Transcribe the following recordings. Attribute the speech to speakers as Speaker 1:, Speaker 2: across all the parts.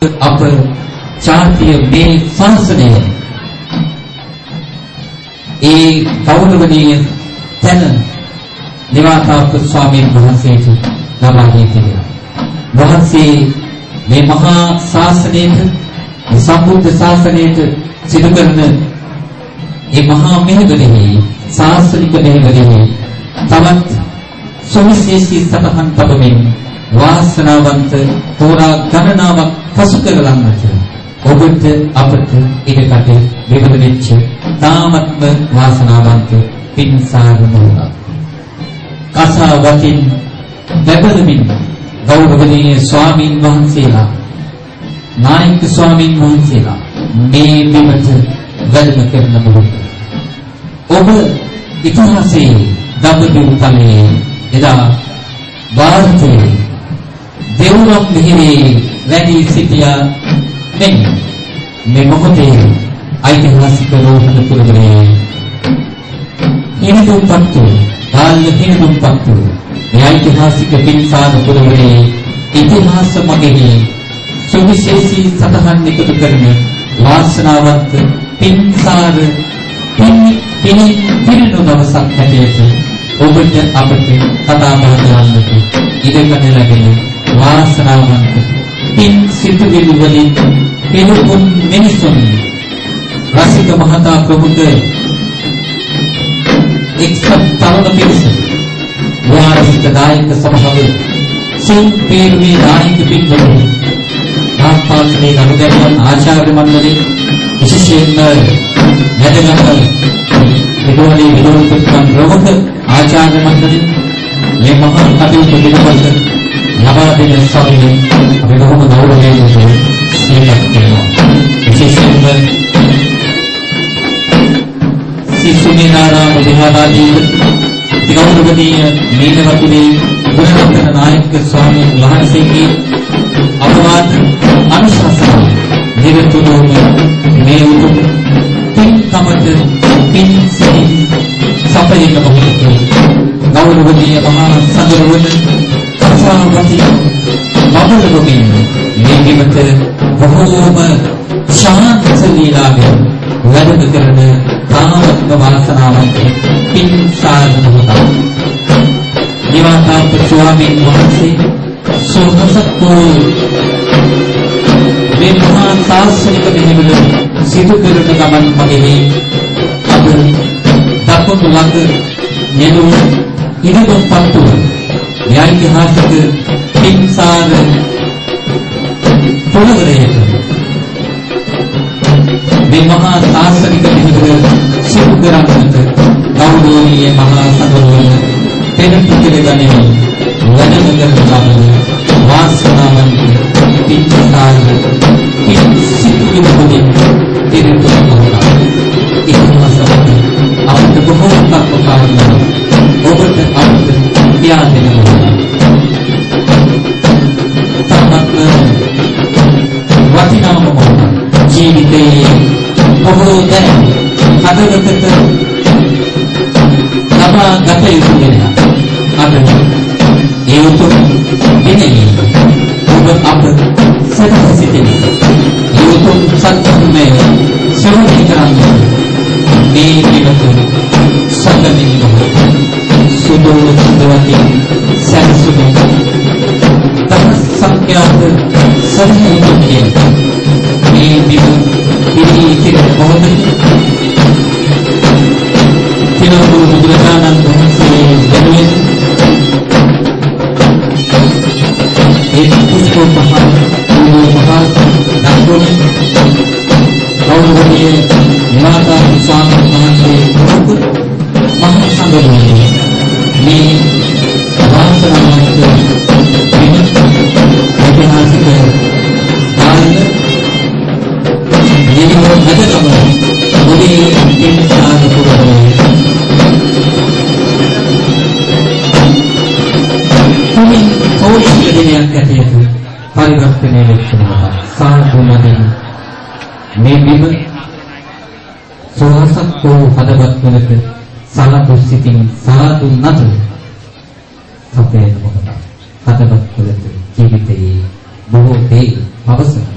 Speaker 1: අප ජාතිය මේ ශාසනය ඒ ගෞරවනීය තැන නිවාතාප ස්වාමීන් වහන්සේට ලබා දී තිබෙනවා. වහන්සේ මේ මහා ශාසනයට මේ සම්බුද්ධ ශාසනයට සිදු කරන මේ මහා මෙහෙවරෙහි ශාසනික මෙහෙවරෙහි තවත් සුවිශේෂී සතහන් තබමින් වාසනාවන්ත තෝරා ගණනාවක් පසු කරලන්නට ඔබට අපට ඉඩකට විවර වෙච්ච තාමත්ම වාසනාවන්ත පින්සාරණෝනා කසාවකින් බබලමින් ගෞරවනීය ස්වාමින් වහන්සේලා නායක ස්වාමින් වහන්සේලා මේ බිමට වැඩම කරන මොහොත. ඔබ ඉතිහාසයේ දඹදිව තලයේ එදා ಭಾರತದಲ್ಲಿ දෙව්රම් මිහිරේ වැඩි සිටියා මෙන් මේ මොහොතේ ඓතිහාසික රෝහණ පුරවරේ හිමිදුම් පත්තු කාල්‍ය හිමිදුම් පත්තු මේ ඓතිහාසික පින්සාර පුරවරේ ඉතිහාස මගෙහි සුවිශේෂී සතහන් එකතු කරන වාසනාවන්ත පින්සාර පින් පින් පිරිනු දවසක් හැටියට ඔබට අපට කතා බහ කරන්නට ඉඩකඩ ලැබෙන වාසනාවන්ත පින් සිතුවිලි වලින් පිනුකුන් මිනිසුන් රසික මහතා ප්‍රමුඛ එක්සත් තරුණ පිරිස වාර්ෂික දායක සභාව සිං පේරුවේ දායක පින්වතුන් රාජපාලනේ ගනුදෙනුවන් ආචාර්ය මණ්ඩලයේ විශේෂයෙන්ම වැඩගත් විදුලි විදුලි ප්‍රමුඛ ආචාර්ය මණ්ඩලයේ මේ මහා කටයුතු පිළිබඳව ලබා දෙන ස්වාමීන් අපි බොහොම ගෞරවයෙන් සිහිපත් කරනවා. විශේෂයෙන්ම සිසුමිනාරාම විහාරාධිපති ගෞරවනීය මීනවතුලේ ගුණරත්න නායක ස්වාමීන් වහන්සේගේ අවවාද අනුශාසනා නිරතුරුවම මේ උතුම් පින්කමට පින් සිහි සපයන මොහොතේ ගෞරවනීය මහා සංඝරත්න කසාවති බබලගොමින් මේ විමත බොහෝම ශාන්ත ලීලාවෙන් වැඩම කරන තාමත්ම වාසනාවන්ත පින් සාධනවතා නිවාතාප ස්වාමීන් වහන්සේ සෝහසත්ෝ මේ මහා ශාස්ත්‍රික මෙහෙවල සිදු කරන ගමන් මගෙහි අද දපොතු ළඟ නෙළුම් ඉදිරිපත් පත්තු න්‍යායිතිහාසික පින්සාර පොළවරයට මේ මහා ශාස්ත්‍රික මෙහෙවර සිදු කරන්නට ගෞරවනීය මහා සභාවල පෙර පිළිගැනීම වැඩම කරන ලබන වාසනාවන්ත පින්සාර පින් සිතුවිලි වලින් පිරිපුන් මොහොත ඉතිහාසවල අපට බොහෝ කල්පකාරණ ඔබට අපට කියා දෙන මොහොත වටිනාම මොහොත ජීවිතයේ බොහෝ දැන හදවතට ලබා ගත යුතු වෙනවා අද ඒ උතුම් දිනේ ඔබ අප සදා සිටින ඒ උතුම් සත්‍යමය ශ්‍රවණය කරන්නේ මේ විවතු සඳමින් මොහොත සුදෝ සුදවති සැනසුමේ දහස් සංඛ්‍යාත සරහිතුකේ මේ විව පිළි ඉතිරි මොහොතේ තිනවුරු බුදුරජාණන් වහන්සේ වෙනුවෙන් ඒ පුස්තක මහා පූර්ව මහා දක්වන ගෞරවනීය නිවාතා ස්වාමීන් වහන්සේ ප්‍රමුඛ මහා සංඝරත්නය මේ වාසනාවන්ත විනිත් ඓතිහාසික කාලෙ නිවිව හදකම මුලේ පින්සාර පුරවන්නේ තුමින් පෞද්ගලික දිනයක් ඇටියට පරිවර්තනය වෙච්චනවා සාදු මදින් මේ බිම සෝහසක් වූ හදවත් වලට සලකු සිටින් සාදු නතු අපේ මොහොත හදවත් වලට ජීවිතයේ බොහෝ දේ පවසන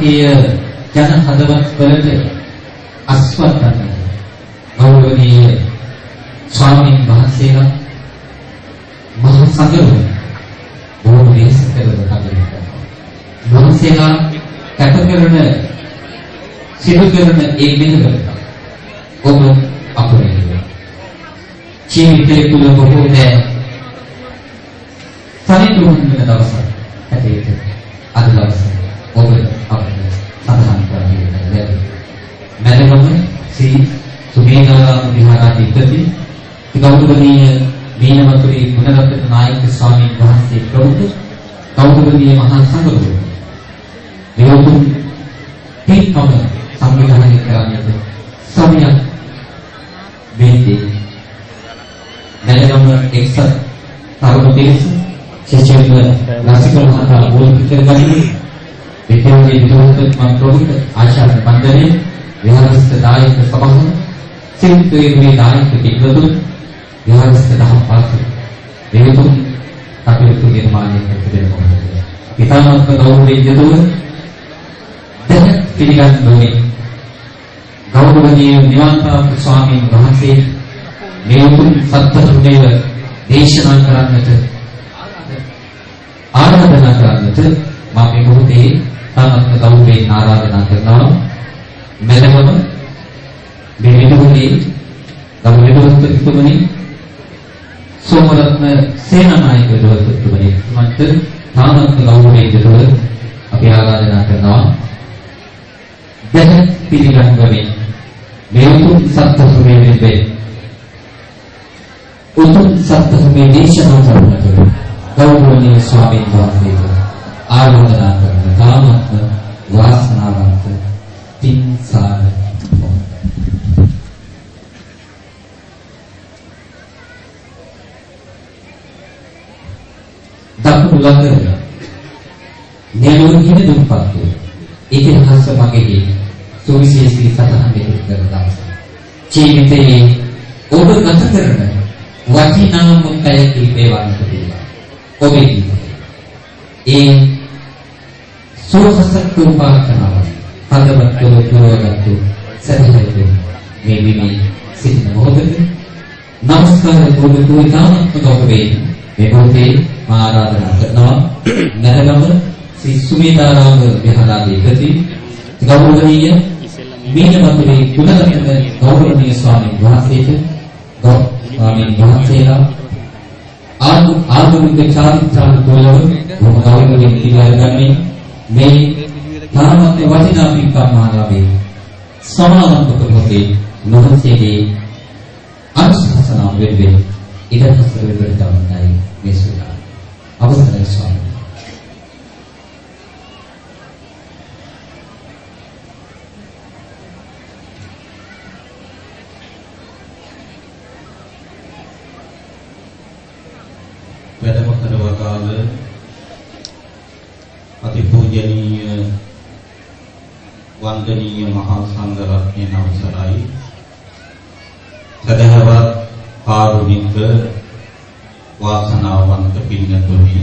Speaker 1: ශ්‍රී ලාංකීය ජන හදවත් වලට අස්වත්න ගෞරවනීය ස්වාමීන් වහන්සේලා මහා සංඝරත්නය බොහෝ දේශ කරන කටයුතු වහන්සේලා කැප කරන සිදු කරන ඒ බිඳවල ඔබ අපරේ ජීවිතේ තුල බොහෝ දෑ සනිටුන් වෙන දවසක් ඇතේට අද දවස ඔබ අපිට සඳහන් කරන්නේ ලැබෙයි. මැදගම ශ්‍රී සුමේධාරාම විහාරාධිපති ගෞරවනීය මීනවතුරි ගුණරත්න නායක ස්වාමීන් වහන්සේ ප්‍රමුඛ ගෞරවනීය මහා සංඝරත්නය මෙවතුන් පින්කම සංවිධානය කරන්නට සමයක් වෙන්නේ මැදගම එක්සත් තරුණ පිරිස ශිෂ්‍යයන්ව රසික මහතා මූලික කරගනිමින් විද්‍යාවේ විද්‍යාත්මක මම ප්‍රමුඛ ආශාන බන්ධනේ විහාරස්ථ දායක සභාව සින්දුවේ දායක පිටුතුන් විහාරස්ථ දහම් පාසල දෙවිතුන් කටයුතු නිර්මාණය කර දෙනවා. පිතාමත්ම ගෞරවයෙන් යුතුව දැන පිළිගන්නුනේ ගෞරවනීය නිවන්තාප ස්වාමීන් වහන්සේ මේ උතුම් සත්‍ය දේශනා කරන්නට ආරාධනා කරන්නට මම මේ මොහොතේ තමත්ම ගෞරවයෙන් ආරාධනා කරනවා. මෙලවම මේ විදුහලේ ගෞරවතුතුමනි සෝමරත්න සේනානායක විදුහලතුමනි මන්ට තමත්ම ගෞරවයෙන් යුතුව අපි ආරාධනා කරනවා. දැන පිළිගන්වමින් මේ උතුම් සත්‍ය සුමේදී උතුම් සත්‍යමේ දේශනා කරනට ගෞරවනීය ස්වාමීන් වහන්සේට ආරාධනා කරන තාමත්ම වාසනාවන්ත පින්සාර දකුණු ළඟ නෙළුම් හින දුම්පත් වූ ඉතිහාස මගෙහි සුවිශේෂී සටහන් දෙකක් කරන දවස ජීවිතයේ ඔබ ගත කරන වටිනාම පැය කිහිපේ වන්නට පුළුවන්. ඔබේ ජීවිතේ. ඒ සෝසසක් උපාකනාව හදවත් කරගත්තු සැදැහැතු මේ විමේ සිටින මොහොතේ නමස්කාර පුරුදු ඉතාමත් ගෞරවයෙන් මේ මොහොතේ මා ආරාධනා කරනවා නැරගම ශ්‍රී සුමේදාරාම විහාරාධිපති ගෞරවනීය මීනවතුරේ කුලරත්න ගෞරවනීය ස්වාමීන් වහන්සේට ගෞරව ස්වාමීන් වහන්සේලා ආගම ආගමික චාරිත්‍රාන තුළව බොහොම ගෞරවයෙන් පිළිගන්නේ මේ තාමත් වටිනා පින්කම් මාලාවේ සමාරම්භ කරපොතේ නොහන්සේගේ අනුශාසනාව වෙනුවෙන් ඉඩහසර වෙබරට වන්නයි මේ සුදා අවසරයි ස්වාමීන්
Speaker 2: වැඩම කරව කාල අතිපූජනීය වන්දනීය මහා සංඝ රත්නයේ අවසරයි. සදහවත් කාරුණික වාසනාවන්ත පින්නතුනි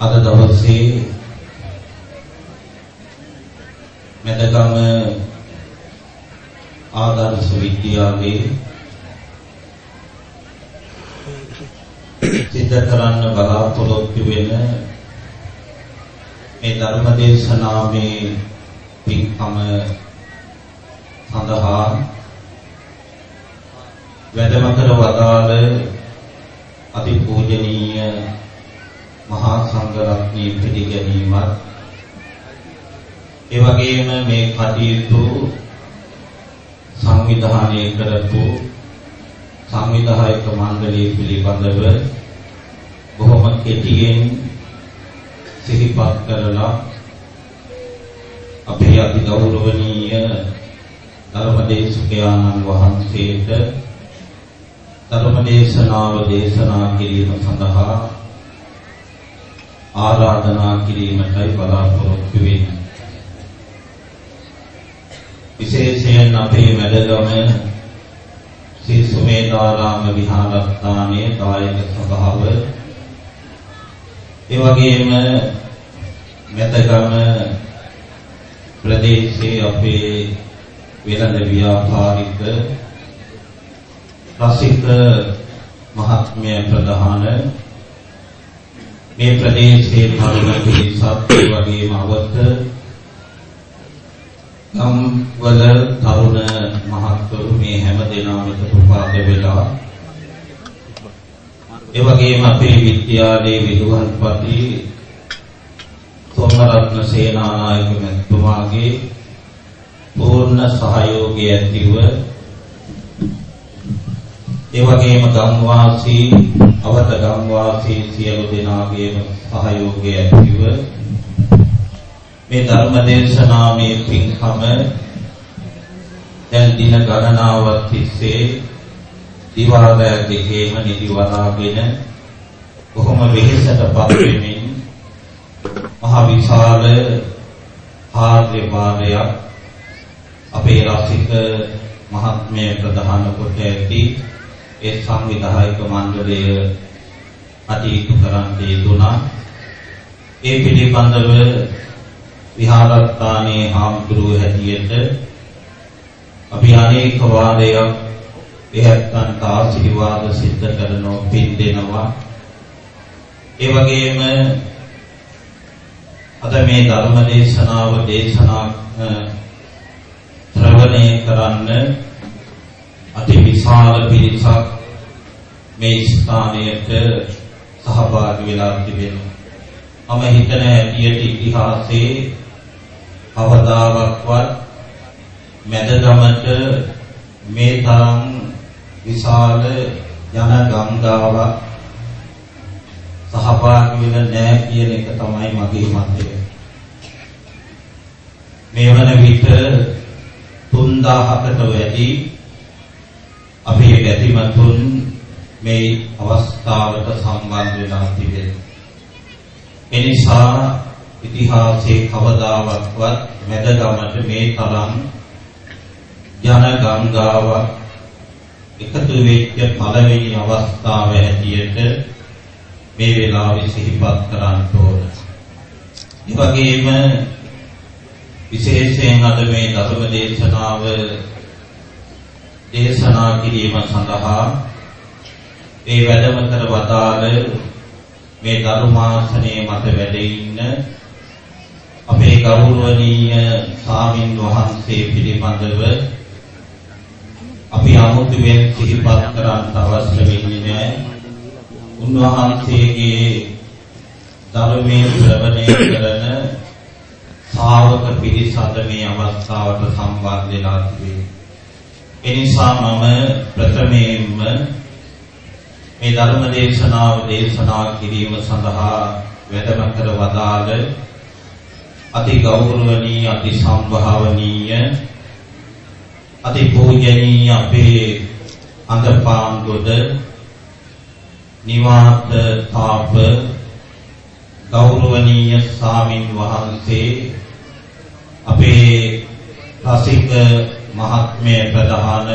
Speaker 2: අද දවසේ මෙතකම ආදර්ශ විද්‍යාලයේ සිද්ධ කරන්න බලාපොරොත්තු වෙන මේ ධර්ම දේශනාවේ පින්කම සඳහා වැඩම කර වදාළ අතිපූජනීය මහා සංඝ රත්නයේ පිළිගැනීමත් ඒ වගේම මේ කටයුතු සංවිධානය කරපු සංවිධායක මණ්ඩලය පිළිබඳව බොහොම කෙටියෙන් සිහිපත් කරලා අපේ අති ගෞරවනීය ධර්මදේශකයාණන් වහන්සේට ධර්මදේශනාව දේශනා කිරීම සඳහා ආරාධනා කිරීමටයි බලාපොරොත්තු වෙන්නේ. විශේෂයෙන් අපේ මැදගම ශ්‍රී සුමේධාරාම විහාරස්ථානයේ දායක සභාව ඒ වගේම මෙතගම ප්‍රදේශයේ අපේ වෙළඳ ව්‍යාපාරික රසික මහත්මය ප්‍රධාන මේ ප්‍රදේශයේ තරුණ පිරිසක් ඒ වගේම අවත ගම් වල තරුණ මහත්වරු මේ හැම දෙනාම උපාද වෙලා ඒ වගේම අපේ විද්‍යාලයේ විදුහල්පති සෝමරත්න සේනානායක මැතිතුමාගේ පූර්ණ සහයෝගය ඇතිව ඒ වගේම ගම්වාසී අවත ගම්වාසී සියලු දෙනාගේම සහයෝගය ඇතිව මේ ධර්ම දේශනාවේ පින්කම දැන් දින ගණනාවක් තිස්සේ දිවාරය දෙකේම නිදි වරාගෙන කොහොම වෙහෙසටපත් වෙමින් මහ විශාල ආර්ය වාදයක් අපේ රසික මහත්මය ප්‍රධාන කොට ඇති ඒ සංවිධායක මණ්ඩලය කටයුතු කරන්නේ දුනා. ඒ පිළිබඳව විහාරස්ථානයේ හාමුදුරුවෝ හැටියට අපි අනේක වාදයක් එහත්න්ට ආශිර්වාද සිද්ධ කරනෝ පින් දෙනවා ඒ වගේම අද මේ ධර්ම දේශනාව දේශනා ශ්‍රවණය කරන්න අති විශාල පිරිසක් මේ ස්ථානයට සහභාගී වෙලා තිබෙනවා. මම හිතන හැටියට ඉතිහාසයේ කවදාවත් මැදගමට මේ තරම් විශාල ජන ගංගාවක් සහභාගී වෙලා නැහැ කියන එක තමයි මගේ මතය. මේ වන විට 3000කට වැඩි අපේ බැතිමතුන් මේ අවස්ථාවට සම්බන්ධ වෙලා තිබෙනවා. එනිසා ඉතිහාසයේ කවදාවත්වත් මැදගමට මේ තරම් ජන ගංගාවක් එකතු වෙච්ච පළවෙනි අවස්ථාව හැටියට මේ වෙලාවේ සිහිපත් කරන්න ඕන. ඒ වගේම විශේෂයෙන් අද මේ ධර්ම දේශනාව දේශනා කිරීම සඳහා ඒ වැඩම කර වදාළ මේ ධර්මාසනයේ මත වැඩ ඉන්න අපේ ගෞරවනීය ස්වාමින් වහන්සේ පිළිබඳව අපි 아무තුවෙන් සිහිපත් කරන්න අවශ්‍ය වෙන්නේ නැහැ. උන්වහන්සේගේ ධර්මයේ ශ්‍රවණය කරන ශ්‍රාවක පිරිසට මේ අවස්ථාවට සම්බන්ධ වෙලා තිබේ. එනිසා මම ප්‍රථමයෙන්ම මේ ධර්ම දේශනාව දේශනා කිරීම සඳහා වැඩම කර වදාළ අති ගෞරවනීය අති සම්භාවනීය අති පූජනීය අපේ අන්දපාන්ගොඩ නිවාත තාප ගෞරවනීය ස්වාමින් වහන්සේ අපේ රසික මහත්මය ප්‍රධාන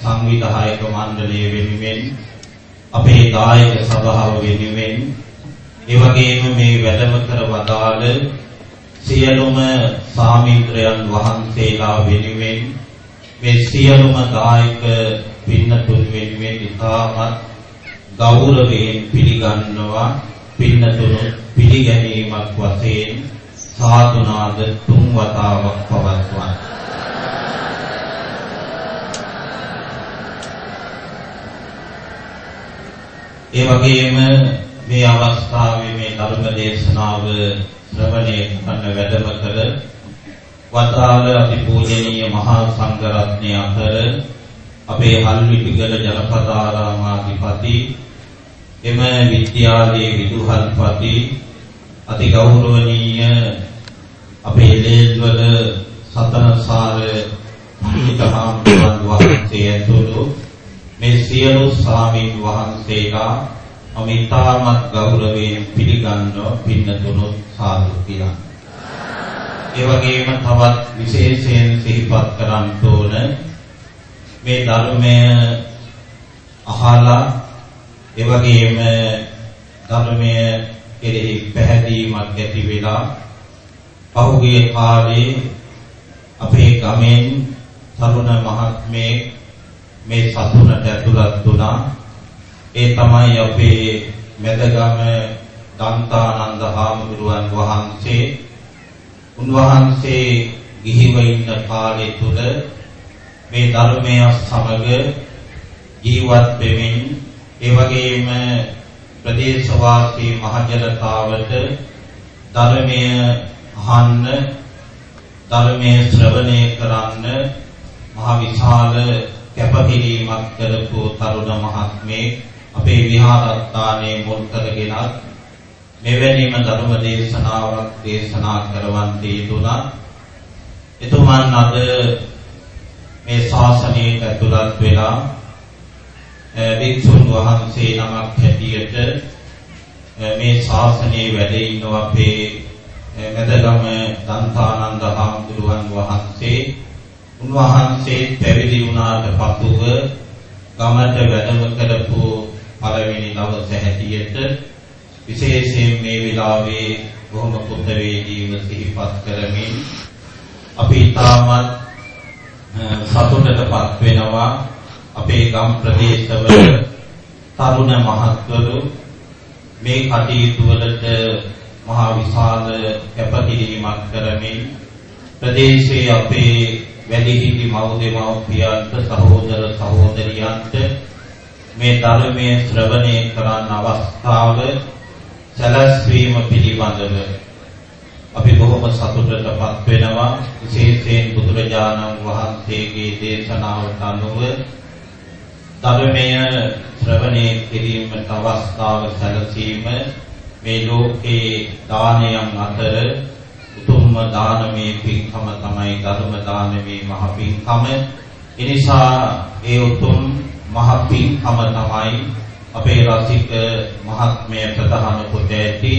Speaker 2: සංවිධායක මණ්ඩලය වෙනුවෙන් අපේ දායක සභාව වෙනුවෙන් ඒ වගේම මේ වැඩම කර වදාළ සියලුම සාමිත්‍රයන් වහන්සේලා වෙනුවෙන් මේ සියලුම දායක පින්නතුන් වෙනුවෙන් ඉතාමත් ගෞරවයෙන් පිළිගන්නවා. පින්නතුන් පිළිගැනීමක් වශයෙන් සාදුනාද තුන් වතාවක් පවත්වනවා ඒ වගේම මේ අවස්ථාවේ මේ ධර්ම දේශනාව ශ්‍රවණය කරන වැඩම කළ වතාල අතිපූජනීය මහා සංඝ රත්නය අතර අපේ හල්විටිගල ජනපදාරාමාධිපති එම විද්‍යාලයේ විදුහල්පති අති ගෞරවනීය අපේ ලේල්වල සතනසාර හිතහාමුදුරන් වහන්සේ ඇතුළු මේ සියලු ස්වාමීන් වහන්සේලා මම ඉතාමත් ගෞරවයෙන් පිළිගන්නවා පින්නතුණු සාදු කියලා. ඒ වගේම තවත් විශේෂයෙන් සිහිපත් කරන්න ඕන මේ ධර්මය අහලා ඒ වගේම ධර්මය කෙරෙහි පැහැදීමක් ඇති වෙලා පහුගිය කාලේ අපේ ගමෙන් තරුණ මහත්මේ මේ සතුනට ඇතුළත් වුණා. ඒ තමයි අපේ මෙදගම දන්තානන්ද හාමුදුරුවන් වහන්සේ උන්වහන්සේ ගිහිව ඉන්න කාලය තුල මේ ධර්මය සමග ජීවත් වෙමින් ඒ වගේම ප්‍රදේශවාසී මහජනතාවට ධර්මය අහන්න ධර්මයේ ශ්‍රවණය කරන්න මහ විශාල කැපකිරීමක් කරපු තරුණ මහත්මේ අපේ විහාරස්ථානයේ මුල් කරගෙනත් මෙවැනිම ධර්ම දේශනාවක් දේශනා කරවන්ට යෙදුණා. එතුමන් අද මේ ශාසනයට ඇතුළත් වෙලා වික්ෂුන් වහන්සේ නමක් හැටියට මේ ශාසනයේ වැඩ ඉන්න අපේ මෙදගම දන්තානන්ද හාමුදුරුවන් වහන්සේ උන්වහන්සේ පැවිදි වුණාට පසුව ගමට වැඩම කරපු පළවෙනි දවස හැටියට විශේෂයෙන් මේ වෙලාවේ බොහොම පුත වේදීව සිහිපත් කරමින් අපි තාමත් සතුටටපත් වෙනවා. අපේ ගම් ප්‍රදේශවල තරුණ මහත්වරු මේ කටයුතු වලට මහා විශාල කැපකිරීමක් කරමින් ප්‍රදේශයේ අපේ වැඩිහිටි මව් දෙමව්පියන්ට සහෝදර සහෝදරියන්ට මේ ධර්මයේ ශ්‍රවණය කරන්න අවස්ථාව සැලැස්වීම පිළිබඳව. අපි බොහොම සතුටටපත් වෙනවා. විශේෂයෙන් බුදුරජාණන් වහන්සේගේ දේශනාවට අනුව ධර්මය ශ්‍රවණය කිරීමට අවස්ථාව සැලසීම මේ ලෝකේ දානයන් අතර උතුම්ම දානමේ පින්කම තමයි ධර්ම දානමේ මහ පින්කම. එනිසා ඒ උතුම් මහ පින්කම තමයි අපේ රසික මහත්මය ප්‍රධාන කොට ඇති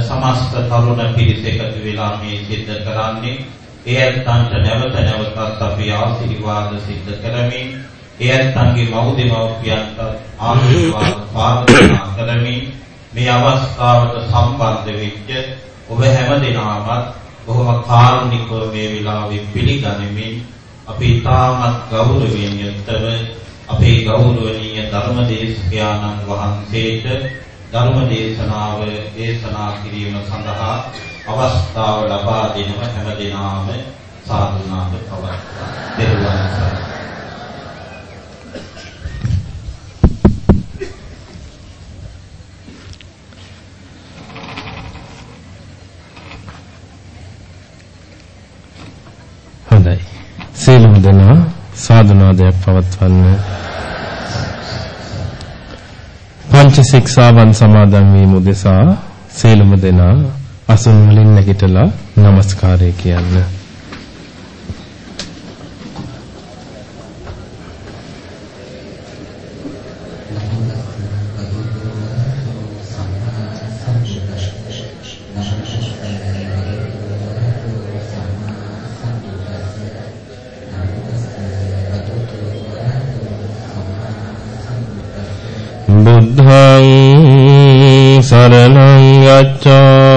Speaker 2: සමස්ත තරුණ පිරිස එකතු වෙලා මේ සිද්ධ කරන්නේ. ඒ ඇත්තන්ට නැවත නැවතත් අපි ආශිර්වාද සිද්ධ කරමින් ඒ ඇත්තන්ගේ මව් දෙමව්පියන්ට ආශිර්වාද පාදනා කරමින් මේ අවස්ථාවට සම්බන්ධ වෙච්ච ඔබ හැම දිනමත් බොහොම කාරුණිකව මේ වෙලාවේ පිළිගනිමින් අපි තාමත් ගෞරවයෙන් යුක්තව අපේ ගෞරවනීය ධර්මදේශකයාණන් වහන්සේට ධර්ම දේශනාව දේශනා කිරීම සඳහා අවස්ථාව ලබා දෙනව හැම දිනාම සාදුනාද පවත්වා දෙරුවන් සරණයි
Speaker 3: හොඳයි. සීලමු දෙනා සාදුනාදයක් පවත්වන්න. පංච ශික්ෂාවන් සමාදන් වීම උදෙසා සීලමු දෙනා අසුන් වලින් නැගිටලා নমස්කාරය කියන්න.
Speaker 4: බුද්ධං සරණං ගච්ඡාමි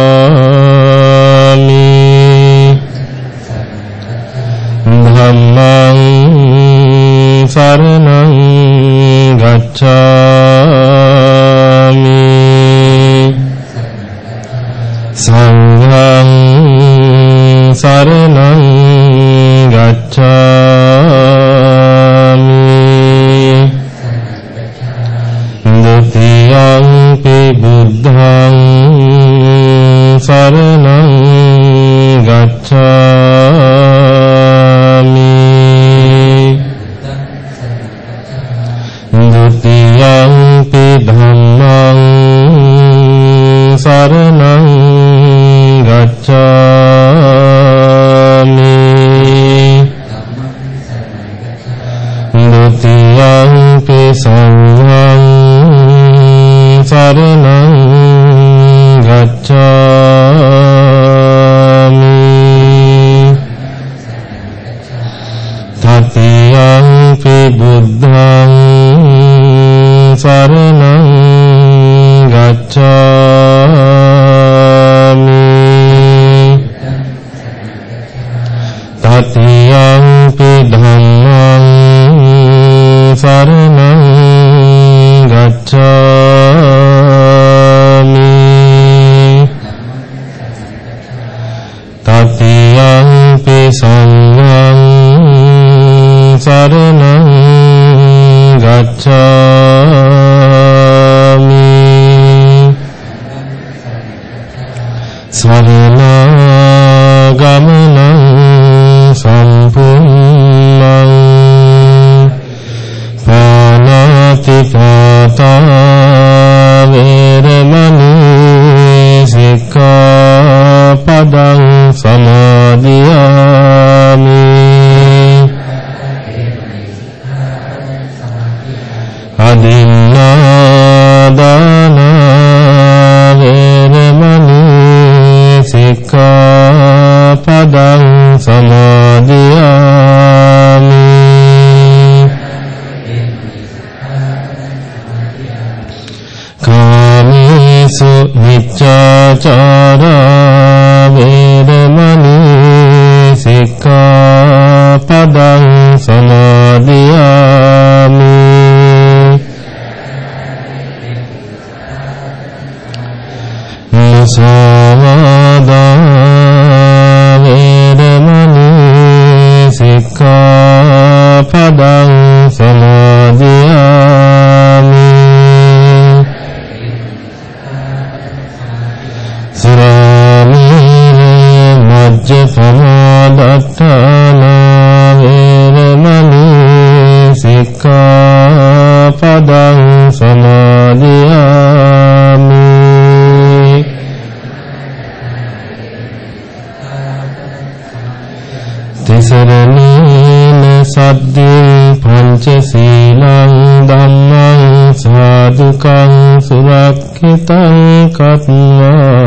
Speaker 4: සුරක්ඛිතං කତ୍වා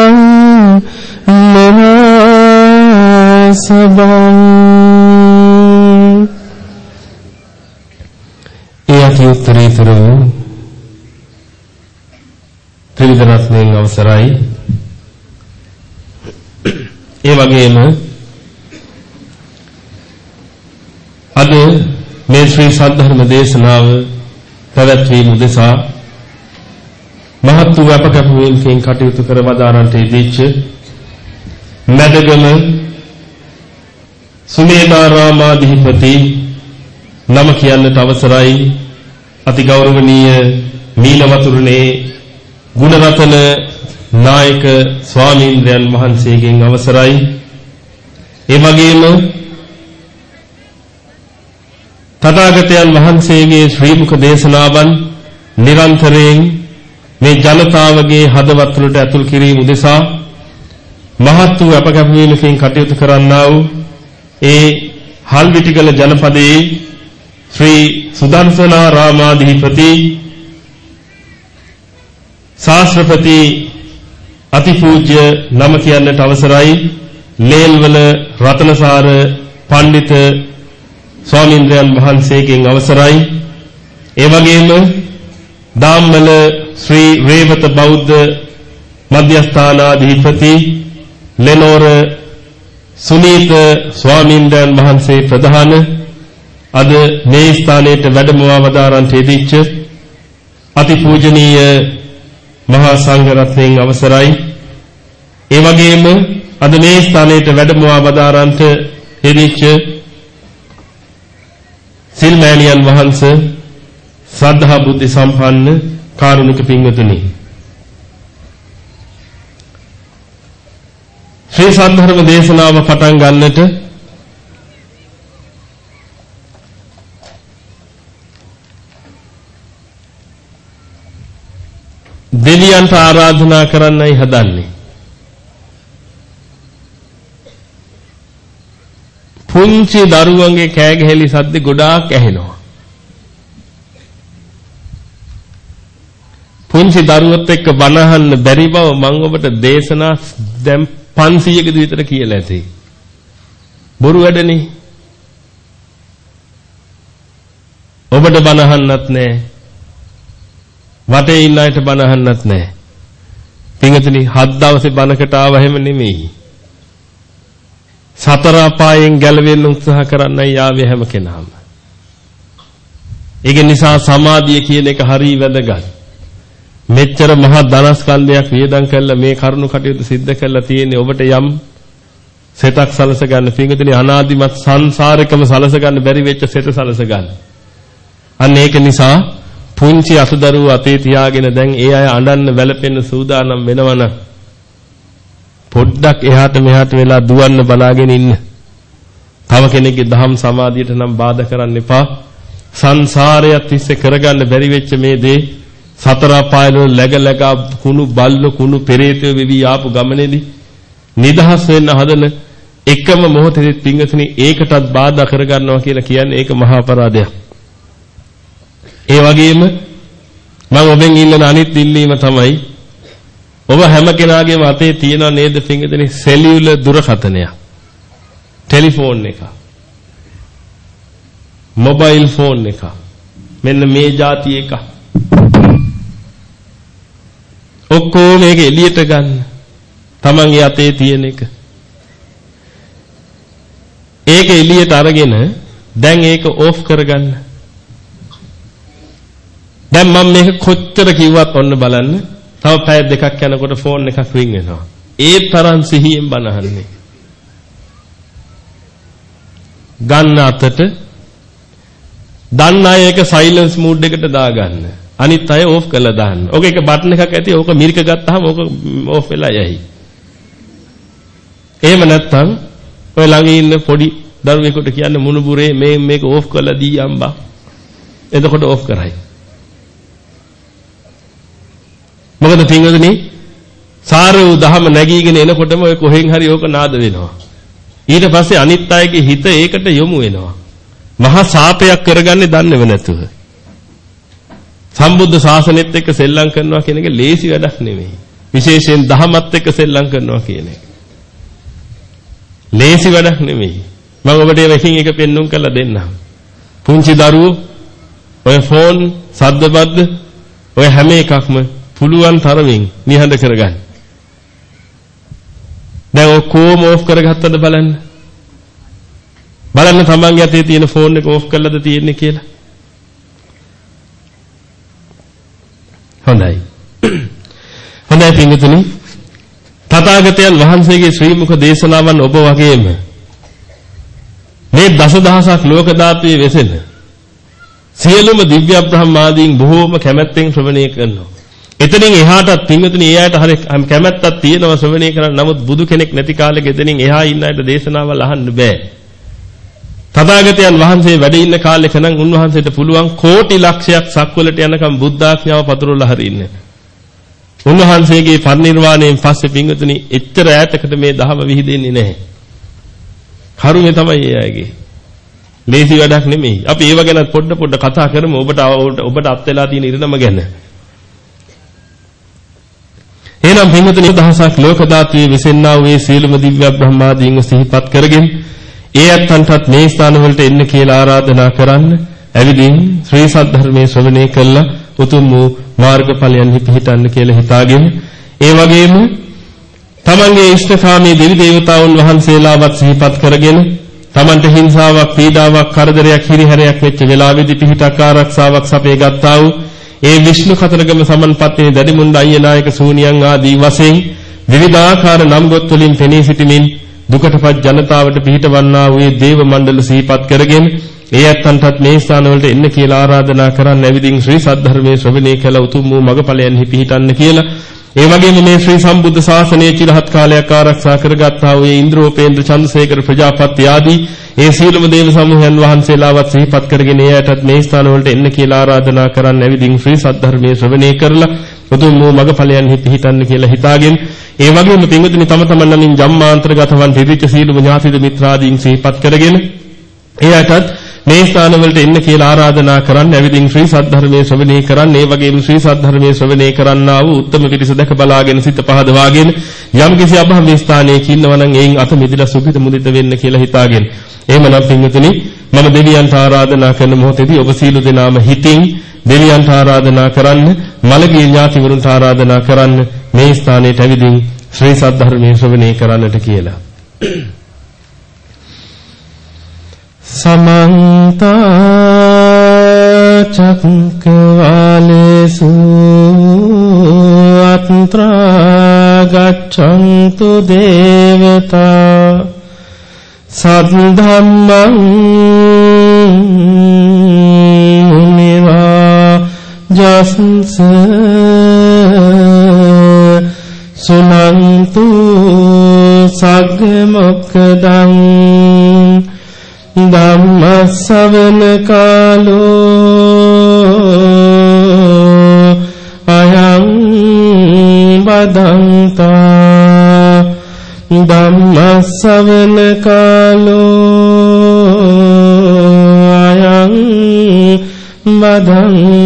Speaker 4: මහමුනි ඉමන්තයාමි සුගතං ලෝකජත්තං මනසබං ඒ අති උත්තරීතර. වූ ත්‍රිවිධ රත්නයෙන් අවසරයි. ඒ වගේම අද මේ ශ්‍රී සද්ධර්ම දේශනාව පැවැත්වීම උදෙසා මහත් වූ අපකපුවෙන්කින් කටයුතු කර වදාරන්ට ඉදිච්ච මැදගම සුමේදාරාමාධිපති නම කියන්නට අවසරයි. අති ගෞරවනීය මීනවතුරුනේ ගුණරතන නායක ස්වාමීන්ද්‍රයන් වහන්සේගෙන් අවසරයි. ඒ වගේම තථාගතයන් වහන්සේගේ ශ්‍රී මුඛ දේශනාවන් නිරන්තරයෙන් මේ ජනතාවගේ හදවත් වලට ඇතුල් කිරීම උදෙසා මහත් වූ අපකැපවීමකින් කටයුතු කරන්නා වූ ඒ හල්විටිගල ජනපදයේ ශ්‍රී සුදර්ශනාරාමාධිපති ශාස්ත්‍රපති අතිපූජ්‍ය නම කියන්නට අවසරයි. ලේල්වල රතනසාර පඬිත ස්වාමීන්ද්‍රයන් වහන්සේගෙන් අවසරයි. ඒ වගේම දාම්මල ශ්‍රී රේවත බෞද්ධ මධ්‍යස්ථානාධිපති ලෙනෝර සුනීත ස්වාමීන්ද්‍රයන් වහන්සේ ප්‍රධාන අද මේ ස්ථානයේ වැඩමවා වදාරන්ට යෙදිච්ච අතිපූජනීය මහා සංඝ රත්නයන් අවසරයි. ඒ වගේම අද මේ ස්ථානයේ වැඩමවා වදාරන්ට යෙදිච්ච සිල්මෑණියන් වහන්සේ ශ්‍රද්ධා බුද්ධ සම්පන්න කාරුණික පින්වතුනි ශ්‍රී සද්ධර්ම දේශනාව පටන් ගන්නට දෙවියන්ට ආරාධනා කරන්නයි හදන්නේ. පුංචි දරුවන්ගේ කෑ ගැහෙලි සද්ද ගොඩාක් ඇහෙනවා. පුංචි දරුවොත් එක්ක බණ අහන්න බැරි බව මම ඔබට දේශනා දැන් 500ක විතර කියලා ඇති. බොරු වැඩනේ. ඔබට බණ අහන්නත් නැහැ. වටේ ඉන්න අයට බණ අහන්නත් නැහැ. පින්වතුනි හත් දවසේ බණකට ආව හැම නෙමෙයි. සතර අපායෙන් ගැලවෙන්න උත්සාහ කරන්නයි ආවේ හැම කෙනාම. ඒක නිසා සමාධිය කියන එක හරිය වැදගත්. මෙච්චර මහා ධනස්කන්ධයක් වියදම් කළා මේ කරුණු කටයුතු සිද්ධ කළා තියෙන්නේ ඔබට යම් සෙතක් සලස ගන්න පිංගුතුනි අනාදිමත් සංසාරෙකම සලස ගන්න බැරි වෙච්ච සෙත සලස ගන්න. අන්න ඒක නිසා පුංචි අසුදරුව අතේ තියාගෙන දැන් ඒ අය අඬන්න වැළපෙන්න සූදානම් වෙනවනම් පොඩ්ඩක් එහාට මෙහාට වෙලා දුවන්න බලාගෙන ඉන්න. තව කෙනෙක්ගේ දහම් සමාධියට නම් බාධා කරන්න එපා. සංසාරයත් තිස්සේ කරගන්න බැරි වෙච්ච මේ දේ සතර පායලෝ läග läග කුණු බල්ල කුණු පෙරේතය වෙවි ආපු ගමනේදී නිදහස් වෙන්න හදන එකම මොහොතේ පිංගතුනි ඒකටත් බාධා කරගන්නවා කියලා කියන්නේ ඒක මහා අපරාධයක්. ඒ වගේම මම ඔබෙන් ඉල්ලන අනිත් ඉල්ලීම තමයි ඔබ හැම කෙනාගේම අතේ තියෙනව නේද පිංගුතුනි සෙලියුලර් දුරකථනයක්. ටෙලිෆෝන් එක. මොබයිල් ෆෝන් එක. මෙන්න මේ જાති එක. ඔක්කොම මේක එළියට ගන්න. Tamange අතේ තියෙන එක. ඒක එළියට අරගෙන දැන් ඒක ඕෆ් කරගන්න. දැන් මම මේක කොච්චර කිව්වත් ඔන්න බලන්න. තව පැය දෙකක් යනකොට ෆෝන් එකක් රින් වෙනවා. ඒ තරම් සිහියෙන් බනහන්නේ. ගන්න අතට දන්න අය ඒක සයිලන්ස් මූඩ් එකට දාගන්න. අනිත් අය ඕෆ් කරලා දාන්න. ඕක එක බටන් එකක් ඇති. ඕක මිරික ගත්තාම ඕක ඕෆ් වෙලා යයි. එහෙම නැත්නම් ඔය ළඟ ඉන්න පොඩි දරුවෙකුට කියන්න මුණුබුරේ මේ මේක ඕෆ් කරලා දී අම්බා. එතකොට ඕෆ් කරයි. මොකද පින්වතුනි සාර වූ දහම නැගීගෙන එනකොටම ඔය කොහෙන් හරි ඕක නාද වෙනවා. ඊට පස්සේ අනිත් අයගේ හිත ඒකට යොමු වෙනවා. මහා සාපයක් කරගන්නේ දන්නේව නැතුව. සම්බුද්ධ ශාසනයත් එක්ක සෙල්ලම් කරනවා කියන එක ලේසි වැඩක් නෙමෙයි. විශේෂයෙන් දහමත් එක්ක සෙල්ලම් කරනවා කියන එක. ලේසි වැඩක් නෙමෙයි. මම ඔබට ඒවකින් එක පෙන්눔 කරලා දෙන්නම්. පුංචි දරුවෝ ඔය ෆෝන් සද්දබද්ද ඔය හැම එකක්ම පුළුවන් තරමින් නිහඬ කරගන්න. දැන් ඔක්කොම ඕෆ් කරගත්තද බලන්න. බලන්න තමන්ගේ අතේ තියෙන ෆෝන් එක ඕෆ් කරලාද තියෙන්නේ කියලා. හොඳයි. හොඳයි පින්විතනි. තථාගතයන් වහන්සේගේ ශ්‍රී මුඛ දේශනාවන් ඔබ වගේම මේ දසදහසක් ලෝක ධාතුවේ වෙසෙන සියලුම දිව්‍ය බ්‍රහ්මාදීන් බොහෝම කැමැත්තෙන් ශ්‍රවණය කරනවා. එතනින් එහාටත් පින්වතුනි ඒ අයට හරි කැමැත්තක් තියෙනවා ශ්‍රවණය කරන්න. නමුත් බුදු කෙනෙක් නැති කාලෙක එතනින් එහා ඉන්න අයට දේශනාවල් අහන්න බෑ. තථාගතයන් වහන්සේ වැඩ ඉන්න කාලෙක නම් උන්වහන්සේට පුළුවන් කෝටි ලක්ෂයක් සක්වලට යනකම් බුද්ධාඥාව පතුරවලා හරින්න. උන්වහන්සේගේ පරිනිර්වාණයෙන් පස්සේ පින්වතුනි එච්චර ඈතකට මේ දහම විහිදෙන්නේ නැහැ. කරුමේ තමයි ඒ අයගේ. ලේසි වැඩක් නෙමෙයි. අපි ඒව ගැන පොඩ පොඩ කතා කරමු ඔබට ඔබට අත් වෙලා තියෙන ඉරණම ගැන. එහෙනම් පින්වතුනි දහසක් ලෝක ධාතුවේ විසෙන්නා වූ සීලම දිව්‍ය බ්‍රහ්මාදීන්ව සිහිපත් කරගෙන ඒ අත්තන්ටත් මේ ස්ථාන වලට එන්න කියලා ආරාධනා කරන්න. ඇවිදින් ශ්‍රී සද්ධර්මයේ ශ්‍රවණය කළා උතුම් වූ මාර්ගඵලයන් පිහිටන්න කියලා හිතාගෙන ඒ වගේම තමන්ගේ ඉෂ්ඨකාමී දෙවි දේවතාවුන් වහන්සේලාවත් සිහිපත් කරගෙන තමන්ට හිංසාවක් පීඩාවක් කරදරයක් හිරිහැරයක් වෙච්ච වෙලාවෙදි පිහිටක් ආරක්ෂාවක් සපේ ගත්තා වූ ඒ විෂ්ණු කතරගම සමන්පත්තේ දැඩිමුණ්ඩ අයියනායක සූනියන් ආදී වශයෙන් විවිධාකාර නම් ගොත් වලින් පෙනී සිටමින් දුකටපත් ජනතාවට පිහිටවන්නා වූ දේව මණ්ඩල සිහිපත් කරගෙන ඒ ඇත්තන්ටත් මේ ස්ථානවලට එන්න කියලා ආරාධනා කරන්න ඇවිදින් ශ්‍රී සද්ධර්මයේ ශ්‍රවණය කළ උතුම් වූ මගපලයන්හි පිහිටන්න කියලා. ඒ වගේම මේ ශ්‍රී සම්බුද්ධ ශාසනය චිරහත් කාලයක් ආරක්ෂා කරගත්තා වූ ඉන්ද්‍රෝපේන්ද්‍ර චන්ද්‍රසේකර ප්‍රජාපති ආදී ඒ සීලම දේව සමූහයන් වහන්සේලාවත් සිහිපත් කරගෙන එයටත් මේ ස්ථානවලට එන්න කියලා ආරාධනා කරන්න ඇවිදින් ශ්‍රී සද්ධර්මයේ ශ්‍රවණය කරලා උතුම් වූ මගපලයන්හි පිහිටන්න කියලා හිතාගෙන ඒ වගේම පින්වතුනි තම තමන් නමින් ජම්මාන්තරගතවන් තිරිච්ච සීලම ඥාතිද මිත්‍රාදීන් සිහිපත් කරගෙන එයටත් මේ ස්ථානවලට එන්න කියලා ආරාධනා කරන්න ඇවිදින් ශ්‍රී සද්ධර්මයේ ශ්‍රවණය කරන්න ඒ වගේම ශ්‍රී සද්ධර්මයේ ශ්‍රවණය කරන්නා වූ උත්තම පිරිස දැක බලාගෙන සිත පහදවාගෙන යම් කිසි අභාව්‍ය ස්ථානයක ඉන්නවා නම් එයින් අත මිදලා සුඛිත මුදිත වෙන්න කියලා හිතාගෙන. එහෙමනම් පින්විතනි මම දෙවියන්ට ආරාධනා කරන මොහොතේදී ඔබ සීල දෙනාම හිතින් දෙවියන්ට ආරාධනා කරන්න, මළගිය ඥාතිවරුන්ට ආරාධනා කරන්න මේ ස්ථානයට ඇවිදින් ශ්‍රී සද්ධර්මයේ ශ්‍රවණය කරන්නට කියලා.
Speaker 5: සමන්ත චක්කවාලේසු අත්‍රා ගච්ඡන්තු දේවතා සද්ධම්මං ජස්ස සුනන්තු සග්ග මොක්කදං ධම්ම ශ්‍රවණ කාලෝ අයං බදන්තා ධම්ම ශ්‍රවණ කාලෝ අයං බදන්තා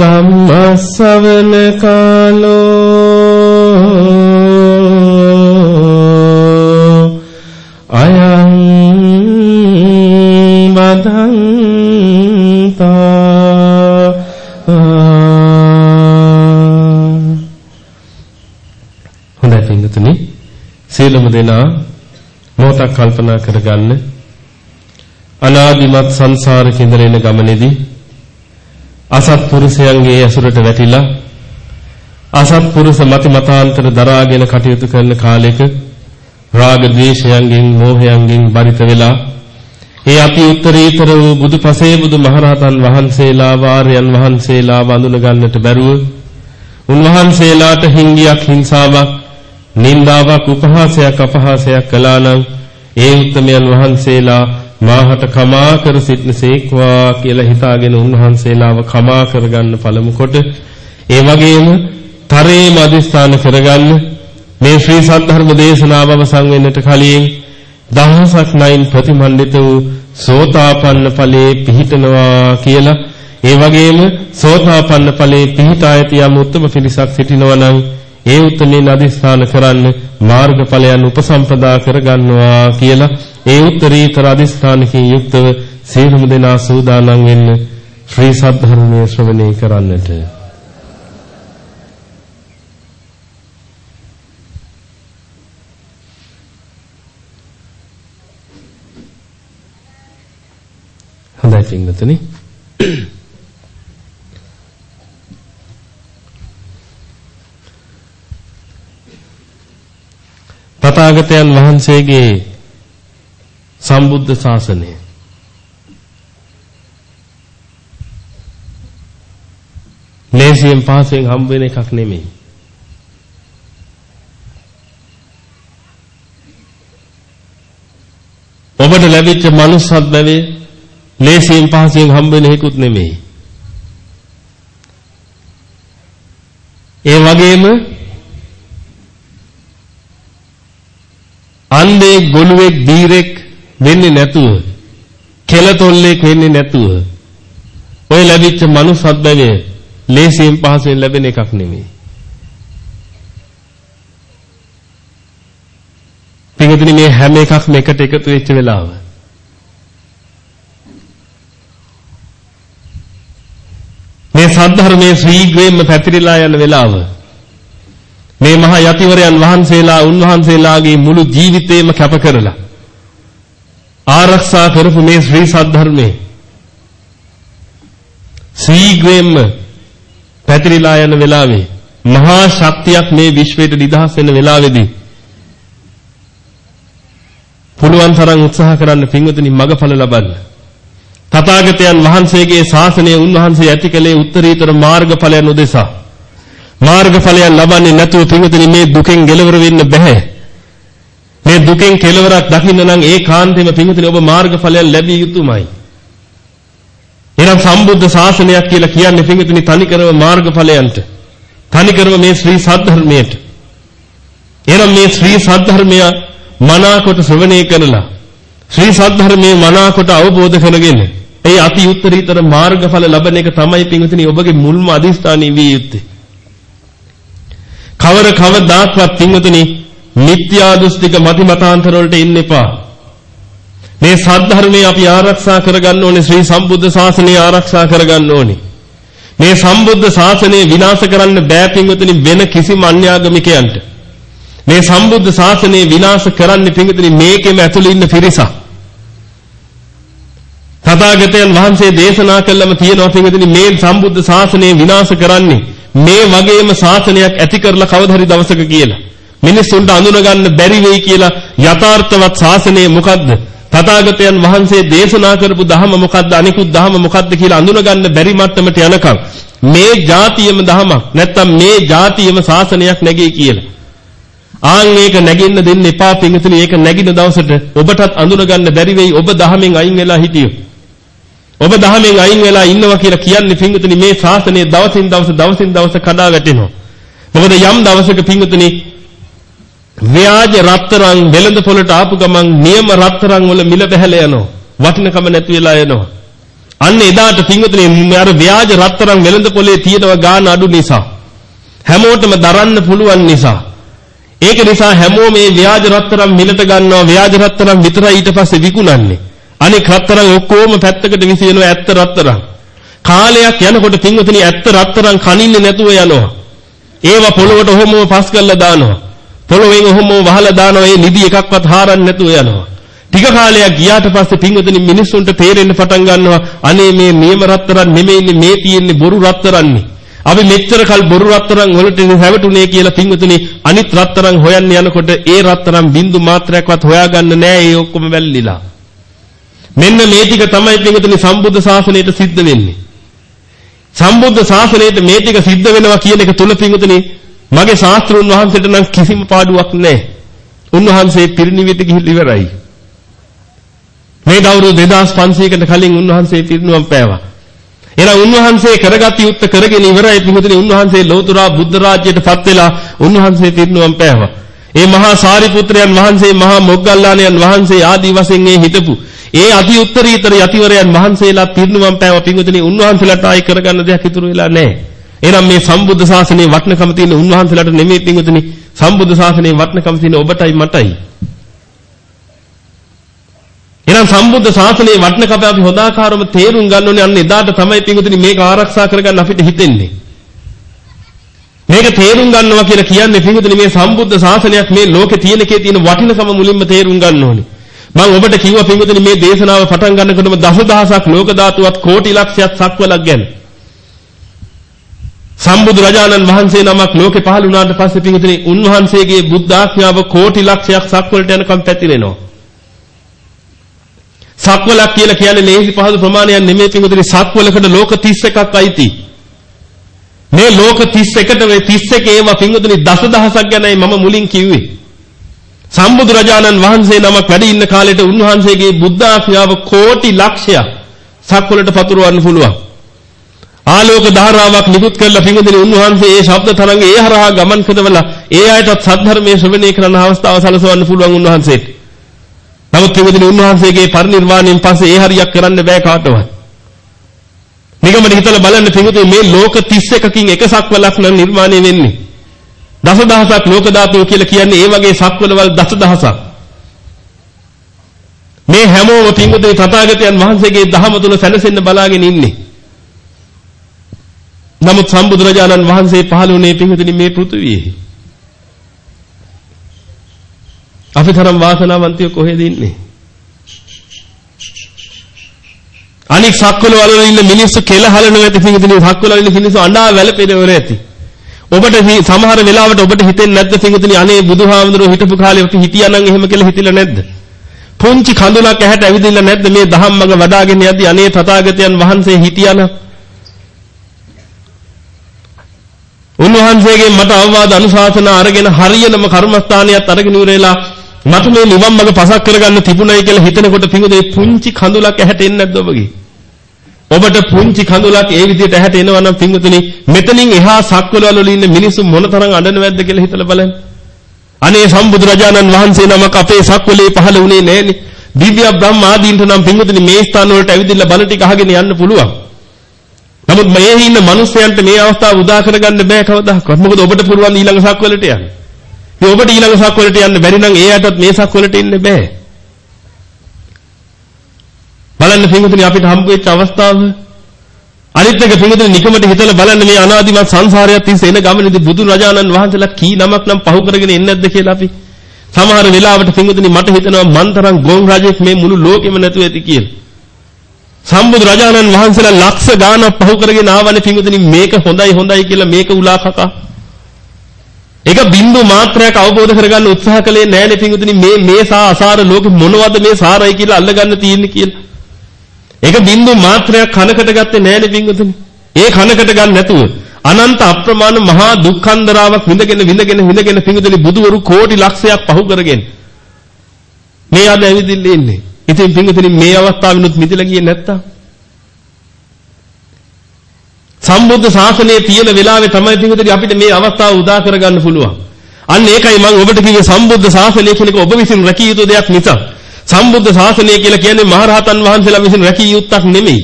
Speaker 5: ධම්මස්සවන කාලෝ අයං බදන්තා
Speaker 4: හොඳයි පින්තුනි. සීලම දෙනා මොහොතක් කල්පනා කරගන්න. අනාදිමත් සංසාරේ ඉඳගෙන ගමනේදී අසත්පුරුෂයන්ගේ ඇසුරට වැටිලා අසත්පුරුෂ මති මතාන්තර දරාගෙන කටයුතු කරන කාලෙක රාග ද්වේෂයන්ගෙන් මෝහයන්ගෙන් බරිත වෙලා ඒ අපි උත්තරීතර වූ බුදුපසේ බුදු මහරහතන් වහන්සේලා වාරයන් වහන්සේලා වඳුන ගන්නට බැරුව උන්වහන්සේලාට හිංගියක් හිංසාවක් නින්දාවක් උපහාසයක් අපහාසයක් කළා නම් ඒ උත්තමයන් වහන්සේලා මාහට කමා කර සිටනසේක්වා කියලා හිතාගෙන උන්වහන්සේලාව කමා කරගන්න පළමු කොට ඒ වගේම තරේ මදිස්ථාන කරගන්න මේ ශ්‍රී සද්ධර්ම දේශනාව අවසන් වෙන්නට කලින් දහසක් නයින් ප්‍රතිමන්විත වූ සෝතාපන්න ඵලයේ පිහිටනවා කියලා. ඒ වගේම සෝතාපන්න ඵලයේ පිහිටා ඇති යම් උත්තම පිරිසක් සිටිනවා නම් ඒ උත්තමීන් අදිස්ථාන කරන්න මාර්ගඵලයන් උපසම්පදා කරගන්නවා කියලා ඒ උත්තරීතර අදිස්ථානකින් යුක්තව සියලුම දෙනා සූදානම් වෙන්න ශ්‍රී සද්ධර්මයේ ශ්‍රවණය කරන්නට. හොඳයි පින්වතුනි. තථාගතයන් වහන්සේගේ සම්බුද්ධ ශාසනය ලේසියෙන් පහසුවෙන් හම්බ වෙන එකක් නෙමෙයි. ඔබට ලැබිච්ච manussත් බැවේ ලේසියෙන් පහසුවෙන් හම්බ වෙන එකකුත් නෙමෙයි. ඒ වගේම අන්ධෙක් ගොළුෙක් බීරෙක් වෙන්නේ නැතුව කෙලතොල්ලෙක් වෙන්නේ නැතුව ඔය ලැබිච්ච manussත් බැවේ ලේසියෙන් පහසුවෙන් ලැබෙන එකක් නෙමෙයි. පිටුදින මේ හැම එකක්ම එකට එකතු වෙච්ච වෙලාව. මේ සද්ධර්මයේ ශ්‍රීග්‍රේම පැතිරිලා යන වෙලාව. මේ මහා යතිවරයන් වහන්සේලා උන්වහන්සේලාගේ මුළු ජීවිතේම කැප කරලා ආරක්ෂා කරපු මේ ශ්‍රී සද්ධර්මයේ ශ්‍රීග්‍රේම පැතිරිලා යන වෙලාවේ මහා ශක්තියක් මේ විශ්වයට නිදහස් වෙන වෙලාවේදී පුළුවන් තරම් උත්සාහ කරන්න පින්වතුනි මගඵල ලබන්න. තථාගතයන් වහන්සේගේ ශාසනය උන්වහන්සේ ඇති කළේ උත්තරීතර මාර්ගඵලයන් උදෙසා. මාර්ගඵලයන් ලබන්නේ නැතුව පින්වතුනි මේ දුකෙන් කෙලවර වෙන්න බෑ. මේ දුකෙන් කෙලවරක් දකින්න නම් ඒකාන්තයෙන්ම පින්වතුනි ඔබ මාර්ගඵලයන් ලැබිය යුතුමයි. එහෙනම් සම්බුද්ධ ශාසනයක් කියලා කියන්නේ පින්විතනි තනිකරම මාර්ගඵලයන්ට. තනිකරම මේ ශ්‍රී සද්ධර්මයට. එහෙනම් මේ ශ්‍රී සද්ධර්මය මනාකොට ශ්‍රවණය කරලා ශ්‍රී සද්ධර්මයේ මනාකොට අවබෝධ කරගෙන ඒ අති උත්තරීතර මාර්ගඵල ලබන එක තමයි පින්විතනි ඔබගේ මුල්ම අදිස්ථානීය විය යුත්තේ. කවර කවදාක්වත් පින්විතනි මිත්‍යා දෘෂ්ටික මති මතාන්තර වලට ඉන්න එපා. මේ සද්ධර්මයේ අපි ආරක්ෂා කරගන්න ඕනේ ශ්‍රී සම්බුද්ධ ශාසනය ආරක්ෂා කරගන්න ඕනේ. මේ සම්බුද්ධ ශාසනය විනාශ කරන්න බෑ පින්වතුනි වෙන කිසිම අන්‍යාගමිකයන්ට. මේ සම්බුද්ධ ශාසනය විනාශ කරන්න පින්වතුනි මේකෙම ඇතුළේ ඉන්න පිරිසක්. තථාගතයන් වහන්සේ දේශනා කළම තියෙනවා පින්වතුනි මේ සම්බුද්ධ ශාසනය විනාශ කරන්නේ මේ වගේම ශාසනයක් ඇති කරලා කවදා හරි දවසක කියලා. මිනිස්සුන්ට අඳුන ගන්න බැරි වෙයි කියලා යථාර්ථවත් ශාසනය මොකද්ද? තථාගතයන් වහන්සේ දේශනා කරපු ධහම මොකද්ද අනිකුත් ධහම මොකද්ද කියලා අඳුනගන්න බැරි මට්ටමට යනකම් මේ જાතියම ධහමක් නැත්තම් මේ જાතියම ශාසනයක් නැගෙයි කියලා. ආන් මේක නැගින්න දෙන්න එපා පිංගුතුනි ඒක නැගින දවසට ඔබටත් අඳුනගන්න බැරි වෙයි ඔබ ධහමෙන් අයින් වෙලා හිටියෝ. ඔබ ධහමෙන් අයින් වෙලා ඉන්නවා කියලා කියන්නේ පිංගුතුනි මේ ශාසනය දවසින් දවස දවසින් දවස කඩා වැටෙනවා. මොකද යම් දවසක පිංගුතුනි ව්‍යාජ රත්තරන් වෙළඳ පොළට ආපු ගමන් නියම රත්තරන් වල මිල බැහැල යනවා. වටිනකම නැති වෙලා යනවා. අන්න එදාට පින්වතුනි අර ව්‍යාජ රත්තරන් වෙළඳ පොලේ තියෙනව ගාන අඩු නිසා හැමෝටම දරන්න පුළුවන් නිසා ඒක නිසා හැමෝම මේ ව්‍යාජ රත්තරන් මිලට ගන්නවා ව්‍යාජ රත්තරන් විතරයි ඊට පස්සේ විකුණන්නේ. අනික රත්තරන් ඔක්කොම පැත්තකට විසිනවා ඇත්ත රත්තරන්. කාලයක් යනකොට පින්වතුනි ඇත්ත රත්තරන් කනින්නේ නැතුව යනවා. ඒවා පොළොවට ඔහොම පස් කරලා දානවා. පොළොවෙන් ඔහොම වහලා දානවා ඒ නිදි එකක්වත් හාරන්න නැතුව යනවා. ටික කාලයක් ගියාට පස්සේ පින්වතුනි මිනිස්සුන්ට තේරෙන්න පටන් ගන්නවා අනේ මේ නියම රත්තරන් නෙමෙයිනේ මේ තියෙන්නේ බොරු රත්තරන්නේ. අපි මෙච්චර කල් බොරු රත්තරන් වලට හැවටුනේ කියලා පින්වතුනි අනිත් රත්තරන් හොයන්න යනකොට ඒ රත්තරන් බින්දු මාත්‍රයක්වත් හොයාගන්න නෑ ඒ ඔක්කොම වැල්ලිලා. මෙන්න මේ ටික තමයි පින්වතුනි සම්බුද්ධ ශාසනයට සිද්ධ වෙන්නේ. සම්බුද්ධ ශාසනයට මේ ටික සිද්ධ වෙනවා කියන එක තුල පින්වතුනි මගේ ශාස්ත්‍රුන් වහන්සේට නම් කිසිම පාඩුවක් නැහැ. උන්වහන්සේ පිරිනිවිද ගිහිල්ලා ඉවරයි. මේ අවුරුදු 2500කට කලින් උන්වහන්සේ පිරිනුවම් පෑවා. එහෙනම් උන්වහන්සේ කරගත් යුත්ත කරගෙන ඉවරයි පිටුදින උන්වහන්සේ ලෝතුරා බුද්ධ රාජ්‍යයට පත් වෙලා උන්වහන්සේ පිරිනුවම් පෑවා. ඒ මහා සාරිපුත්‍රයන් වහන්සේ මහා මොග්ගල්ලාණන් වහන්සේ ආදී වශයෙන් මේ හිටපු ඒ අති උත්තරීතර යතිවරයන් වහන්සේලා පිරිනුවම් පෑව පිංගුතුනි උන්වහන්සේලාට ආයි කරගන්න දෙයක් ඉතුරු වෙලා නැහැ. එහෙනම් මේ සම්බුද්ධ ශාසනයේ වටිනකම තියෙන උන්වහන්සේලාට නෙමෙයි පිංගුතුනි සම්බුද්ධ ශාසනයේ වටිනකම තියෙන ඔබටයි මටයි. එහෙනම් සම්බුද්ධ ශාසනයේ වටිනකම අපි හොදාකාරව තේරුම් ගන්න ඕනේ අන්න එදාට තමයි පිංගුතුනි මේක ආරක්ෂා කරගන්න අපිට හිතෙන්නේ. මේක තේරුම් ගන්නවා කියලා කියන්නේ පිංගුතුනි මේ සම්බුද්ධ ශාසනයක් මේ ලෝකේ තියෙන කේ තියෙන වටිනකම මුලින්ම තේරුම් ගන්න ඕනේ. මම ඔබට කිව්වා පින්වතුනි මේ දේශනාව පටන් ගන්නකොටම දසදහසක් ලෝක ධාතුවත් කෝටි ලක්ෂයක් සක්වලක් ගැන. සම්බුදු රජාණන් වහන්සේ නමක් ලෝකේ පහළ වුණාට පස්සේ පින්වතුනි උන්වහන්සේගේ බුද්ධ ආඥාව කෝටි ලක්ෂයක් සක්වලට යනකම් පැතිරෙනවා. සක්වලක් කියලා කියන්නේ ලේසි පහසු ප්‍රමාණයක් නෙමෙයි පින්වතුනි සක්වලකට ලෝක 31ක් අයිති. මේ ලෝක 31ට මේ 31 ඒවා පින්වතුනි දසදහසක් ගැනයි මම මුලින් කිව්වේ. සම්බුදු රජාණන් වහන්සේ නමක් වැඩ ඉන්න කාලෙට උන්වහන්සේගේ බුද්ධ ආඥාව කෝටි ලක්ෂයක් සක්වලට පතුරවන්න පුළුවන්. ආලෝක ධාරාවක් නිකුත් කරලා පිඟුදින උන්වහන්සේ ඒ ශබ්ද තරංග ඒ හරහා ගමන් කරවලා ඒ අයටත් සද්ධර්මයේ ශ්‍රවණය කරන අවස්ථාව සලසවන්න පුළුවන් උන්වහන්සේට. නමුත් පිඟුදින උන්වහන්සේගේ පරිනිර්වාණයෙන් පස්සේ ඒ හරියක් කරන්න බෑ කාටවත්. නිගමන හිතලා බලන්න පිඟුදින මේ ලෝක 31කින් එක සක්වලක් නම් නිර්මාණය වෙන්නේ. දසදහසක් ලෝක ධාතුව කියලා කියන්නේ ඒ වගේ සක්වලවල් දසදහසක්. මේ හැමෝම පින්වතුනි තථාගතයන් වහන්සේගේ දහම තුල සැනසෙන්න බලාගෙන ඉන්නේ. නමුත් සම්බුදුරජාණන් වහන්සේ පහළ වුණේ පින්වතුනි මේ පෘථිවියේ. අපි තරම් වාසනාවන්තයෝ කොහෙද ඉන්නේ? අනික් සක්වල වල ඉන්න මිනිස්සු කෙලහල නොඇති පින්වතුනි සක්වල වල ඉන්න මිනිස්සු අඬා වැළපෙනවර ඇති. ඔබට සමහර වෙලාවට ඔබට හිතෙන්නේ නැද්ද පිංගුතුනි අනේ බුදුහාමුදුරුවෝ හිටපු කාලේ අපි හිටියානම් එහෙම කියලා හිතිලා නැද්ද? පුංචි කඳුලක් ඇහැට ඇවිදින්න නැද්ද මේ ධම්මග වඩාගෙන යද්දි අනේ තථාගතයන් වහන්සේ හිටියානම්? උන්වහන්සේගෙන් මට අවවාද අනුශාසනා අරගෙන හරියනම කර්මස්ථානියත් අරගෙන ඉවරලා මට මේ නිවන් මඟ පසක් කරගන්න තිබුණයි කියලා හිතනකොට පිංගුදේ පුංචි කඳුලක් ඇහැට එන්නේ නැද්ද ඔබගේ? ඔබට පුංචි කඳුලක් ඒ විදිහට ඇහැට එනවා නම් පින්වතුනි මෙතනින් එහා සක්වල වල ඉන්න මිනිස්සු මොනතරම් අඬනවද කියලා හිතලා බලන්න. අනේ සම්බුදුරජාණන් වහන්සේ නමක් අපේ සක්වලේ පහළ වුණේ නැහනේ. දිව්‍ය බ්‍රහ්ම ආදීන්ට නම් පින්වතුනි මේ ස්ථාන වලට ඇවිදilla බණ ටික අහගෙන යන්න පුළුවන්. නමුත් මේ ඉන්න මිනිස්යන්ට මේ අවස්ථාව උදා කරගන්න බෑ කවදාකවත්. මොකද ඔබට පුළුවන් ඊළඟ සක්වලට යන්න. ඒ ඔබට ඊළඟ සක්වලට යන්න බැරි නම් ඒ අයටත් මේ සක්වලට ඉන්න බෑ. බලන්න පින්වතුනි අපිට හම්බ වෙච්ච අවස්ථාව අනිත් එක පින්වතුනි නිකමට හිතලා බලන්න මේ අනාදිමත් සංසාරයක් තිස්සේ එන ගමනේදී බුදු රජාණන් වහන්සේලා කී නමක් නම් පහු කරගෙන එන්නේ නැද්ද කියලා අපි සමහර වෙලාවට පින්වතුනි මට හිතෙනවා මන්තරම් ගෝන් රජෙක් මේ මුළු ලෝකෙම නැතුව ඇති කියලා. සම්බුදු රජාණන් වහන්සේලා ලක්ෂ ගාණක් පහු කරගෙන ආවනේ පින්වතුනි මේක හොඳයි හොඳයි කියලා මේක උලා කකා. ඒක බින්දු මාත්‍රයක් අවබෝධ කරගන්න උත්සාහ කළේ නෑනේ පින්වතුනි මේ මේ සා අසාර ලෝකෙ මොනවද මේ සාරයි කියලා අල්ලගන්න තියෙන්නේ කියලා. ඒක බින්දු මාත්‍රයක් කනකට ගත්තේ නෑනේ පින්වතුනි. ඒ කනකට ගන්න නැතුව අනන්ත අප්‍රමාණ මහා දුක්ඛන්දරාවක් විඳගෙන විඳගෙන විඳගෙන පින්වතුනි බුදුවරු කෝටි ලක්ෂයක් පහු කරගෙන මේ අද ඇවිදින්න ඉන්නේ. ඉතින් පින්වතුනි මේ අවස්ථාවෙනුත් මිදලා ගියේ නැත්තම් සම්බුද්ධ ශාසනයේ තියෙන වෙලාවේ තමයි පින්වතුනි අපිට මේ අවස්ථාව උදා කරගන්න පුළුවන්. අන්න ඒකයි මම ඔබට කිව්වේ සම්බුද්ධ ශාසනය කියන එක ඔබ විසින් රැකිය යුතු දෙයක් නිසා. සම්බුද්ධ ශාසනය කියලා කියන්නේ මහරහතන් වහන්සේලා විසින් රැකිය යුත්තක් නෙමෙයි.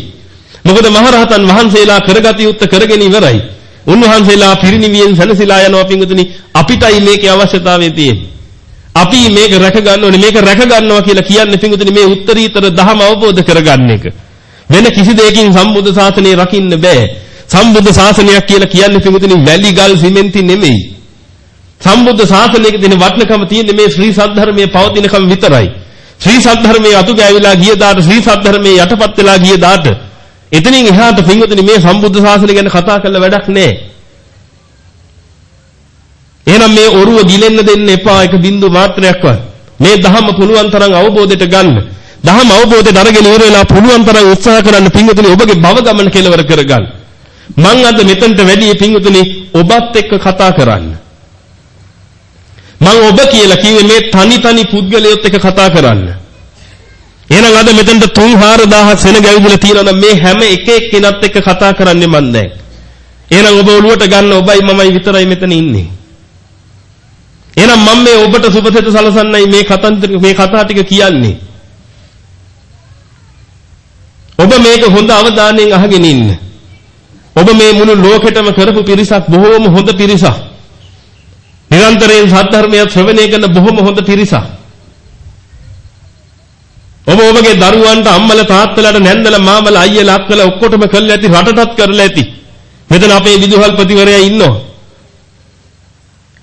Speaker 4: මොකද මහරහතන් වහන්සේලා කරගත යුත්ත කරගෙන ඉවරයි. උන්වහන්සේලා පිරිනිවියෙන් සැනසීලා යනවා පිංගුතුනි අපිටයි මේකේ අවශ්‍යතාවය තියෙන්නේ. අපි මේක රැක ගන්න ඕනේ මේක රැක ගන්නවා කියලා කියන්නේ පිංගුතුනි මේ උත්තරීතර ධහම අවබෝධ කරගන්න එක. වෙන කිසි දෙයකින් සම්බුද්ධ ශාසනය රකින්න බෑ. සම්බුද්ධ ශාසනයක් කියලා කියන්නේ පිංගුතුනි වැලි ගල් සිමෙන්ති නෙමෙයි. සම්බුද්ධ ශාසනයක තියෙන වටිනකම තියෙන්නේ මේ ශ්‍රී සද්ධර්මයේ පවතිනකම විතරයි. ශ්‍රී සද්ධර්මයේ අතු ගෑවිලා ගිය දාට ශ්‍රී සද්ධර්මයේ යටපත් වෙලා ගිය දාට එතනින් එහාට පින්වතුනි මේ සම්බුද්ධ ශාසනය ගැන කතා කරලා වැඩක් නැහැ. එහෙනම් මේ ඔරුව ගිලෙන්න දෙන්න එපා එක බින්දු මාත්‍රයක්වත්. මේ ධහම පුළුවන් තරම් අවබෝධයට ගන්න. ධහම අවබෝධයට අරගෙන ඉවර වෙලා පුළුවන් තරම් උත්සාහ කරන්න පින්වතුනි ඔබගේ භව ගමන කෙලවර කරගන්න. මං අද මෙතනට වැඩි පින්වතුනි ඔබත් එක්ක කතා කරන්න. මම ඔබ කියලා කිව්වේ මේ තනි තනි පුද්ගලයොත් එක්ක කතා කරන්න. එහෙනම් අද මෙතනට 3-4000 සෙනග ඇවිදලා තියෙනවා මේ හැම එක එක්කෙනත් එක්ක කතා කරන්නේ මන් දැන්. එහෙනම් ඔබ ඔළුවට ගන්න ඔබයි මමයි විතරයි මෙතන ඉන්නේ. එහෙනම් මම මේ ඔබට සුබසෙත සලසන්නයි මේ කතන්දර මේ කතා ටික කියන්නේ. ඔබ මේක හොඳ අවධානයෙන් අහගෙන ඉන්න. ඔබ මේ මුළු ලෝකෙටම කරපු පිරිසක් බොහෝම හොඳ පිරිසක්. නිරන්තරයෙන් සත්‍ය ශ්‍රවණය කරන බොහොම හොඳ පිරිසක්. ඔබ ඔබගේ දරුවන්ට අම්මලා තාත්තලාට නැන්දලා මාමලා අයියලා අක්කලා ඔක්කොටම කරලා ඇති රටටත් කරලා ඇති. මෙතන අපේ විදුහල්පතිවරයා ඉන්නවා.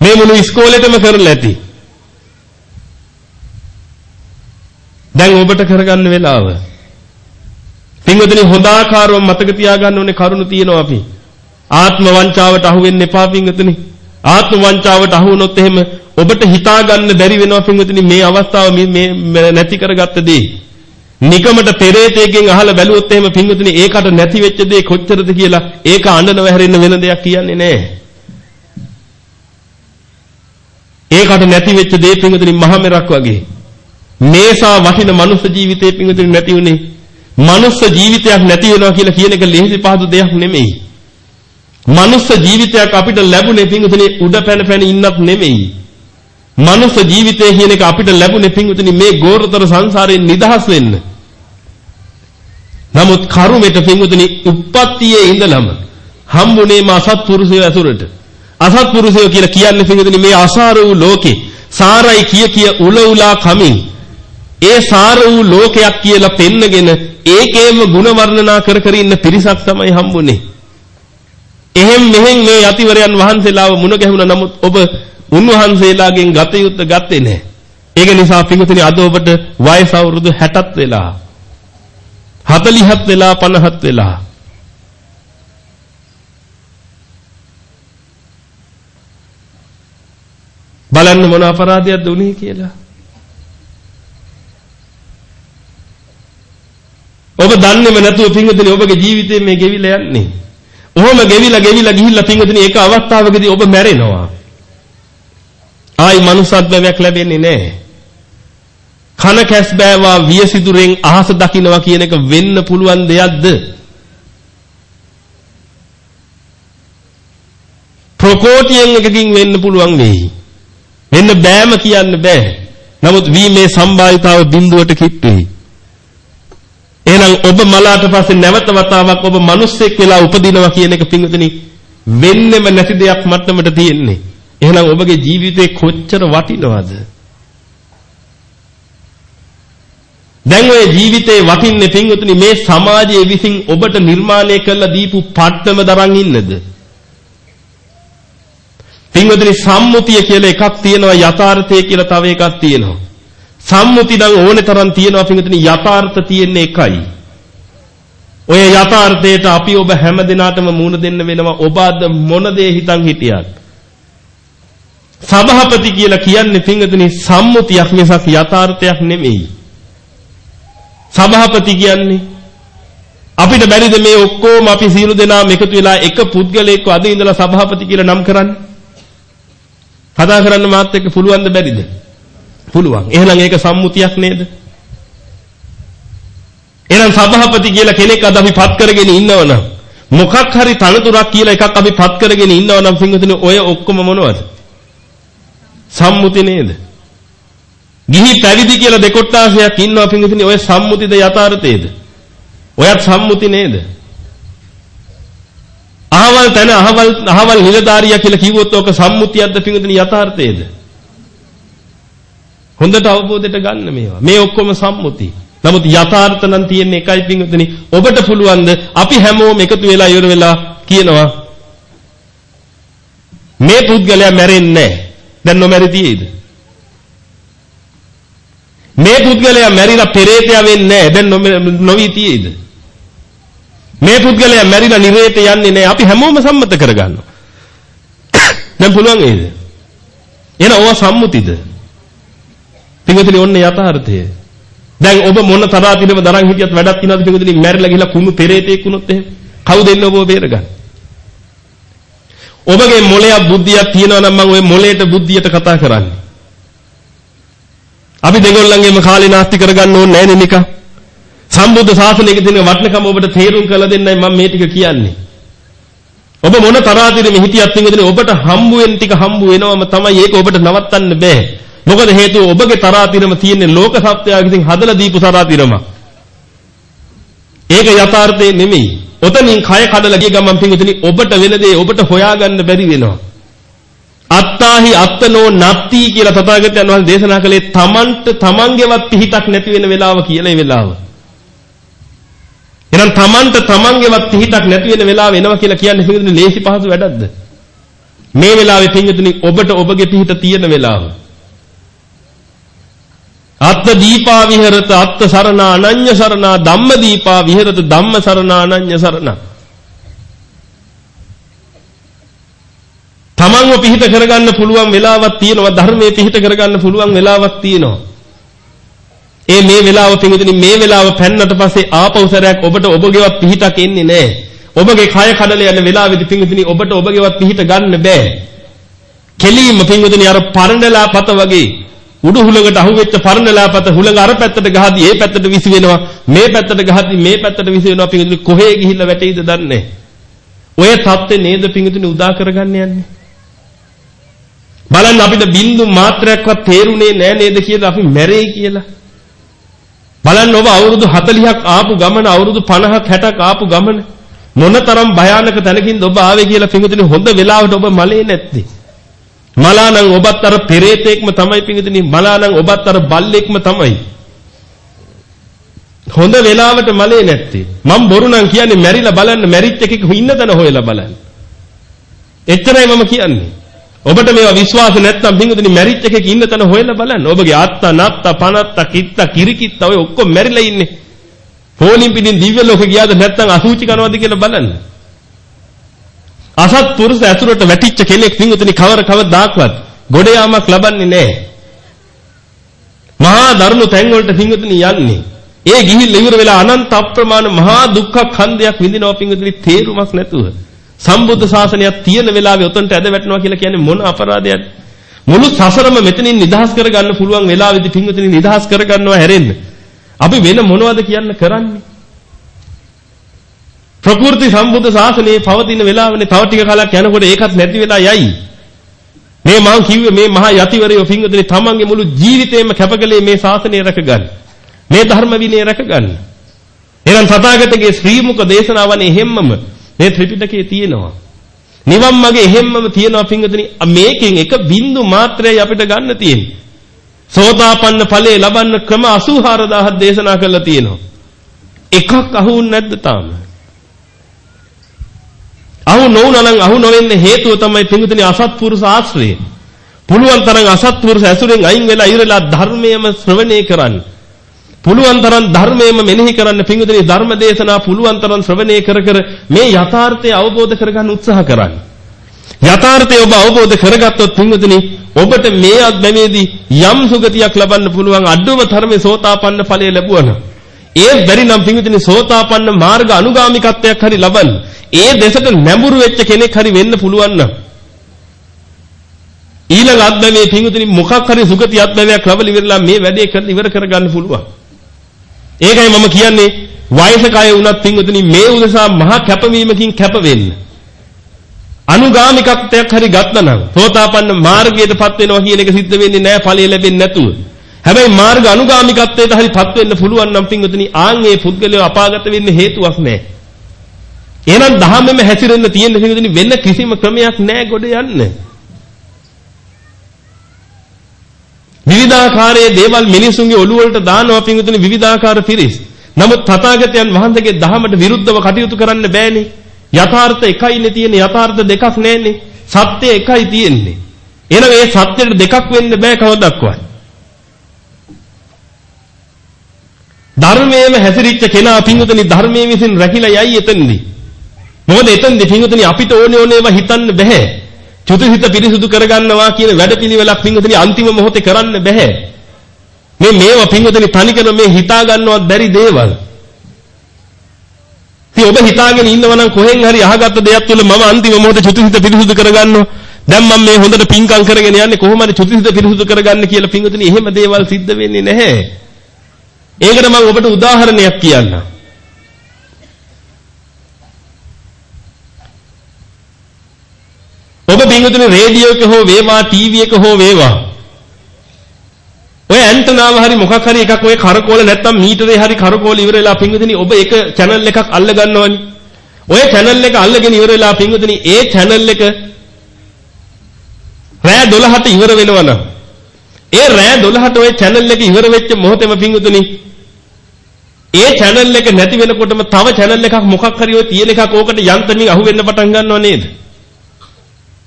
Speaker 4: මේ මුළු ඉස්කෝලේටම කරලා ඇති. දැන් ඔබට කරගන්න වෙලාව. පින්වතුනි හොඳ ආකාරව මතක තියාගන්න ඕනේ කරුණු තියෙනවා අපි. ආත්ම වංචාවට අහු වෙන්න එපා පින්වතුනි. ආත්ම වංචාවට අහු වුණොත් එහෙම ඔබට හිතා ගන්න බැරි වෙනවා පින්වතුනි මේ අවස්ථාව මේ නැති කරගත්ත දේ. නිකමට පෙරේතයෙක්ගෙන් අහලා බැලුවොත් එහෙම පින්වතුනි ඒකට නැති වෙච්ච දේ කොච්චරද කියලා ඒක අඬනව හැරෙන්න වෙන දෙයක් කියන්නේ නැහැ. ඒකට නැති වෙච්ච දේ පින්වතුනි මහ මෙරක් වගේ. මේසා වටින මනුස්ස ජීවිතේ පින්වතුනි නැති උනේ. මනුස්ස ජීවිතයක් නැති වෙනවා කියලා කියන එක ලෙහෙසි පහසු දෙයක් නෙමෙයි. මනුස්ස ජීවිතයක් අපිට ලැබුණේ පින්වතුනි උඩ පැන පැන ඉන්නත් නෙමෙයි. මනුස්ස ජීවිතය කියන එක අපිට ලැබුණේ පින්වතුනි මේ ගෝරතර සංසාරයෙන් නිදහස් වෙන්න. නමුත් කරුමෙට පින්වතුනි උප්පත්තියේ ඉඳලම හම්බුනේ මා සත්පුරුෂයෝ ඇතුළට. අසත්පුරුෂයෝ කියලා කියන්නේ පින්වතුනි මේ අසාර වූ ලෝකේ සාරයි කිය කිය උල උලා කමින් ඒ සාර වූ ලෝකයක් කියලා පෙන්නගෙන ඒකේම ಗುಣ වර්ණනා කර කර ඉන්න පිරිසක් තමයි හම්බුනේ. එහෙන් මෙහෙන් මේ යතිවරයන් වහන්සේලාව මුණ ගැහුණා නමුත් ඔබ උන්වහන්සේලාගෙන් ගත යුත්තේ ගත්තේ නැහැ. ඒක නිසා පිටුතුනි අද ඔබට වයස අවුරුදු 60ක් වෙලා 40ක් වෙලා 50ක් වෙලා බලන්න මොන අපරාධයක්ද උනේ කියලා. ඔබ දන්නේම නැතුව පින්වතුනි ඔබගේ ජීවිතේ මේ ගෙවිලා යන්නේ. ඔහොම ගෙවිලා ගෙවිලා ගිහිල්ලා පින්වතුනි ඒක අවස්ථාවකදී ඔබ මැරෙනවා. ආයි මනුස්සත්වයක් ලැබෙන්නේ නැහැ. කන කැස් බෑවා වියසිතුරෙන් අහස දකින්නවා කියන එක වෙන්න පුළුවන් දෙයක්ද? ප්‍රකෝටියෙන් එකකින් වෙන්න පුළුවන් වෙයි. වෙන්න බෑම කියන්න බෑ. නමුත් වී මේ සම්භාවිතාව බිඳුවට කිට්ටුයි. එහෙනම් ඔබ මලාට පස්සේ නැවත වතාවක් ඔබ මිනිස්සෙක් වෙලා උපදිනවා කියන එක පින්වතුනි වෙන්නෙම නැති දෙයක් මට්ටමට තියෙන්නේ. එහෙනම් ඔබගේ ජීවිතේ කොච්චර වටිනවද? දැන් ඔය ජීවිතේ වටින්නේ පින්වතුනි මේ සමාජයේ විසින් ඔබට නිර්මාණය කරලා දීපු පට්ටම දරන් ඉන්නද? පින්වතුනි සම්මුතිය කියලා එකක් තියෙනවා යථාර්ථය කියලා තව එකක් තියෙනවා. සම්මුති නම් ඕනේ තරම් තියෙනවා පින්වතුනි යථාර්ථ තියෙන්නේ එකයි. ඔය යථාර්ථයට අපි ඔබ හැම දිනාටම මූණ දෙන්න වෙනවා ඔබ අද මොන දේ හිතන් හිටියත්. සභාපති කියලා කියන්නේ පින්වතුනි සම්මුතියක් මිසක් යථාර්ථයක් නෙමෙයි. සභාපති කියන්නේ අපිට බැරිද මේ ඔක්කොම අපි සියලු දෙනාම එකතු වෙලා එක පුද්ගලයෙක්ව අද ඉඳලා සභාපති කියලා නම් කරන්න? කතා කරන්න මාත් එක්ක පුළුවන්ද බැරිද? පුළුවන්. එහෙනම් ඒක සම්මුතියක් නේද? එහෙනම් සභාපති කියලා කෙනෙක් අද අපි පත් කරගෙන ඉන්නවනම් මොකක් හරි තනතුරක් කියලා එකක් අපි පත් කරගෙන ඉන්නවනම් පින්වතුනි ඔය ඔක්කොම මොනවද? සම්මුති නේද? ගිහි පැවිදි කියලා දෙකොට්ටාසයක් ඉන්නවා පින්වතුනි ඔය සම්මුතිද යථාර්ථයේද? ඔයත් සම්මුති නේද? අහවල් තැන අහවල් අහවල් නිලධාරියා කියලා කිව්වොත් ඕක සම්මුතියක්ද පින්වතුනි යථාර්ථයේද? හොඳට අවබෝධයට ගන්න මේවා. මේ ඔක්කොම සම්මුති. නමුත් යථාර්ථ නම් තියෙන්නේ එකයි පින්වතුනි. ඔබට පුළුවන් අපි හැමෝම එකතු වෙලා ඉවර වෙලා කියනවා මේ පුද්ගලයා මැරෙන්නේ නැහැ. දැන් නොමැරි තියෙයිද? මේ පුද්ගලයා මැරිලා පෙරේතයා වෙන්නේ නැහැ. දැන් නොවි තියෙයිද? මේ පුද්ගලයා මැරිලා නිරේත යන්නේ නැහැ. අපි හැමෝම සම්මත කරගන්නවා. දැන් පුළුවන් ඒද? එහෙනම් ඕවා සම්මුතිද? පිටුතුනි ඔන්න යථාර්ථය. දැන් ඔබ මොන තරහටිනම දරන් හිටියත් වැඩක් තියනවාද පිටුතුනි මැරිලා ගිහලා කුණු පෙරේතෙක් වුණොත් එහෙම? කවුද එන්නේ ඔබව බේරගන්නේ? ඔබගේ මොලයක් බුද්ධියක් තියෙනවා නම් මම ওই මොලේට බුද්ධියට කතා කරන්නේ. අපි දෙගොල්ලන්ගේම කාලේ නාස්ති කරගන්න ඕනේ නැහැ නේ නිකන්. සම්බුද්ධ ශාසනයක තියෙන වටිනකම ඔබට තේරුම් කරලා දෙන්නයි මම මේ ටික කියන්නේ. ඔබ මොන තරහදිරෙම හිටියත් පින්වතුනි ඔබට හම්බ වෙන ටික හම්බ වෙනවම තමයි ඒක ඔබට නවත්තන්න බෑ. මොකද හේතුව ඔබගේ තරහදිරම තියෙන්නේ ලෝක සත්‍යය විසින් හදලා දීපු තරහදිරම. ඒක යථාර්ථේ නෙමෙයි. ඔතනින් කය කඩලා ගිය ගමන් පින්වතුනි ඔබට වෙන දේ ඔබට හොයාගන්න බැරි වෙනවා. අත්තාහි අත්තනෝ නත්ති කියලා තථාගතයන් වහන්සේ දේශනා කළේ තමන්ට තමන්ගේවත් පිහිටක් නැති වෙන වෙලාව කියලා ඒ වෙලාව. එහෙනම් තමන්ට තමන්ගේවත් පිහිටක් නැති වෙන වෙලාව එනවා කියලා කියන්නේ පිටුදුනේ ලේසි පහසු වැඩක්ද? මේ වෙලාවේ පිටුදුනේ ඔබට ඔබගේ පිහිට තියෙන වෙලාව. අත්ත දීපා විහෙරත අත්ත සරණා අනඤ්‍ය සරණා ධම්ම දීපා විහෙරත ධම්ම සරණා අනඤ්‍ය සරණා තමන්ව පිහිට කරගන්න පුළුවන් වෙලාවක් තියෙනවා ධර්මයේ පිහිට කරගන්න පුළුවන් වෙලාවක් තියෙනවා ඒ මේ වෙලාව පිඟුතුනි මේ වෙලාව පැන්නට පස්සේ ආපහු සැරයක් ඔබට ඔබගේවත් පිහිටක් එන්නේ නැහැ. ඔබගේ කය කඩල යන වෙලාවෙදි පිඟුතුනි ඔබට ඔබගේවත් පිහිට ගන්න බෑ. කෙලීම පිඟුතුනි අර පරණලා පත වගේ උඩු හුලඟට අහුවෙච්ච පරණලාපත හුලඟ අර පැත්තට ගහදී ඒ පැත්තට විසි වෙනවා මේ පැත්තට ගහදී මේ පැත්තට විසි වෙනවා පිංගුතුනි කොහේ ගිහිල්ලා වැටෙයිද දන්නේ? ඔය தත්ත්වේ නේද පිංගුතුනි උදා කරගන්න යන්නේ? බලන්න අපිට බින්දු මාත්‍රයක්වත් තේරුනේ නෑ නේද කියලා අපි මැරෙයි කියලා. බලන්න ඔබ අවුරුදු 40ක් ආපු ගමන අවුරුදු 50ක් 60ක් ආපු ගමන මොනතරම් භයානක තැනකින්ද ඔබ ආවේ කියලා පිංගුතුනි හොඳ වෙලාවට ඔබ මලේ නැත්තේ. මලා නම් ඔබත් අර පෙරේතෙක්ම තමයි පිඟුතුනි මලා නම් ඔබත් අර බල්ලෙක්ම තමයි. හොඳ වෙලාවට මලේ නැත්තේ. මම බොරු නම් කියන්නේ මැරිලා බලන්න මැරිච්ච එකෙක් ඉන්න තැන හොයලා බලන්න. එච්චරයි මම කියන්නේ. ඔබට මේවා විශ්වාස නැත්නම් පිඟුතුනි මැරිච්ච එකෙක් ඉන්න තැන හොයලා බලන්න ඔබගේ අත්තා නත්තා පනත්තා කිත්තා කිරිකිත්තා ඔය ඔක්කොම මැරිලා ඉන්නේ හෝනින් පිටින් දිව්‍ය ලෝකෙ ගියාද නැත්නම් අසුචි කරනවද කියලා බලන්න අසත්පුරුෂ ඇතුළට වැටිච්ච කෙනෙක් පින්වතුනි කවර කවදාක්වත් ගොඩ යාමක් ලබන්නේ නැහැ. මහා දරුණු තැන් වලට පින්වතුනි යන්නේ. ඒ ගිහිල්ලා ඉවර වෙලා අනන්ත අප්‍රමාණ මහා දුක්ඛ ඛන්දයක් විඳිනවා පින්වතුනි තේරුමක් නැතුව. සම්බුද්ධ ශාසනයක් තියෙන වෙලාවේ උතන්ට ඇද වැටෙනවා කියලා කියන්නේ මොන අපරාධයක්ද? මුළු සසරම මෙතනින් නිදහස් කරගන්න පුළුවන් වෙලාවෙදි පින්වතුනි නිදහස් කරගන්නවා හැරෙන්න. අපි වෙන මොනවද කියන්න කරන්නේ? ප්‍රකෘති සම්බුද්ධ ශාසනයේ පවතින වෙලාවනේ තව ටික කාලයක් යනකොට ඒකත් නැති වෙලා යයි. මේ මම කිව්වේ මේ මහා යතිවරයෝ පිංගුතුනි තමන්ගේ මුළු ජීවිතේම කැපකලේ මේ ශාසනය රැකගන්න. මේ ධර්ම විනය රැකගන්න. එහෙනම් තථාගතගේ ශ්‍රී මුක දේශනාවනේ හැමම මේ ත්‍රිපිටකයේ තියෙනවා. නිවන් මාගේ හැමම තියෙනවා පිංගුතුනි මේකෙන් එක බින්දු මාත්‍රයයි අපිට ගන්න තියෙන්නේ. සෝතාපන්න ඵලයේ ලබන්න ක්‍රම 84000ක් දේශනා කරලා තියෙනවා. එකක් අහුුන්නේ නැද්ද තාම? අහු නොවුනා නම් අහු නොවෙන්න හේතුව තමයි පිඟුතුනි අසත්පුරුෂ ආශ්‍රය. පුළුවන් තරම් අසත්පුරුෂ ඇසුරෙන් අයින් වෙලා ඉවරලා ධර්මයේම ශ්‍රවණය කරන්න. පුළුවන් තරම් ධර්මයේම මෙනෙහි කරන්න පිඟුතුනි ධර්ම දේශනා පුළුවන් තරම් ශ්‍රවණය කර කර මේ යථාර්ථය අවබෝධ කරගන්න උත්සාහ කරන්න. යථාර්ථය ඔබ අවබෝධ කරගත්තොත් පිඟුතුනි ඔබට මේ අත්දැමේදී යම් සුගතියක් ලබන්න පුළුවන් අඩුම තරමේ සෝතාපන්න ඵලය ලැබුවා ඒ බැරි නම් පිඟුතුනි සෝතාපන්න මාර්ග අනුගාමිකත්වයක් හරි ලබන්න ඒ දෙසට නැඹුරු වෙච්ච කෙනෙක් හරි වෙන්න පුළුවන් නම් ඊළඟ අත්දැමේ පිංගුතුනි මොකක් හරි සුගති අත්දැමයක් ලැබලි ඉවරලා මේ වැඩේ කරලා ඉවර කරගන්න පුළුවන්. ඒකයි මම කියන්නේ වයසක අය වුණත් පිංගුතුනි මේ උදෙසා මහා කැපවීමකින් කැප වෙන්න. අනුගාමිකත්වයක් හරි ගත්තා නම් සෝතාපන්න මාර්ගයටපත් වෙනවා කියන එක සිද්ධ වෙන්නේ නැහැ ඵලය ලැබෙන්නේ නැතුව. හැබැයි මාර්ග අනුගාමිකත්වයට හරිපත් වෙන්න පුළුවන් නම් පිංගුතුනි ආන් මේ පුද්ගලයා අපාගත වෙන්න හේතුවක් නැහැ. එහෙනම් දහමෙම හැසිරෙන්න තියෙන පිටුදින වෙන කිසිම ක්‍රමයක් නැහැ ගොඩ යන්න. විවිධාකාරයේ දේවල් මිනිසුන්ගේ ඔළුව වලට දානවා පිටුදින විවිධාකාර පිරිස්. නමුත් තථාගතයන් වහන්සේගේ දහමට විරුද්ධව කටයුතු කරන්න බෑනේ. යථාර්ථ එකයිනේ තියෙන්නේ යථාර්ථ දෙකක් නැන්නේ. සත්‍ය එකයි තියෙන්නේ. එහෙනම් මේ සත්‍යෙට දෙකක් වෙන්න බෑ කවදක්වත්. ධර්මයේම හැසිරිච්ච කෙනා පින්වතුනි ධර්මයේ විසින් රැකිලා යයි එතනදී. මොකද එතනදී පින්වතුනි අපිට ඕනේ ඕනේව හිතන්න බෑ. චුතිසිත පිරිසුදු කරගන්නවා කියන වැඩපිළිවෙලක් පින්වතුනි අන්තිම මොහොතේ කරන්න බෑ. මේ මේවා පින්වතුනි තනිකර මේ හිතා ගන්නවත් බැරි දේවල්. ඉතින් ඔබ හිතාගෙන ඉන්නවා නම් කොහෙන් හරි අහගත්ත දෙයක් තුළ මම අන්තිම මොහොතේ චුතිසිත පිරිසුදු කරගන්නවා. දැන් මම මේ හොඳට පිංකම් කරගෙන යන්නේ කොහොම හරි චුතිසිත පිරිසුදු කරගන්න කියලා පින්වතුනි එහෙම දේවල් සිද්ධ වෙන්නේ නැහැ. ඒකට මම ඔබට උදාහරණයක් කියන්නම්. පින්විතනේ රේඩියෝ එක හෝ වේවා ටීවී එක හෝ වේවා ඔය ඇන්ටනාව හරි මොකක් හරි එකක් ඔය කරකෝල නැත්තම් මීටරේ හරි කරකෝල ඉවර වෙලා පින්විතනේ ඔබ එක channel එකක් අල්ල ගන්නවනේ ඔය channel එක අල්ලගෙන ඉවර වෙලා පින්විතනේ ඒ channel එක රෑ 12ට ඉවර වෙනවනම් ඒ රෑ 12ට ඔය channel එක ඉවර වෙච්ච මොහොතේම පින්විතනේ ඒ channel එක නැති වෙනකොටම තව channel එකක් මොකක් හරි ඔය තියෙන එකක් ඕකට යන්තමින් අහු වෙන්න පටන් ගන්නව නේද?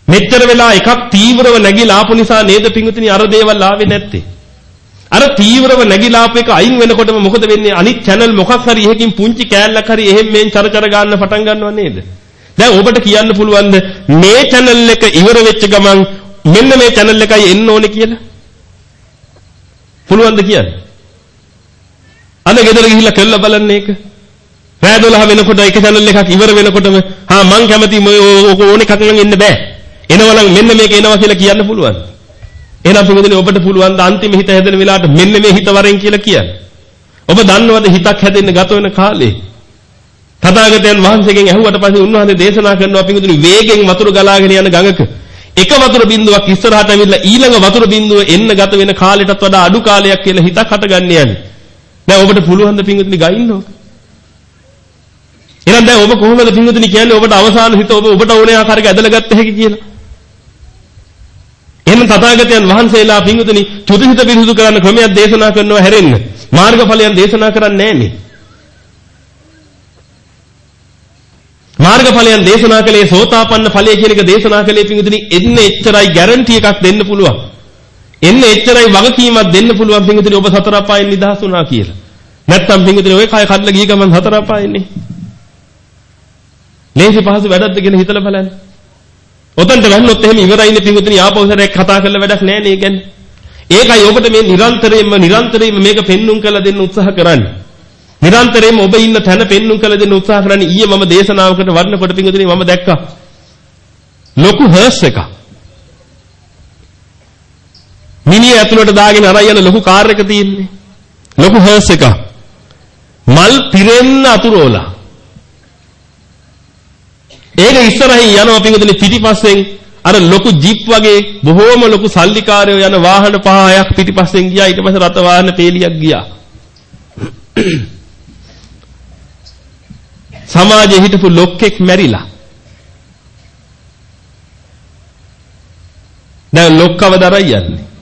Speaker 4: මෙච්චර වෙලා එකක් තීව්‍රව නැగిලා ආපු නිසා නේද පිංගුතුනි අර දේවල් ආවේ නැත්තේ. අර තීව්‍රව නැగిලා ආපු එක අයින් වෙනකොටම මොකද වෙන්නේ? අනිත් channel මොකක් හරි එකකින් පුංචි කෑල්ලක් හරි එහෙම මෙන් චරචර ගන්න පටන් ගන්නව නේද? දැන් ඔබට කියන්න පුළුවන්ද මේ channel එක ඉවර වෙච්ච ගමන් මෙන්න මේ channel එකයි එන්න ඕනේ කියලා? පුළුවන්ද කියන්නේ? අද ගෙදර ගිහිල්ලා කළා බලන්න ඒක. රෑ 12 වෙනකොට එක channel එකක් ඉවර වෙනකොටම හා මං කැමති ඕක ඕන එකක් නම් එන්න බෑ. එනවා නම් මෙන්න මේක එනවා කියලා කියන්න පුළුවන්. එහෙනම් පිටුදෙනේ ඔබට පුළුවන් ද අන්තිම හිත හැදෙන වෙලාවට මෙන්න මේ හිත වරෙන් කියලා කියන්න. ඔබ දන්නවද හිතක් හැදෙන්න ගත වෙන කාලේ? තථාගතයන් වහන්සේගෙන් ඇහුවට පස්සේ උන්වහන්සේ දේශනා කරනවා පිටුදෙනේ වේගෙන් වතුර ගලාගෙන යන ගඟක එක වතුර බින්දුවක් ඉස්සරහට ඇවිල්ලා ඊළඟ වතුර බින්දුව එන්න ගත වෙන කාලයටත් වඩා අඩු කාලයක් කියලා හිතක් හටගන්නේ යන්නේ. දැන් ඔබට පුළුවන් ද පින්විතනි ගයින්න ඕක? එහෙනම් දැන් ඔබ කොහොමද පින්විතනි කියන්නේ ඔබට අවසාන හිත ඔබ ඔබට ඕනේ ආකාරයක ඇදලා ගත්ත හැකි කියලා? එහෙනම් තථාගතයන් වහන්සේලා පින්විතනි චුතිහිත පිරිසුදු කරන්න ක්‍රමයක් දේශනා කරනවා හැරෙන්න. මාර්ගඵලයන් දේශනා කරන්නේ නැහනේ. මාර්ගඵලයන් දේශනා කළේ සෝතාපන්න ඵලය කියන එක දේශනා කළේ පින්විතනි එන්න එච්චරයි ගැරන්ටි එකක් දෙන්න පුළුවන්. එන්න එච්චරයි වගකීමක් දෙන්න පුළුවන් පින්විතනි ඔබ සතර අපායෙන් නිදහස් වුණා කියලා. නැත්තම් පින්විතනි ඔය කය කඩලා ගිය ගමන් සතර අපායෙන්නේ. ලේසි පහසු වැඩක්ද කියලා හිතලා බලන්න. ඔතනට වැන්නොත් එහෙම ඉවරයිනේ පින්විතනි ආපහු සැරයක් කතා කරලා වැඩක් නැහැ නේ කියන්නේ. ඒකයි ඔබට මේ නිරන්තරයෙන්ම නිරන්තරයෙන්ම මේක පෙන්눔 කරලා දෙන්න උත්සාහ කරන්නේ. නිරන්තරයෙන්ම ඔබ ඉන්න තැන පෙන්눔 කරලා දෙන්න උත්සාහ කරන්නේ ඊයේ මම දේශනාවකට වර්ණකොට පින්විතනි මම දැක්කා. ලොකු හර්ස් එකක්. මිනිහ ඇතුළට දාගෙන අරන් යන ලොකු කාර් එක තියෙන්නේ. ලොකු හර්ස් එකක්. මල් පිරෙන්න අතුරෝලා. ඒක ඉස්සරහින් යනවා පිටුදෙනි පිටිපස්සෙන් අර ලොකු ජීප් වගේ බොහෝම ලොකු සල්ලිකාරයෝ යන වාහන පහ හයක් පිටිපස්සෙන් ගියා ඊට පස්සේ රත වාහන පේලියක් ගියා. සමාජයේ හිටපු ලොක්ෙක් මැරිලා. දැන් ලොක්කව දරයි යන්නේ.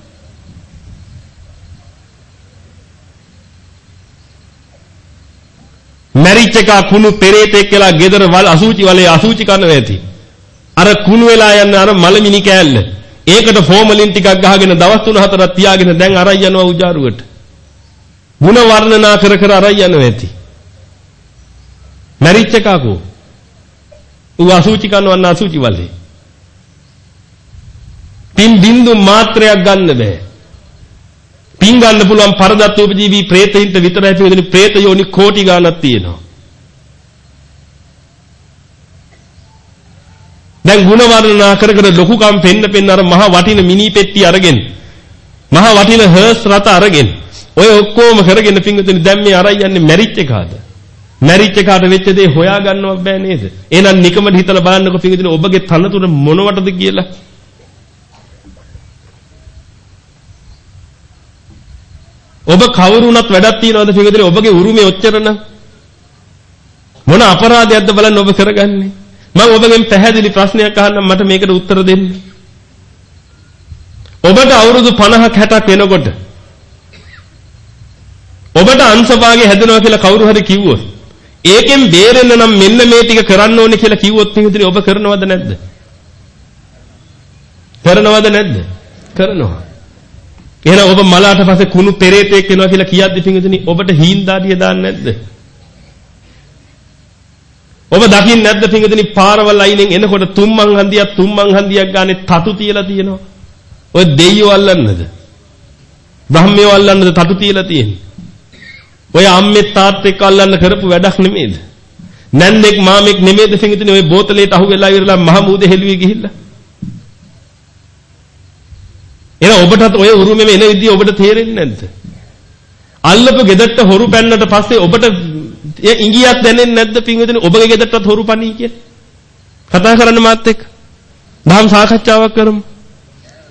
Speaker 4: මැරිච් එක කුණු පෙරේතෙක් කියලා ගෙදර වල අසූචි වලේ අසූචි කරනවා ඇති. අර කුණු වෙලා යන අර මලමිනි කෑල්ල. ඒකට ෆෝමලින් ටිකක් ගහගෙන දවස් 3-4ක් තියාගෙන දැන් අරයි යනවා උජාරුවට. ಗುಣ වර්ණනා කර කර අරයි යනවා ඇති. මැරිච් එකකෝ. ඌ අසූචි කරනවා අසූචි වලේ. පින් බින්දු මාත්‍රයක් ගන්න බෑ. පින් ගන්න පුළුවන් පරදත් උපජීවී പ്രേතයින්ට විතර ඇති වෙන പ്രേත යෝනි කෝටි ගාණක් තියෙනවා. දැන් ಗುಣ වර්ණනා කර කර ලොකුකම් පෙන්න පෙන්න අර මහ වටින මිනි පෙට්ටි අරගෙන මහ වටින හර්ස් රත අරගෙන ඔය ඔක්කොම කරගෙන පින්විතනි දැන් මේ අරයි යන්නේ මැරිච් එකාද? මැරිච් එකාට වෙච්ච දේ හොයා ගන්නවත් බෑ නේද? එහෙනම් නිකමට හිතලා බලන්නකො පින්විතනි ඔබගේ තනතුර මොනවටද කියලා ඔබ කවුරුණත් වැඩක් තියනවද පිටුදේ ඔබගේ උරුමේ ඔච්චරනම්? මොන අපරාධයක්ද බලන්න ඔබ කරගන්නේ? මම ඔබගෙන් පැහැදිලි ප්‍රශ්නයක් අහන්නම් මට මේකට උත්තර දෙන්න. ඔබට අවුරුදු 50ක් 60ක් වෙනකොට ඔබට අංශභාගය හැදෙනවා කියලා කවුරු හරි කිව්වොත් ඒකෙන් බේරෙන්න නම් මෙන්න මේ ටික කරන්න ඕනේ කියලා කිව්වොත් පිටුදේ ඔබ කරනවද නැද්ද? කරනවද නැද්ද? කරනවා. එහෙනම් ඔබ මලාට පස්සේ කුණු පෙරේතෙක් වෙනවා කියලා කියද්දි පිංගුතුනි ඔබට හීන්දාඩිය දාන්නේ නැද්ද? ඔබ දකින්නේ නැද්ද පිංගුතුනි පාරවල් අයිනෙන් එනකොට තුම්මන් හන්දියක් තුම්මන් හන්දියක් ගානේ තතු තියලා තියෙනවා. ඔය දෙයියෝ අල්ලන්නද? බ්‍රහ්මයෝ අල්ලන්නද තතු තියලා තියෙන්නේ? ඔය අම්මේ තාත්තෙක් අල්ලන්න කරපු වැඩක් නෙමෙයිද? නැන්නෙක් මාමෙක් නෙමෙයිද පිංගුතුනි ඔය බෝතලේට අහු වෙලා ඉවරලා මහ මූදේ හෙළුවේ ගිහිල්ලා? එහෙනම් ඔබටත් ඔය උරුමෙම එන විදිය ඔබට තේරෙන්නේ නැද්ද? අල්ලපු ගෙදරට හොරු පැන්නට පස්සේ ඔබට ඉංගියක් දැනෙන්නේ නැද්ද පින්විතනේ ඔබගේ ගෙදරටත් හොරු පණී කියලා? කතා කරන්න මාත් එක්ක. දහම් සාකච්ඡාවක් කරමු.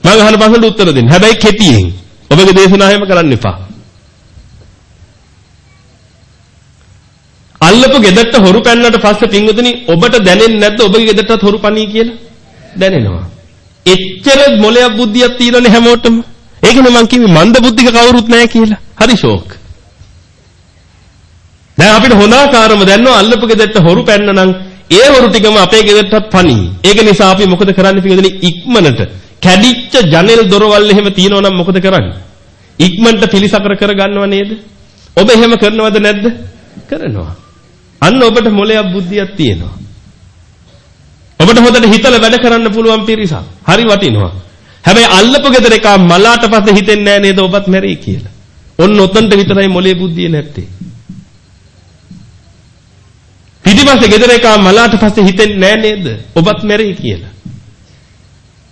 Speaker 4: මම අහන ප්‍රශ්නට උත්තර දෙන්න. හැබැයි කෙටියෙන්. ඔබගේ දේශනාවෙම කරන්න එපා. අල්ලපු ගෙදරට හොරු පැන්නට පස්සේ පින්වතුනි ඔබට දැනෙන්නේ නැද්ද ඔබගේ ගෙදරටත් හොරු පණී කියලා? දැනෙනවා. එච්චර මොලයක් බුද්ධියක් තියෙනනේ හැමෝටම. ඒකනේ මං කිව්වේ මන්ද බුද්ධික කවුරුත් නැහැ කියලා. හරි ෂෝක්. දැන් අපිට හොඳාකාරම දැනනවා අල්ලපු ගෙදරට හොරු පැන්න නම් ඒ හොරු ටිකම අපේ ගෙදරටත් පණී. ඒක නිසා අපි මොකද කරන්නේ පිටුදෙනි ඉක්මනට කැඩිච්ච ජනෙල් දොරවල් එහෙම තියෙනවා නම් මොකද කරන්නේ? ඉක්මනට පිළිසකර කර ගන්නව නේද? ඔබ එහෙම කරනවද නැද්ද? කරනවා. අන්න ඔබට මොලයක් බුද්ධියක් තියෙනවා. ඔබට හොඳට හිතලා වැඩ කරන්න පුළුවන් පිරිසක්. හරි වටිනවා. හැබැයි අල්ලපු ගෙදර එක මලාට පස්සේ හිතෙන්නේ නැහැ නේද ඔබත් මැරෙයි කියලා. ඔන්න ඔතනට විතරයි මොලේ බුද්ධිය නැත්තේ. පිටිපස්සේ ගෙදර එක මලාට පස්සේ හිතෙන්නේ නැහැ නේද ඔබත් මැරෙයි කියලා.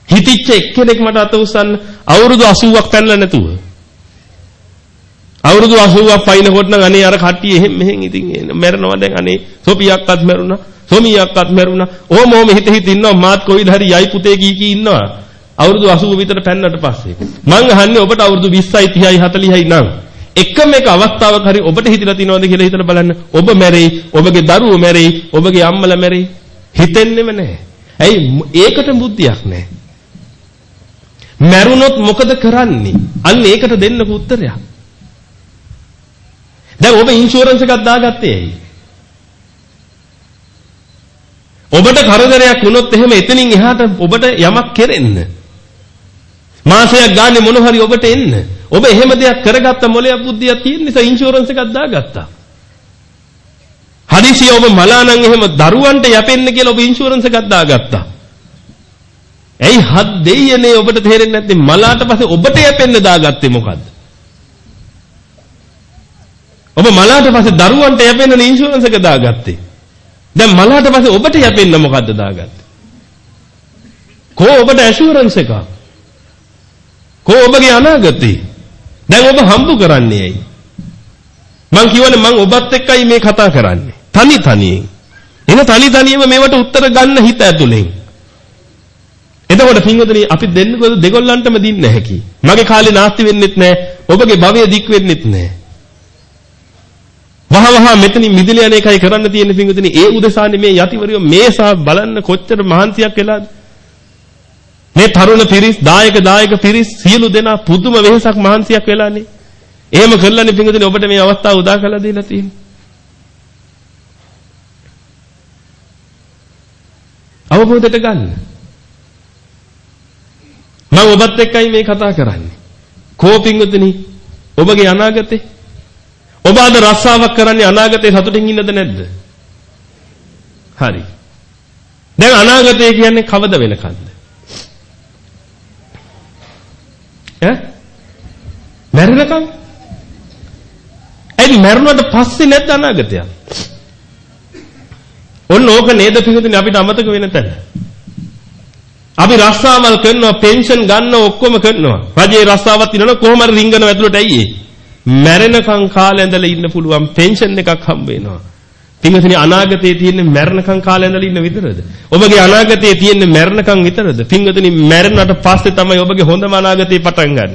Speaker 4: හිතිච්ච එක්කෙනෙක් මට අත උස්සන්න අවුරුදු 80ක් පැනලා නැතුව. අවුරුදු 80ක් පයින්කොට නම් අනේ අර කට්ටිය එහෙම මෙහෙන් ඉතින් මැරෙනවා දැන් අනේ සොපියක්වත් මැරුණා සොමියක්වත් මැරුණා. ඕම ඕම හිත හිත ඉන්නවා. මාත් කොයිද හරි යයි පුතේ කී කී ඉන්නවා. අවුරුදු 80 විතර පැන්නට පස්සේ. මං අහන්නේ ඔබට අවුරුදු 20යි 30යි 40යි නම්. එකම එක අවස්ථාවක හරි ඔබට හිතලා තියනවද කියලා හිතලා බලන්න. ඔබ මැරෙයි ඔබගේ දරුවෝ මැරෙයි ඔබගේ අම්මලා මැරෙයි. හිතෙන්නෙම නැහැ. ඇයි? ඒකට බුද්ධියක් නැහැ. මැරුණොත් මොකද කරන්නේ? අන්න ඒකට දෙන්නක උත්තරයක්. දැන් ඔබ ඉන්ෂුරන්ස් එකක් දාගත්තේ ඇයි? ඔබට කරදරයක් වුණොත් එහෙම එතනින් එහාට ඔබට යමක් කෙරෙන්න. මාසයක් ගානේ මොන හරි ඔබට එන්න. ඔබ එහෙම දෙයක් කරගත්ත මොලයක් බුද්ධියක් තියෙන නිසා ඉන්ෂුරන්ස් එකක් දාගත්තා. හදිසිය ඔබ මලා නම් එහෙම දරුවන්ට යැපෙන්න කියලා ඔබ ඉන්ෂුරන්ස් එකක් දාගත්තා. ඇයි හත් දෙයියනේ ඔබට තේරෙන්නේ නැත්තේ මලාට පස්සේ ඔබට යැපෙන්න දාගත්තේ මොකද්ද? ඔබ මලාට පස්සේ දරුවන්ට යැපෙන්න ඉන්ෂුරන්ස් එක දාගත්තේ. දැන් මලහට පස්සේ ඔබට යැපෙන්න මොකද්ද දාගත්තේ? කෝ ඔබට ඇෂුරන්ස් එකක්? කෝ ඔබගේ අනාගතේ? දැන් ඔබ හම්බු කරන්නේ ඇයි? මං කියවනේ මං ඔබත් එක්කයි මේ කතා කරන්නේ. තනි තනියෙන්. එන තනි තනියම මේවට උත්තර ගන්න හිත ඇතුලෙන්. එතකොට පින්වතුනි අපි දෙන්නකො දෙගොල්ලන්ටම දින්න හැකි. මගේ කාලේ නාස්ති වෙන්නෙත් නැහැ. ඔබගේ භවය දික් වෙන්නෙත් නැහැ. වහවහ මෙතනින් මිදලා යන එකයි කරන්න තියෙන පිංගුතුනි ඒ උදෙසානේ මේ යතිවරිය මේසා බලන්න කොච්චර මහන්සියක් වෙලාද? මේ තරුණ පිරිස් දායක දායක පිරිස් සියලු දෙනා පුදුම වෙහසක් මහන්සියක් වෙලානේ. එහෙම කරලානේ පිංගුතුනි ඔබට මේ අවස්ථාව උදා කරලා දීලා තියෙන්නේ. අවබෝධයට ගන්න. මම ඔබත් එක්කයි මේ කතා කරන්නේ. කෝ පිංගුතුනි ඔබගේ අනාගතේ? ඔබ අද රස්සාවක් කරන්නේ අනාගතේ සතුටින් ඉන්නද නැද්ද? හරි. දැන් අනාගතය කියන්නේ කවද වෙනකන්ද? ඈ? මැරෙනකම්? ඇයි මැරුණාට පස්සේ නැද්ද අනාගතය? ඔන්න ඕක නේද පිටුදින අපිට අමතක වෙන තැන. අපි රස්සාවල් කරනවා පෙන්ෂන් ගන්න ඔක්කොම කරනවා. රජේ රස්සාවක් තියෙනවා කොහොම හරි රින්ගන ඇතුළට ඇයි ඒ? මැරෙනකන් කාලේ ඇඳලා ඉන්න පුළුවන් පෙන්ෂන් එකක් හම්බ වෙනවා. පින්වතුනි අනාගතයේ තියෙන මැරෙනකන් කාලේ ඇඳලා ඉන්න විතරද? ඔබගේ අනාගතයේ තියෙන මැරෙනකන් විතරද? පින්වතුනි මැරෙනට පස්සේ තමයි ඔබගේ හොඳම අනාගතේ පටන් ගන්න.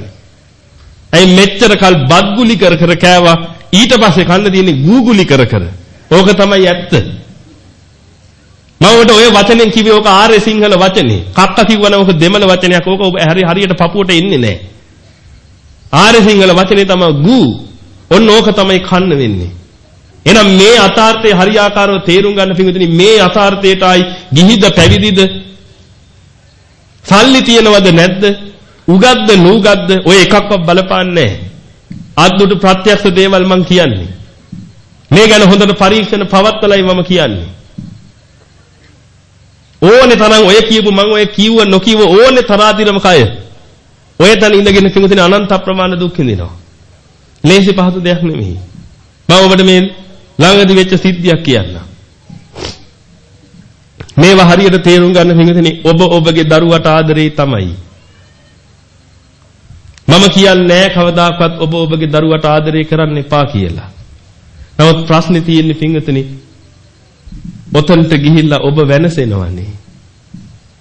Speaker 4: ඇයි මෙච්චර කල් බත්ගුලි කර කර කෑවා ඊට පස්සේ කන්න තියෙන්නේ ගූගුලි කර කර. ඕක තමයි ඇත්ත. මම ඔය වචනෙන් කිව්වේ ඕක ආර්ය සිංහල වචනේ. කක්ක කිව්වනම් ඕක දෙමළ වචනයක්. ඕක ඔබ හරියට පපුවට එන්නේ නැහැ. ආර්ය සිංහල වචනේ තමයි ගූ. ඔන්න ඕක තමයි කන්න වෙන්නේ. එහෙනම් මේ අතාර්ථය හරියාකාරව තේරුම් ගන්න පිඟුතුනි මේ අතාර්ථයටයි ගිහිද පැවිදිද සල්ලි තියනවද නැද්ද උගත්ද නූගත්ද ඔය එකක්වත් බලපාන්නේ නැහැ. අද්දුට ප්‍රත්‍යක්ෂ දේවල් මං කියන්නේ. මේ ගැන හොඳට පරීක්ෂණ පවත්වලයි මම කියන්නේ. ඕනේ තරම් ඔය කියපු මං ඔය කිව්ව නොකියව ඕනේ තරාතිරම කය ඔය තැන ඉඳගෙන පිඟුතුනේ අනන්ත ප්‍රමාණ දුක් විඳිනවා. ලේසි පහසු දෙයක් නෙමෙයි. මම ඔබට මේ ළඟදී වෙච්ච සිද්ධියක් කියන්නම්. මේවා හරියට තේරුම් ගන්න පිඟුතුනේ ඔබ ඔබගේ දරුවට ආදරේ තමයි. මම කියන්නේ නැහැ කවදාකවත් ඔබ ඔබගේ දරුවට ආදරේ කරන්න එපා කියලා. නමුත් ප්‍රශ්නේ තියෙන්නේ පිඟුතුනේ ඔතනට ගිහිල්ලා ඔබ වෙනසෙනවනේ.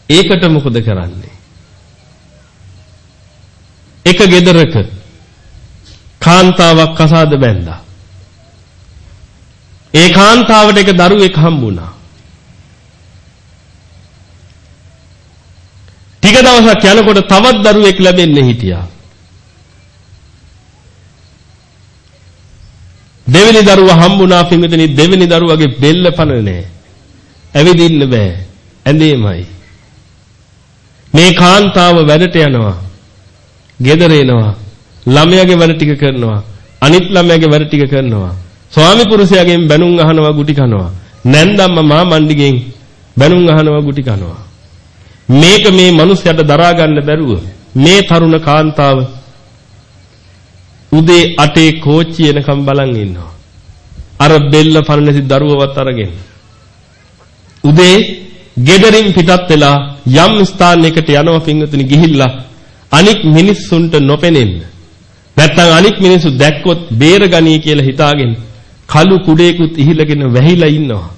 Speaker 4: ඒකට මොකද කරන්නේ? එක ගෙදරක කාන්තාවක් කසාද බැන්දා. ඒ කාන්තාවට එක දරුවෙක් හම්බුණා. ටික දවසක් යනකොට තවත් දරුවෙක් ලැබෙන්න හිටියා. දෙවෙනි දරුවා හම්බුණා පින්විතනි දෙවෙනි දරුවගේ බෙල්ල පන නැහැ. ඇවිදින්න බෑ. ඇඳේමයි. මේ කාන්තාව වැඩට යනවා. ගෙදර එනවා. ළමයාගේ වැඩ ටික කරනවා. අනිත් ළමයාගේ වැඩ ටික කරනවා. ස්වාමි පුරුෂයාගෙන් බැනුම් අහනවා ගුටි කනවා. නැන්දම්ම මා මණ්ඩිගෙන් බැනුම් අහනවා ගුටි කනවා. මේක මේ මිනිස්යාට දරා ගන්න බැරුව මේ තරුණ කාන්තාව උදේ 8 කෝච්චි එනකම් බලන් ඉන්නවා. අර බෙල්ල පරණසි දරුවවත් අරගෙන. උදේ ගෙදරින් පිටත් වෙලා යම් ස්ථානයකට යනවා පින්වතුනි ගිහිල්ලා අනික් මිනිස්සුන්ට නොපෙනෙන්න. නැත්තම් අනික් මිනිස්සු දැක්කොත් බේරගනී කියලා හිතාගෙන කළු කුඩේකුත් ඉහිලගෙන වැහිලා ඉන්නවා.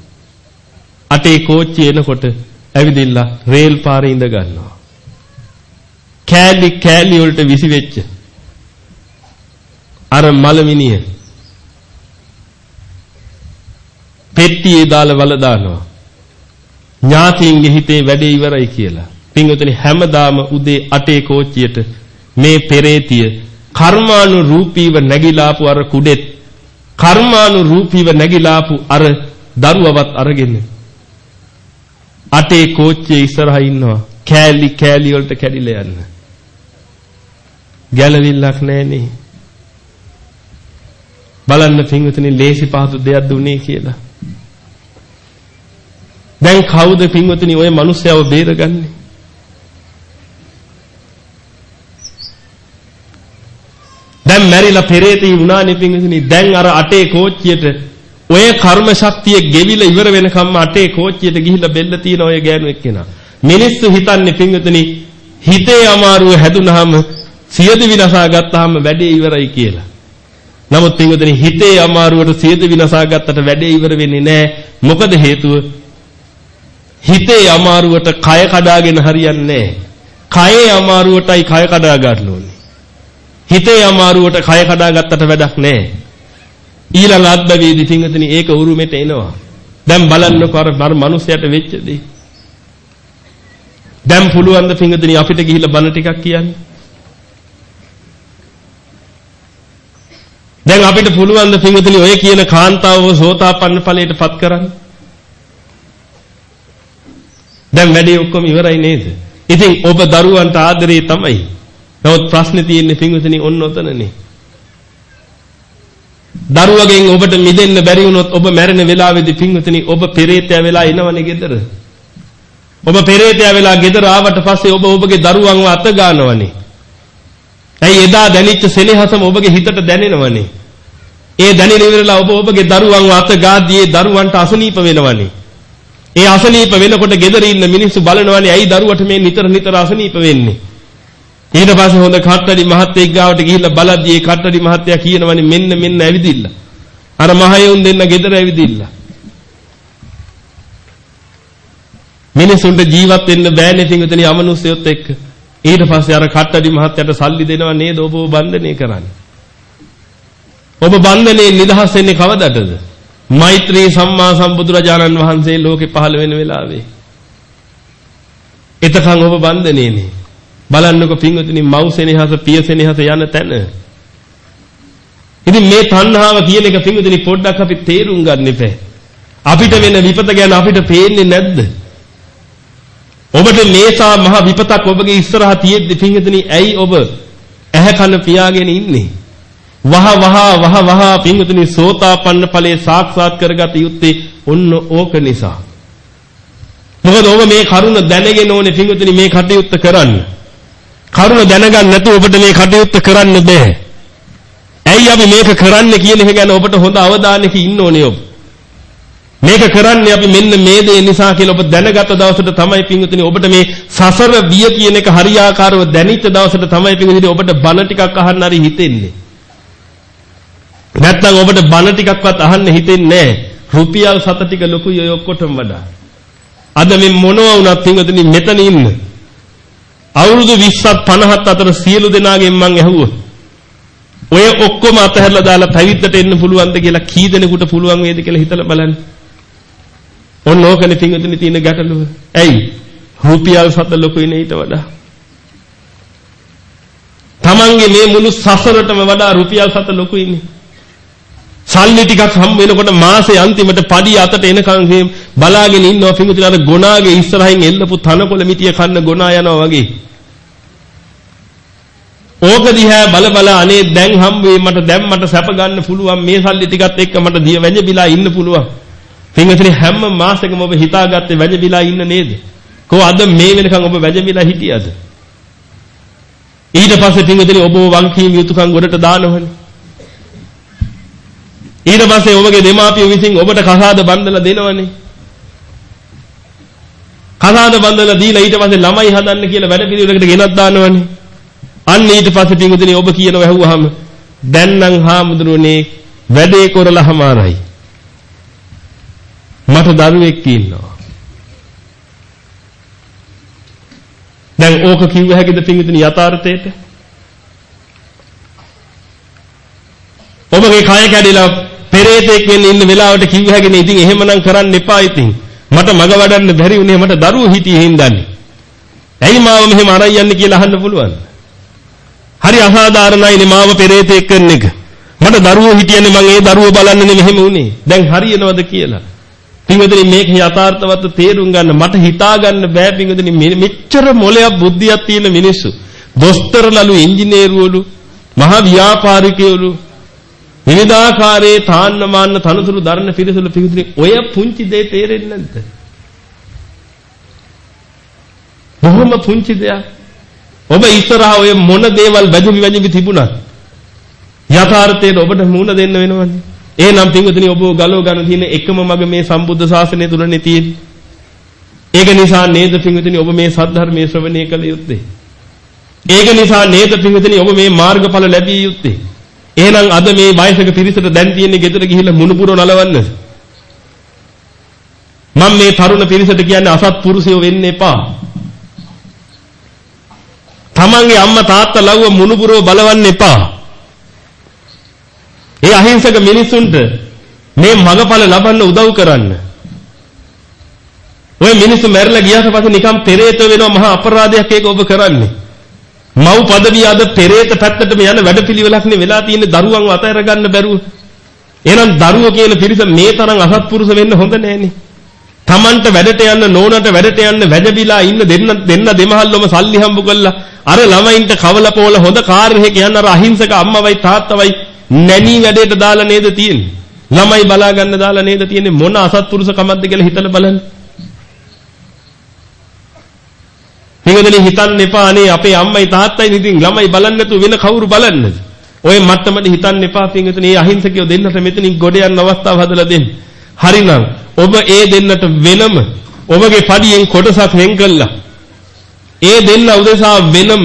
Speaker 4: අටේ කෝච්චිය එනකොට ඇවිදින්න රේල් පාරේ ඉඳ ගන්නවා. කෑලි කෑලි වලට විසි වෙච්ච අර මලමිනිය පෙට්ටියේ දාලා වල දානවා. ඥාතීන්ගේ හිතේ වැඩේ ඉවරයි කියලා. පින්වතුනි හැමදාම උදේ 8 කෝච්චියට මේ පෙරේතිය කර්මානුරූපීව නැగిලාපු අර කුඩෙත් කර්මානුරූපීව නැగిලාපු අර දරුවවත් අරගෙන අටේ කෝච්චියේ ඉස්සරහා ඉන්නවා. කෑලි කෑලි වලට කැඩිලා යන්න. ගැළවිල්ලක් නැහනේ. බලන්න පින්විතනේ ලේසි පහසු දෙයක් දුන්නේ කියලා. දැන් කවුද පින්විතනේ ওই මිනිස්සයව බේරගන්නේ? දැන් මැරිලා පෙරේතී වුණානේ පින්වතුනි. දැන් අර අටේ කෝච්චියට ඔය කර්ම ශක්තිය ගෙවිලා ඉවර වෙනකම්ම අටේ කෝච්චියට ගිහිල්ලා බෙල්ල තියෙන ඔය ගෑනු එක්කෙනා. මිනිස්සු හිතන්නේ පින්වතුනි හිතේ අමාරුව හැදුනහම සියද විනාසා ගත්තාම වැඩේ ඉවරයි කියලා. නමුත් පින්වතුනි හිතේ අමාරුවට සියද විනාසා ගත්තට වැඩේ ඉවර වෙන්නේ නැහැ මොකද හේතුව? හිතේ අමාරුවට කය කඩාගෙන හරියන්නේ නැහැ කයේ අමාරුවටයි කය කඩා ගන්න ඕනේ. හිතේ අමාරුවට කය කඩාගත්තට වැඩක් නැහැ. ඊළඟ අත්බැවීදී පිංගතනි ඒක උරුමෙට එනවා. දැන් බලන්නකෝ අර මනුස්සයට වෙච්ච දේ. දැන් පුළුවන් ද පිංගතනි අපිට ගිහිල්ලා බණ ටිකක් කියන්න? දැන් අපිට පුළුවන් ද පිංගතනි ඔය කියන කාන්තාවව සෝතාපන්න ඵලයටපත් කරන්න? දැන් වැඩේ ඔක්කොම ඉවරයි නේද? ඉතින් ඔබ දරුවන්ට ආදරේ තමයි නමුත් ප්‍රශ්නේ තියෙන්නේ පින්විතනි ඔන්න ඔතනනේ. දරුවගෙන් ඔබට මිදෙන්න බැරි වුණොත් ඔබ මැරෙන වෙලාවේදී පින්විතනි ඔබ පෙරේතයා වෙලා එනවනේ ගෙදර. ඔබ පෙරේතයා වෙලා ගෙදර ආවට පස්සේ ඔබ ඔබගේ දරුවන්ව අත ගන්නවනේ. ඇයි එදා දැනිච්ච සෙනෙහසම ඔබගේ හිතට දැනෙනවනේ. ඒ දැනෙන ඉවරලා ඔබ ඔබගේ දරුවන්ව අත ගාද්දී ඒ දරුවන්ට අසනීප වෙනවනේ. ඒ අසනීප වෙනකොට ගෙදර ඉන්න මිනිස්සු බලනවනේ ඇයි දරුවට මේ නිතර නිතර අසනීප වෙන්නේ. ඊට පස්සේ හොඳ කට්ටඩි මහත්තයෙක් ගාවට ගිහිල්ලා බලද්දී ඒ කට්ටඩි මහත්තයා කියනවනේ මෙන්න මෙන්න ඇවිදින්න. අර මහයුන් දෙන්න ගෙදර ඇවිදින්න. මිනිසුන්ට ජීවත් වෙන්න බෑනේ පිටුතනි අමනුෂ්‍යයොත් එක්ක. ඊට පස්සේ අර කට්ටඩි මහත්තයාට සල්ලි දෙනව නේද ඔබ බන්ධනය කරන්නේ. ඔබ බන්ධනේ නිදහස් වෙන්නේ කවදටද? මෛත්‍රී සම්මා සම්බුදුරජාණන් වහන්සේ ලෝකේ පහළ වෙන වෙලාවේ. එතකන් ඔබ බන්ධනේනේ. බලන්නකො පින්වතුනි මව් සෙනෙහස පිය සෙනෙහස යන තැන. ඉතින් මේ තණ්හාව කියන එක පින්වතුනි පොඩ්ඩක් අපි තේරුම් ගන්න ඉපේ. අපිට වෙන විපත ගැන අපිට පේන්නේ නැද්ද? ඔබට මේසා මහ විපතක් ඔබගේ ඉස්සරහා තියෙද්දි පින්වතුනි ඇයි ඔබ ඇහැ කන පියාගෙන ඉන්නේ? වහ වහ වහ වහ පින්වතුනි සෝතාපන්න ඵලයේ සාක්ෂාත් කරගත යුත්තේ ඔන්න ඕක නිසා. මොකද ඔබ මේ කරුණ දැනගෙන ඕනේ පින්වතුනි මේ කටයුත්ත කරන්න. කරුණ දැනගන්න නැතුව ඔබට මේ කටයුත්ත කරන්න බෑ. ඇයි අපි මේක කරන්න කියන එක ගැන ඔබට හොඳ අවධානයක ඉන්න ඕනේ ඔබ. මේක කරන්නේ අපි මෙන්න මේ දේ නිසා කියලා ඔබ දැනගත දවසට තමයි පින්විතනි ඔබට මේ සසර බිය කියන එක හරියාකාරව දැනිච්ච දවසට තමයි පින්විතනි ඔබට බන ටිකක් අහන්න හරි හිතෙන්නේ. නැත්තම් ඔබට බන ටිකක්වත් අහන්න හිතෙන්නේ නැහැ. රුපියල් සත ටික ලොකුයි ඔය ඔක්කොටම වඩා. අද මේ මොනවා වුණත් පින්වතුනි මෙතන ඉන්න අවුරුදු 20ත් 50ත් අතර සියලු දෙනාගෙන් මං ඇහුවා ඔය ඔක්කොම අතහැරලා දාලා පැවිද්දට එන්න පුළුවන්ද කියලා කී දෙනෙකුට පුළුවන් වේද කියලා හිතලා බලන්න. ඔන්න ඕකනේ පින්වතුනි තියෙන ගැටලුව. ඇයි? රුපියල් සත ලොකුයි නේ ඊට වඩා. Tamange මේ මුළු සසරටම වඩා රුපියල් සත ලොකුයිනේ. සල්ලි ටිකක් හම් වෙනකොට මාසේ අන්තිමට පඩි අතට එනකන් මේ බලාගෙන ඉන්නවා පිඟුතුන අර ගොනාගේ ඉස්සරහින් එල්ලපු තනකොළ මිටිය කන්න ගොනා යනවා වගේ. ඕක දිහා බල බල අනේ දැන් හම් වේ මට දැන් මට සැප ගන්න පුළුවන් මේ සල්ලි ටිකත් එක්ක මට දිය වැජ බිලා ඉන්න පුළුවන්. පිඟුතුනි හැම මාසෙකම ඔබ හිතාගත්තේ වැජ බිලා ඉන්න නේද? කො අද මේ වෙනකන් ඔබ වැජ බිලා හිටියද? ඊට පස්සේ පිඟුතුනි ඔබ වංකීම් යුතුයකම් ගොඩට දානවනේ. ඊට පස්සේ ඔබගේ දෙමාපියෝ විසින් ඔබට කසාද බන්දලා දෙනවනේ. කසාද බන්දලා දීලා ඊට පස්සේ ළමයි හදන්න කියලා වැඩ පිළිවෙලකට ගෙනත් දානවනේ. අන්න ඊට පස්සේ පිඟුතුනි ඔබ කියනව ඇහුවාම දැන් නම් හාමුදුරනේ වැඩේ කරලා හමාරයි. මට දරුවෙක් ඉන්නවා. දැන් ඕක කිව්ව හැකිද පිඟුතුනි යථාර්ථයට? ඔබගේ කය කැඩිලා පෙරේතෙක් වෙන්න ඉන්න වෙලාවට කිව්ව හැකිනේ ඉතින් එහෙමනම් කරන්න එපා ඉතින්. මට මග වඩන්න බැරි වුණේ මට දරුවෝ හිටියේ හින්දානේ. ඇයි මාව මෙහෙම අරන් යන්නේ කියලා අහන්න පුළුවන්. හරි අසාධාරණයිනේ මාව පෙරේතෙක් කරන එක. මට දරුවෝ හිටියනේ මං ඒ දරුවෝ බලන්නනේ මෙහෙම වුනේ. දැන් හරියනවද කියලා. පින්වතුනි මේක යථාර්ථවත් තේරුම් ගන්න මට හිතා ගන්න බෑ පින්වතුනි මෙච්චර මොලයක් බුද්ධියක් තියෙන මිනිස්සු. දොස්තරලලු ඉංජිනේරුවලු මහා ව්‍යාපාරිකයලු විවිධාකාරයේ තාන්න මාන්න තනතුරු දරන පිරිසල පිහිටුනි ඔය පුංචි දේ තේරෙන්නේ නැද්ද? බොහොම පුංචි දෙයක්. ඔබ ඉස්සරහා ඔය මොන දේවල් වැජිවි වැජිවි තිබුණත් යථාර්ථයට ඔබට මුහුණ දෙන්න වෙනවනේ. එහෙනම් පින්වතුනි ඔබ ගලව ගන්න තියෙන එකම මග මේ සම්බුද්ධ ශාසනය තුලනේ තියෙන්නේ. ඒක නිසා නේද පින්වතුනි ඔබ මේ සද්ධර්මයේ ශ්‍රවණය කළ යුත්තේ. ඒක නිසා නේද පින්වතුනි ඔබ මේ මාර්ගඵල ලැබිය යුත්තේ. එහෙනම් අද මේ වයසක පිරිසට දැන් තියෙන්නේ ගෙදර ගිහිල්ලා මුණුපුර නලවන්නද? මම මේ තරුණ පිරිසට කියන්නේ අසත්පුරුෂයෝ වෙන්න එපා. තමන්ගේ අම්මා තාත්තා ලව්ව මුණුපුරව බලවන්න එපා. ඒ අහිංසක මිනිසුන්ට මේ මගපල ලබන්න උදව් කරන්න. ඔය මිනිස්සු මැරිලා ගියාට පස්සේ නිකන් පෙරේත වෙනවා මහා අපරාධයක් ඒක ඔබ කරන්නේ. මව් පදවිය අද පෙරේත පැත්තටම යන වැඩපිළිවෙලක් නේ වෙලා තියෙන්නේ දරුවන්ව අතහැර ගන්න බැරුව. එහෙනම් දරුවෝ කියන පිරිස මේ තරම් අසත්පුරුෂ වෙන්න හොඳ නෑනේ. Tamanට වැඩට යන්න නෝනට වැඩට යන්න වැඩබිලා ඉන්න දෙන්න දෙන්න දෙමහල්ලොම සල්ලි හම්බ කරලා අර ළමයින්ට කවල පොවල හොඳ කාර් එකක යන්න අර අහිංසක අම්මවයි තාත්තවයි නැණි වැඩේට දාලා නේද තියෙන්නේ. ළමයි බලා ගන්න දාලා නේද තියෙන්නේ මොන අසත්පුරුෂ කමක්ද කියලා හිතලා බලන්න. මේකදලි හිතන්න එපා අනේ අපේ අම්මයි තාත්තයි ඉතින් ළමයි බලන්නේ නැතුව වෙන කවුරු බලන්නද? ඔය මට්ටමට හිතන්න එපා පින්විතනේ මේ අහිංසකයෝ දෙන්නට මෙතනින් ගොඩ යන්න අවස්ථාව හදලා දෙන්න. හරිනම් ඔබ ඒ දෙන්නට වෙනම ඔබගේ පඩියෙන් කොටසක් වෙන් කළා. ඒ දෙන්න උදෙසා වෙනම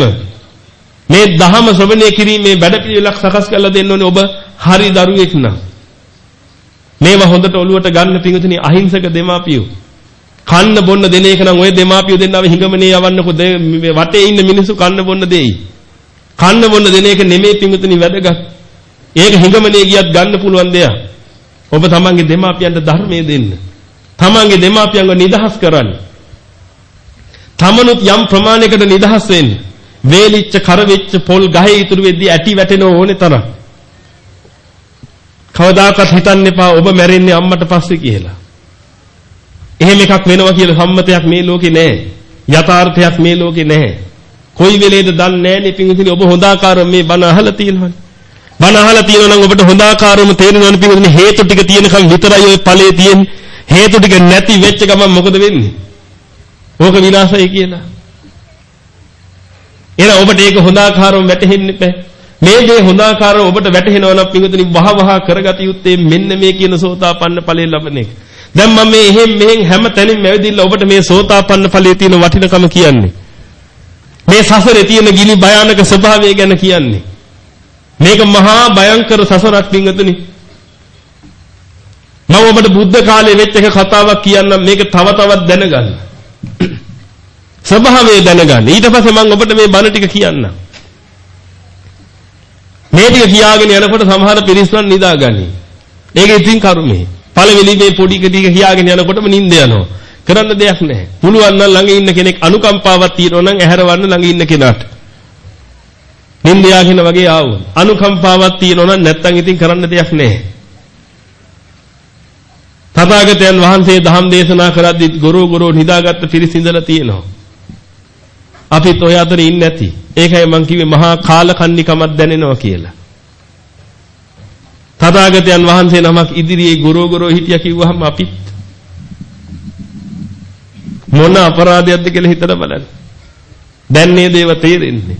Speaker 4: මේ දහම ශ්‍රවණය කිරීමේ වැඩපිළිවෙලක් සකස් කරලා දෙන්න ඕනේ ඔබ හරි දරුවෙක් නම්. මේවා හොඳට ඔලුවට ගන්න පින්විතනේ අහිංසක දෙමාපියෝ කන්න බොන්න දෙන එක නම් ඔය දෙමාපියෝ දෙන්නව හිඟමනේ යවන්නකො වටේ ඉන්න මිනිස්සු කන්න බොන්න දෙයි. කන්න බොන්න දෙන එක නෙමෙයි පිඟුතුනි වැදගත්. ඒක හිඟමනේ ගියත් ගන්න පුළුවන් දෙයක්. ඔබ තමන්ගේ දෙමාපියන්ට ධර්මයේ දෙන්න. තමන්ගේ දෙමාපියන්ව නිදහස් කරන්න. තමනුත් යම් ප්‍රමාණයකට නිදහස් වෙන්න. වේලිච්ච කරවෙච්ච පොල් ගහේ ඉතුරු වෙද්දී ඇටි වැටෙන ඕනේ තරම්. කවදාකවත් හිතන්න එපා ඔබ මැරෙන්නේ අම්මට පස්සේ කියලා. එහෙම එකක් වෙනවා කියලා සම්මතයක් මේ ලෝකේ නැහැ. යථාර්ථයක් මේ ලෝකේ නැහැ. කොයි වෙලේද දන්නේ නැන්නේ පිංගුතුනි ඔබ හොඳාකාරව මේ බණ අහලා තියෙනවනේ. බණ අහලා තියෙනවා නම් ඔබට හොඳාකාරවම තේරෙනවනේ පිංගුතුනි හේතු ටික තියෙනකම් විතරයි ඔය ඵලයේ තියෙන්නේ. හේතු ටික නැති වෙච්ච ගමන් මොකද වෙන්නේ? ඕක විනාශයි කියලා. එහෙනම් ඔබට ඒක හොඳාකාරව වැටහෙන්න බෑ. මේ දේ හොඳාකාරව ඔබට වැටහෙනවා නම් පිංගුතුනි වහ වහ කරගත යුත්තේ මෙන්න මේ කියන සෝතාපන්න ඵලයේ ලබන එක. දැන් මම මේ එහෙම් මෙහෙන් හැම තැනින්ම ඇවිදින්න ඔබට මේ සෝතාපන්න ඵලයේ තියෙන වටිනකම කියන්නේ. මේ සසරේ තියෙන ගිනි භයානක ස්වභාවය ගැන කියන්නේ. මේක මහා භයංකර සසරක් පිංගතුනි. මම ඔබට බුද්ධ කාලේ වෙච්ච එක කතාවක් කියන්නම් මේක තව තවත් දැනගන්න. ස්වභාවය දැනගන්න. ඊට පස්සේ මම ඔබට මේ බණ ටික කියන්නම්. මේ ටික කියාගෙන යනකොට සමහර පිරිස්වන් නිදාගනි. ඒක ඉතින් කර්මේ. පළවෙනි මේ පොඩි ටික කියාගෙන යනකොටම නිින්ද යනවා. කරන්න දෙයක් නැහැ. පුළුවන් නම් ළඟ ඉන්න කෙනෙක් අනුකම්පාවක් තියනවා නම් ඇහැරවන්න ළඟ ඉන්න කෙනාට. නිින්ද යාගෙන වගේ ආවොත්. අනුකම්පාවක් තියනවා නම් නැත්තම් ඉතින් කරන්න දෙයක් නැහැ. තථාගතයන් වහන්සේ ධම් දේශනා කරද්දි ගොරෝ ගොරෝ නිදාගත්ත පිරිස ඉඳලා තියෙනවා. අපිත් ඔය අතරේ ඉන්නේ නැති. ඒකයි මම කිව්වේ මහා කාලකන්නිකමක් දැනෙනවා කියලා. තථාගතයන් වහන්සේ නමක් ඉදිරියේ ගොරෝ ගොරෝ හිටියා කිව්වහම අපිත් මොන අපරාධයක්ද කියලා හිතලා බලන්න. දැන් මේ දේව තේරෙන්නේ.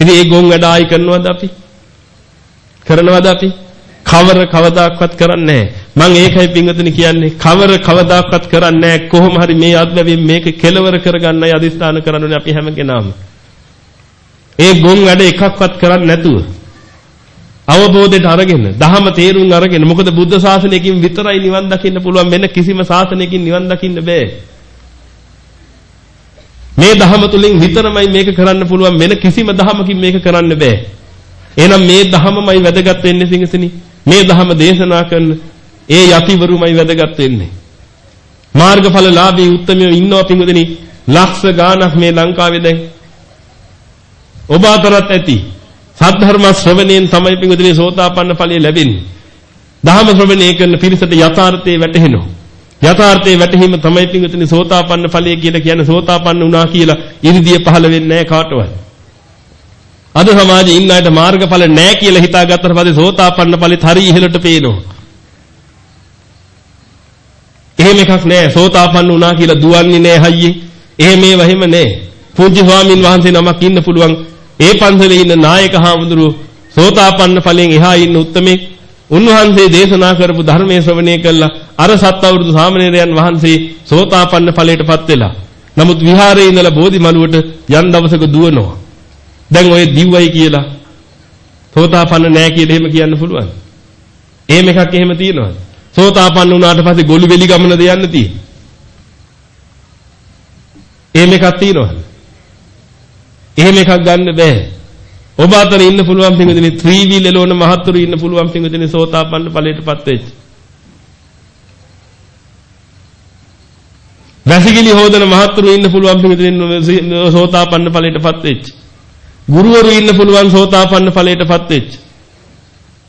Speaker 4: ඉතින් ඒ ගොන් වැඩ ආයි කරනවද අපි? කරනවද අපි? කවර කවදාක්වත් කරන්නේ නැහැ. මම ඒකයි පින්වතුනි කියන්නේ කවර කවදාක්වත් කරන්නේ නැහැ. කොහොම හරි මේ අත්බැවින් මේක කෙලවර කරගන්නයි අදිස්ථාන කරන්නේ අපි හැම කෙනාම. ඒ ගොන් වැඩ එකක්වත් කරන්නේ නැතුව අවබෝධයට අරගෙන දහම තේරුම් අරගෙන මොකද බුද්ධ ශාසනයකින් විතරයි නිවන් දකින්න පුළුවන් වෙන කිසිම ශාසනයකින් නිවන් දකින්න බෑ. මේ දහම තුලින් විතරමයි මේක කරන්න පුළුවන් වෙන කිසිම දහමකින් මේක කරන්න බෑ. එහෙනම් මේ දහමමයි වැදගත් වෙන්නේ සිංහසනි. මේ දහම දේශනා කරන ඒ යතිවරුමයි වැදගත් වෙන්නේ. මාර්ගඵලලාභී උත්තමයෝ ඉන්නවා පිංගුදෙනි ලක්ෂ ගාණක් මේ ලංකාවේ දැන්. ඔබ අතරත් ඇති. සද්ධර්ම ශ්‍රවණයෙන් තමයි පිංගුදෙනි සෝතාපන්න ඵලය ලැබෙන්නේ දහම ශ්‍රවණය කරන පිරිසට යථාර්ථය වැටහෙනවා යථාර්ථයේ වැටහීම තමයි පිංගුතුනි සෝතාපන්න ඵලය කියලා කියන්නේ සෝතාපන්න වුණා කියලා ඉරිදිය පහළ වෙන්නේ නැහැ කාටවත්. අද සමාජයේ ඉන්න අයට මාර්ගඵල නැහැ කියලා හිතාගත්තට පස්සේ සෝතාපන්න ඵලෙත් හරි ඉහළට පේනවා. එහෙම එකක් නැහැ. සෝතාපන්න වුණා කියලා දුවන්නේ නැහැ හයියේ. එහෙම ඒව එහෙම නැහැ. පුංචි ස්වාමින් වහන්සේ නමක් ඉන්න පුළුවන්. ඒ පන්සලේ ඉන්න නායක හාමුදුරුවෝ සෝතාපන්න ඵලයෙන් එහා ඉන්න උත්මේ උන්වහන්සේ දේශනා කරපු ධර්මයේ ශ්‍රවණය කළා අර සත් අවුරුදු සාමණේරයන් වහන්සේ සෝතාපන්න ඵලයටපත් වෙලා. නමුත් විහාරයේ ඉඳලා බෝධි මළුවට යන් දවසක දුවනවා. දැන් ඔය දිව්වයි කියලා සෝතාපන්න නෑ කියලා එහෙම කියන්න පුළුවන්. එහෙම එකක් එහෙම තියෙනවද? සෝතාපන්න වුණාට පස්සේ ගොළු වෙලි ගමනද යන්න තියෙන්නේ. එහෙම එකක් තියෙනවද? එහෙම එකක් ගන්න බෑ. ඔබ අතර ඉන්න පුළුවන් පිංගුදිනේ ත්‍රිවිල් එළවන මහත්තුරු ඉන්න පුළුවන් පිංගුදිනේ සෝතාපන්න ඵලයටපත් වෙච්ච. වැසිකිලි හොදන මහත්තුරු ඉන්න පුළුවන් පිංගුදිනේ සෝතාපන්න ඵලයටපත් වෙච්ච. ගුරුවරු ඉන්න පුළුවන් සෝතාපන්න ඵලයටපත් වෙච්ච.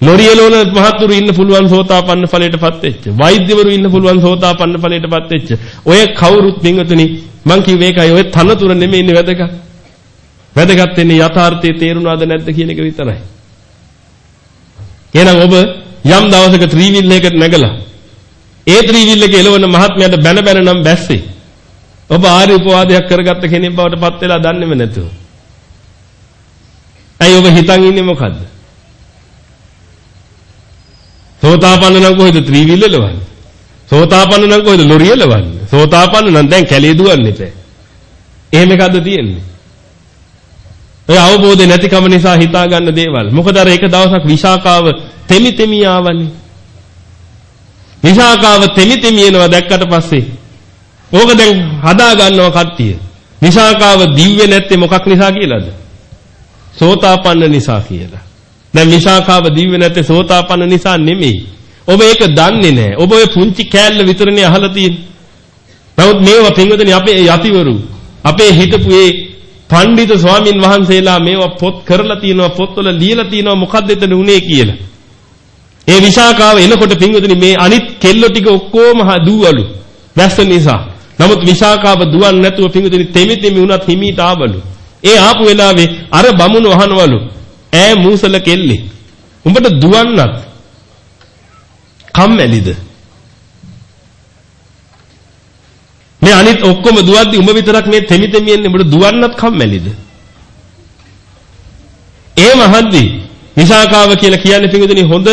Speaker 4: ලොරි එළවන මහත්තුරු ඉන්න පුළුවන් සෝතාපන්න ඵලයටපත් වෙච්ච. වෛද්‍යවරු ඉන්න පුළුවන් සෝතාපන්න ඵලයටපත් වෙච්ච. ඔය කවුරුත් පිංගුතුනි මං කිව්වේ ඒකයි ඔය තනතුර නෙමෙයිනේ වැදගත්. වැදගත් වෙන්නේ යථාර්ථයේ තේරුණාද නැද්ද කියන එක විතරයි. එහෙනම් ඔබ යම් දවසක ත්‍රිවිල් එකකට නැගලා ඒ ත්‍රිවිල් එක එලවන මහත්මයාට බැන බැන නම් බැස්සේ. ඔබ ආර්ය උපවාදයක් කරගත්ත කෙනෙක් බවට පත් වෙලා දන්නේම නැතුව. ඇයි ඔබ හිතන් ඉන්නේ මොකද්ද? සෝතාපන්න නම් කොහෙද ත්‍රිවිල් එලවන්නේ? සෝතාපන්න නම් කොහෙද ලොරිය එලවන්නේ? සෝතාපන්න නම් දැන් කැලේ දුවන්නේ නැහැ. එහෙම එකක්ද තියෙන්නේ? ඔය අවබෝධය නැතිකම නිසා හිතා ගන්න දේවල්. මොකද අර එක දවසක් විශාකාව තෙමි තෙමි ආවනේ. විශාකාව තෙමි තෙමි එනවා දැක්කට පස්සේ ඕක දැන් හදා ගන්නවා කට්ටිය. විශාකාව දිව්වේ නැත්තේ මොකක් නිසා කියලාද? සෝතාපන්න නිසා කියලා. දැන් විශාකාව දිව්වේ නැත්තේ සෝතාපන්න නිසා නෙමෙයි. ඔබ ඒක දන්නේ නැහැ. ඔබ ඔය පුංචි කෑල්ල විතරනේ අහලා තියෙන්නේ. නමුත් මේවා පින්වදනි අපේ යතිවරු අපේ හිතපු ඒ පඬිතු ස්වාමින් වහන්සේලා මේවා පොත් කරලා තියෙනවා පොත්වල ලියලා තියෙනවා මොකද්ද එතන උනේ කියලා. ඒ විශාකාව එනකොට පින්වතුනි මේ අනිත් කෙල්ල ටික ඔක්කොම දුවලු. වැස්ස නිසා. නමුත් විශාකාව දුවන්නේ නැතුව පින්වතුනි තෙමි තෙමි වුණත් හිමීට ආවලු. ඒ ආපු වෙලාවේ අර බමුණු අහනවලු. ඈ මූසල කෙල්ලේ. උඹට දුවන්නත් කම්මැලිද? මේ අනිත් ඔක්කොම දුවද්දි උඹ විතරක් මේ තෙමි තෙමි එන්නේ උඹට දුවන්නත් කම්මැලිද? එහෙම අහද්දි විශාකාව කියලා කියන්නේ පිටුදිනේ හොඳ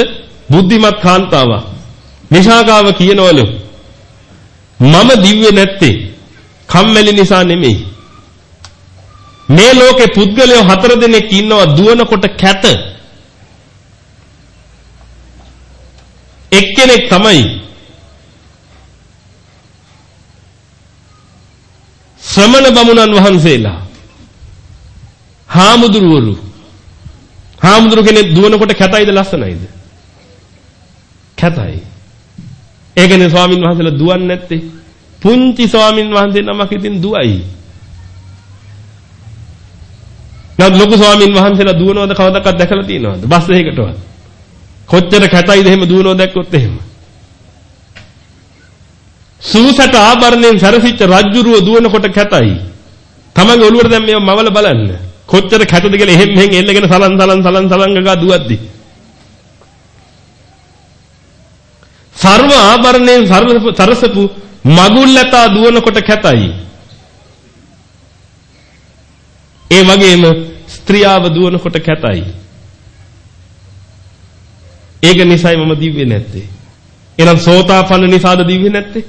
Speaker 4: බුද්ධිමත් කාන්තාවක්. විශාකාව කියනවලු මම දිව්වේ නැත්තේ කම්මැලි නිසා නෙමෙයි. මේ ලෝකේ පුද්ගලයෝ හතර දෙනෙක් ඉන්නවා දුවනකොට කැත. එක්කෙනෙක් තමයි ශ්‍රමණ බමුණන් වහන්සේලා හාමුදුරුවරු හාමුදුරු කෙනෙක් දුවනකොට කැතයිද ලස්සනයිද? කැතයි. ඒකනේ ස්වාමින් වහන්සේලා දුවන්නේ නැත්තේ. පුංචි ස්වාමින් වහන්සේ නමක් ඉතින් දුවයි. නමුත් ලොකු ස්වාමින් වහන්සේලා දුවනවද කවදාවත් දැකලා තියෙනවද? බස් එකකටවත්. කොච්චර කැතයිද එහෙම දුවනව දැක්කොත් එහෙම. සූසට ආභරණයෙන් සැරසිච්ච රජ්ජුරුව දුවනකොට කැතයි. තමන්ගේ ඔළුවට දැන් මේව මවල බලන්න. කොච්චර කැතද කියලා එහෙම් මෙහෙන් එල්ලගෙන සලන් සලන් සලන් සලන් ගා දුවද්දි. සර්ව ආභරණයෙන් සරසපු මගුල්ලතා දුවනකොට කැතයි. ඒ වගේම ස්ත්‍රියාව දුවනකොට කැතයි. ඒක නිසයි මම දිව්වේ නැත්තේ. එහෙනම් සෝතාපන්න නිසාද දිව්වේ නැත්තේ?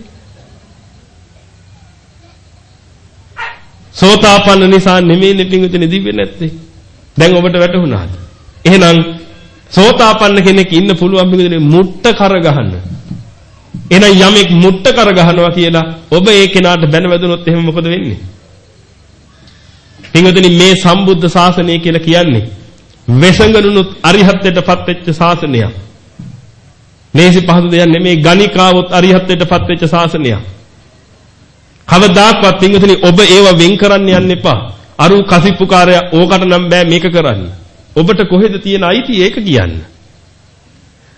Speaker 4: සෝතාපන්න නිසා නෙමෙයිනේ පිංගුතුනේ දිව්වේ නැත්තේ. දැන් ඔබට වැටහුණාද? එහෙනම් සෝතාපන්න කෙනෙක් ඉන්න පුළුවන් පිංගුතුනේ මුට්ට කර ගහන්න. එහෙනම් යමෙක් මුට්ට කර ගහනවා කියලා ඔබ ඒ කෙනාට බැන වැදුනොත් එහෙම මොකද වෙන්නේ? පිංගුතුනි මේ සම්බුද්ධ ශාසනය කියලා කියන්නේ වෙසඟනුනුත් අරිහත්ත්වයටපත් වෙච්ච ශාසනයක්. මේසි පහසු දෙයක් නෙමේ ගණිකාවොත් අරිහත්ත්වයටපත් වෙච්ච ශාසනයක්. කවදාක්වත් පින්වතුනි ඔබ ඒව වෙන් කරන්න යන්න එපා. අරු කසිප්පුකාරය ඕකට නම් බෑ මේක කරන්න. ඔබට කොහෙද තියෙන අයිතිය ඒක කියන්න.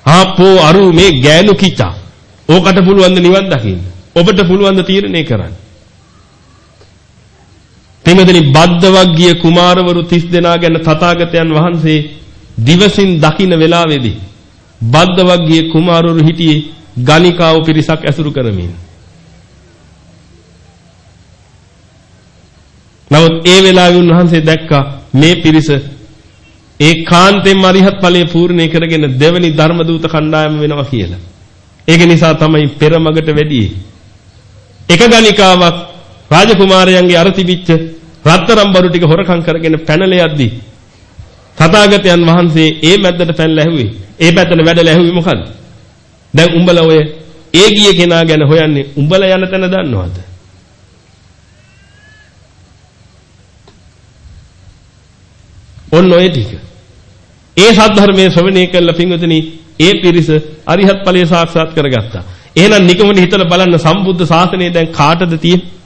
Speaker 4: ආපෝ අරු මේ ගෑනු කිචා. ඕකට පුළුවන් ද නිවන් දකින්න. ඔබට පුළුවන් ද තීරණය කරන්න. පින්වතුනි බද්දවග්ගිය කුමාරවරු 30 දෙනා ගැන තථාගතයන් වහන්සේ දිවසින් දකින්න වෙලාවේදී බද්දවග්ගිය කුමාරවරු හිටියේ ගණිකාව පිරිසක් ඇසුරු කරමින්. නමුත් ඒ වෙලාවේ උන්වහන්සේ දැක්කා මේ පිරිස ඒකාන්තයෙන්ම අරිහත් ඵලයේ පූර්ණේ කරගෙන දෙවනි ධර්ම දූත කණ්ඩායම වෙනවා කියලා. ඒක නිසා තමයි පෙරමගට වැඩි. එක ගණිකාවක් රාජකුමාරයන්ගේ අර තිබිච්ච රත්තරම් බරු ටික හොරකම් කරගෙන පැනලා යද්දී තථාගතයන් වහන්සේ ඒ මැද්දට පැනලා ඇහුවේ. ඒ පැත්තට වැඩලා ඇහුවේ මොකද්ද? දැන් උඹලා ඔය ඒ ගිය කෙනා ගැන හොයන්නේ උඹලා යන තැන දන්නවද? ඔන්න ඔය ටික. ඒ සද්ධර්මයේ ශ්‍රවණය කළ පින්වතුනි ඒ පිරිස අරිහත් ඵලයේ සාක්ෂාත් කරගත්තා. එහෙනම් නිකමනේ හිතලා බලන්න සම්බුද්ධ ශාසනය දැන් කාටද තියෙන්නේ?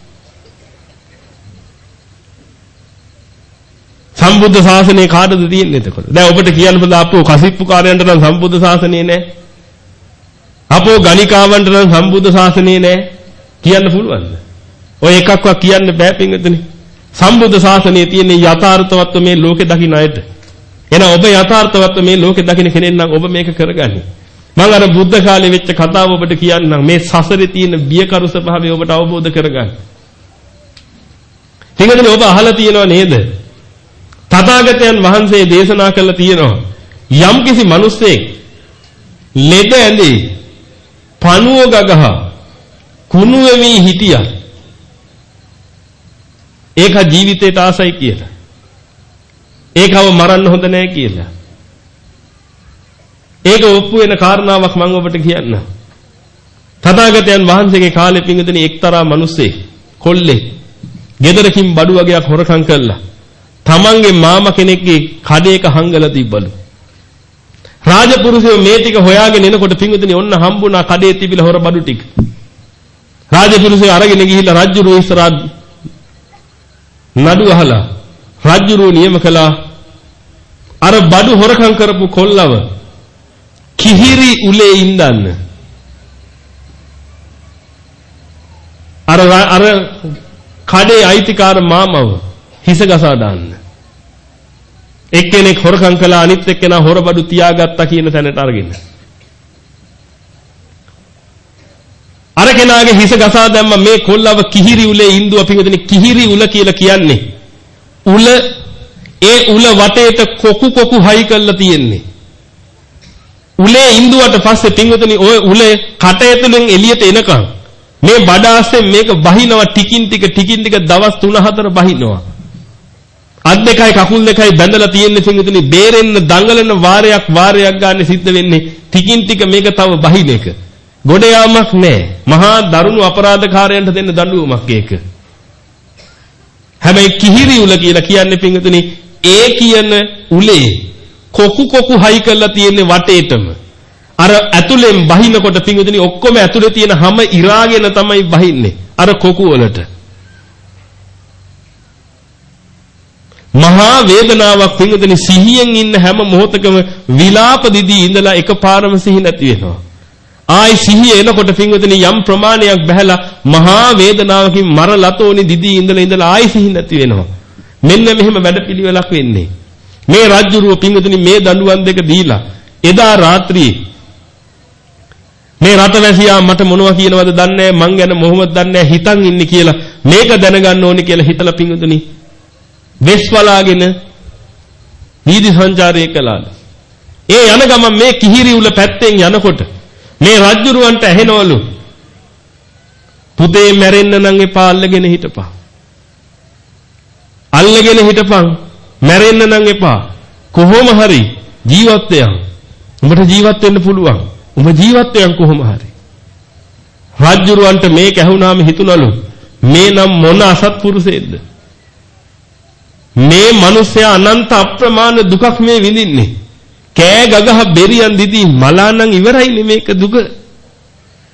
Speaker 4: සම්බුද්ධ ශාසනය කාටද තියෙන්නේ එතකොට? දැන් ඔබට කියන්න පුළුවන් අපෝ කසිප්පු කාර්යයන්ට නම් සම්බුද්ධ ශාසනය නෑ. අපෝ ගණිකාවන්ට නම් සම්බුද්ධ ශාසනය නෑ. කියන්න පුළුවන්ද? ඔය එකක්වත් කියන්න බෑ පින්වතුනි. සම්බුද්ධ ශාසනයේ තියෙන යථාර්ථවත්ව මේ ලෝකේ දකින්න අයට. එහෙනම් ඔබ යථාර්ථවත්ව මේ ලෝකේ දකින්න කෙනෙක් නම් ඔබ මේක කරගන්න. මම අර බුද්ධ කාලේ වෙච්ච කතාව ඔබට කියන්නම් මේ සසරේ තියෙන බියකරු ස්වභාවය ඔබට අවබෝධ කරගන්න. ටිකදෙන ඔබ අහලා තියෙනව නේද? තථාගතයන් වහන්සේ දේශනා කළා තියෙනවා යම්කිසි මිනිස්සෙක් ලෙඩ ඇඳේ පණුව ගගහ කුණු වෙමි හිටියා ඒක ජීවිතේට ආසයි කියලා. ඒකව මරන්න හොඳ නැහැ කියලා. ඒක ඔප්පු වෙන කාරණාවක් මම ඔබට කියන්නම්. තථාගතයන් වහන්සේගේ කාලේ පිංගුදෙනි එක්තරා මිනිස්සෙක් කොල්ලේ ගෙදරකින් බඩු වගේක් හොරකම් කළා. තමන්ගේ මාම කෙනෙක්ගේ කඩේක හංගලා තිබ්බලු. රාජපුරුෂයෝ මේ ටික හොයාගෙන එනකොට පිංගුදෙනි ඔන්න හම්බුණා කඩේ තිබිලා හොර බඩු ටික. රාජපුරුෂයෝ අරගෙන ගිහිල්ලා රජු ඉස්සරහා නඩු අහලා රජුරෝ නියම කළා අර බඩු හොරකම් කරපු කොල්ලව කිහිරි උලේ ඉඳන්න අර අර කඩේ අයිතිකාර මාමව හිස ගසා දාන්න. එක්කෙනෙක් හොරකම් කළා අනිත් එක්කෙනා හොර බඩු තියාගත්තා කියන තැනට අරගෙන. අර කෙනාගේ හිස ගසා දැම්ම මේ කොල්ලව කිහිරි උලේ ඉන්දුව පිටුදෙන කිහිරි උල කියලා කියන්නේ. උල ඒ උල වටේට කොකු කොකු හයි කරලා තියෙන්නේ. උලේ ඉන්දුවට පස්සේ පිටුදෙනි ඔය උලේ කට ඇතුලෙන් එළියට එනකන් මේ බඩාස්යෙන් මේක බහිනවා ටිකින් ටික ටිකින් ටික දවස් 3-4 බහිනවා. අත් දෙකයි කකුල් දෙකයි බැඳලා තියෙන්නේ පිටුදෙනි බේරෙන්න දඟලන වාරයක් වාරයක් ගන්න සිද්ධ වෙන්නේ ටිකින් ටික මේක තව බහින එක. ගොඩ යාමක් නැහැ. මහා දරුණු අපරාධකාරයන්ට දෙන්න දඬුවමක් ඒක. හැබැයි කිහිරි උල කියලා කියන්නේ පින්වතුනි ඒ කියන උලේ කොකු කොකු හයි කරලා තියෙන්නේ වටේටම. අර ඇතුලෙන් බහිනකොට පින්වතුනි ඔක්කොම ඇතුලේ තියෙන හැම ඉරාගෙන තමයි බහින්නේ. අර කොකු වලට. මහා වේදනාවක් පින්වතුනි සිහියෙන් ඉන්න හැම මොහොතකම විලාප දිදී ඉඳලා එකපාරම සිහි නැති වෙනවා. ආයි සිහිය එනකොට පින්වතුනි යම් ප්‍රමාණයක් බහැලා මහා වේදනාවකින් මර ලතෝනි දිදී ඉඳලා ඉඳලා ආයි සිහි නැති වෙනවා. මෙන්න මෙහෙම වැඩපිළිවෙලක් වෙන්නේ. මේ රජ්ජුරුව පින්වතුනි මේ දඬුවම් දෙක දීලා එදා රාත්‍රියේ මේ රටවැසියා මට මොනවා කියනවද දන්නේ මං ගැන මොහොමද දන්නේ හිතන් ඉන්නේ කියලා මේක දැනගන්න ඕනේ කියලා හිතලා පින්වතුනි වෙස්වලාගෙන වීදි සංචාරය කළාලු. ඒ යන ගමන් මේ කිහිරි උල පැත්තෙන් යනකොට මේ රජ්ජුරුවන්ට ඇහෙනවලු. පුතේ මැරෙන්න නම් එපා අල්ලගෙන හිටපන්. අල්ලගෙන හිටපන් මැරෙන්න නම් එපා. කොහොම හරි ජීවත් වෙයන්. උඹට ජීවත් වෙන්න පුළුවන්. උඹ ජීවත් වෙයන් කොහොම හරි. රජ්ජුරුවන්ට මේක ඇහුණාම හිතුණලු මේ නම් මොන අසත්පුරුෂයෙක්ද? මේ මිනිස්සයා අනන්ත අප්‍රමාණ දුකක් මේ විඳින්නේ. කෑ ගගහ බෙරියන් දිදී මලානම් ඉවරයිනේ මේක දුක.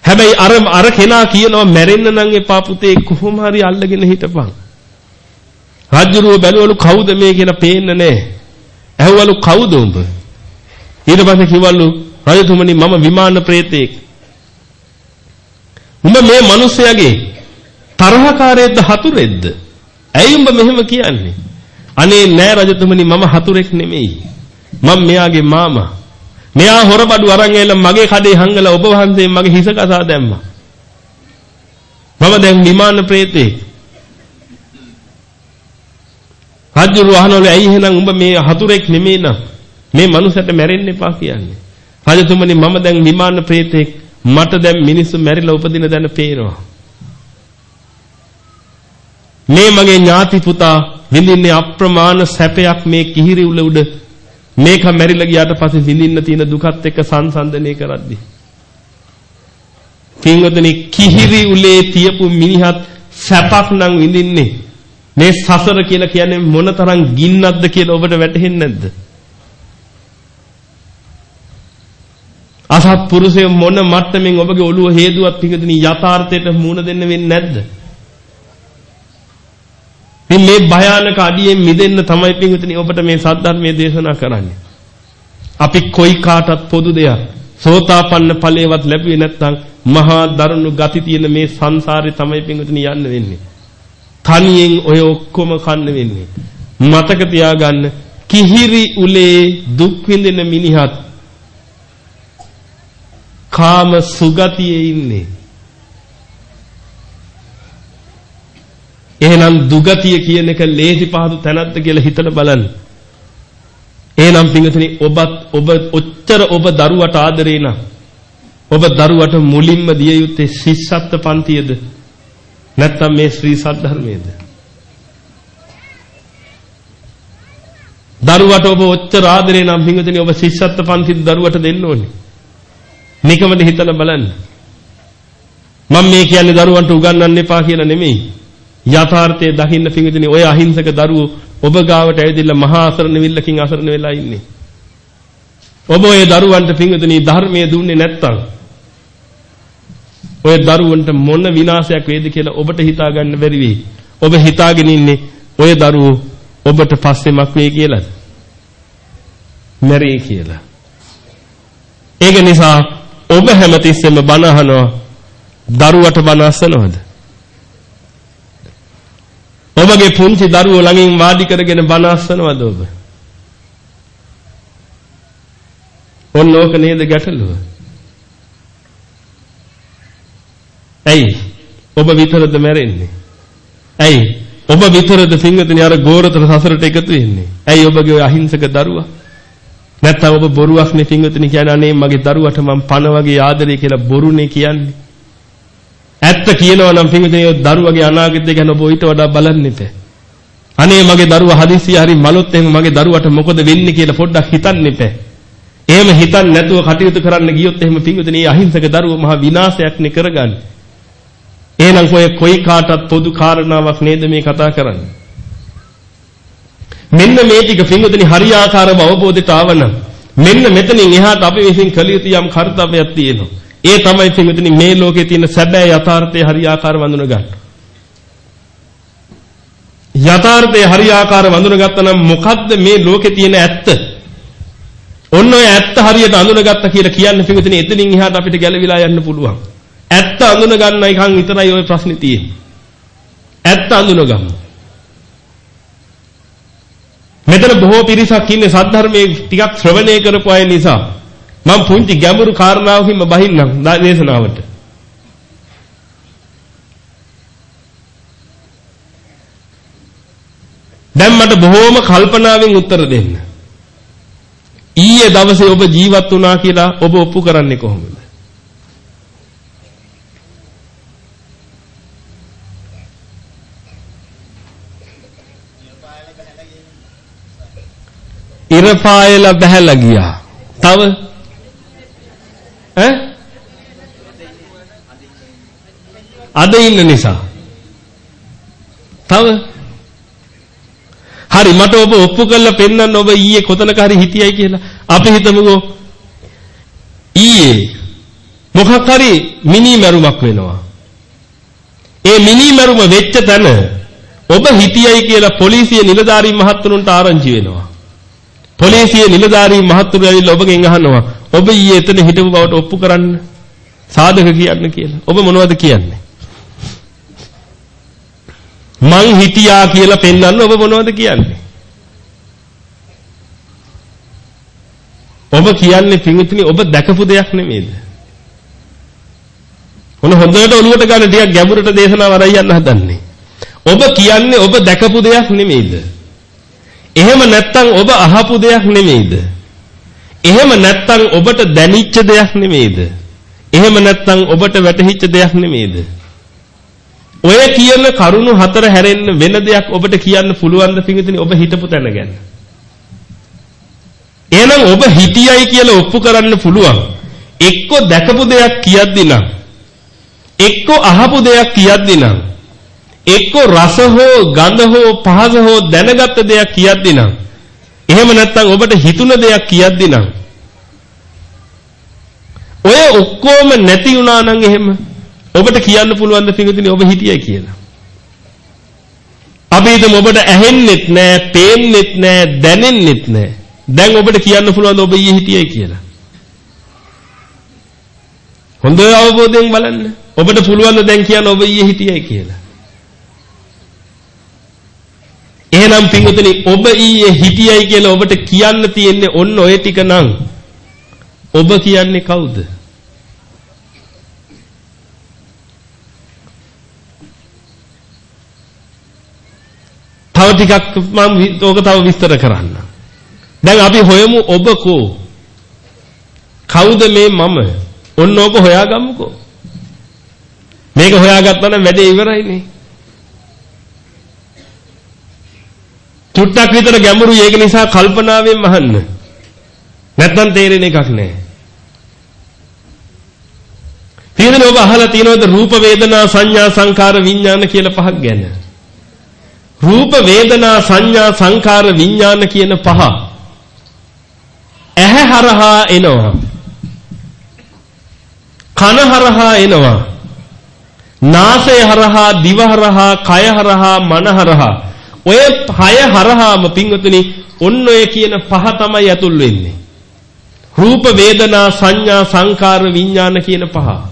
Speaker 4: හැබැයි අර අර කෙනා කියනවා මැරෙන්න නම් එපා පුතේ කොහොම හරි අල්ලගෙන හිටපන්. රජුරුව බැලුවලු කවුද මේ කියලා පේන්න නැහැ. ඇහුවලු කවුද උඹ? ඊට පස්සේ කිව්වලු රජතුමනි මම විමාන ප්‍රේතෙක්. උඹ මේ මිනිස්යාගේ තරහකාරයේද හතුරෙද්ද? ඇයි උඹ මෙහෙම කියන්නේ? අනේ නෑ රජතුමනි මම හතුරෙක් නෙමෙයි. මම මෙයාගේ මාමා. මෙයා හොරබඩු අරන් ඇවිල්ලා මගේ කඩේ හංගලා ඔබ වහන්සේ මගේ හිස කසා දැම්මා. මම දැන් විමාන ප්‍රේතෙක්. රජුරු අහනවලු ඇයි එහෙනම් උඹ මේ හතුරෙක් නෙමෙයි නම් මේ මනුස්සයට මැරෙන්න එපා කියන්නේ. රජතුමනි මම දැන් විමාන ප්‍රේතෙක් මට දැන් මිනිස්සු මැරිලා උපදින දැන පේනවා. මේ මගේ ඥාති පුතා විඳින්නේ අප්‍රමාණ සැපයක් මේ කිහිරි උල උඩ මේක මැරිලා ගියාට පස්සේ විඳින්න තියෙන දුකත් එක්ක සංසන්දනය කරද්දී පින්වතුනි කිහිරි උලේ තියපු මිනිහත් සැපක් නම් විඳින්නේ මේ සසර කියලා කියන්නේ මොනතරම් ගින්නක්ද කියලා ඔබට වැටහෙන්නේ නැද්ද? අසත්පුරුෂය මොන මට්ටමින් ඔබගේ ඔළුව හේදුවත් පිඟුතුනි යථාර්ථයට මුහුණ දෙන්න වෙන්නේ නැද්ද? ඉතින් මේ භයානක අඩියෙන් මිදෙන්න තමයි පින්විතනි ඔබට මේ සද්ධර්මයේ දේශනා කරන්නේ. අපි කොයි කාටත් පොදු දෙයක් සෝතාපන්න ඵලයේවත් ලැබුවේ නැත්නම් මහා දරුණු ගති තියෙන මේ සංසාරේ තමයි පින්විතනි යන්න වෙන්නේ. තනියෙන් ඔය ඔක්කොම කන්න වෙන්නේ. මතක තියාගන්න කිහිරි උලේ දුක් විඳින මිනිහත් කාම සුගතියේ ඉන්නේ. එහෙනම් දුගතිය කියන එක ලේසි පහසු තැනක්ද කියලා හිතලා බලන්න. එහෙනම් පින්වතුනි ඔබත් ඔබ ඔච්චර ඔබ දරුවට ආදරේ නම් ඔබ දරුවට මුලින්ම දිය යුත්තේ ශිෂ්‍යත්ව පන්තියද නැත්නම් මේ ශ්‍රී සද්ධර්මයේද? දරුවට ඔබ ඔච්චර ආදරේ නම් පින්වතුනි ඔබ ශිෂ්‍යත්ව පන්තිද දරුවට දෙන්න ඕනේ. නිකමද හිතලා බලන්න. මම මේ කියන්නේ දරුවන්ට උගන්වන්න එපා කියලා නෙමෙයි. යථාර්ථයේ දකින්න පිඟුදිනේ ඔය අහිංසක දරුවෝ ඔබ ගාවට ඇවිදilla මහා අසරණ විල්ලකින් අසරණ වෙලා ඉන්නේ. ඔබ ඔය දරුවන්ට පිඟුදිනේ ධර්මයේ දුන්නේ නැත්තම් ඔය දරුවන්ට මොන විනාශයක් වේද කියලා ඔබට හිතා ගන්න බැරි වෙයි. ඔබ හිතාගෙන ඉන්නේ ඔය දරුවෝ ඔබට පස්සේ මක් වෙයි කියලාද? මැරෙයි කියලා. ඒක නිසා ඔබ හැමතිස්සෙම බන අහනවා දරුවට බන අසනවද? ඔබගේ පුංචි දරුවෝ ළඟින් වාඩි කරගෙන බණ අස්සනවද ඔබ? ඔන්න ඕක නේද ගැටලුව? ඇයි? ඔබ විතරද මැරෙන්නේ? ඇයි? ඔබ විතරද සිංහතනේ අර ගෝරතර සසරට එකතු වෙන්නේ? ඇයි ඔබගේ ඔය අහිංසක දරුවා? නැත්තම් ඔබ බොරුවක් නේ සිංහතනේ කියන්නේ අනේ මගේ දරුවට මම පණ වගේ ආදරේ කියලා බොරුනේ කියන්නේ? ඇත්ත කියනවා නම් පින්විතේ දරුවගේ අනාගතය ගැන ඔබ ඊට වඩා බලන්න ඉපේ. අනේ මගේ දරුවා හදිස්සිය හරි මලොත් එහෙම මගේ දරුවට මොකද වෙන්නේ කියලා පොඩ්ඩක් හිතන්න ඉපේ. එහෙම හිතන්නේ නැතුව කටයුතු කරන්න ගියොත් එහෙම පින්විතේ අහිංසක දරුව මහ විනාශයක් නේ කරගන්නේ. එහෙනම් ඔය කොයි කාටත් පොදු කාරණාවක් නේද මේ කතා කරන්නේ. මෙන්න මේ ටික පින්වතුනි හරියාකාරව අවබෝධයට ආවනම් මෙන්න මෙතනින් එහාට අපි විසින් කළ යුතු යම් කර්තව්‍යයක් තියෙනවා. ඒ තමයි පින්වතුනි මේ ලෝකේ තියෙන සැබෑ යථාර්ථය හරියාකාරව වඳුන ගන්න. යථාර්ථය හරියාකාරව වඳුනගත්තා නම් මොකද්ද මේ ලෝකේ තියෙන ඇත්ත? ඔන්න ඔය ඇත්ත හරියට අඳුනගත්තා කියලා කියන්නේ පිටුදින එතනින් එහාට අපිට ගැලවිලා යන්න පුළුවන්. ඇත්ත අඳුන ගන්න එකන් විතරයි ওই ප්‍රශ්නේ තියෙන්නේ. ඇත්ත අඳුනගමු. මෙතන බොහෝ පිරිසක් ඉන්නේ සද්ධර්මයේ ටිකක් ශ්‍රවණය කරපු අය නිසා මම පුංචි ගැඹුරු කාරණාවකින්ම බහින්නම් දේශනාවට. දැන් මට බොහෝම කල්පනාවෙන් උත්තර දෙන්න. ඊයේ දවසේ ඔබ ජීවත් වුණා කියලා ඔබ ඔප්පු කරන්නේ කොහොමද? ඉර පායලා බහැලා ගියා. තව ඈ අද ඉන්න නිසා. තව හරි මට ඔබ ඔප්පු කරලා පෙන්වන්න ඔබ ඊයේ කොතනක හරි හිටියයි කියලා. අපි හිතමුකෝ ඊයේ මොකක් හරි මිනි මරුමක් වෙනවා. ඒ මිනි මරුම වෙච්ච තැන ඔබ හිටියයි කියලා පොලිසිය නිලධාරී මහත්තුරුන්ට ආරංචි වෙනවා. පොලිසිය නිලධාරී මහත්තුරු ඇවිල්ලා ඔබගෙන් අහනවා ඔබ ඊයේ එතන හිටපු බවට ඔප්පු කරන්න සාධක කියන්න කියලා. ඔබ මොනවද කියන්නේ? මං හිටියා කියලා පෙන්වන්න ඔබ මොනවද කියන්නේ? ඔබ කියන්නේ පින්විතනි ඔබ දැකපු දෙයක් නෙමෙයිද? මොන හොඳට ඔලුවට ගන්න ටිකක් ගැඹුරට දේශනාව අරයි යන්න හදන්නේ. ඔබ කියන්නේ ඔබ දැකපු දෙයක් නෙමෙයිද? එහෙම නැත්නම් ඔබ අහපු දෙයක් නෙමෙයිද? එහෙම නැත්නම් ඔබට දැනිච්ච දෙයක් නෙමෙයිද? එහෙම නැත්නම් ඔබට වැටහිච්ච දෙයක් නෙමෙයිද? ඔය කියන කරුණු හතර හැරෙන්න වෙන දෙයක් ඔබට කියන්න පුළුවන් ද පිටින් ඔබ හිතපු තැන ගැන. එහෙනම් ඔබ හිටියයි කියලා ඔප්පු කරන්න පුළුවන්. එක්ක දැකපු දෙයක් කියද්දි නම් එක්ක අහපු දෙයක් කියද්දි නම් එක්ක රස හෝ ගඳ හෝ පහස හෝ දැනගත් දෙයක් කියද්දි නම් එහෙම නැත්නම් ඔබට හිතුන දෙයක් කියද්දි නම් ඔය ඔක්කොම නැති වුණා නම් එහෙම ඔබට කියන්න පුළුවන් ද පිටුදිනේ ඔබ හිටියයි කියලා. අපි හිතමු ඔබට ඇහෙන්නෙත් නෑ, පේන්නෙත් නෑ, දැනෙන්නෙත් නෑ. දැන් ඔබට කියන්න පුළුවන් ඔබ ඊයේ හිටියයි කියලා. හොඳ අවබෝධයෙන් බලන්න. ඔබට පුළුවන් දැන් කියන්න ඔබ ඊයේ හිටියයි කියලා. එහෙනම් පින්වතුනි ඔබ ඊයේ හිටියයි කියලා ඔබට කියන්න තියෙන්නේ ඔන්න ඔය ටික නම් ඔබ කියන්නේ කවුද? තව ටිකක් මම ඕක තව විස්තර කරන්න. දැන් අපි හොයමු ඔබ කෝ? කවුද මේ මම? ඔන්න ඕක හොයාගමුකෝ. මේක හොයාගත්තා නම් වැඩේ ඉවරයිනේ. චුට්ටක් විතර ගැඹුරුයි ඒක නිසා කල්පනාවෙන් අහන්න. නැත්තම් තේරෙන එකක් නෑ. තියෙනවද ඔබ අහලා තියෙනවද රූප වේදනා සංඥා සංකාර විඥාන කියලා පහක් ගැන? රූප වේදනා සංඥා සංකාර විඥාන කියන පහ ඇහැ හරහා එනවා කන හරහා එනවා නාසය හරහා දිව හරහා කය හරහා මන හරහා ඔය පය හරහාම පින්වතුනි ඔන්න ඔය කියන පහ තමයි ඇතුල් වෙන්නේ රූප වේදනා සංඥා සංකාර විඥාන කියන පහ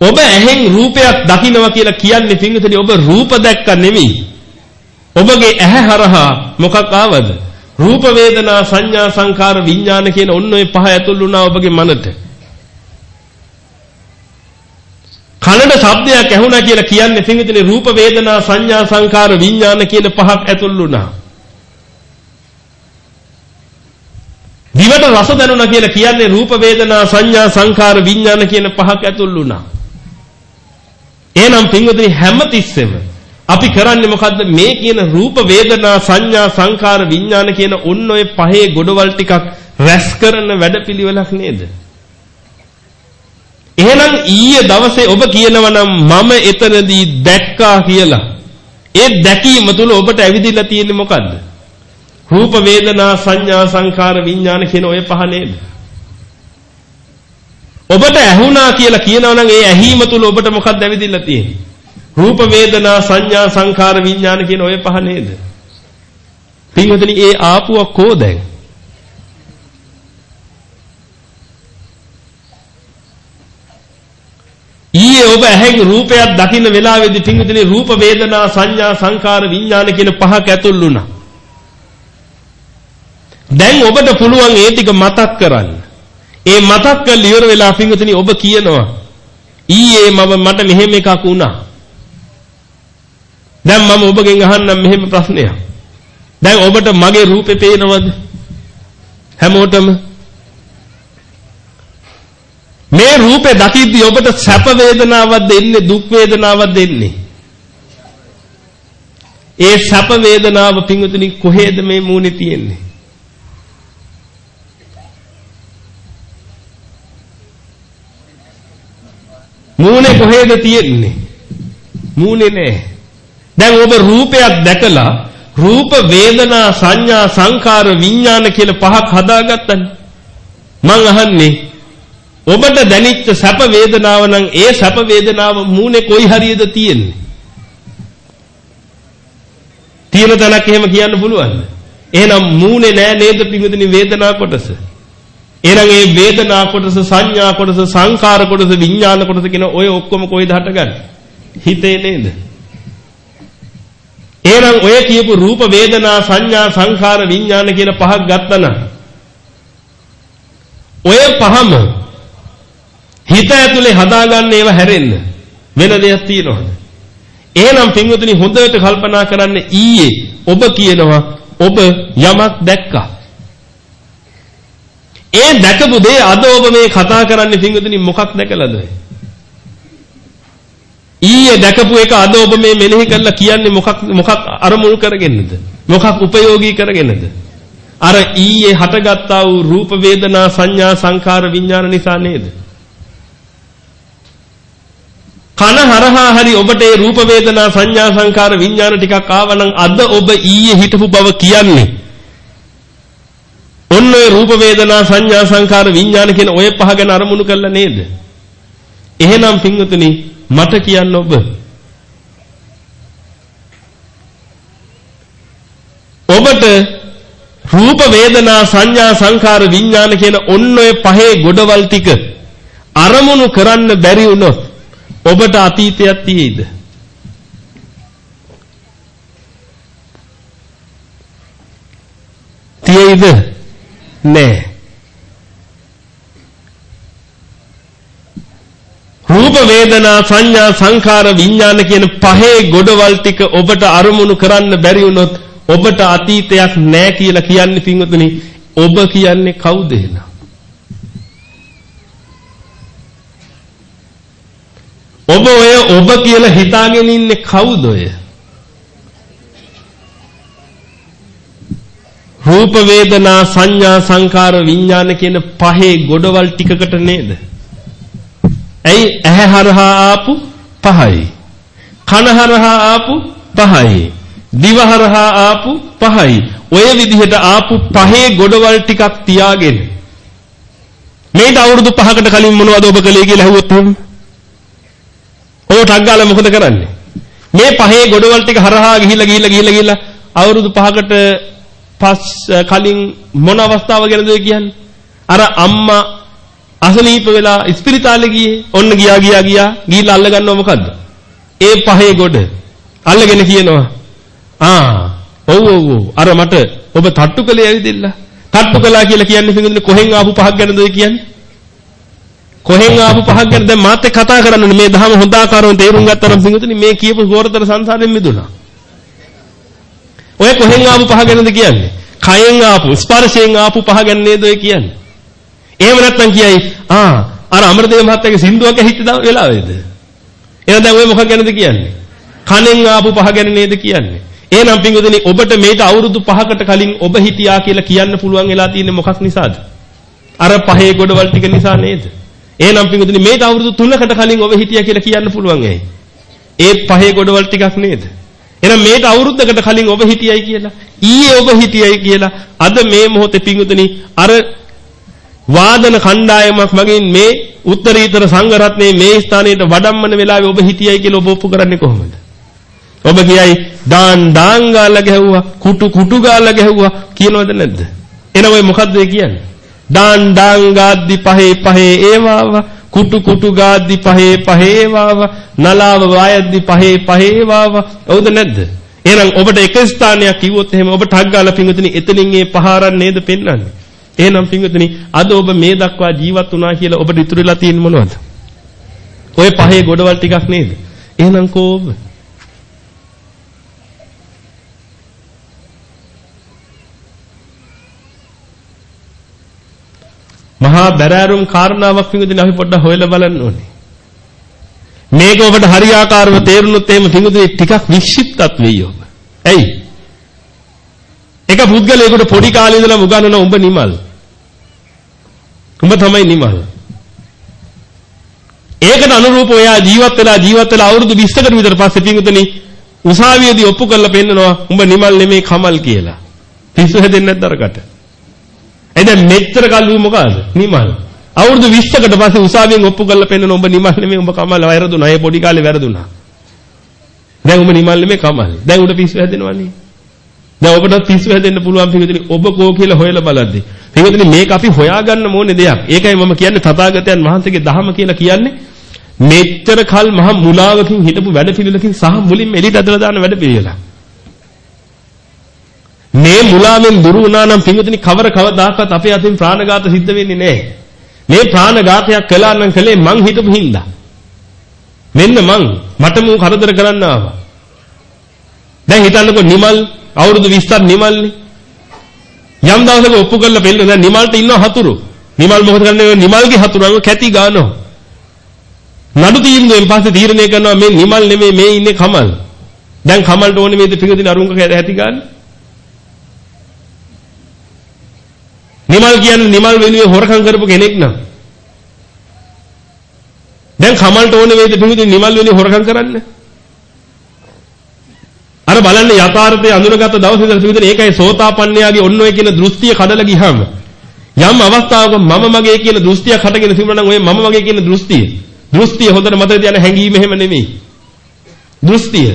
Speaker 4: ඔබ ඇහෙන් රූපයක් දකිනවා කියලා කියන්නේ පින්විතනි ඔබ රූප දැක්ක නෙමෙයි. ඔබගේ ඇහැ හරහා මොකක් ආවද? රූප වේදනා සංඥා සංකාර විඥාන කියන ඔන්න ඔය පහ ඇතුල් වුණා ඔබගේ මනට. කනට ශබ්දයක් ඇහුණා කියලා කියන්නේ පින්විතනි රූප වේදනා සංඥා සංකාර විඥාන කියන පහක් ඇතුල් වුණා. දිවට රස දැනුණා කියලා කියන්නේ රූප වේදනා සංඥා සංකාර විඥාන කියන පහක් ඇතුල් වුණා. එහෙනම් පින්වතුනි හැමතිස්සෙම අපි කරන්නේ මොකද්ද මේ කියන රූප වේදනා සංඥා සංකාර විඥාන කියන ඔන්න ඔය පහේ ගොඩවල් ටිකක් රැස් කරන වැඩපිළිවෙලක් නේද? එහෙනම් ඊයේ දවසේ ඔබ කියනවා නම් මම එතනදී දැක්කා කියලා. ඒ දැකීම තුල ඔබට ඇවිදිලා තියෙන්නේ මොකද්ද? රූප වේදනා සංඥා සංකාර විඥාන කියන ඔය පහ නේද? ඔබට ඇහුණා කියලා කියනවා නම් ඒ ඇහිම තුල ඔබට මොකක්ද ඇවිදිලා තියෙන්නේ? රූප වේදනා සංඥා සංකාර විඥාන කියන ඔය පහ නේද? පින්වතුනි ඒ ආපුව කෝ දැන්? ඊයේ ඔබ ඇහෙන් රූපයක් දකින්න වෙලාවේදී පින්විතනේ රූප වේදනා සංඥා සංකාර විඥාන කියන පහක ඇතුල් වුණා. දැන් ඔබට පුළුවන් ඒ ටික මතක් කරන්න. ඒ මතක් කරලා ඉවර වෙලා පින්විතනේ ඔබ කියනවා ඊයේ මම මට මෙහෙම එකක් වුණා. දැන් මම ඔබගෙන් අහන්නම් මෙහෙම ප්‍රශ්නයක්. දැන් ඔබට මගේ රූපේ පේනවද? හැමෝටම මේ රූපේ දකිද්දී ඔබට සැප වේදනාවක් දෙන්නේ දුක් වේදනාවක් දෙන්නේ. ඒ සැප වේදනාව පිංගුතුනි කොහෙද මේ මූණේ තියෙන්නේ? මූණේ කොහෙද තියෙන්නේ? මූණේ නෑ. දැන් ඔබ රූපයක් දැකලා රූප වේදනා සංඥා සංකාර විඥාන කියලා පහක් හදාගත්තනේ. මං අහන්නේ ඔබට දැනෙච්ච සැප වේදනාව නම් ඒ සැප වේදනාව මූණේ කොයි හරියද තියෙන්නේ? තියෙන තැනක් එහෙම කියන්න පුළුවන්ද? එහෙනම් මූණේ නෑ නේද පිඟුදින වේදනා කොටස? එහෙනම් ඒ වේදනා කොටස සංඥා කොටස සංකාර කොටස විඥාන කොටස කියන ඔය ඔක්කොම කොයිද හටගන්නේ? හිතේ නේද? එහෙනම් ඔය කියපු රූප වේදනා සංඥා සංකාර විඥාන කියන පහක් ගත්තනම් ඔය පහම හිත ඇතුලේ හදාගන්න ඒවා හැරෙන්න වෙන දෙයක් තියෙනවද? එහෙනම් පින්වතුනි හොඳට කල්පනා කරන්න ඊයේ ඔබ කියනවා ඔබ යමක් දැක්කා. ඒ දැකපු දේ අද ඔබ මේ කතා කරන්නේ පින්වතුනි මොකක් දැකලාද? ඊයේ දැකපු එක අද ඔබ මේ මෙනෙහි කරලා කියන්නේ මොකක් මොකක් අරමුණු කරගෙනද? මොකක් උපයෝගී කරගෙනද? අර ඊයේ හටගත්තා වූ රූප වේදනා සංඥා සංකාර විඥාන නිසා නේද? කන හරහා හරි ඔබට ඒ රූප වේදනා සංඥා සංකාර විඥාන ටිකක් ආවනම් අද ඔබ ඊයේ හිටපු බව කියන්නේ. ඔන්න ඔය රූප වේදනා සංඥා සංකාර විඥාන කියන ඔය පහ ගැන අරමුණු කළා නේද? එහෙනම් පින්වතුනි මට කියන්න ඔබ. ඔබට රූප වේදනා සංඥා සංකාර විඥාන කියන ඔන්න ඔය පහේ ගොඩවල් ටික අරමුණු කරන්න බැරි වුණොත් ඔබට අතීතයක් තියෙයිද? තියෙයිද? නෑ. රූප වේදනා සංඥා සංඛාර විඥාන කියන පහේ ගොඩවල් ටික ඔබට අරමුණු කරන්න බැරි වුණොත් ඔබට අතීතයක් නෑ කියලා කියන්නේ පින්වතුනි ඔබ කියන්නේ කවුද එහෙනම්? ඔබ ඔය ඔබ කියලා හිතාගෙන ඉන්නේ කවුද ඔය? රූප වේදනා සංඥා සංකාර විඥාන කියන පහේ ගොඩවල් ටිකකට නේද? ඇයි ඇහැ හරහා ආපු පහයි. කන හරහා ආපු පහයි. දිව හරහා ආපු පහයි. ඔය විදිහට ආපු පහේ ගොඩවල් ටිකක් තියාගෙන මේට අවුරුදු 5කට කලින් මොනවද ඔබ කළේ කියලා අහුවොත් එහෙම ඔය ටක් ගාලා මොකද කරන්නේ? මේ පහේ ගොඩවල් ටික හරහා ගිහිල්ලා ගිහිල්ලා ගිහිල්ලා ගිහිල්ලා අවුරුදු 5කට පස් කලින් මොන අවස්ථාව ගැනද කියන්නේ? අර අම්මා අසනීප වෙලා ඉස්පිරිතාලේ ගියේ. ඔන්න ගියා ගියා ගියා ගිහිල්ලා අල්ල ගන්නව මොකද්ද? ඒ පහේ ගොඩ. අල්ලගෙන කියනවා. ආ ඔව් ඔව් ඔව් අර මට ඔබ තට්ටු කළේ ඇවිදින්න. තට්ටු කළා කියලා කියන්නේ පිටින් කොහෙන් ආපු පහක් ගැනද කියන්නේ? කොහෙන් ආපු පහක් ගැන දැන් මාත් එක්ක කතා කරන්නේ මේ දහම හොඳ ආකාරව තේරුම් ගත්තා නම් පිටුතුනි මේ කියපු ගෝරතර සංසාරයෙන් මිදුණා. ඔය කොහෙන් ආපු පහ ගැනද කියන්නේ? කයෙන් ආපු ස්පර්ශයෙන් ආපු පහ ගැන නේද ඔය කියන්නේ? එහෙම නැත්නම් කියයි ආ අර අමරදේව මහත්තයාගේ සින්දුවක් ඇහිච්ච වෙලාවේද? එහෙනම් දැන් ඔය මොකක් ගැනද කියන්නේ? කනෙන් ආපු පහ ගැන නේද කියන්නේ? එහෙනම් පිටුතුනි ඔබට මේට අවුරුදු 5කට කලින් ඔබ හිටියා කියලා කියන්න පුළුවන් වෙලා තියෙන්නේ මොකක් නිසාද? අර පහේ ගොඩවල් ටික නිසා නේද? එහෙනම් පිටුදින මේට අවුරුදු 3කට කලින් ඔබ හිටියා කියලා කියන්න පුළුවන් ඇයි? ඒ පහේ ගොඩවල් ටිකක් නේද? එහෙනම් මේට අවුරුද්දකට කලින් ඔබ හිටියයි කියලා. ඊයේ ඔබ හිටියයි කියලා. අද මේ මොහොතේ පිඟුතුනි අර වාදන කණ්ඩායමක් මගින් මේ උත්තරීතර සංඝ රත්නයේ මේ ස්ථානයට වඩම්මන වෙලාවේ ඔබ හිටියයි කියලා ඔබ ඔප්පු කරන්නේ කොහොමද? ඔබ කියයි දාන් දාන් ගාලා ගැහුවා කුටු කුටු ගාලා ගැහුවා කියනවද නැද්ද? එන ඔය මොකද්ද කියන්නේ? දාන් දාන් ගාද්දි පහේ පහේ ඒවාව කුටු කුටු ගාද්දි පහේ පහේ ඒවාව නලාව වායද්දි පහේ පහේ ඒවාව හවුද නැද්ද? එහෙනම් ඔබට එක ස්ථානයක් කිව්වොත් එහෙම ඔබ ටක් ගාලා පිංගුතුනි එතනින් ඒ පහරන් නේද පෙන්වන්නේ? එහෙනම් පිංගුතුනි අද ඔබ මේ දක්වා ජීවත් වුණා කියලා ඔබට ඉතුරුලා තියෙන්නේ මොනවද? ඔය පහේ ගොඩවල් ටිකක් නේද? එහෙනම් කෝබ මහා බැරෑරුම් කාරණාවක් පිඟුදින අපි පොඩ්ඩක් හොයලා බලන්න ඕනේ. මේක ඔබට හරියාකාරව තේරුනොත් එහෙම පිඟුදින ටිකක් වික්ෂිප්තත් වෙයි ඔබ. ඇයි? එක පුද්ගලයෙකුට පොඩි කාලේ ඉඳලා උගන්වන උඹ නිමල්. උඹ තමයි නිමල්. ඒකට අනුරූපව එයා ජීවත් වෙලා ජීවත් වෙලා අවුරුදු 20කට විතර පස්සේ පිඟුදින උසාවියේදී ඔප්පු කරලා පෙන්නනවා උඹ නිමල් නෙමෙයි කමල් කියලා. පිස්සු හැදෙන්නේ නැද්ද අරකට? ඒ දැන් මෙච්චර කල් මොකද? නිමල්. අවුරුදු 20කට පස්සේ උසාවියෙන් ඔප්පු කරලා පෙන්නන උඹ නිමල් නෙමෙයි උඹ කමල් වැරදුනා. ඒ පොඩි කාලේ වැරදුනා. දැන් උඹ නිමල් නෙමෙයි කමල්. දැන් උඹට පිස්සු හැදෙනවනේ. දැන් ඔබට පිස්සු හැදෙන්න පුළුවන් පිටුදින ඔබ කෝ කියලා හොයලා බලද්දි. පිටුදින මේක අපි හොයාගන්න ඕනේ දෙයක්. ඒකයි මම කියන්නේ තථාගතයන් වහන්සේගේ දහම කියලා කියන්නේ මෙච්චර කල් මහ මුලාවකින් හිටපු වැඩ පිළිලකින් සහ මුලින්ම එළියට ඇදලා දාන වැඩ පිළිවෙලක්. මේ මුලාවෙන් දුරු වුණා නම් පින්විතනි කවර කවදාකවත් අපේ අතින් ප්‍රාණඝාත සිද්ධ වෙන්නේ නැහැ. මේ ප්‍රාණඝාතයක් කළා නම් කලේ මං හිතපු හින්දා. මෙන්න මං මට මූ කරදර කරන්න ආවා. දැන් හිතන්නකෝ නිමල් අවුරුදු 20ක් නිමල්නේ. යම් දවසක ඔප්පු කරලා පෙන්නන දැන් නිමල්ට ඉන්න හතුරු. නිමල් මොකද කරන්නේ නිමල්ගේ හතුරුන්ව කැටි ගන්නවා. නඩු තීන්දුවෙන් පස්සේ තීරණය කරනවා මේ නිමල් නෙමෙයි මේ ඉන්නේ කමල්. දැන් කමල්ට ඕනේ මේ දෙපිඟදින අරුංග ඇති ගන්න. නිමල් කියන්නේ නිමල් වෙනුවෙන් හොරකම් කරපු කෙනෙක් නම්. දැන් කමල්ට ඕනේ වේද පිටුදින් නිමල් වෙනුවෙන් හොරකම් කරන්න? අර බලන්න යථාර්ථය අඳුනගත්ත දවසේ ඉඳලා පිටුදින් ඒකයි සෝතාපන්නයාගේ ඔන්න ඔය කියන දෘෂ්ටිය කඩලා ගියාම. යම් අවස්ථාවක මම මගේ කියන දෘෂ්ටියක් හටගෙන තිබුණා නම් ඔය මම මගේ කියන දෘෂ්ටිය. දෘෂ්ටිය හොඳට මතක තියාගන්න හැංගීම එහෙම නෙමෙයි. දෘෂ්ටිය.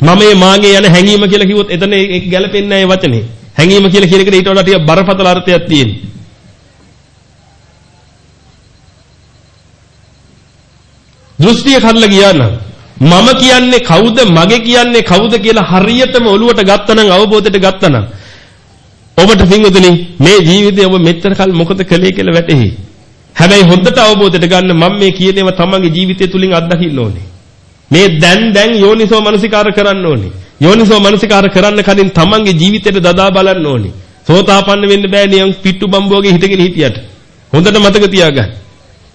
Speaker 4: මමේ මාගේ යන හැංගීම කියලා කිව්වොත් එතන ඒක ගැලපෙන්නේ නැහැ ඒ වචනේ. හැඟීම කියලා කියන එකට ඊට වඩා ටිකක් බරපතල අර්ථයක් තියෙනවා. දෘෂ්ටිය කඩලා ගියා නම් මම කියන්නේ කවුද මගේ කියන්නේ කවුද කියලා හරියටම ඔලුවට ගත්තනම් අවබෝධයට ගත්තනම් ඔබට පින්වතුනි මේ ජීවිතේ ඔබ මෙච්චර කල් මොකද කළේ කියලා වැටහි. හැබැයි හොඳට අවබෝධයට ගන්න මම මේ කියන ඒවා තමන්ගේ ජීවිතය තුලින් අත්දකින්න ඕනේ. මේ දැන් දැන් යෝනිසෝ මනසිකාර කරන්න ඕනේ. යෝනිසෝ මනසිකාර කරන්න කලින් තමන්ගේ ජීවිතයට දදා බලන්න ඕනේ. සෝතාපන්න වෙන්න බෑ නියම් පිට්ටු බම්බුවගේ හිටගෙන හිටියට. හොඳට මතක තියාගන්න.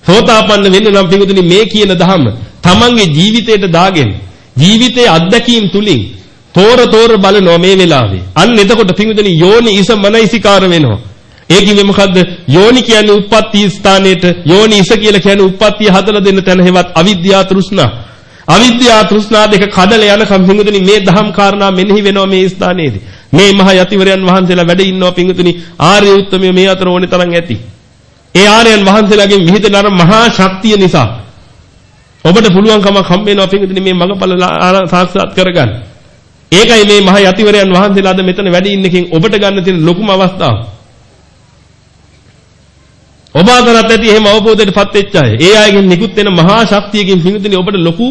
Speaker 4: සෝතාපන්න වෙන්න නම් පිටුතුනි මේ කියන ධහම තමන්ගේ ජීවිතයට දාගෙන ජීවිතයේ අත්දැකීම් තුලින් තෝර තෝර බලනවා මේ වෙලාවේ. අන්න එතකොට පිටුතුනි යෝනි ඉස මනයිසිකාර වෙනවා. ඒ කිව්වේ මොකද්ද? යෝනි කියන්නේ උප්පත්ති ස්ථානයේට යෝනි ඉස කියලා කියන්නේ උප්පත්තිය හදලා දෙන්න තැන හේවත් අවිද්‍යාව තෘෂ්ණා. අවිද්‍යාව තෘෂ්ණා දෙක කඩල යනකම් පිංගුතුනි මේ දහම් කාරණා මෙනෙහි වෙනවා මේ ස්ථානයේදී. මේ මහ යතිවරයන් වහන්සේලා වැඩ ඉන්නවා පිංගුතුනි ආර්ය උත්තමය මේ අතර ඕනේ තරම් ඇති. ඒ ආර්යයන් වහන්සේලාගෙන් විහිදෙන අර මහා ශක්තිය නිසා ඔබට පුළුවන්කමක් හම්බ වෙනවා පිංගුතුනි මේ මඟපල සාක්ෂාත් කරගන්න. ඒකයි මේ මහ යතිවරයන් වහන්සේලා අද මෙතන වැඩ ඉන්නකින් ඔබට ගන්න තියෙන ලොකුම අවස්ථාව. ඔබ අතරත් ඇති එහෙම අවබෝධයටපත් වෙච්ච අය. ඒ අයගෙන් නිකුත් වෙන මහා ශක්තියකින් පිංගුතුනි ඔබට ලොකු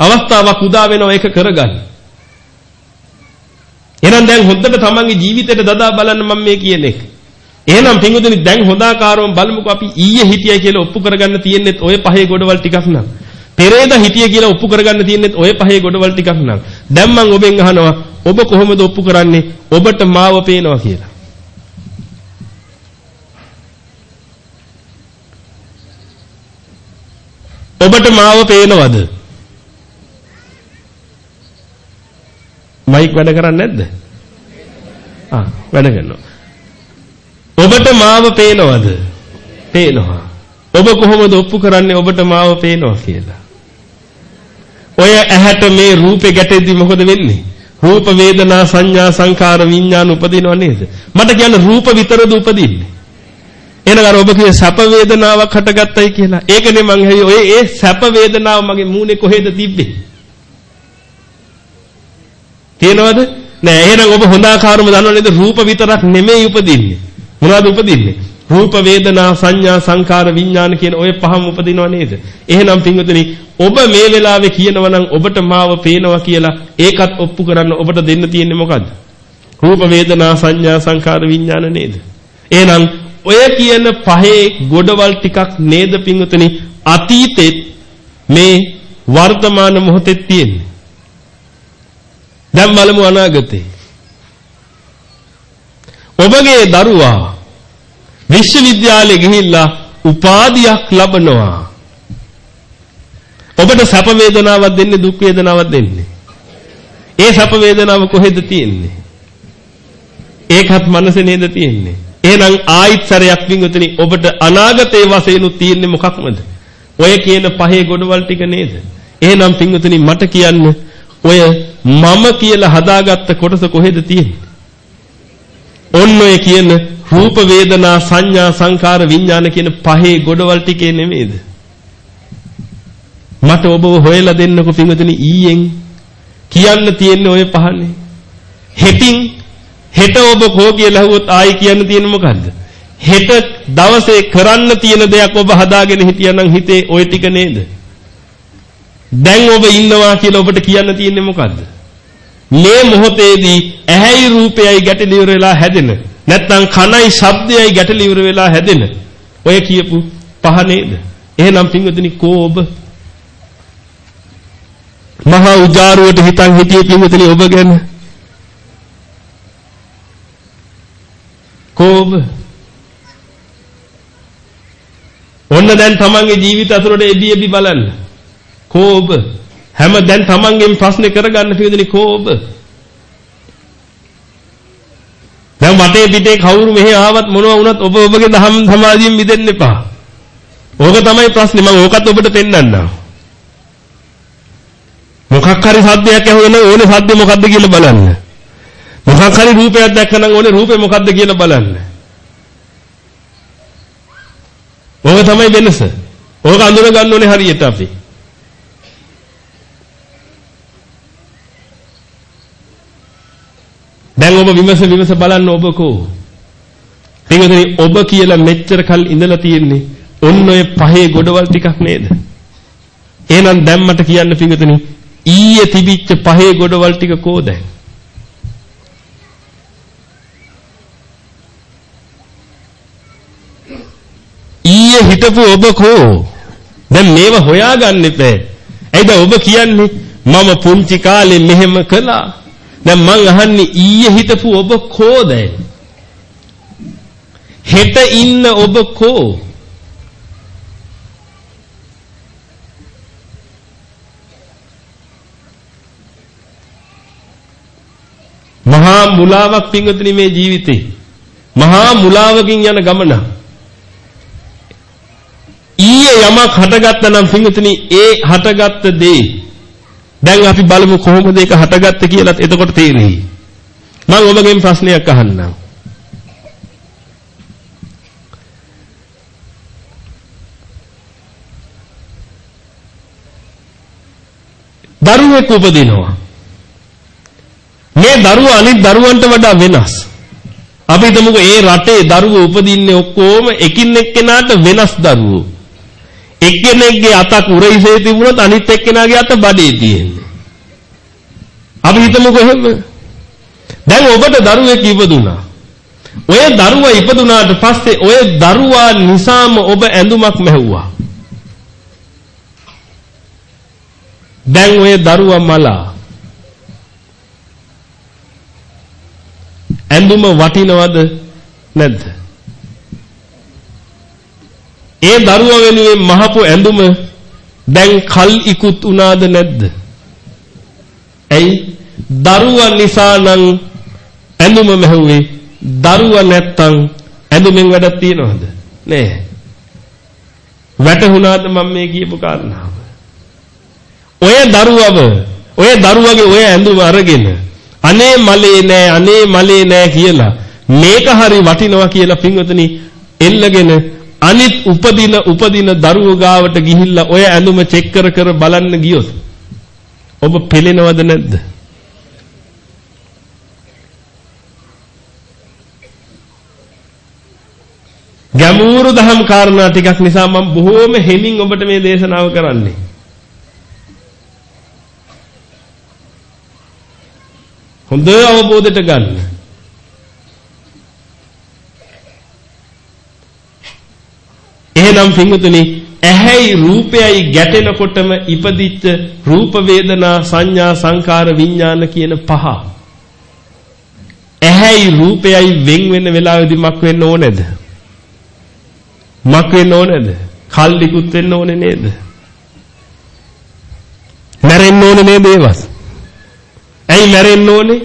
Speaker 4: අවස්ථාවක් උදා වෙනවා ඒක කරගන්න. එහෙනම් දැන් හොඳට තමන්ගේ ජීවිතයට දදා බලන්න මම මේ කියන එක. එහෙනම් පින්වතුනි දැන් හොදාකාරවම බලමුකෝ අපි ඊයේ හිටියයි කියලා ඔප්පු කරගන්න තියෙන්නේ ඔය පහේ ගොඩවල් ටිකක් නම්. පෙරේද හිටිය කියලා ඔප්පු කරගන්න තියෙන්නේ ඔය පහේ ගොඩවල් ටිකක් නම්. දැන් මම ඔබෙන් අහනවා ඔබ කොහොමද ඔප්පු කරන්නේ? ඔබට මාව පේනවා කියලා. ඔබට මාව පේනවද? මයික් වැඩ කරන්නේ නැද්ද? ආ වැඩ කරනවා. ඔබට මාව පේනවද? පේනවා. ඔබ කොහොමද ඔප්පු කරන්නේ ඔබට මාව පේනවා කියලා? ඔය ඇහැට මේ රූපේ ගැටෙද්දි මොකද වෙන්නේ? රූප වේදනා සංඥා සංකාර විඥාන උපදිනව නේද? මට කියන්න රූප විතරද උපදින්නේ? එහෙනම් අර ඔබ කියේ සැප වේදනාවක් හටගත්තයි කියලා. ඒකනේ මං හැයි ඔය ඒ සැප වේදනාව මගේ මූණේ කොහෙද තිබ්බේ? තියෙනවද? නෑ එහෙනම් ඔබ හොඳ ආකාරම දන්නව නේද? රූප විතරක් නෙමෙයි උපදින්නේ. මොනවද උපදින්නේ? රූප වේදනා සංඥා සංකාර විඥාන කියන ඔය පහම උපදිනව නේද? එහෙනම් පින්වතුනි ඔබ මේ වෙලාවේ කියනවා නම් ඔබට මාව පේනවා කියලා ඒකත් ඔප්පු කරන්න ඔබට දෙන්න තියෙන්නේ මොකද්ද? රූප වේදනා සංඥා සංකාර විඥාන නේද? එහෙනම් ඔය කියන පහේ ගොඩවල් ටිකක් නේද පින්වතුනි අතීතෙත් මේ වර්තමාන මොහොතේ තියෙන්නේ. දැන් බලමු අනාගතේ. ඔබගේ දරුවා විශ්වවිද්‍යාලෙ ගිහිල්ලා උපාධියක් ලබනවා. ඔබට සැප වේදනාවක් දෙන්නේ දුක් වේදනාවක් දෙන්නේ. ඒ සැප වේදනාව කොහෙද තියෙන්නේ? ඒකත් මනසේ නේද තියෙන්නේ. එහෙනම් ආයිත් සැරයක් වින්තුනි ඔබට අනාගතයේ වශයෙන් තියෙන්නේ මොකක්මද? ඔය කියන පහේ ගොඩවල් ටික නේද? එහෙනම් පින්වතුනි මට කියන්න ඔය මම කියලා හදාගත්ත කොටස කොහෙද තියෙන්නේ? ඔන්න ඔය කියන රූප වේදනා සංඥා සංකාර විඥාන කියන පහේ ගොඩවල් ටිකේ නෙමෙයිද? මට ඔබව හොයලා දෙන්නකො පින්වතුනි ඊයෙන් කියන්න තියෙන්නේ ඔය පහනේ. හෙටින් හෙට ඔබ කෝ කියලා ඇහුවොත් ආයි කියන්න තියෙන්නේ මොකද්ද? හෙට දවසේ කරන්න තියෙන දෙයක් ඔබ හදාගෙන හිටියනම් හිතේ ওই ටික නේද? දැන් ඔබ ඉන්නවා කියලා ඔබට කියන්න තියෙන්නේ මොකද්ද? මේ මොහොතේදී ඇහැයි රූපයයි ගැටලි ඉවර වෙලා හැදෙන නැත්නම් කනයි ශබ්දයයි ගැටලි ඉවර වෙලා හැදෙන ඔය කියපු පහ නේද? එහෙනම් පින්වතුනි කෝ ඔබ මහා උජාරුවට හිතන් හිටියේ පින්වතුනි ඔබ ගැන කෝබ ඔන්න දැන් තමන්ගේ ජීවිත අතුරට එබි එබි බලන්න කෝබ හැම දැන් තමන්ගෙන් ප්‍රශ්නේ කරගන්න පිළිදෙනි කෝබ දැන් වටේ පිටේ කවුරු මෙහෙ ආවත් මොනවා වුණත් ඔබ ඔබගේ දහම් සමාධියෙන් මිදෙන්න එපා. ඕක තමයි ප්‍රශ්නේ මම ඕකත් ඔබට පෙන්වන්නම්. මොකක් හරි සද්දයක් ඇහුවම ඕනේ සද්දේ මොකද්ද කියලා බලන්න. මොකක් හරි රූපයක් දැක්කනම් ඕනේ රූපේ මොකද්ද කියලා බලන්න. ඕක තමයි වෙනස. ඕක අඳුර ගන්න ඕනේ හරියට අපි. දැන් ඔබ විමස විමස බලන්න ඔබ කෝ. පිටුදේ ඔබ කියලා මෙච්චර කල් ඉඳලා තියෙන්නේ ඔන්න ඔය පහේ ගොඩවල් ටිකක් නේද? එහෙනම් දැන් මට කියන්න පිටුදේ ඊයේ තිබිච්ච පහේ ගොඩවල් ටික කෝ දැන්? ඊයේ හිටපු ඔබ කෝ? දැන් මේව හොයාගන්න එපා. ඇයිද ඔබ කියන්නේ මම පුංචි කාලේ මෙහෙම කළා. දැන් මං අහන්නේ ඊයේ හිටපු ඔබ කෝද? හෙට ඉන්න ඔබ කෝ? මහා මුලාවක් පිංගුතුනි මේ ජීවිතේ. මහා මුලාවකින් යන ගමන. ඊයේ යමක් හටගත්තා නම් පිංගුතුනි ඒ හටගත්ත දේ දැන් අපි බලමු කොහොමද ඒක හටගත්තේ කියලාත් එතකොට තේරෙයි. මම ඔබගෙන් ප්‍රශ්නයක් අහන්නම්. දරුවෙක් උපදිනවා. මේ දරුවා අනිත් දරුවන්ට වඩා වෙනස්. අපි හිතමුකෝ ඒ රටේ දරුවෝ උපදින්නේ ඔක්කොම එකින් එක්කෙනාට වෙනස් දරුවෝ. එක්කෙනෙක්ගේ අතක් උරහිසේ තිබුණොත් අනිත් එක්කෙනාගේ අත බඩේ තියෙන්නේ. අපි හිතමුකෝ එහෙම. දැන් ඔබට දරුවෙක් ඉපදුනා. ඔය දරුවා ඉපදුනාට පස්සේ ඔය දරුවා නිසාම ඔබ ඇඳුමක් මැහුවා. දැන් ඔය දරුවා මලා ඇඳුම වටිනවද නැද්ද? ඒ දරුවා වෙනුවෙන් මහපු ඇඳුම දැන් කල් ඉක්ුත් උනාද නැද්ද? ඇයි? දරුවා නිසා නම් ඇඳුම මැහුවේ දරුවා නැත්තම් ඇඳුමෙන් වැඩක් තියනවද? නෑ. වැටහුණාද මම මේ කියපු කාරණාව? ඔය දරුවව ඔය දරුවගේ ඔය ඇඳුම අරගෙන අනේ මලේ නෑ අනේ මලේ නෑ කියලා මේක හරි වටිනවා කියලා පින්වතුනි එල්ලගෙන අනිත් උපදින උපදින දරුවෝ ගාවට ගිහිල්ලා ඔය ඇඳුම චෙක් කර කර බලන්න ගියොත් ඔබ පෙලෙනවද නැද්ද? ගැඹුරු දහම් කාරණා ටිකක් නිසා මම බොහෝම හෙමින් ඔබට මේ දේශනාව කරන්නේ. හොඳ අවබෝධයට ගන්න. එහෙනම් පින්වතුනි ඇහැයි රූපයයි ගැටෙනකොටම ඉපදිච්ච රූප වේදනා සංඥා සංකාර විඥාන කියන පහ. ඇහැයි රූපයයි වෙන් වෙන වෙලාවෙදි මක් වෙන්න ඕනේද? මක් වෙන්න ඕනේද? කල්ලිකුත් වෙන්න ඕනේ නේද? මැරෙන්න ඕනේ නේද ඒවත්? ඇයි මැරෙන්න ඕනේ?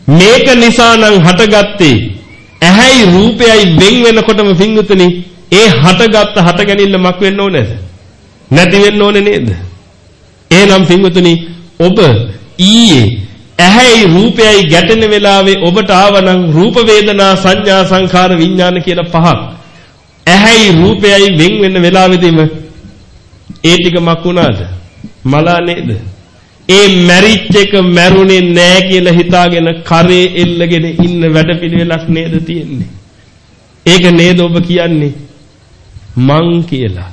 Speaker 4: මේක නිසා නම් හටගත්තේ ඇහැයි රූපයයි වෙන් වෙනකොටම පිංගුතුනි ඒ හටගත්ත හට ගැනීම මක් වෙන්න ඕනේද? නැති වෙන්න ඕනේ නේද? එහෙනම් පින්වතුනි ඔබ ඊයේ ඇහැයි රූපයයි ගැටෙන වෙලාවේ ඔබට ආවනම් රූප වේදනා සංඥා සංඛාර විඥාන කියලා පහක්. ඇහැයි රූපයයි වෙන් වෙන වෙලාවෙදීම ඒ ටික මක් වුණාද? මලා නේද? ඒ මැරිච් එක මැරුණේ නෑ කියලා හිතාගෙන කරේ එල්ලගෙන ඉන්න වැඩපිළිවෙලක් නේද තියෙන්නේ. ඒක නේද ඔබ කියන්නේ? මං කියලා.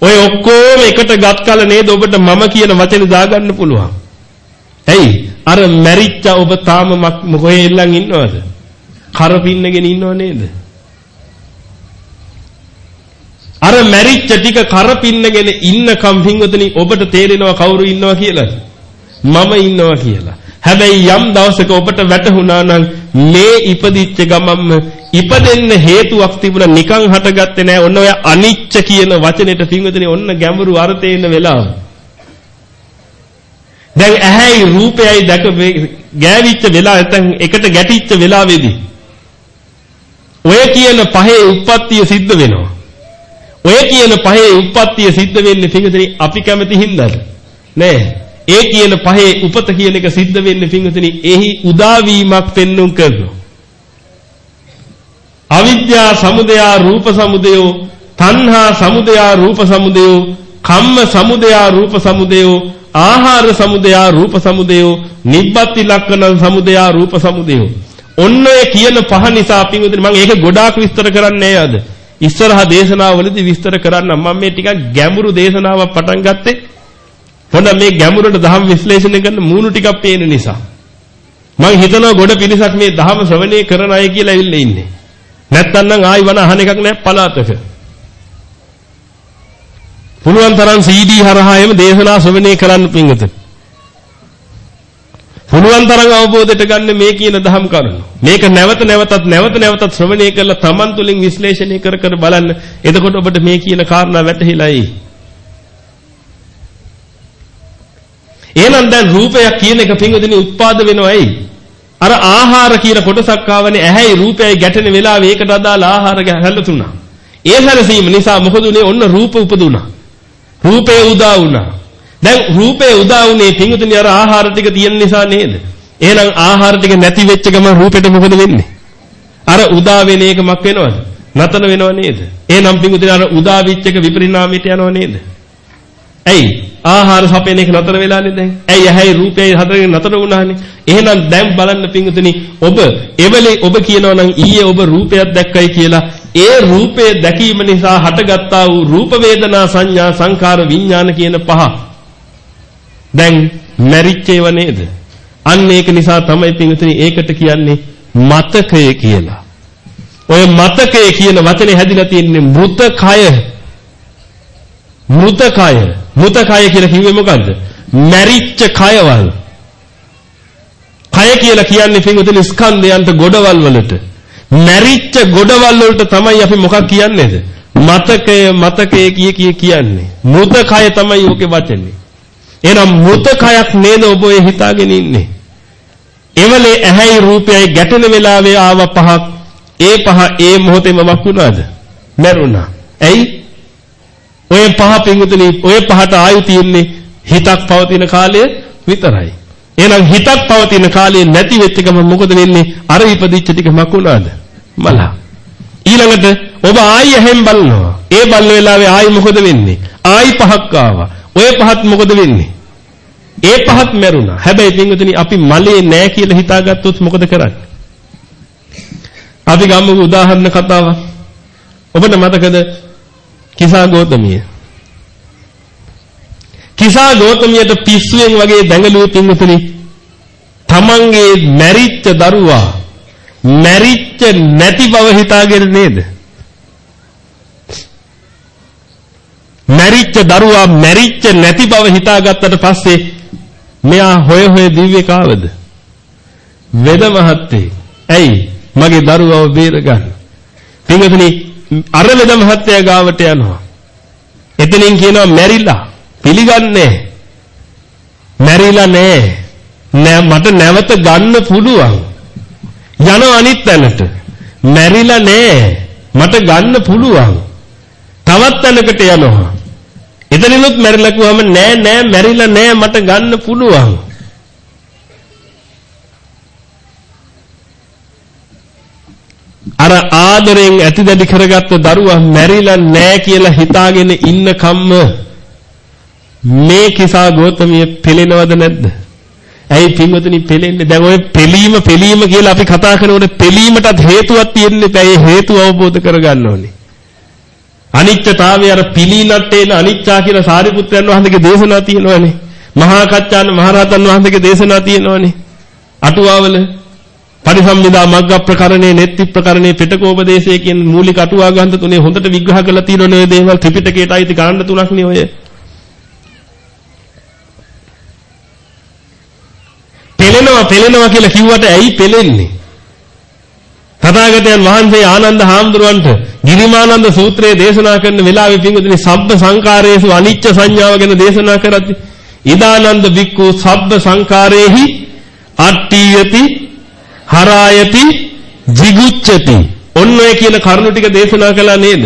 Speaker 4: ඔය ඔක්කොම එකට ගත් කල නේද ඔබට මම කියන වචනේ දාගන්න පුළුවන්. ඇයි? අර මැරිච්ච ඔබ තාම මොකේ එල්ලන් ඉන්නවද? කරපින්නගෙන ඉන්නව නේද? අර මැරිච්ච ටික කරපින්නගෙන ඉන්නකම් පින්වතුනි ඔබට තේරෙනවා කවුරු ඉන්නවා කියලා. මම ඉන්නවා කියලා. හැබැයි යම් දවසක ඔබට වැටහුණා නම් මේ ඉපදිච්ච ගමම්ම ඉපදෙන්න හේතුවක් තිබුණා නිකන් හටගත්තේ නෑ ඔන්න ඔය අනිච්ච කියන වචනෙට පින්වතුනි ඔන්න ගැඹුරු අර්ථය එන වෙලාව. දැන් ඇහැයි රූපයයි දැක ගෑවිච්ච වෙලාව නැත්නම් එකට ගැටිච්ච වෙලාවේදී ඔය කියන පහේ උප්පත්තිය සිද්ධ වෙනවා. ඔය කියන පහේ උප්පත්තිය සිද්ධ වෙන්නේ පින්වතුනි අපි කැමති හින්දාද? නෑ. ඒ කියන පහේ උපත කියන එක සිද්ධ වෙන්නේ පින්වතුනි එහි උදාවීමක් පෙන්눔 කරනවා. අවිද්‍යා සමුදයා රූප සමුදයෝ තණ්හා සමුදයා රූප සමුදයෝ කම්ම සමුදයා රූප සමුදයෝ ආහාර සමුදයා රූප සමුදයෝ නිබ්බත්ති ලක්ෂණ සමුදයා රූප සමුදයෝ ඔන්න ඔය කියන පහ නිසා පින්වතුනි මම ඒක ගොඩාක් විස්තර කරන්නේ නෑ අද ඉස්සරහා දේශනාවලදී විස්තර කරන්න මම මේ ටිකක් ගැඹුරු දේශනාවක් පටන් ගත්තේ. හොඳ මේ ගැඹුරට දහම් විශ්ලේෂණය කරන මූණු ටිකක් පේන නිසා. මම හිතනවා ගොඩ පිරිසක් මේ දහම ශ්‍රවණය කරන අය කියලා ඇවිල්ලා ඉන්නේ. නැත්තම් නම් ආයි වන අහන එකක් නෑ පලාතක පුළුවන් තරම් CD හරහා එම දේශනා ශ්‍රවණය කරන්න පිංගත පුළුවන් තරම් අවබෝධයට ගන්න මේ කියන දහම් කරුණු. මේක නැවත නැවතත් නැවත නැවතත් ශ්‍රවණය කරලා Taman තුලින් විශ්ලේෂණය කර කර බලන්න. එතකොට ඔබට මේ කියන කාරණා වැටහිලායි. එහෙනම් දැන් රූපයක් කියන එක පින්වදිනේ උත්පාද වෙනව ඇයි? අර ආහාර කියන කොටසක් ආවනේ ඇහැයි රූපයයි ගැටෙන වෙලාවේ ඒකට අදාළ ආහාර හැල්ලතුණා. ඒ හැලසීම නිසා මොකද උනේ? ඔන්න රූප උපදුණා. රූපේ උදා වුණා. දැන් රූපේ උදා වුනේ පින්වදිනේ අර ආහාර ටික තියෙන නිසා නේද? එහෙනම් ආහාර ටික නැති වෙච්ච ගමන් රූපෙට මොකද වෙන්නේ? අර උදා වෙන එක මක් වෙනවද? නතර වෙනව නේද? එහෙනම් පින්වදිනේ අර උදා වෙච්ච එක විපරිණාමයට යනව නේද? ඇයි? ආහාර සපයන එක නතර වෙලානේ දැන්. ඇයි ඇහැයි රූපයයි හතරෙන් නතර වුණානේ. එහෙනම් දැන් බලන්න පිංගුතුනි ඔබ එවලේ ඔබ කියනවා නම් ඊයේ ඔබ රූපයක් දැක්කයි කියලා ඒ රූපය දැකීම නිසා හටගත්තා වූ රූප වේදනා සංඥා සංකාර විඥාන කියන පහ දැන් මැරිච්ච ඒවා නේද? අන්න ඒක නිසා තමයි පින්විතනි ඒකට කියන්නේ මතකය කියලා. ඔය මතකය කියන වචනේ හැදිලා තියෙන්නේ මృతකය. මృతකය. මృతකය කියලා කිව්වේ මොකද්ද? මැරිච්ච කයවල්. කය කියලා කියන්නේ පින්විතනි ස්කන්ධයන්ට ගොඩවල් වලට. මැරිච්ච ගොඩවල් වලට තමයි අපි මොකක් කියන්නේද? මතකය මතකය කිය කිය කියන්නේ. මృతකය තමයි ඔකේ වචනේ. එහෙනම් මృత කයක් නේද ඔබ ඔය හිතාගෙන ඉන්නේ? එවලේ ඇහැයි රූපයයි ගැටෙන වෙලාවේ ආව පහක් ඒ පහ ඒ මොහොතේම මක් වුණාද? මැරුණා. ඇයි? ඔය පහ පිංගුතුනි ඔය පහට ආයු තියෙන්නේ හිතක් පවතින කාලය විතරයි. එහෙනම් හිතක් පවතින කාලේ නැති වෙච්ච ගම මොකද වෙන්නේ? අර ඉපදිච්ච ටික මකුණාද? මලා. ඊළඟට ඔබ ආයි එහෙන් බලනවා. ඒ බලන වෙලාවේ ආයි මොකද වෙන්නේ? ආයි පහක් ආවා. ඔය පහත් මොකද වෙන්නේ? ඒ පහත් මැරුණා. හැබැයි පින්වතුනි අපි මලේ නෑ කියලා හිතාගත්තොත් මොකද කරන්නේ? අපි ගමුකෝ උදාහරණ කතාවක්. ඔබට මතකද කිසා ගෝතමිය? කිසා ගෝතමියට පිස්සුවෙන් වගේ දැඟලුව පින්වතුනි තමන්ගේ මැරිච්ච දරුවා මැරිච්ච නැති බව හිතාගෙන නේද? මැරිච්ච දරුවා මැරිච්ච නැති බව හිතාගත්තට පස්සේ මෙයා හොය හොය දිව්‍ය කාවද? වෙද මහත්තේ. ඇයි? මගේ දරුවව බේරගන්න. පින්වතුනි අර වෙද මහත්තයා ගාවට යනවා. එතනින් කියනවා මැරිලා. පිළිගන්නේ මැරිලා නෑ. නෑ මට නැවත ගන්න පුළුවන්. යන අනිත් තැනට. මැරිලා නෑ. මට ගන්න පුළුවන්. තවත් තැනකට යනවා. එතනිනුත් මැරිලා කිව්වම නෑ නෑ මැරිලා නෑ මට ගන්න පුළුවන්. අර ආදරෙන් ඇතිදැඩි කරගත්ත දරුවා මැරිලා නෑ කියලා හිතාගෙන ඉන්න කම්ම මේ කිසා ගෝතමිය පෙලෙනවද නැද්ද? ඇයි පින්වතුනි පෙලෙන්නේ? දැන් ඔය පෙලීම පෙලීම කියලා අපි කතා කරනකොට පෙලීමටත් හේතුවක් තියෙන්නේ. ඒ හේතුව අවබෝධ කරගන්න ඕනේ. අනිත්‍යතාවය අර පිලීනට්ටේන අනිච්චා කියලා සාරිපුත්‍රයන් වහන්සේගේ දේශනා තියෙනවානේ. මහා කච්චාන මහරහතන් වහන්සේගේ දේශනා තියෙනවානේ. අටුවාවල පරිසම්මිදා මග්ග ප්‍රකරණේ නෙත්ති ප්‍රකරණේ පිටකෝපදේශයේ කියන මූලික අටුවා ග්‍රන්ථ තුනේ හොඳට විග්‍රහ කරලා තියෙනනේ ඔය දේවල් ත්‍රිපිටකයට අයිති කාණ්ඩ තුනක් නේ ඔය. පෙලෙනවා පෙලෙනවා කියලා කිව්වට ඇයි පෙලෙන්නේ? තථාගතයන් වහන්සේ ආනන්ද හාමුදුරුවන්ට ගිරිමානන්ද සූත්‍රයේ දේශනා කරන වෙලාවේ පින්වතුනි සබ්බ සංකාරයේසු අනිච්ච සංඥාව ගැන දේශනා කරද්දී ඉදානන්ද බික්කු සබ්බ සංකාරේහි අට්ඨියති හරායති jigucchati ඔන්න ඔය කියන කරුණු ටික දේශනා කළා නේද?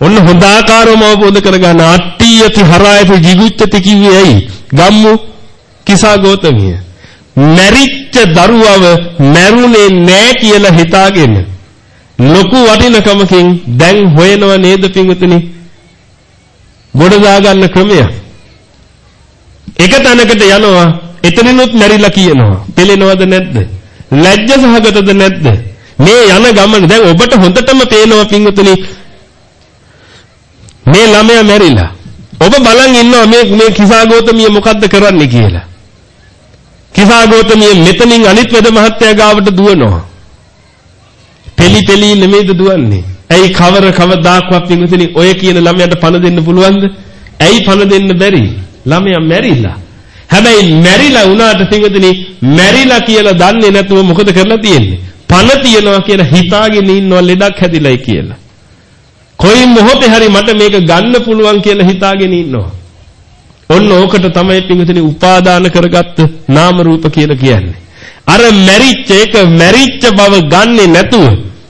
Speaker 4: ඔන්න හොඳ ආකාරවම අවබෝධ කරගන්න අට්ඨියති හරායති jigucchati කිව්වේ ඇයි? ගම්මු කිසා ගෝතමිය මැරිච්ච දරුවව මැරුණේ නෑ කියලා හිතාගෙන ලොකු වටිනකමකින් දැන් හොයනව නේද පින්වතුනි? ගොඩ දාගන්න ක්‍රමය. එක තැනකට යනවා එතනිනුත් මැරිලා කියනවා. පෙලෙනවද නැද්ද? ලැජ්ජ සහගතද නැද්ද? මේ යන ගමන දැන් ඔබට හොඳටම පේනවා පින්වතුනි මේ ළමයා මැරිලා. ඔබ බලන් ඉන්නවා මේ මේ කිසాగෝතමිය මොකද්ද කරන්නේ කියලා. කිසాగෝතමිය මෙතනින් අනිත් වෙද මහත්තයා ගාවට දුවනවා. පෙලි පෙලි නෙමෙයිද දුවන්නේ. ඇයි කවර කවදාක්වත් පින්විතනි ඔය කියන ළමයාට පණ දෙන්න පුළුවන්ද? ඇයි පණ දෙන්න බැරි? ළමයා මැරිලා. හැබැයි මැරිලා වුණාට පින්විතනි මැරිලා කියලා දන්නේ නැතුව මොකද කරලා තියෙන්නේ? පණ තියනවා කියලා හිතාගෙන ඉන්නවා ලෙඩක් හැදිලයි කියලා. කොයි මොහොතේ හරි මට මේක ගන්න පුළුවන් කියලා හිතාගෙන ඉන්නවා. ඔන්න ඕකට තමයි පින්විතනි උපාදාන කරගත්ත නාම රූප කියලා කියන්නේ. අර මැරිච්ච එක මැරිච්ච බව ගන්නෙ නැතුව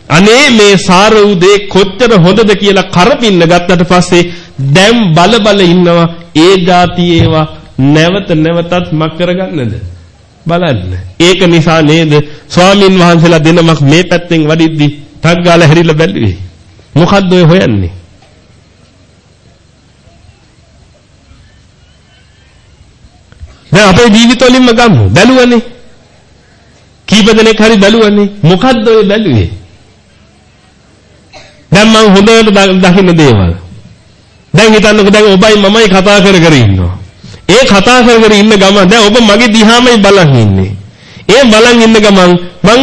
Speaker 4: අනේ මේ සාර උදේ කොච්චර හොඳද කියලා කරපින්න ගත්තට පස්සේ දැන් බල බල ඉන්නවා ඒ જાති ඒවා නැවත නැවතත් මක් කරගන්නද? බලන්න. ඒක නිසා නේද? ස්වාමින් වහන්සේලා දෙනමක් මේ පැත්තෙන් වඩිද්දි ටක් ගාලා හැරිලා බැලුවේ. මොකද්ද ඔය හොයන්නේ? දැන් අපේ ජීවිතවලින්ම ගමු. බැලුවනේ. කීප දෙනෙක් හරි බැලුවනේ. මොකද්ද ඔය බැලුවේ? දැන් මම හොඳට දකින්න දේවල්. දැන් හිතන්නකෝ දැන් ඔබයි මමයි කතා කර කර ඉන්නවා. ඒ කතා කර කර ඉන්න ගමන් දැන් ඔබ මගේ දිහාමයි බලන් ඉන්නේ. ඒ බලන් ඉන්න ගමන් මං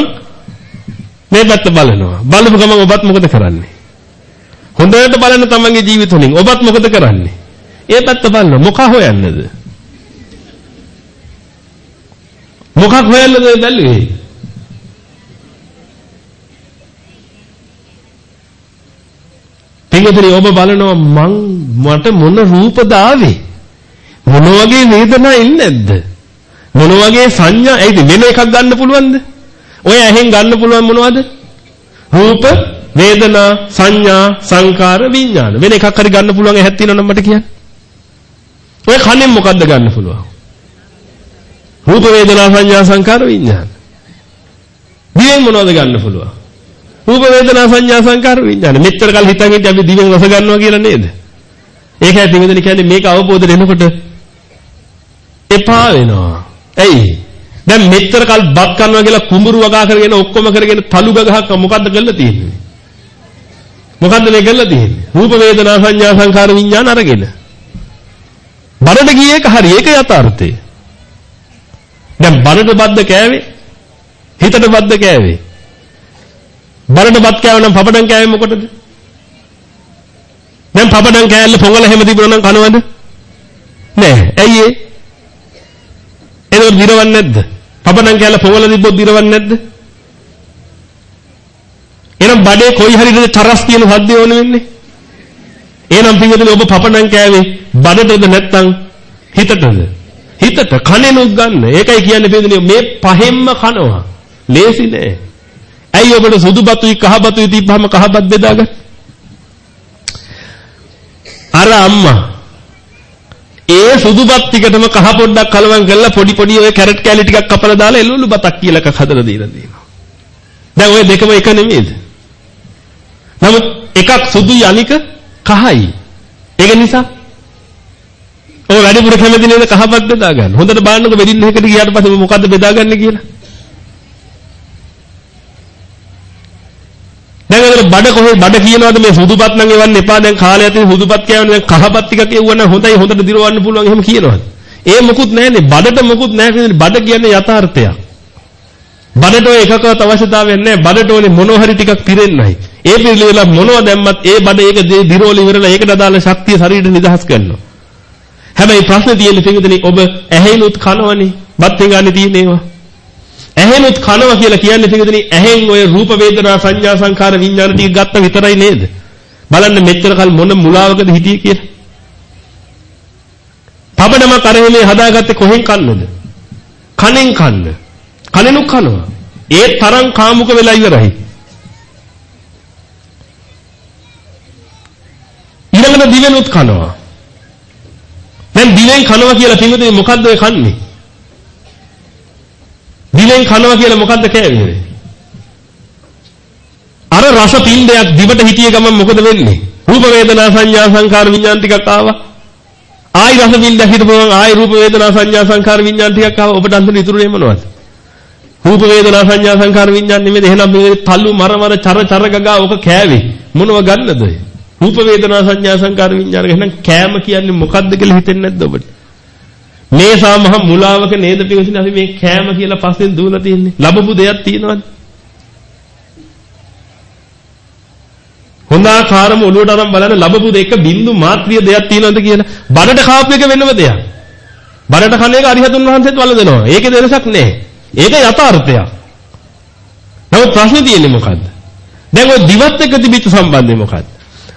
Speaker 4: මේ පැත්ත බලනවා. බලපු ගමන් ඔබත් මොකද කරන්නේ? හොඳට බලන්න තමන්ගේ ජීවිත වලින් ඔබත් මොකද කරන්නේ? ඒ පැත්ත බලන්න මොකක් හොයන්නද? මොකක් හොයන්නද බැලුවේ? පින්වතුනි ඔබ බලනවා මං මට මොන රූපද ආවේ? මොන වගේ වේදනා ඉන්නේ නැද්ද? මොන වගේ සංඥා ඇයිද වෙන එකක් ගන්න පුළුවන්ද? ඔය ඇහෙන් ගන්න පුළුවන් මොනවද? රූප වේදනා, සංඥා, සංකාර, විඥාන. වෙන එකක් හරි ගන්න පුළුවන් ඇහක් තියෙනවනම් මට කියන්න. ඔය කණෙන් මොකද්ද ගන්න පුළුවන්? රූප වේදනා සංඥා සංකාර විඥාන. දිවෙන් මොනවද ගන්න පුළුවන්? රූප වේදනා සංඥා සංකාර විඥාන. මෙච්චර කල් හිතන් ඉඳි අපි දිවෙන් රස ගන්නවා කියලා නේද? ඒක ඇති මෙතන කියන්නේ මේක අවබෝධ වෙනකොට එපා වෙනවා. ඇයි? දැන් මෙච්චර කල් බත් කනවා කියලා කුඹුරු වගා කරගෙන ඔක්කොම කරගෙන තලු ගහක් මොකද්ද කරලා තියෙන්නේ? මොකද්ද මේ කරලා තියෙන්නේ? රූප වේදනා සංඥා සංකාර විඥාන අරගෙන. බඩට ගියේ එක හරි ඒක යථාර්ථය. දැන් බඩට බද්ද කෑවේ හිතට බද්ද කෑවේ. බඩට බත් කෑව නම් පපඩම් කෑවේ මොකටද? දැන් පපඩම් කෑල්ල පොඟල හැම තිබුණා නම් කනවද? නෑ. ඇයි ඒ? ඒක දිරවන්නේ නැද්ද? පපඩම් කෑල්ල පොඟල තිබ්බොත් දිරවන්නේ නැද්ද? එහෙනම් බඩේ කොයි හරියද තරස් කියන සද්දය ඕන වෙන්නේ? එහෙනම් පින්වතුනි ඔබ පපඩම් කෑවේ බඩටද නැත්නම් හිතටද? හිතට කනෙනුත් ගන්න. ඒකයි කියන්නේ පින්වතුනි මේ පහෙන්ම කනවා. ලේසි නෑ. ඇයි ඔබට සුදු බතුයි කහ බතුයි තිබ්බහම කහ බත් බෙදාගන්න? අර අම්මා ඒ සුදු බත් ටිකටම කහ පොඩ්ඩක් කලවම් කරලා පොඩි පොඩි ඔය කැරට් කෑලි ටිකක් කපලා දාලා එළුළු බතක් කියලා එකක් හදලා දීලා තියෙනවා. දැන් ඔය දෙකම එක නෙමෙයිද? නමුත් එකක් සුදුයි අනික කහයි. ඒක නිසා ඔය වැඩිපුර කැමති නේද? කහපත් බෙදා ගන්න. හොඳට බලන්නකො වෙඩින් එකකට ගියාට පස්සේ මොකද්ද බෙදාගන්නේ කියලා. දැන් අතන බඩ කොහේ බඩ කියනවාද මේ සුදුපත් නම් එවන්න එපා. දැන් කාලය ඇතුලේ සුදුපත් කියවන්නේ දැන් කහපත් ටිකක් එවුවා නම් හොඳයි. හොඳට දිරවන්න පුළුවන්. එහෙම කියනවාද? ඒ මොකුත් නැහැනේ බඩට මොකුත් නැහැ බඩ කියන්නේ යථාර්ථයක්. බඩට ඔය එකකවත් අවශ්‍යතාවයක් නැහැ. බඩට ඕනේ මොනවා හරි ටිකක් පිරෙන්නයි. ඒ පිළිවෙල මොනවා දැම්මත් ඒ බඩ ඒක දිරෝල ඉවරලා ඒකට අදාළ ශක්තිය ශරීරෙට නිදහස් කරනවා. හැබැයි ප්‍රශ්නේ තියෙන්නේ පිටුදෙනි ඔබ ඇහෙනුත් කනවනේ බත් එංගානේ තියෙන ඒවා. ඇහෙනුත් කනවා කියලා කියන්නේ පිටුදෙනි ඇහෙන් ඔය රූප වේදනා සංඥා සංකාර විඥාන ටික ගත්ත විතරයි නේද? බලන්න මෙච්චර කල් මොන මුලාවකද හිටියේ කියලා. පබඩම කරහෙලේ හදාගත්තේ කොහෙන් කන්නද? කනෙන් කන්න. කනෙනුත් කනවා. ඒ තරම් කාමුක වෙලා ඉවරයි. ඊළඟට දිවෙනුත් කනවා. දැන් දිවෙන් කනවා කියලා පින්වතුනි මොකද්ද ඔය කන්නේ? දිවෙන් කනවා කියලා මොකද්ද කියන්නේ? අර රස පින්ඩයක් දිවට හිටිය ගමන් මොකද වෙන්නේ? රූප වේදනා සංඥා සංකාර විඥාන ටිකක් ආවා. ආයි රස පින්ඩයක් හිටපුවම ආයි රූප වේදනා සංඥා සංකාර විඥාන ටිකක් ආවා. ඔබට අන්තිම ඉතුරුනේ මොනවද? රූප වේදනා සංඥා සංකාර විඥාන නෙමෙයි එහෙනම් මේ තල්ලු මර මර චර චර ගගා ඔක කෑවේ. මොනව ගන්නද ඔය? රූප වේදනා සංඥා සංකාර විඥාන එහෙනම් කෑම කියන්නේ මොකද්ද කියලා හිතෙන්නේ නැද්ද ඔබට? මේ සාමහ මුලාවක නේද පිටින් අපි මේ කෑම කියලා පස්සෙන් දුවලා තියන්නේ. ලැබපු දෙයක් තියනවද? හොඳාකාරම ඔළුවට අරන් බලන්න ලැබපු දෙක බින්දු මාත්‍රිය දෙයක් තියනවද කියලා. බඩට කාපු එක වෙනම දෙයක්. බඩට කන එක අරිහතුන් වහන්සේත් වළඳනවා. ඒකේ දෙනසක් නැහැ. ඒක යථාර්ථයක්. නමුත් ප්‍රශ්නේ තියෙන්නේ මොකද්ද? දැන් ඔය දිවත් එක්ක තිබිච්ච සම්බන්ධය මොකද්ද?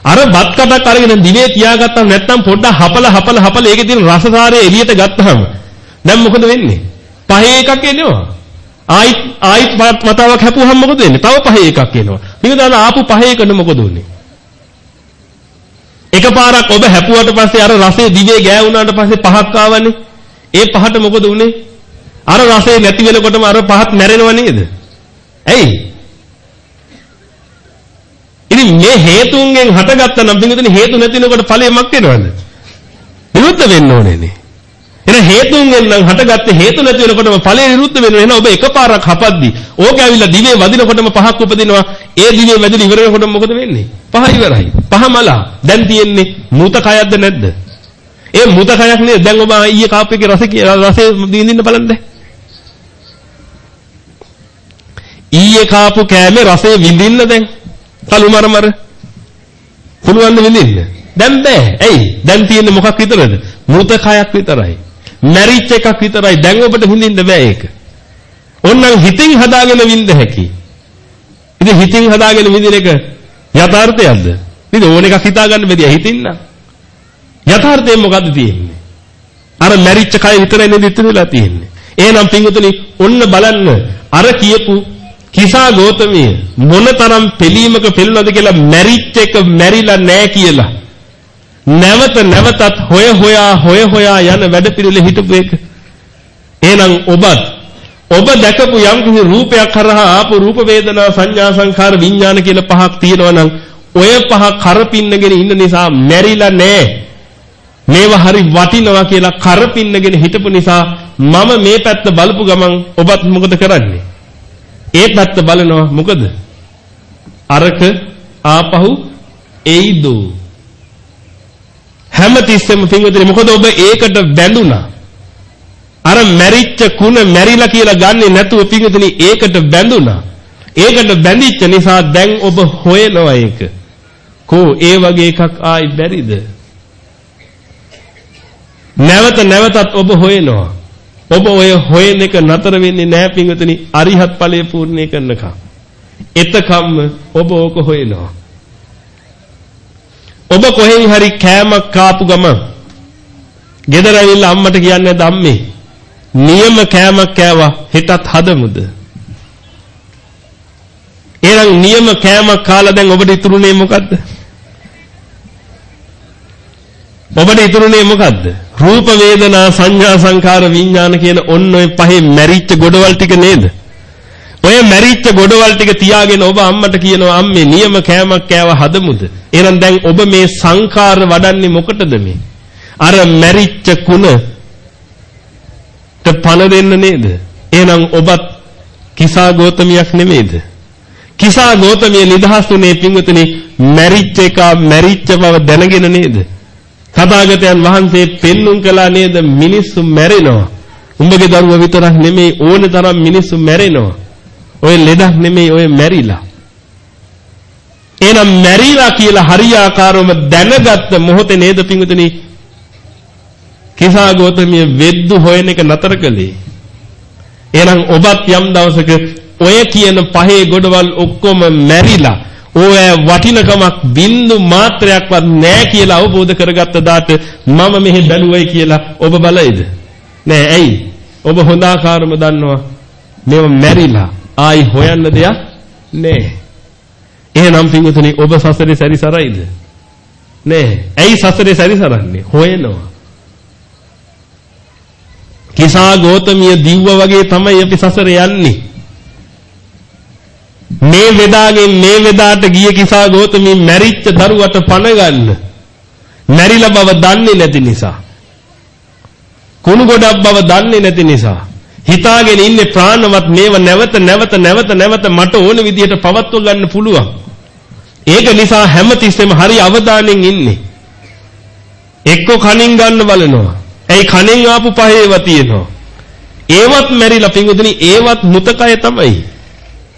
Speaker 4: අර බත් කටක් අරගෙන දිවේ තියාගත්තම නැත්නම් පොඩ්ඩක් හපල හපල හපල ඒකේ තියෙන රසසාරය එළියට ගත්තාම දැන් මොකද වෙන්නේ? පහේ එකක් එනවා. ආයිත් ආයිත් වතාවක් හැපුවහම මොකද වෙන්නේ? තව පහේ එකක් එනවා. මේක දාන ආපු පහේ එකට මොකද උනේ? එකපාරක් ඔබ හැපුවට පස්සේ අර රසයේ දිවේ ගෑවුනාට පස්සේ පහක් ආවනේ. ඒ පහට මොකද උනේ? අර රසය නැති වෙනකොටම අර පහත් නැරෙනව නේද? ඇයි? ඉතින් මේ හේතුන්ගෙන් හටගත්තා නම් පිටුදින හේතු නැතිනකොට ඵලය මක් වෙනවද? විරුද්ධ වෙන්න ඕනේනේ. එහෙනම් හේතුන්ගෙන් නම් හටගත්තේ හේතු නැති වෙනකොටම ඵලය විරුද්ධ වෙනවා. එහෙනම් ඔබ එකපාරක් හපද්දි ඕක ඇවිල්ලා දිවේ වදිනකොටම පහක් උපදිනවා. ඒ දිවේ වැදිලා ඉවර වෙනකොට මොකද වෙන්නේ? පහ ඉවරයි. පහ මලා. දැන් තියෙන්නේ මූත කයක්ද නැද්ද? ඒ මූත කයක් නේ දැන් ඔබ ඊයේ කාප් එකේ රස රසය දින්දින්න බලන්න. ඊයේ කාපු කෑමේ රසය විඳින්න දැන්. කළු මරමර. පුළුවන් විඳින්න. දැන් බෑ. ඇයි? දැන් තියෙන්නේ මොකක් විතරද? මෘත කයක් විතරයි. මැරිච් එකක් විතරයි. දැන් ඔබට විඳින්න බෑ ඒක. ඕන්නම් හිතින් හදාගෙන විඳ හැකි. ඉතින් හිතින් හදාගෙන විඳින එක යථාර්ථයක්ද? ඉතින් ඕන එකක් හිතා ගන්න බැදී හිතින් නම්. යථාර්ථයෙන් මොකද්ද තියෙන්නේ? අර මැරිච්ච කය විතරයි නේද ඉතුරු වෙලා තියෙන්නේ. එහෙනම් පින්වතුනි ඔන්න බලන්න අර කියපු කිසා ගෝතමිය මොනතරම් පිළීමක පෙළුනද කියලා මැරිච්ච එක මැරිලා නැහැ කියලා නැවත නැවතත් හොය හොයා හොය හොයා යන වැඩපිළිවෙල හිටපු එක. එහෙනම් ඔබත් ඔබ දැකපු යම් කිසි රූපයක් කරහා ආපු රූප වේදනා සංඥා සංඛාර විඥාන කියලා පහක් තියෙනවා නම් ඔය පහ කරපින්නගෙන ඉන්න නිසා මැරිලා නැහැ. මේවා හරි වටිනවා කියලා කරපින්නගෙන හිටපු නිසා මම මේ පැත්ත බලපු ගමන් ඔබත් මොකද කරන්නේ? ඒ පැත්ත බලනවා මොකද? අරක ආපහු එයිද? හැමතිස්සෙම පින්වතුනි මොකද ඔබ ඒකට බැඳුනා? අර මැරිච්ච කුණ මැරිලා කියලා ගන්නෙ නැතුව පින්වතුනි ඒකට බැඳුනා. ඒකට බැඳිච්ච නිසා දැන් ඔබ හොයනවා ඒක. කෝ ඒ වගේ එකක් ආයි බැරිද? නැවත නැවතත් ඔබ හොයනවා. ඔබ ඔය හොයන එක නතර වෙන්නේ නැහැ පින්වතුනි අරිහත් ඵලය පූර්ණේ කරනකම්. එතකම්ම ඔබ ඕක හොයනවා. ඔබ කොහෙන් හරි කෑමක් කාපු ගමන් ගෙදර ඇවිල්ලා අම්මට කියන්නේ අම්මේ නියම කෑමක් කෑවා හෙටත් හදමුද? එහෙනම් නියම කෑමක් කාලා දැන් ඔබට ඉතුරුනේ මොකද්ද? ඔබට ඉතුරුනේ මොකද්ද? රූප වේදනා සංඥා සංකාර විඥාන කියන ඔන්න ඔය පහේ මැරිච්ච ගොඩවල් ටික නේද? ඔය මැරිච්ච ගොඩවල් ටික තියාගෙන ඔබ අම්මට කියනවා අම්මේ නියම කෑමක් කෑව හදමුද? එහෙනම් දැන් ඔබ මේ සංකාර වඩන්නේ මොකටද මේ? අර මැරිච්ච කුණ පණ දෙන්න නේද? එහෙනම් ඔබත් කිසා ගෝතමියක් නෙමෙයිද? කිසා ගෝතමිය නිදහස් වුණේ පින්වතුනි මැරිච්ච එක මැරිච්ච බව දැනගෙන නේද? තථාගතයන් වහන්සේ පෙන්눔 කළා නේද මිනිස්සු මැරෙනවා. උඹගේ දරුවා විතරක් නෙමෙයි ඕනේ තරම් මිනිස්සු මැරෙනවා. ඔය ලෙඩක් නෙමෙයි ඔය මැරිලා. එහෙනම් මැරිලා කියලා හරියාකාරවම දැනගත්ත මොහොතේ නේද පිංගුතුනි කිසා ගෝතමිය වෙද්දු හොයන එක නතර කළේ. එහෙනම් ඔබත් යම් දවසක ඔය කියන පහේ ගොඩවල් ඔක්කොම මැරිලා ඕය වටිනකමක් බින්දු මාත්‍රයක්වත් නැහැ කියලා අවබෝධ කරගත්ත දාට මම මෙහෙ බැලුවයි කියලා ඔබ බලයිද? නෑ ඇයි? ඔබ හොඳාකාරම දන්නවා මේව මැරිලා ආයි හොයන්න දෙයක් නෑ. එහෙනම් පින්වතුනි ඔබ සසරේ සැරිසරයිද? නෑ. ඇයි සසරේ සැරිසරන්නේ? හොයනවා. කිසා ගෝතමිය දිව්ව වගේ තමයි අපි සසරේ යන්නේ. මේ වෙදාගෙන් මේ වෙදාට ගිය කිසා ගෝතමී මැරිච්ච දරුවට පණ ගන්න. මැරිලා බව දන්නේ නැති නිසා. කුණු ගොඩක් බව දන්නේ නැති නිසා. හිතාගෙන ඉන්නේ ප්‍රාණවත් මේව නැවත නැවත නැවත නැවත මට ඕන විදිහට පවත්ව ගන්න පුළුවන්. ඒක නිසා හැමතිස්සෙම හරි අවධානයෙන් ඉන්නේ. එක්ක කණින් ගන්න බලනවා. ඇයි කණෙන් ආපු පහේව තියෙනවා. ඒවත් මැරිලා පිඟුදුනි ඒවත් මුතකය තමයි.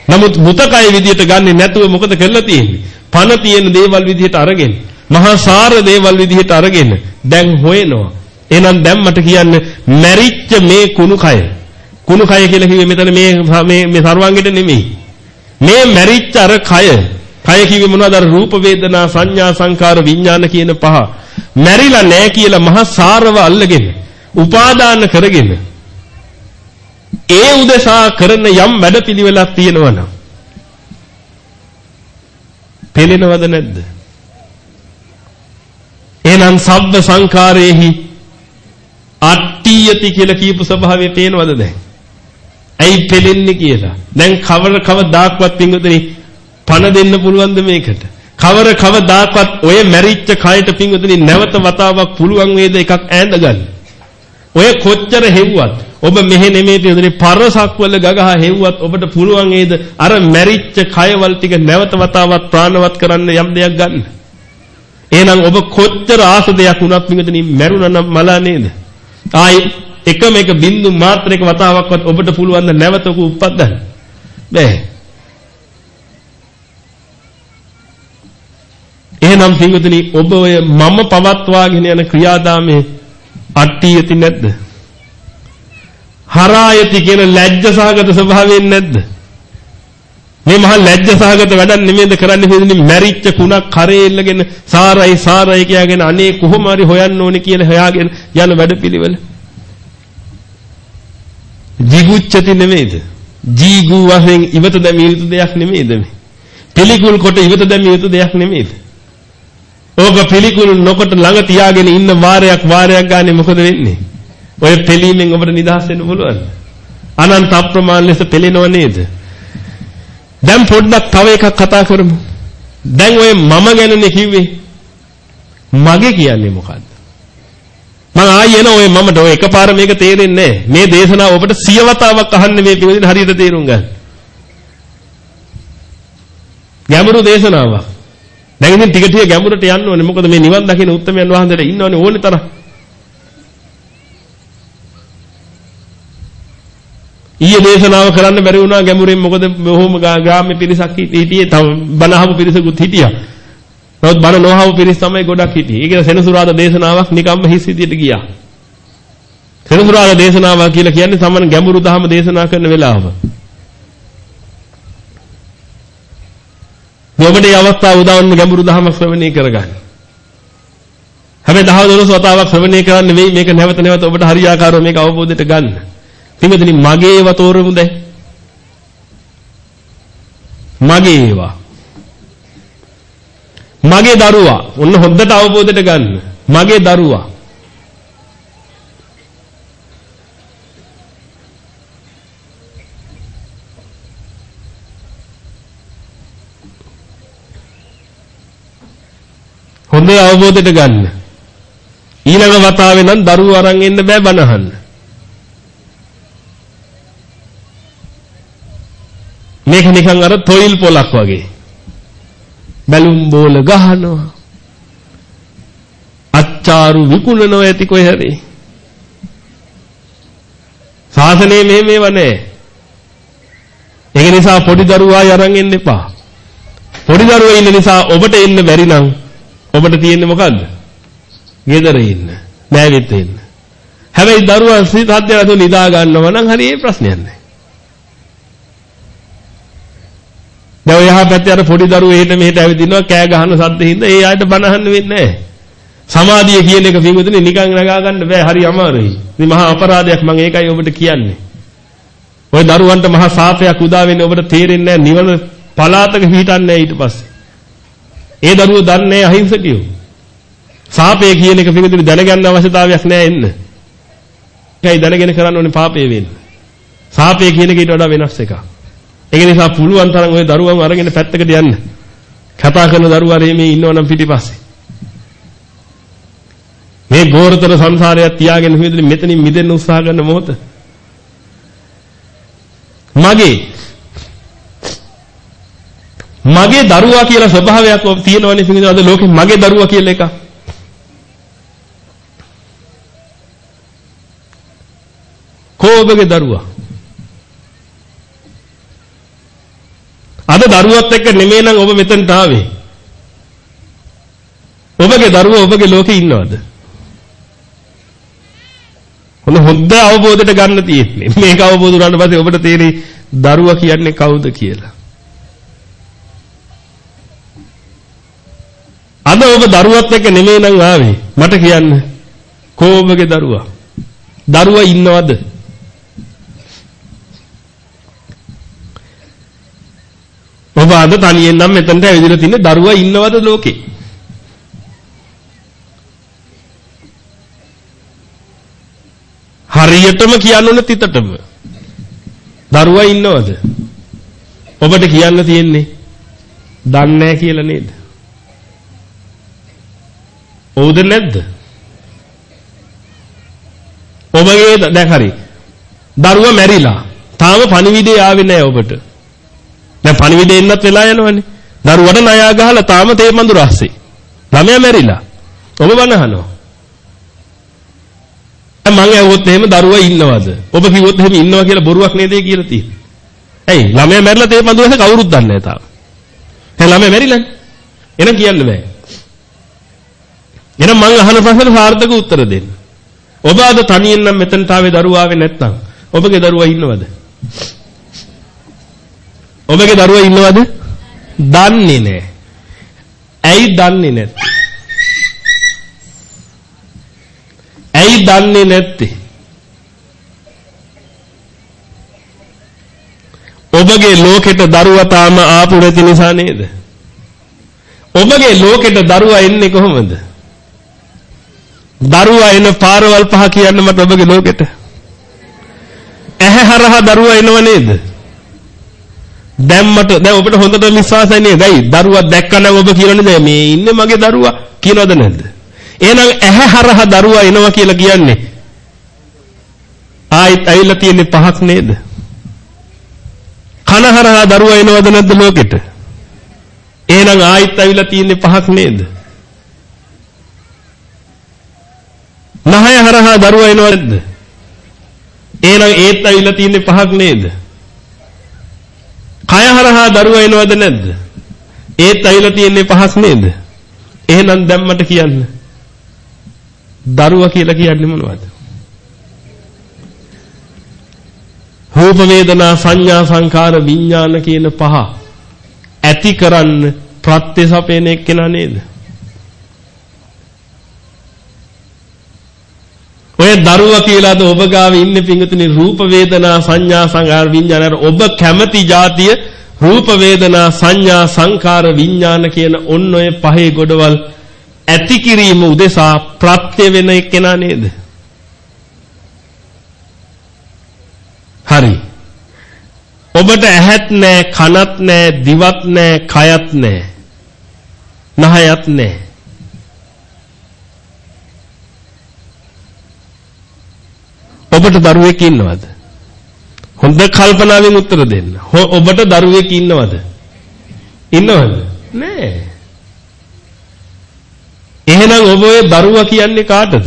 Speaker 4: නමුත් මුතකය විදියට ගන්නෙ නැතුව මොකද කරලා තියෙන්නේ? පණ තියෙන දේවල් විදියට අරගෙන, මහා සාර දේවල් විදියට අරගෙන දැන් හොයනවා. එහෙනම් දැන් මට කියන්න මැරිච්ච මේ කුණු කය. කුණු කය කියලා කිව්වේ මෙතන මේ මේ මේ සර්වාංගෙට නෙමෙයි. මේ මැරිච්ච අර කය. කය කිව්වේ මොනවද? අර රූප වේදනා සංඥා සංකාර විඥාන කියන පහ. මැරිලා නැහැ කියලා මහා සාරව අල්ලගෙන උපාදාන කරගෙන ඒ උදෙසා කරන යම් වැඩපිළිවෙලක් තියෙනවනම් පෙළෙනවද නැද්ද? එහෙනම් සබ්බ සංඛාරේහි අට්ඨියති කියලා කියපු ස්වභාවය පේනවද දැන්? ඇයි පෙළෙන්නේ කියලා? දැන් කවර කවදාක්වත් පින්වතුනි පණ දෙන්න පුළුවන්ද මේකට? කවර කවදාක්වත් ඔය මැරිච්ච කයට පින්වතුනි නැවත වතාවක් පුළුවන් වේද එකක් ඈඳ ගන්න? ඔය කොච්චර හෙව්වත් ඔබ මෙහෙ නෙමෙයි පින්වතුනි පරසක් වල ගගහ හෙව්වත් ඔබට පුළුවන් වේද අර මැරිච්ච කයවල ටික නැවත වතාවක් ප්‍රාණවත් කරන්න යම් දෙයක් ගන්න? එහෙනම් ඔබ කොච්චර ආස දෙයක් වුණත් පින්වතුනි මැරුණා නම් මලා නේද? ආයි එකම එක බින්දු මාත්‍රයක වතාවක්වත් ඔබට පුළුවන් ද නැවත ඔක උප්පද්දන්න? බෑ. එහෙනම් පින්වතුනි ඔබ ඔය මම පවත්වාගෙන යන ක්‍රියාදාමයේ අට්ටියති නැද්ද? හරායති කියන ලැජ්ජ සහගත ස්වභාවයෙන් නැද්ද? මේ මහා ලැජ්ජ සහගත වැඩක් නෙමෙයිද කරන්නේ පින්වතුනි මැරිච්ච කුණක් කරේ ඉල්ලගෙන සාරයි සාරයි කියලාගෙන අනේ කොහොම හරි හොයන්න ඕනේ කියලා හොයාගෙන යන වැඩපිළිවෙල. jigucchati නෙමෙයිද? ජීගු වශයෙන් ඉවත දැමිය යුතු දෙයක් නෙමෙයිද මේ? පිළිකුල් කොට ඉවත දැමිය යුතු දෙයක් නෙමෙයිද? ඕක පිළිකුල් නොකොට ළඟ තියාගෙන ඉන්න වාරයක් වාරයක් ගානේ මොකද වෙන්නේ? ඔය පිළීමෙන් ඔබට නිදහස් වෙන්න පුළුවන්. අනන්ත අප්‍රමාණ ලෙස පෙළෙනව නේද? දැන් පොඩ්ඩක් තව එකක් කතා කරමු. දැන් ඔය මම ගැනනේ කිව්වේ. මගේ කියන්නේ මොකද්ද? මම ආයෙ එන ඔය මමට ඔය එකපාර මේක තේරෙන්නේ නැහැ. මේ දේශනාව ඔබට සියවතාවක් අහන්න මේ පිළිදෙන හරියට තේරුම් ගන්න. ගැඹුරු දේශනාවක්. දැන් ඉතින් ටික ටික ගැඹුරට යන්න ඕනේ. මොකද මේ නිවන් දකින උත්තරමයන් වහන්සේට ඉන්නවනේ ඕනේ තරම්. ඊයේ දේශනාව කරන්න බැරි වුණා ගැඹුරින් මොකද බොහොම ග්‍රාම්‍ය පිරිසක් හිටියේ තව බනහව පිරිසකුත් හිටියා. නමුත් බන නොහව පිරිස තමයි ගොඩක් හිටියේ. ඒක සෙනසුරාදා දේශනාවක් නිකම්ම හිස් විදියට ගියා. සෙනසුරාදා දේශනාවක් කියලා කියන්නේ සමන ගැඹුරු දහම දේශනා කරන වෙලාව. ඔබට මේ අවස්ථාව උදා වුණ ගැඹුරු දහම ශ්‍රවණය කරගන්න. හැබැයි දහව දොළොස් වතාවක් ශ්‍රවණය කරන්න වෙයි මේක නැවත නැවත ඔබට හරියාකාරව මේක අවබෝධයට ගන්න. පින්වතුනි මගේ ඒවා තෝරමු දැන්. මගේ ඒවා. මගේ දරුවා ඔන්න හොද්දට අවබෝධයට ගන්න. මගේ දරුවා. හොඳ අවබෝධයට ගන්න. ඊළඟ වතාවේ නම් දරුවෝ අරන් එන්න බෑ බනහන්න. මේක නිකන් අර තොইল පොලක් වගේ. බැලුම් බෝල ගහනවා. අච්චාරු විකුණනවා ඇති කොයි හැරි. ශාසනයේ මේ මේව නැහැ. ඒක නිසා පොඩි දරුවා යරන් එන්න එපා. පොඩි දරුවා ඉන්න නිසා ඔබට එන්න බැරි නම් ඔබට තියෙන්නේ මොකද්ද? ගෙදර ඉන්න. මෑවිත් ඉන්න. හැබැයි දරුවා සත්‍යවතු නිදා ගන්නවා නම් හරි ඒ ප්‍රශ්නයක් නැහැ. දැන් ඔය යහ පැත්තේ අර පොඩි දරුවෝ එහෙට මෙහෙට ඇවිදිනවා කෑ ගහන සද්ද හින්දා ඒ ආයත බනහන්න වෙන්නේ නැහැ. සමාධිය කියන එක පින්වතුනි නිකන් නගා ගන්න බෑ හරි අමාරුයි. ඉතින් මහා අපරාධයක් මම ඒකයි ඔබට කියන්නේ. ඔය දරුවන්ට මහා සාපයක් උදා වෙන්නේ ඔබට තේරෙන්නේ නැහැ නිවන පලාතක හිටන්නේ ඊට පස්සේ. ඒ දරුවෝ දන්නේ අහිංසකයෝ. සාපය කියන එක පින්වතුනි දැනගන්න අවශ්‍යතාවයක් නැහැ එන්න. ඒකයි දැනගෙන කරන්න ඕනේ පාපය වෙන්නේ. සාපය කියන එක ඊට වඩා වෙනස් එකක්. ඒක නිසා පුළුවන් තරම් ওই දරුවන්ව අරගෙන පැත්තකට යන්න. කතා කරන දරුවා රේමේ ඉන්නවනම් පිටිපස්සේ. මේ ගෝරතර සංසාරයක් තියාගෙන හිමින් මෙතනින් මිදෙන්න උත්සාහ කරන මොහොත. මගේ මගේ දරුවා කියලා ස්වභාවයක් තියෙනවනේ පිටින් අද ලෝකේ මගේ දරුවා කියලා එකක්. කෝබගේ දරුවා අද දරුවත් එක්ක නෙමෙයි නම් ඔබ මෙතනට ආවේ. ඔබගේ දරුවෝ ඔබගේ ලෝකේ ඉන්නවද? හොඳ හොඳ අවබෝධයට ගන්න තියෙන්නේ. මේක අවබෝධ වුණාට පස්සේ ඔබට තේරෙයි දරුවා කියන්නේ කවුද කියලා. අද ඔබ දරුවත් එක්ක නෙමෙයි නම් ආවේ. මට කියන්න. කෝ ඔබගේ දරුවා? දරුවා ඉන්නවද? ඔබ අද තනියෙන් නම් මෙතනට ඇවිදලා තින්නේ දරුවා ඉන්නවද ලෝකේ? හරියටම කියන්න ඕන තිතටම. දරුවා ඉන්නවද? ඔබට කියන්න තියෙන්නේ දන්නේ නැහැ කියලා නේද? ඔව්ද නැද්ද? ඔබගේ දැන් හරි. දරුවා මැරිලා. තාම පණිවිඩය ආවේ නැහැ ඔබට. දැන් පණිවිඩෙ එන්නත් වෙලා යනවනේ. දරුවට ණයා ගහලා තාම තේ මඳුර ආස්සේ. ළමයා මැරිලා. ඔබ බනහනවා. දැන් මං ඇහුවොත් එහෙම දරුවා ඉන්නවද? ඔබ කිව්වොත් එහෙම ඉන්නවා කියලා බොරුවක් නේද කියලා තියෙන්නේ. ඇයි ළමයා මැරිලා තේ මඳුර ආස්සේ කවුරුත් දන්නේ නැහැ තාම. දැන් ළමයා මැරිලානේ. එහෙනම් කියන්න බෑ. එහෙනම් මං අහන ප්‍රශ්නෙට සාර්ථක උත්තර දෙන්න. ඔබ අද තනියෙන් නම් මෙතනට ආවේ දරුවා ආවේ නැත්නම් ඔබගේ දරුවා ඉන්නවද? ඔබගේ දරුවා ඉන්නවද? දන්නේ නැහැ. ඇයි දන්නේ නැත්තේ? ඇයි දන්නේ නැත්තේ? ඔබගේ ලෝකෙට දරුවා තාම ආපු නැති නිසා නේද? ඔබගේ ලෝකෙට දරුවා එන්නේ කොහොමද? දරුවා එන පාරවල් පහ කියන්න මට ඔබගේ ලෝකෙට. ඇහැ හරහා දරුවා එනව නේද? දැන් මට දැන් ඔබට හොඳට විශ්වාසයි නේද? ඇයි? දරුවා දැක්කනම් ඔබ කියනනේ මේ ඉන්නේ මගේ දරුවා කියනවද නැද්ද? එහෙනම් ඇහැ හරහා දරුවා එනවා කියලා කියන්නේ ආයිත් ඇවිල්ලා තියෙන්නේ පහක් නේද? කන හරහා දරුවා එනවද නැද්ද ලෝකෙට? එහෙනම් ආයිත් ඇවිල්ලා තියෙන්නේ පහක් නේද? නහය හරහා දරුවා එනවද නැද්ද? එහෙනම් ඒත් ඇවිල්ලා තියෙන්නේ පහක් නේද? කය හරහා දරුවා එනවද නැද්ද? ඒත් ඇවිල්ලා තියෙන්නේ පහක් නේද? එහෙනම් දැන් මට කියන්න. දරුවා කියලා කියන්නේ මොනවද? රූප වේදනා සංඥා සංකාර විඥාන කියන පහ ඇති කරන්න ප්‍රත්‍ය සපේන එක්කෙනා නේද? ඔය දරුවා කියලාද ඔබ ගාව ඉන්නේ පිංගුතුනි රූප වේදනා සංඥා සංකාර විඥාන ඔබ කැමති જાතිය රූප වේදනා සංඥා සංකාර විඥාන කියන ඔන්න ඔය පහේ ගොඩවල් ඇති කිරීම උදෙසා ප්‍රත්‍ය වෙන එක්කෙනා නේද? හරි. ඔබට ඇහත් නැහැ, කනත් නැහැ, දිවත් නැහැ, කයත් නැහැ. නහයත් නැහැ. ඔබට දරුවෙක් ඉන්නවද? හොඳ කල්පනාවෙන් උත්තර දෙන්න. ඔබට දරුවෙක් ඉන්නවද? ඉන්නවද? නෑ. එහෙනම් ඔබ ඔය දරුවා කියන්නේ කාටද?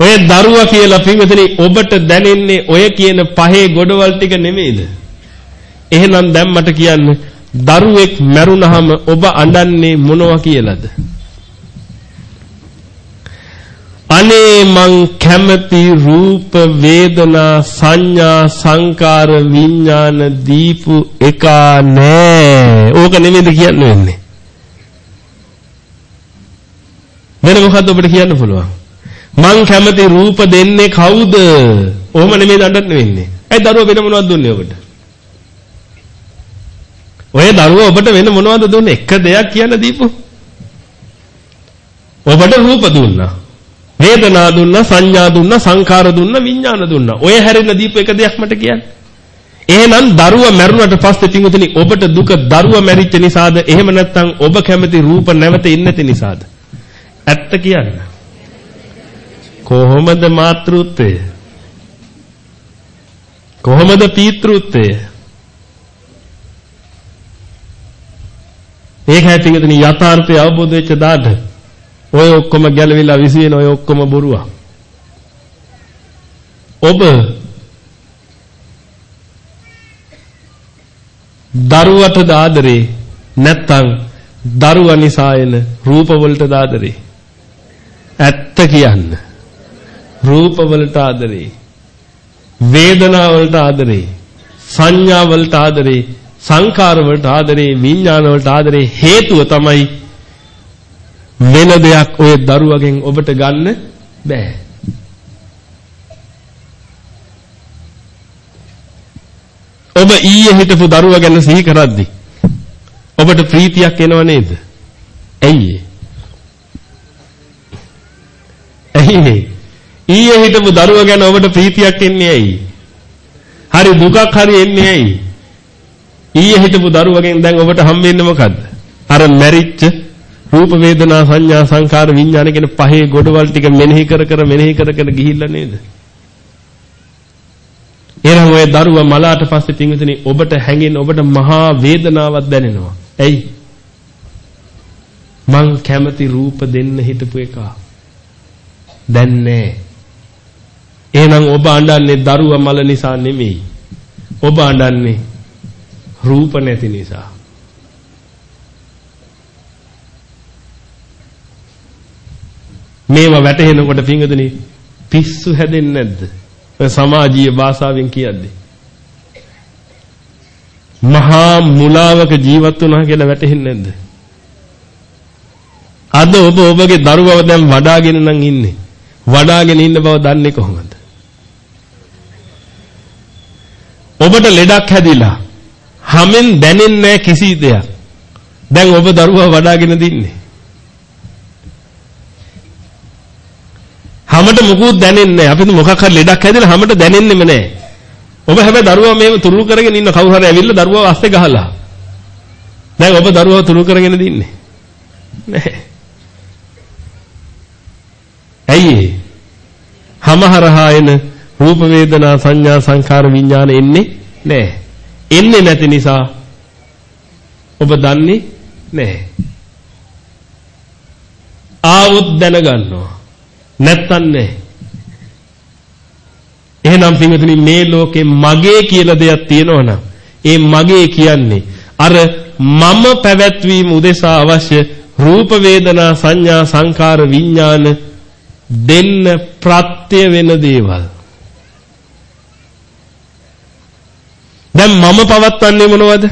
Speaker 4: ඔය දරුවා කියලා පින්වතුනි ඔබට දැනෙන්නේ ඔය කියන පහේ ගොඩවල් ටික නෙමෙයිද? එහෙනම් දැන් මට කියන්න දරුවෙක් මැරුණහම ඔබ අඬන්නේ මොනවා කියලාද? අනේ මං කැමති රූප වේදනා සංඥා සංකාර විඥාන දීපු එක නෑ. ඕක නෙමෙයිද කියන්න වෙන්නේ. වෙන මොකද්ද ඔබට කියන්න පුළුවන්? මං කැමති රූප දෙන්නේ කවුද? ඔහොම නෙමෙයි දඬන්න වෙන්නේ. ඇයි දරුවා වෙන මොනවද දුන්නේ ඔබට? ඔය දරුවා ඔබට වෙන මොනවද දුන්නේ? එක දෙයක් කියන්න දීපු. ඔබට රූප දුන්නා. වේදනා දුන්නා, සංඥා දුන්නා, සංකාර දුන්නා, විඥාන දුන්නා. ඔය හැරෙන්න දීපු එක දෙයක් මට කියන්න. එහෙනම් දරුවා මැරුණට පස්සේ තිඟුතුනි ඔබට දුක දරුවා මැරිච්ච නිසාද? එහෙම නැත්නම් ඔබ කැමති රූප නැවත ඉන්නේ නැති නිසාද? ඇත්ත කියන්න. කොහොමද මාතෘත්වය? කොහොමද පීතෘත්වය? ඒක හැටිගතනි යථාර්ථය අවබෝධ වෙච්ච දාට ඔය ඔක්කොම ගැලවිලා විසින ඔය ඔක්කොම බොරුවක්. ඔබ දරුවට ආදරේ? නැත්තම් දරුවා නිසා එන රූප වලට ආදරේ? ඇත්ත කියන්න. රූප වලට ආදරේ. වේදනා වලට ආදරේ. සංඥා වලට ආදරේ. සංකාර වලට ආදරේ. විඥාන වලට ආදරේ. හේතුව තමයි වෙන දෙයක් ඔය දරුවගෙන් ඔබට ගන්න බෑ. ඔබ ඊයේ හිටපු දරුවා ගැන සිහි කරද්දි ඔබට ප්‍රීතියක් එනව නේද? ඇයි ඇයි ඊයේ හිටපු දරුවා ගැන ඔබට ප්‍රීතියක් එන්නේ ඇයි? හරි දුකක් හරි එන්නේ ඇයි? ඊයේ හිටපු දරුවගෙන් දැන් ඔබට හම්බෙන්නේ මොකද්ද? අර මැරිච්ච රූප වේදනා සංඥා සංකාර විඥාන කියන පහේ ගොඩවල් ටික මෙනෙහි කර කර මෙනෙහි කර කර ගිහිල්ලා නේද? එහෙනම් ඔය දරුවා මලාට පස්සේ පින්විතනි ඔබට හැඟෙන ඔබට මහා වේදනාවක් දැනෙනවා. ඇයි? මං කැමති රූප දෙන්න හිටපු එක. දැන් නෑ. එහෙනම් ඔබ අඬන්නේ දරුවා මල නිසා නෙමෙයි. ඔබ අඬන්නේ රූප නැති නිසා. මේවා වැටහෙනකොට පිංගුතුනි පිස්සු හැදෙන්නේ නැද්ද? ඔය සමාජීය භාෂාවෙන් කියද්දී. මහා මුලාවක ජීවත් වුණා කියලා වැටහෙන්නේ නැද්ද? අද ඔබ ඔබගේ දරුවව දැන් වඩාගෙන නම් ඉන්නේ. වඩාගෙන ඉන්න බව දන්නේ කොහොමද? ඔබට ලෙඩක් හැදිලා. හැමෙන් දැනෙන්නේ නැහැ කිසි දෙයක්. දැන් ඔබ දරුවා වඩාගෙන දින්නේ. හැමට මොකුත් දැනෙන්නේ නැහැ. අපිට මොකක් හරි ලෙඩක් හැදෙලා හැමට දැනෙන්නෙම නැහැ. ඔබ හැබැයි දරුවා මේව තුරු කරගෙන ඉන්න කවුරු හරි ඇවිල්ලා දරුවාව අස්සේ ගහලා. දැන් ඔබ දරුවාව තුරු කරගෙන දින්නේ. නැහැ. ඇයි හමහරහා එන රූප වේදනා සංඥා සංකාර විඥාන එන්නේ නැහැ. එන්නේ නැති නිසා ඔබ දන්නේ නැහැ. ආවොත් දැනගන්නවා. නැත්තම් නැහැ. එහෙනම් පින්වතුනි මේ ලෝකේ මගේ කියලා දෙයක් තියෙනවනම් ඒ මගේ කියන්නේ අර මම පැවැත්වීම උදෙසා අවශ්‍ය රූප වේදනා සංඥා සංකාර විඥාන දෙන්න ප්‍රත්‍ය වෙන දේවල්. දැන් මම පවත්වන්නේ මොනවද?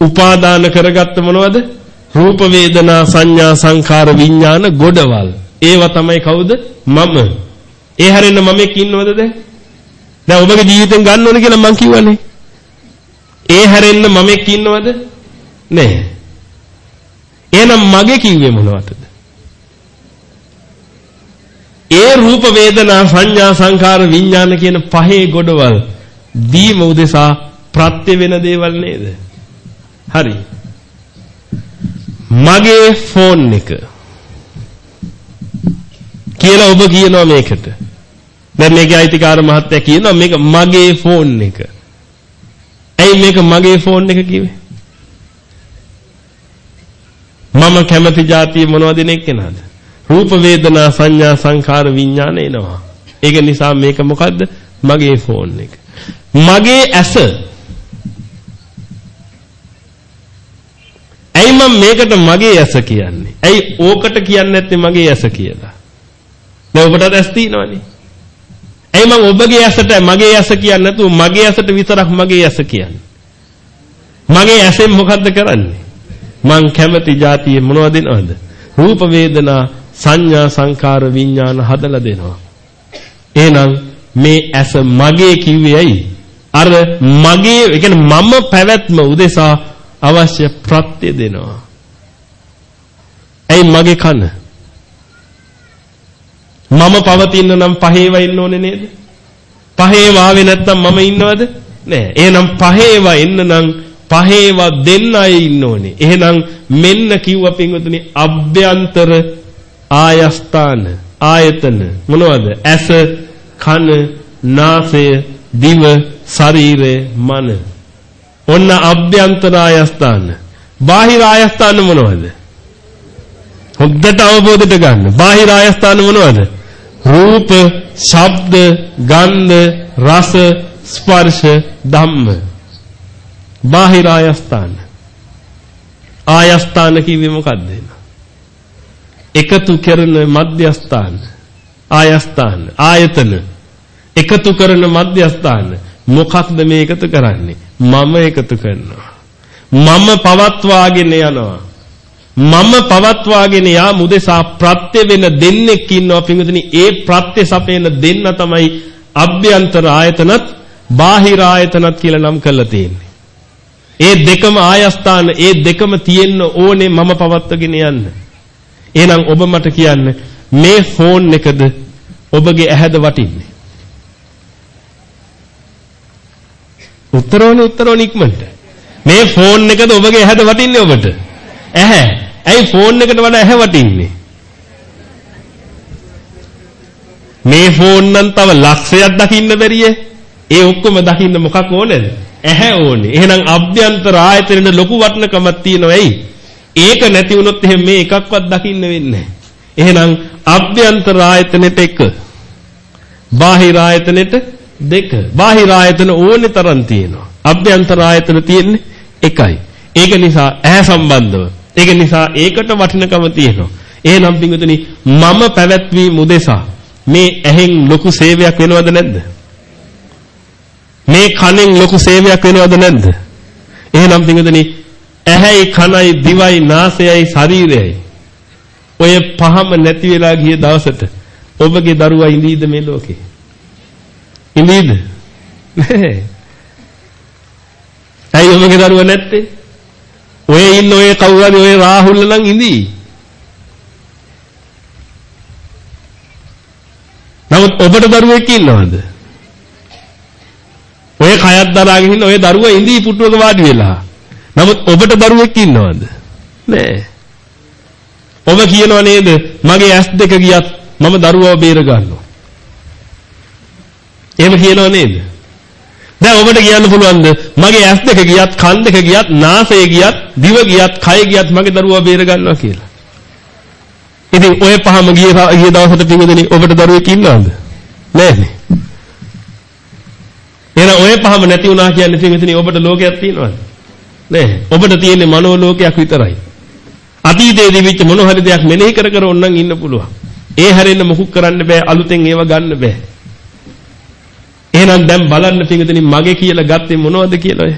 Speaker 4: උපාදාන කරගත්ත මොනවද? රූප වේදනා සංඥා සංකාර විඥාන ගොඩවල්. ඒවා තමයි කවුද? මම. ඒ හැරෙන්න මමෙක් ඉන්නවද දැන්? දැන් ඔබගේ ජීවිතෙන් ගන්න ඕන කියලා මං කිව්වනේ. ඒ හැරෙන්න මමෙක් ඉන්නවද? නැහැ. එහෙනම් මගේ කිව්වේ මොනවටද? ඒ රූප වේදනා සංඥා සංකාර විඥාන කියන පහේ ගොඩවල් දීම උදෙසා ප්‍රත්‍ය වෙන දේවල් නේද? හරි. මගේ ෆෝන් එක කියලා ඔබ කියනවා මේකට. දැන් මේකේ අයිතිකාර මහත්තයා කියනවා මේක මගේ ෆෝන් එක. ඇයි මේක මගේ ෆෝන් එක කිව්වේ? මම කැමති જાතිය මොනවද දෙන එක්කෙනාද? රූප වේදනා සංඥා සංඛාර විඥාන එනවා. ඒක නිසා මේක මොකද්ද? මගේ ෆෝන් එක. මගේ ඇස ඇයි මම මේකට මගේ ඇස කියන්නේ? ඇයි ඕකට කියන්නේ නැත්තේ මගේ ඇස කියලා? දැන් ඔබට ඇස් තියෙනවනේ. ඇයි මම ඔබගේ ඇසට මගේ ඇස කියන්නේ නැතුව මගේ ඇසට විතරක් මගේ ඇස කියන්නේ? මගේ ඇසෙන් මොකද්ද කරන්නේ? මං කැමති જાතිය මොනවද දෙනවද? රූප වේදනා සංඥා සංකාර විඥාන හදලා දෙනවා. එහෙනම් මේ ඇස මගේ කිව්වේ ඇයි? අර මගේ ඒ කියන්නේ මම පැවැත්ම උදෙසා අවශ්‍ය ප්‍රත්‍ය දෙනවා. ඇයි මගේ කන? මම පවතින නම් පහේව ඉන්න ඕනේ නේද? පහේව ආවේ නැත්තම් මම ඉන්නවද? නෑ. එහෙනම් පහේව එන්න නම් පහේව දෙන්න අය ඉන්න ඕනේ. එහෙනම් මෙන්න කිව්ව පින්වතුනි අභ්‍යන්තර ආයස්ථාන ආයතන මොනවද? ඇස, කන, නාසය, දිව, ශරීරය, මන. ඔන්න අභ්‍යන්තර ආයස්ථාන. බාහිර ආයස්ථාන මොනවද? හොද්දට අවබෝධයට ගන්න. බාහිර ආයස්ථාන මොනවද? රූප, ශබ්ද, ගන්ධ, රස, ස්පර්ශ, ධම්ම. බාහිර ආයස්ථාන. ආයස්ථාන කිව්වේ මොකද්ද? එකතු කරන මධ්‍යස්ථාන. ආයස්ථාන, ආයතන. එකතු කරන මධ්‍යස්ථාන. මොකක්ද මේ එකතු කරන්නේ? මම එකතු කරනවා. මම පවත්වාගෙන යනවා. මම පවත්වාගෙන යා මුදෙසා ප්‍රත්‍ය වෙන දෙන්නෙක් ඉන්නවා පින්විතනි ඒ ප්‍රත්‍ය සපේන දෙන්න තමයි අභ්‍යන්තර ආයතනත් බාහිර ආයතනත් කියලා නම් කරලා තියෙන්නේ. ඒ දෙකම ආයස්ථාන ඒ දෙකම තියෙන්න ඕනේ මම පවත්වගෙන යන්න. එහෙනම් ඔබ මට කියන්න මේ ෆෝන් එකද ඔබගේ ඇහැද වටින්නේ? උත්තරෝනේ උත්තරෝනේ ඉක්මනට. මේ ෆෝන් එකද ඔබගේ ඇහැද වටින්නේ ඔබට? ඇහැ. ඇයි ෆෝන් එකට වඩා ඇහැ වටින්නේ? මේ ෆෝන් නම් තව ලක්ෂයක් දකින්න බැරියේ. ඒ ඔක්කොම දකින්න මොකක් ඕනේද? ඇහැ ඕනේ. එහෙනම් අභ්‍යන්තර ආයතනෙට ලොකු වටිනකමක් තියෙනවා ඇයි? ඒක නැති වුණොත් එහෙනම් මේ එකක්වත් දකින්න වෙන්නේ එහෙනම් අභ්‍යන්තර ආයතනෙට එක. බාහිර ආයතනෙට දෙක. බාහිර ආයතන ඕනේ තරම් තියෙනවා. අභ්‍යන්තර ආයතන තියෙන්නේ එකයි. ඒක නිසා ඇහැ සම්බන්ධව. ඒක නිසා ඒකට වටිනකම තියෙනවා. එහෙනම් පින්විතනි මම පැවැත්වීම උදෙසා මේ ඇහෙන් ලොකු සේවයක් වෙනවද නැද්ද? මේ කනෙන් ලොකු සේවයක් වෙනවද නැද්ද? එහෙනම් පින්විතනි ඇහැයි කනයි දිවයි නාසයයි ශරීරයයි ඔය පහම නැති වෙලා ගිය දවසට ඔබගේ දරුවා ඉඳීද මේ ලෝකේ? ඉඳීද? නෑ. ඇයි ඔබගේ දරුවා නැත්තේ? ඔය ඉන්න ඔය කවුරු හරි ඔය රාහුල්ල නම් ඉඳී. නමුත් ඔබට දරුවෙක් ඉන්නවද? ඔය කයත් දරාගෙන ඉන්න ඔය දරුවා ඉඳී පුටුවක වාඩි වෙලා. නමුත් ඔබට දරුවෙක් ඉන්නවද? නෑ. ඔබ කියනව නේද? මගේ ඇස් දෙක ගියත් මම දරුවව බේර ගන්නවා. එහෙම කියනව නේද? දැන් ඔබට කියන්න පුළුවන්ද මගේ ඇස් දෙක ගියත් කන් දෙක ගියත් නාසය ගියත් දිව ගියත් කය ගියත් මගේ දරුවා බේර ගන්නවා කියලා. ඉතින් ඔය පහම ගිය ගිය දවසට පිඟුදෙනි ඔබට දරුවෙක් ඉන්නවද? නෑනේ. එහෙනම් ඔය පහම නැති වුණා කියන්නේ පිඟුදෙනි ඔබට ලෝකයක් තියෙනවද? නෑ. ඔබට තියෙන්නේ මනෝ ලෝකයක් විතරයි. අතීතයේදී විච්ච මොන හරි දෙයක් මෙනෙහි කර කර ඕනනම් ඉන්න පුළුවන්. ඒ හැරෙන්න මොකුත් කරන්න බෑ අලුතෙන් ඒව ගන්න බෑ. එහෙනම් දැන් බලන්න පිඟුදෙනි මගේ කියලා ගත්තේ මොනවද කියලා ඔය?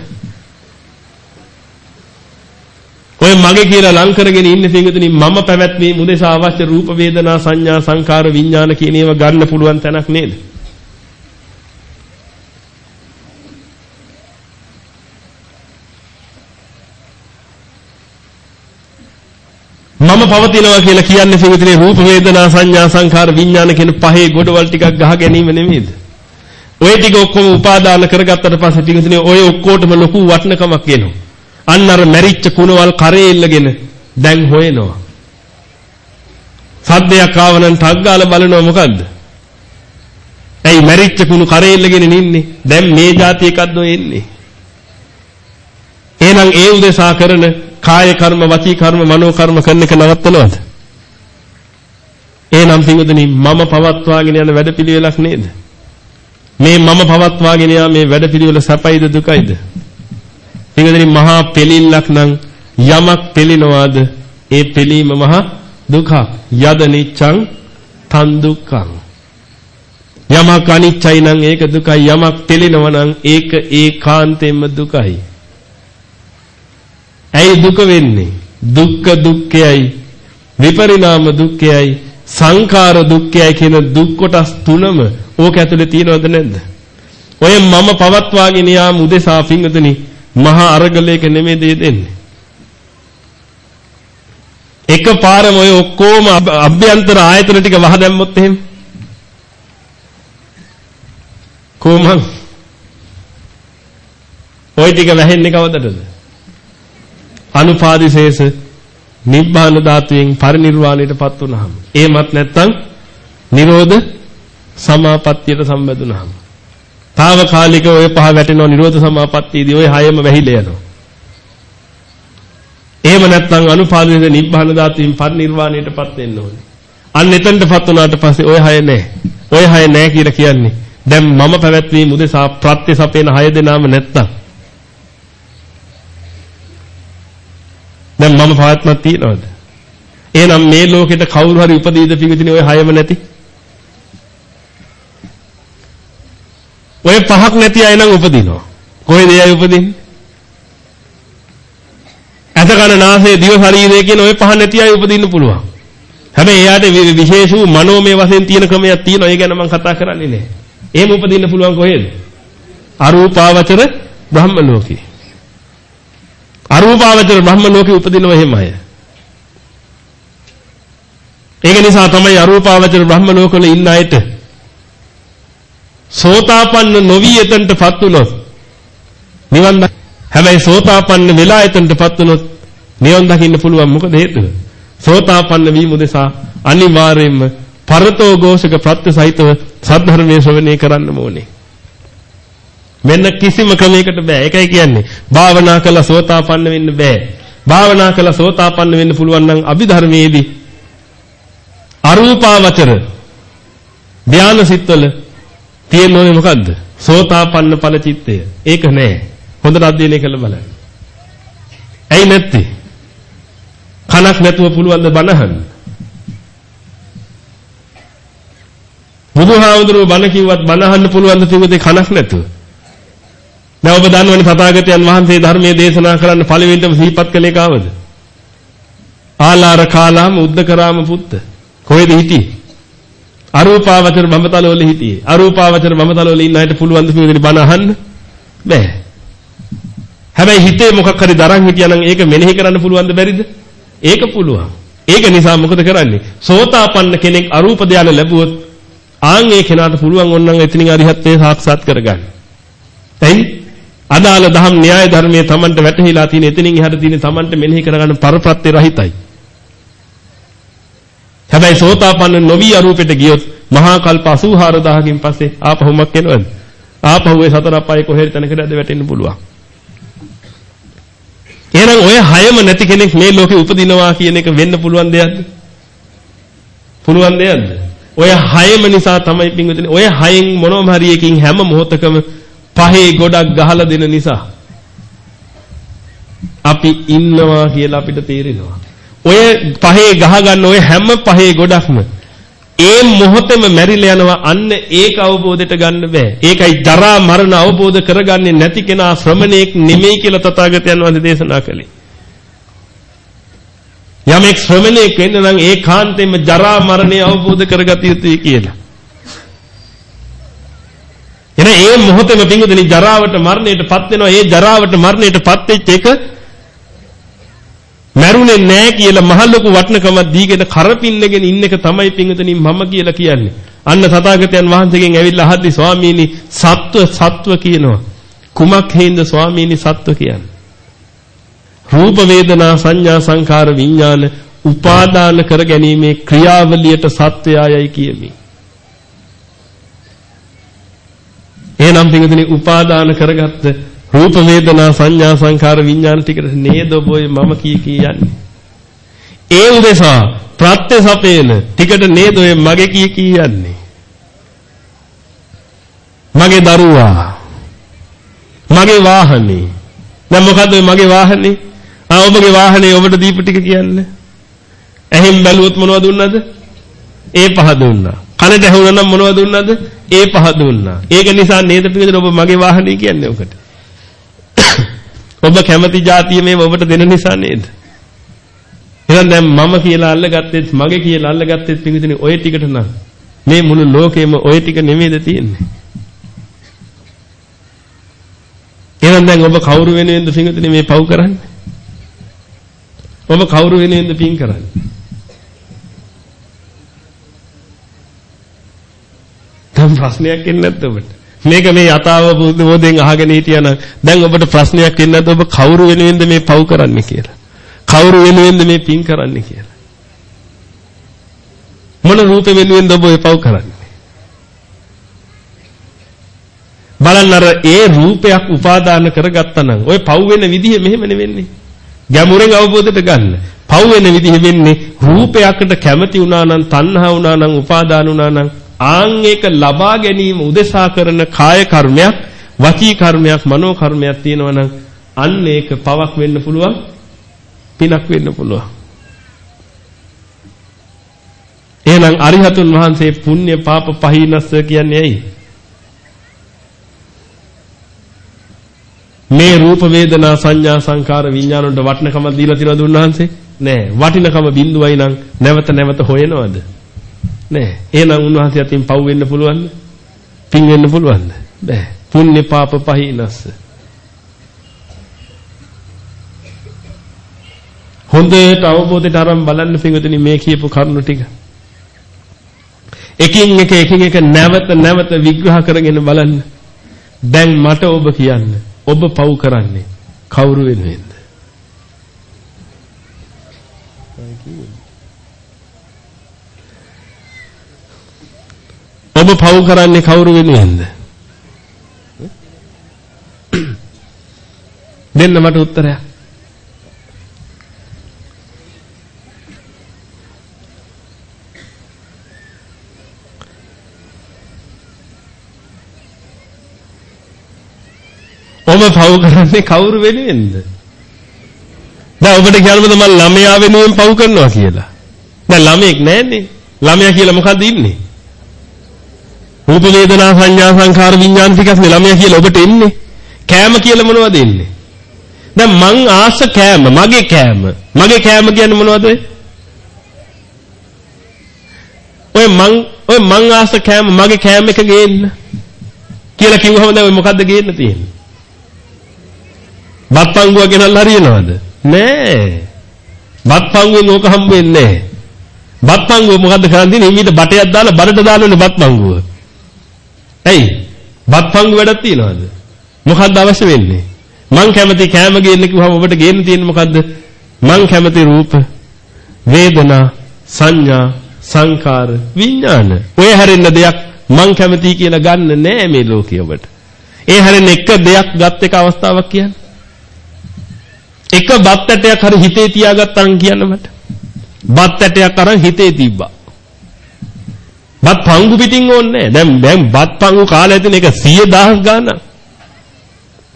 Speaker 4: ඔය මගේ කියලා ලං කරගෙන ඉන්න පිඟුදෙනි මම පැවැත්මේ මුදෙසා අවශ්‍ය රූප වේදනා සංඥා සංකාර විඥාන කියන ඒවා ගන්න පුළුවන් තැනක් නේද? මම පවතිනවා කියලා කියන්නේ පිඟුදෙනි රූප වේදනා සංඥා සංකාර විඥාන කියන පහේ ගොඩවල් ටිකක් ගහ ගැනීම නෙමෙයිද? ඔය ටික ඔක්කොම උපාදාන කරගත්තට පස්සේ පිඟුදෙනි ඔය ඔක්කොටම ලොකු වටිනකමක් එනවා. අන්න අර මැරිච්ච කුණවල් කරේ ඉල්ලගෙන දැන් හොයනවා. සද්දයක් ආවනම් ටක් ගාලා බලනවා මොකද්ද? ඇයි මැරිච්ච කුණු කරේ ඉල්ලගෙන ඉන්නේ? දැන් මේ જાති එකක්ද ඔය එන්නේ? එහෙනම් ඒ උදෙසා කරන කාය කර්ම, වචී කර්ම, මනෝ කර්ම කරන එක නවත්තනවද? එහෙනම් පිඟුදනි මම පවත්වාගෙන යන වැඩපිළිවෙලක් නේද? මේ මම පවත්වාගෙන යා මේ වැඩපිළිවෙල සැපයිද දුකයිද? පිඟුදනි මහා පෙලිල්ලක් නම් යමක් පෙලිනවාද ඒ පෙලීම මහා දුකක්. යද නිච්ඡං තන් දුක්ඛං. යමක් අනිච්චයි නම් ඒක දුකයි. යමක් පෙලිනවා නම් ඒක ඒකාන්තයෙන්ම දුකයි. ඇයි දුක වෙන්නේ? දුක්ඛ දුක්ඛයයි විපරිණාම දුක්ඛයයි සංඛාර දුක්ඛයයි කියන දුක් කොටස් තුනම ඕක ඇතුලේ තියෙනවද නැද්ද? ඔය මම පවත්වාගෙන යාම උදෙසා පිංගුතුනි මහා අරගලයක නෙමෙයි දෙය දෙන්නේ. එකපාරම ඔය ඔක්කොම අභ්‍යන්තර ආයතන ටික වහ දැම්මොත් එහෙම කොහොමද? ওই ටික වැහෙන්නේ කවදටද? අනුපාදිශේෂ නිබ්බාන ධාතුවෙන් පරිනිර්වාණයටපත් වුනහම. එහෙමත් නැත්නම් නිරෝධ සමාපත්තියට සම්බන්ධුනහම. తాවකාලික ඔය පහ වැටෙනවා නිරෝධ සමාපත්තියේදී ඔය හයම වැහිලා යනවා. එහෙම නැත්නම් අනුපාදිත නිබ්බාන ධාතුවෙන් පරිනිර්වාණයටපත් වෙන්න ඕනේ. අන්න එතනටපත් වුණාට පස්සේ ඔය හය නැහැ. ඔය හය නැහැ කියලා කියන්නේ දැන් මම පැවැත්වීම උදෙසා ප්‍රත්‍ය සපේන හය දෙනාම නැත්තම් දැන් මම පවත්මක් තියනවද? එහෙනම් මේ ලෝකෙට කවුරු හරි උපදීද පිවිදිනේ ඔය හයම නැති? ඔය පහක් නැති අය නම් උපදිනවා. කොහෙද ඒ අය උපදින්නේ? අතකන නාසය දිව ශරීරය කියන ඔය පහ නැති අය උපදින්න පුළුවන්. හැබැයි එයාට විශේෂ වූ මනෝමය වශයෙන් තියෙන ක්‍රමයක් තියෙනවා. ඒ ගැන මම කතා කරන්නේ නැහැ. එහෙම උපදින්න පුළුවන් කොහෙද? අරූපාවචර බ්‍රහ්ම ලෝකේ. අරූපාවචර බ්‍රහ්ම ලෝකේ උපදිනව එහෙමයි. ඒක නිසා තමයි අරූපාවචර බ්‍රහ්ම ලෝකවල ඉන්න අයට සෝතාපන්න නොවි එතනටපත් වුණොත් නිවන් හැබැයි සෝතාපන්න වෙලා එතනටපත් වුණොත් නිවන් දකින්න පුළුවන් මොකද හේතුව? සෝතාපන්න වීම උදෙසා අනිවාර්යයෙන්ම පරතෝ ഘോഷක ප්‍රත්‍ය සහිතව සද්ධර්මයේ ශ්‍රවණය කරන්න ඕනේ. මෙන්න කිසිම ක්‍රමයකට බෑ. ඒකයි කියන්නේ. භාවනා කළා සෝතාපන්න වෙන්න බෑ. භාවනා කළා සෝතාපන්න වෙන්න පුළුවන් නම් අභිධර්මයේදී අරූපාවචර ධානය සිත්වල තියෙන ඕනේ මොකද්ද? සෝතාපන්න ඵල චිත්තය. ඒක නෑ. හොඳට අධ්‍යයනය කරලා බලන්න. ඇයි නැත්තේ? කනක් නැතුව පුළුවන් ද බනහන්න? බුදුහාමුදුරුවෝ බණ කිව්වත් බනහන්න පුළුවන් ද පිටුදේ කනක් නැතුව? දැන් ඔබ දන්නවනේ තථාගතයන් වහන්සේ ධර්මයේ දේශනා කරන්න පළවෙනිටම සිහිපත් කළේ කාවද? ආලාර කාලාම උද්දකරාම පුත්ත. කොහෙද හිටියේ? අරූපාවචර බඹතලවල හිටියේ. අරූපාවචර බඹතලවල ඉන්න අයට පුළුවන් ද පින්විතනි බණ අහන්න? බෑ. හැබැයි හිතේ මොකක් හරි දරන් හිටියනම් ඒක මෙනෙහි කරන්න පුළුවන්ද බැරිද? ඒක පුළුවන්. ඒක නිසා මොකද කරන්නේ? සෝතාපන්න කෙනෙක් අරූප ධානය ලැබුවොත් ආන් ඒ කෙනාට පුළුවන් ඕනනම් එතනින් අරිහත්ත්වයේ සාක්ෂාත් කරගන්න. එයි අදාළ දහම් න්‍යාය ධර්මයේ Tamanට වැටහිලා තියෙන එතනින් එහාට තියෙන Tamanට මෙනෙහි කරගන්න පරප්‍රත්‍ය රහිතයි. හැබැයි සෝතාපන්න නොවි අරූපෙට ගියොත් මහා කල්ප 84000කින් පස්සේ ආපහු මක් වෙනවද? ආපහු ඒ සතර අපායේ කොහෙද තැනකටද වැටෙන්න පුළුවන්. එහෙනම් ඔය හයම නැති කෙනෙක් මේ ලෝකේ උපදිනවා කියන එක වෙන්න පුළුවන් දෙයක්ද? පුළුවන් දෙයක්ද? ඔය හයම නිසා තමයි පින්විතනේ ඔය හයෙන් මොනවම හරි එකකින් හැම මොහොතකම පහේ ගොඩක් ගහලා දෙන නිසා අපි ඉන්නවා කියලා අපිට තේරෙනවා. ඔය පහේ ගහ ගන්න ඔය හැම පහේ ගොඩක්ම ඒ මොහොතේම මැරිලා යනවා අන්න ඒක අවබෝධයට ගන්න බෑ. ඒකයි ජරා මරණ අවබෝධ කරගන්නේ නැති කෙනා ශ්‍රමණේක් නෙමෙයි කියලා තථාගතයන් වහන්සේ දේශනා කළේ. යමෙක් ශ්‍රමණේක් වෙන්න නම් ඒකාන්තයෙන්ම ජරා මරණය අවබෝධ කරගත යුතුයි කියලා. එන ඒ මොහොතේම පිංගුදෙනි ජරාවට මරණයටපත් වෙනවා. ඒ ජරාවට මරණයටපත් වෙච්ච එක මැරුණේ නැහැ කියලා මහ ලොකු වටනකමක් දීගෙන කරපින්නගෙන ඉන්න එක තමයි පිංගුදෙනි මම කියලා කියන්නේ. අන්න තථාගතයන් වහන්සේගෙන් ඇවිල්ලා අහද්දි ස්වාමීනි සත්ව සත්ව කියනවා. කුමක් හේඳ ස්වාමීනි සත්ව කියන්නේ? රූප වේදනා සංඥා සංකාර විඥාන උපාදාන කර ගැනීමේ ක්‍රියාවලියට සත්‍යයයි කියමි. එහෙනම් පිටුදින උපාදාන කරගත්ත රූප වේදනා සංඥා සංකාර විඥාන ටිකට නේද ඔබ ඔය මම කී කී යන්නේ. ඒ උදෙසා ප්‍රත්‍ය සපේන ටිකට නේද ඔය මගේ කී කී යන්නේ. මගේ දරුවා මගේ වාහනේ. දැන් මොකද්ද මගේ වාහනේ? ආ ඔබගේ වාහනේ ඔබට දීපු ටික කියන්නේ. ඇහෙන් බැලුවොත් මොනවද දුන්නද ඒ පහ දුන්නා. කනට ඇහුණා නම් මොනවද දුන්නද ඒ පහ දුන්නා. ඒක නිසා නේද පිළිදෙන ඔබ මගේ වාහනේ කියන්නේ ඔකට. ඔබ කැමති જાතිය මේ ඔබට දෙන නිසා නේද එහෙනම් දැන් මම කියලා අල්ලගත්තෙත් මගේ කියලා අල්ලගත්තෙත් පිළිදෙන ඔය ටිකට නම් මේ මුළු ලෝකෙම ඔය ටික නෙමෙයිද තියෙන්නේ එහෙනම් දැන් ඔබ කවුරු වෙනුවෙන්ද පින්විතනේ මේ පව් කරන්නේ? ඔබ කවුරු වෙනුවෙන්ද පින් කරන්නේ? දැන් ප්‍රශ්නයක් එන්නේ නැද්ද ඔබට? මේක මේ යථාබෝධයෙන් අහගෙන හිටියනම් දැන් ඔබට ප්‍රශ්නයක් එන්නේ නැද්ද ඔබ කවුරු වෙනුවෙන්ද මේ පව් කරන්නේ කියලා? කවුරු වෙනුවෙන්ද මේ පින් කරන්නේ කියලා? මොන රූපෙ වෙනුවෙන්ද ඔබ මේ පව් කරන්නේ? බලන්න අර ඒ රූපයක් උපාදාන කරගත්තා නම් ඔය පව් වෙන විදිහ මෙහෙම නෙවෙන්නේ. ගැඹුරෙන් අවබෝධයට ගන්න. පව් වෙන විදිහ වෙන්නේ රූපයකට කැමති වුණා නම් තණ්හා වුණා නම් උපාදාන වුණා නම් ආන් ඒක ලබා ගැනීම උදෙසා කරන කාය කර්මයක්, වචී කර්මයක්, මනෝ කර්මයක් තියෙනවා නම් අන්න ඒක පවක් වෙන්න පුළුවන්, පිනක් වෙන්න පුළුවන්. එහෙනම් අරිහතුන් වහන්සේ පුණ්‍ය පාප පහිනස්ස කියන්නේ ඇයි? මේ රූප වේදනා සංඥා සංකාර විඥාන වලට වටිනකම දීලා තියනවද උන්වහන්සේ? නෑ. වටිනකම බිඳුවයි නම් නැවත නැවත හොයනවද? නෑ. එහෙනම් උන්වහන්සේ අතින් පව් වෙන්න පුළුවන්ද? පින් වෙන්න පුළුවන්ද? බෑ. පුණ්‍ය පාප පහිනස්ස. හොඳට අවබෝධයට අරන් බලන්න පින්වතුනි මේ කියපු කරුණු ටික. එකින් එක එකින් එක නැවත නැවත විග්‍රහ කරගෙන බලන්න. දැන් මට ඔබ කියන්න ඔබ පව් කරන්නේ කවුරු වෙනුවෙන්ද? ඔබ පව් කරන්නේ කවුරු වෙනුවෙන්ද? දෙන්න මට උත්තරයක්. ඔබ පව් කරන්නේ කවුරු වෙනුවෙන්ද? දැන් ඔබට කියන්නද මම ළමයා වෙනුවෙන් පව් කරනවා කියලා. දැන් ළමෙක් නැන්නේ. ළමයා කියලා මොකද්ද ඉන්නේ? රූප වේදනා සංඥා සංඛාර විඥාන ටිකක්නේ ළමයා කියලා ඔබට එන්නේ. කෑම කියලා මොනවද එන්නේ? දැන් මං ආස කෑම, මගේ කෑම. මගේ කෑම කියන්නේ මොනවද? ඔය ඔය මං ඔය මං ආස කෑම මගේ කෑම එක ගේන්න කියලා කිව්වම දැන් ඔය මොකද්ද ගේන්න තියෙන්නේ? බත් පංගුව ගෙනල්ලා හරියනවද? නෑ. බත් පංගුවෙන් ඕක හම්බ වෙන්නේ නෑ. බත් පංගුව මොකද්ද කරන්නේ? හිමීට බටයක් දාලා බඩට දානනේ බත් පංගුව. ඇයි? බත් පංගුව වැඩක් තියනවද? මොකද්ද අවශ්‍ය වෙන්නේ? මං කැමති කෑම ගේන්න කිව්වම ඔබට ගේන්න තියෙන්නේ මොකද්ද? මං කැමති රූප, වේදනා, සංඥා, සංකාර, විඥාන. ඔය හැරෙන්න දෙයක් මං කැමති කියලා ගන්න නෑ මේ ලෝකේ ඔබට. ඒ හැරෙන්න එක දෙයක් ගත් එක අවස්ථාවක් කියන්නේ. එක බත් ඇටයක් හරි හිතේ තියාගත්තාන් කියන්න මට. බත් ඇටයක් අරන් හිතේ තිබ්බා. බත් පංගු පිටින් ඕනේ දැන් දැන් බත් පංගු කාලේ තියෙන එක 10000 ගානක්.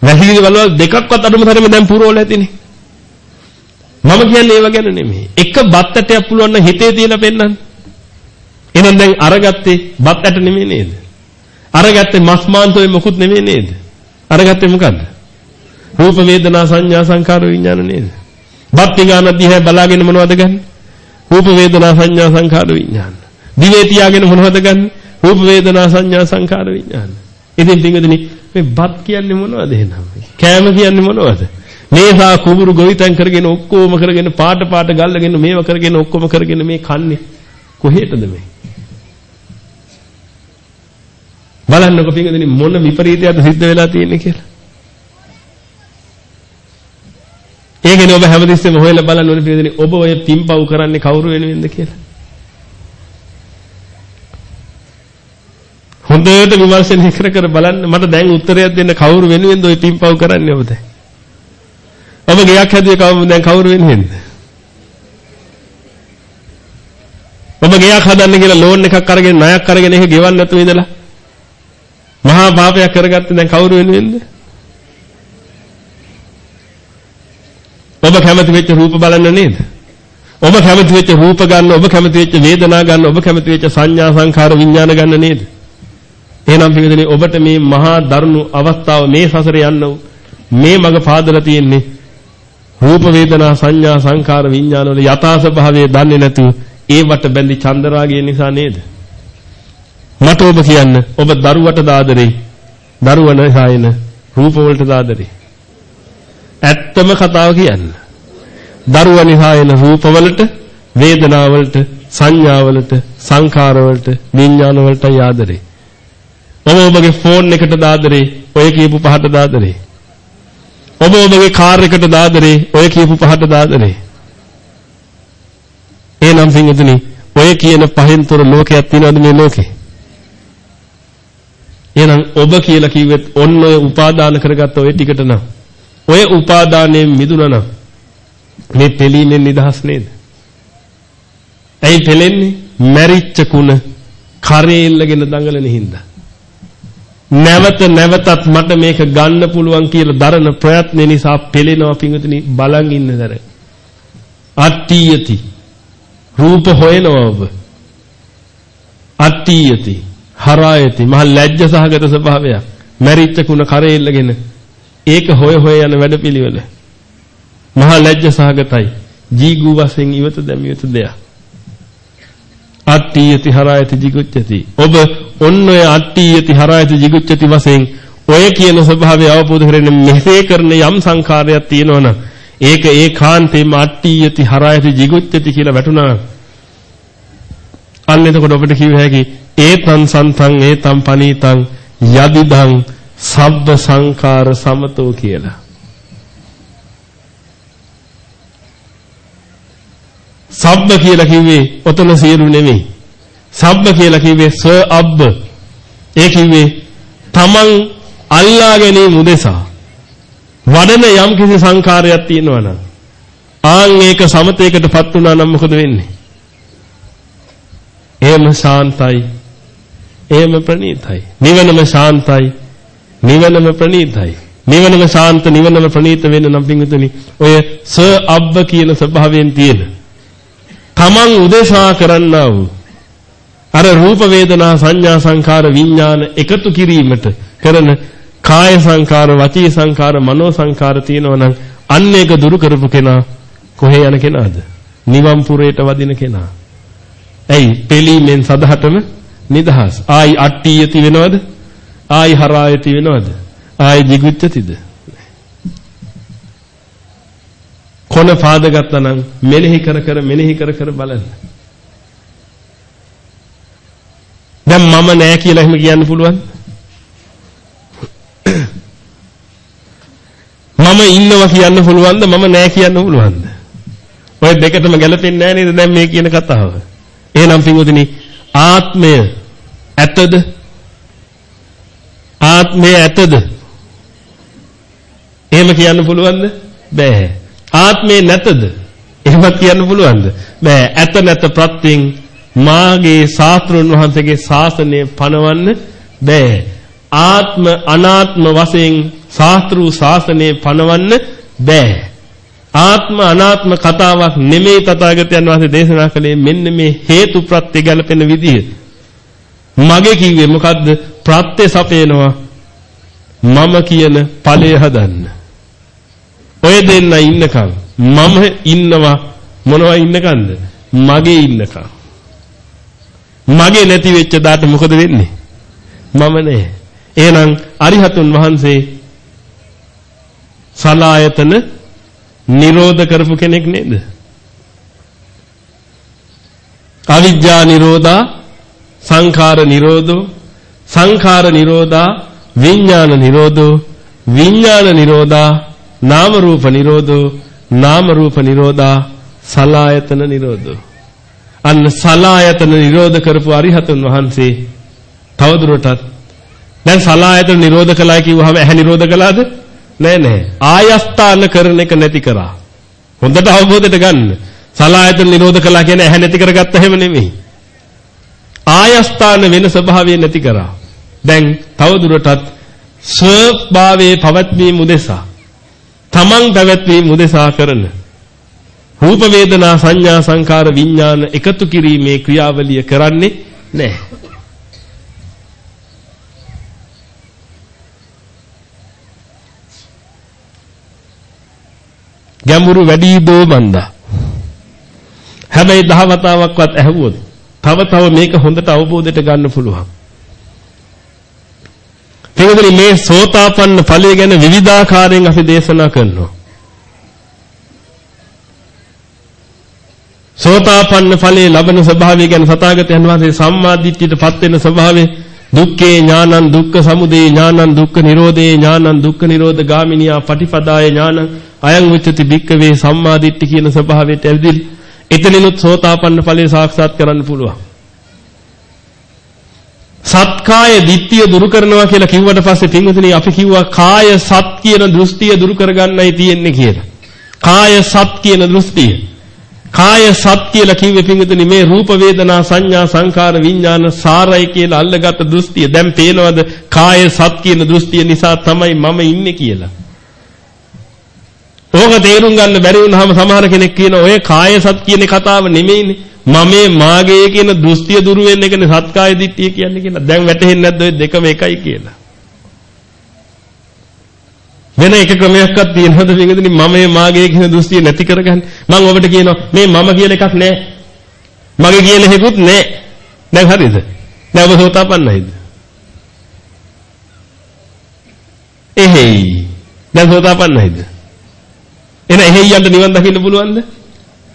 Speaker 4: වැහිලි වල දෙකක්වත් අඩුම තරමේ දැන් පුරවලා ඇතිනේ. මම කියන්නේ ඒව ගැන නෙමෙයි. එක බත් ඇටයක් පුළුවන් නම් හිතේ තියලා පෙන්නන්න. එහෙනම් දැන් අරගත්තේ බත් ඇට නෙමෙයි නේද? අරගත්තේ මස් මාංශ මොකුත් නෙමෙයි නේද? අරගත්තේ මොකද්ද? රූප වේදනා සංඥා සංකාර විඥාන නේද? බත් පිඟාන දිහා බලාගෙන මොනවද ගන්න? රූප වේදනා සංඥා සංකාර විඥාන. දිවේ තියාගෙන මොනවද ගන්න? රූප වේදනා සංඥා සංකාර විඥාන. ඉතින් පින්වදිනේ මේ බත් කියන්නේ මොනවද එහෙනම්? කෑම කියන්නේ මොනවද? මේසා කුඹුරු ගොවිතැන් කරගෙන ඔක්කොම කරගෙන පාට පාට ගල්ලගෙන මේව කරගෙන ඔක්කොම කරගෙන මේ කන්නේ කොහෙටද මේ? බලන්නකො පින්වදිනේ මොන විපරීතයක්ද සිද්ධ වෙලා තියෙන්නේ කියලා. ඒකනේ ඔබ හැමතිස්සෙම හොයලා බලන්න ඕනේ පිළිදෙනේ ඔබ ඔය පින්පව් කරන්නේ කවුරු වෙනුවෙන්ද කියලා. හොඳට විමර්ශනය කර කර බලන්න මට දැන් උත්තරයක් දෙන්න කවුරු වෙනුවෙන්ද ඔය පින්පව් කරන්නේ ඔබ දැන්? ඔබ ගයක් හැදුවේ කවුරු දැන් කවුරු වෙනුවෙන්ද? ඔබ ගයක් හදන්න කියලා ලෝන් එකක් අරගෙන ණයක් අරගෙන ඒක ගෙවන්න නැතුව ඉඳලා මහා පාපයක් කරගත්තේ දැන් කවුරු වෙනුවෙන්ද? ඔබ කැමති වෙච්ච රූප බලන්න නේද? ඔබ කැමති වෙච්ච රූප ගන්න, ඔබ කැමති වෙච්ච වේදනා ගන්න, ඔබ කැමති වෙච්ච සංඥා සංඛාර විඥාන ගන්න නේද? එහෙනම් පිළිදෙනේ ඔබට මේ මහා දරුණු අවස්ථාව මේ සසරේ යන්න මේ මඟ පාදලා තියෙන්නේ රූප වේදනා සංඥා සංඛාර විඥාන වල යථා ස්වභාවය දන්නේ නැතුව ඒවට බැඳි චන්දරාගය නිසා නේද? මට ඔබ කියන්න ඔබ දරුවට දාදරේ දරුවන සායන රූප වලට දාදරේ ඇත්තම කතාව කියන්න. දරුවා නිසා එන රූපවලට, වේදනාවලට, සංඥාවලට, සංකාරවලට, විඥානවලට ආදරේ. ඔබ ඔබගේ ෆෝන් එකට දාදරේ, ඔය කියපු පහට දාදරේ. ඔබ ඔබගේ කාර් එකට දාදරේ, ඔය කියපු පහට දාදරේ. එහෙනම් සිංහතුනි, ඔය කියන පහෙන් තොර ලෝකයක් තියෙනවද මේ ලෝකේ? එහෙනම් ඔබ කියලා කිව්වෙත් ඔන්න ඔය උපාදාන කරගත්ත ඔය ටිකට නම් ඔය උපාදානයෙන් මිදුණා නම් මේ පෙලීමෙන් නිදහස් නේද? ඇයි පෙලෙන්නේ? මැරිච්ච කුණ කරේ ඉල්ලගෙන දඟලන හින්දා. නැවත නැවතත් මට මේක ගන්න පුළුවන් කියලා දරන ප්‍රයත්න නිසා පෙලෙනවා පිඟුතුනි බලන් ඉන්න දර. අට්ටියති. රූප හොයනවා ඔබ. අට්ටියති. හරායති. මහ ලැජ්ජ සහගත ස්වභාවයක්. මැරිච්ච කුණ කරේ ඉල්ලගෙන ඒක හොය හොය යන වැඩපිළිවෙල. මහා ලැජ්ජ සහගතයි. ජීගු වශයෙන් ඉවත දැමියුතු දෙයක්. අට්ඨියති හරායති jigucchati. ඔබ ඔන්න ඔය අට්ඨියති හරායති jigucchati වශයෙන් ඔය කියන ස්වභාවය අවබෝධ කරගෙන මෙසේ කරන යම් සංකාරයක් තියෙනවනම් ඒක ඒකාන්තයෙන්ම අට්ඨියති හරායති jigucchati කියලා වැටුණා. අන්න එතකොට ඔබට කිව්ව හැකි ඒතං සන්තං ඒතං පනීතං යදිදං සබ්බ සංකාර සමතෝ කියලා. සබ්බ කියලා කිව්වේ ඔතන සියලු නෙමෙයි. සබ්බ කියලා කිව්වේ ස අබ්බ. ඒ කිව්වේ තමන් අල්ලා ගැනීම උදෙසා වඩන යම් කිසි සංකාරයක් තියෙනවා නම් ආන් ඒක සමතේකටපත් වුණා නම් මොකද වෙන්නේ? එහෙම ශාන්තයි. එහෙම ප්‍රණීතයි. නිවනම ශාන්තයි. නිවනම ප්‍රණීතයි. නිවනම ශාන්ත නිවනම ප්‍රණීත වෙන්න නම් පිංගුතුනි ඔය ස අබ්බ කියන ස්වභාවයෙන් තියෙන තමන් උදෙසා කරන්නා වූ අර රූප වේදනා සංඥා සංකාර විඥාන එකතු කිරීමට කරන කාය සංකාර වචී සංකාර මනෝ සංකාර තියෙනවා නම් අන්න ඒක දුරු කරපු කෙනා කොහේ යන කෙනාද නිවන් පුරේට වදින කෙනා ඇයි? පෙලීමෙන් සදහටම නිදහස්. ආයි අට්ටියති වෙනවද? ආයි හරායති වෙනවද? ආයි jigucchatiද? කොන පාද ගත්තා නම් මෙනෙහි කර කර මෙනෙහි කර කර බලන්න. දැන් මම නෑ කියලා එහෙම කියන්න පුළුවන්. මම ඉන්නවා කියන්න පුළුවන්ද මම නෑ කියන්න පුළුවන්ද? ඔය දෙකටම ගැලපෙන්නේ නෑ නේද දැන් මේ කියන කතාව. එහෙනම් පින්වතුනි ආත්මය ඇතද? ආත්මය ඇතද? එහෙම කියන්න පුළුවන්ද? බෑ. ආත්මේ නැතද? එහෙමත් කියන්න පුළුවන්ද? බෑ. ඇත නැත ප්‍රත්‍යයෙන් මාගේ ශාස්ත්‍රුන් වහන්සේගේ ශාසනය පනවන්න බෑ. ආත්ම අනාත්ම වශයෙන් ශාස්ත්‍රු ශාසනය පනවන්න බෑ. ආත්ම අනාත්ම කතාවක් නෙමෙයි තථාගතයන් වහන්සේ දේශනා කළේ මෙන්න මේ හේතු ප්‍රත්‍ය ගැලපෙන විදිහ. මගේ කිව්වේ මොකද්ද? ප්‍රත්‍ය සපේනවා මම කියන ඵලය හදන්න. ඔය දෙන්න ඉන්නකම් මම ඉන්නවා මොනවා ඉන්නකන්ද? මගේ ඉන්නකම්. මගේ නැති වෙච්ච දාට මොකද වෙන්නේ? මම නෑ. එහෙනම් අරිහතුන් වහන්සේ සලායතන නිරෝධ කරපු කෙනෙක් නේද? අවිජ්ජා නිරෝධා සංඛාර නිරෝධෝ සංඛාර නිරෝධා විඥාන නිරෝධෝ විඥාන නිරෝධා නාම රූප නිරෝධෝ නාම රූප නිරෝධා සලායතන නිරෝධෝ අන්න සලායතන නිරෝධ කරපු අරිහතුන් වහන්සේ තවදුරටත් දැන් සලායතන නිරෝධ කළා කිව්වහම ඇහැ නිරෝධ කළාද? නෑ නෑ. ආයස්ථාන කරන එක නැති කරා. හොඳට අවබෝධයට ගන්න. සලායතන නිරෝධ කළා කියන්නේ ඇහැ නැති කරගත්ත හැම නෙමෙයි. ආයස්ථාන වෙන ස්වභාවය නැති කරා. දැන් තවදුරටත් ස්වභාවයේ පවත්වීම උදෙසා තමන් පැවැත්වීම උදෙසා කරන රූප වේදනා සංඥා සංකාර විඥාන එකතු කිරීමේ ක්‍රියාවලිය කරන්නේ නැහැ. ගැඹුරු වැඩි දෝ මන්දා. හැබැයි දහවතාවක්වත් ඇහුවොත් තව තව මේක හොඳට අවබෝධයට ගන්න පුළුවන්. තේරුණේ මේ සෝතාපන්න ඵලය ගැන විවිධාකාරයෙන් අපි දේශනා කරනවා. සෝතාපන්න ඵලයේ ලබන ස්වභාවය ගැන සතාගතයන් වහන්සේ සම්මා දිට්ඨියටපත් වෙන ස්වභාවය දුක්ඛේ ඥානං දුක්ඛ සමුදය ඥානං දුක්ඛ නිරෝධේ ඥානං දුක්ඛ නිරෝධ ගාමිනියා පටිපදාය ඥානං අයං උච්චති භික්කවේ සම්මා දිට්ඨි කියන ස්වභාවයට ඇවිදින් එතනිනුත් සෝතාපන්න ඵලය සාක්ෂාත් කරන්න පුළුවන් සත්කාය දිට්ඨිය දුරු කරනවා කියලා කිව්වට පස්සේ පින්වතුනි අපි කිව්වා කාය සත් කියන දෘෂ්ටිය දුරු කරගන්නයි තියෙන්නේ කියලා. කාය සත් කියන දෘෂ්ටිය. කාය සත් කියලා කිව්වේ පින්වතුනි මේ රූප වේදනා සංඥා සංකාර විඥාන සාරයි කියලා අල්ලගත් දෘෂ්ටිය. දැන් පේනවද කාය සත් කියන දෘෂ්ටිය නිසා තමයි මම ඉන්නේ කියලා. ඕක තේරුම් ගන්න බැරි වුණාම සමහර කෙනෙක් කියන ඔය කාය සත් කියන කතාව නෙමෙයිනේ. මමේ මාගේ කියන දෘෂ්ටිය දුරු වෙන්න එකනේ සත්කාය දිට්ඨිය කියන්නේ කියලා. දැන් වැටහෙන්නේ නැද්ද ඔය දෙකම එකයි කියලා. වෙන එක ක්‍රමයක්වත් තියෙනවද මේකෙදි මමේ මාගේ කියන දෘෂ්ටිය නැති කරගන්න. මම ඔබට කියනවා මේ මම කියන එකක් නෑ. මගේ කියන එකකුත් නෑ. දැන් හරිද? දැන් ඔබ සෝතාපන්නයිද? එහෙයි. දැන් සෝතාපන්නයිද? එන එහෙයි යන්න නිවන් දකින්න පුළුවන්ද?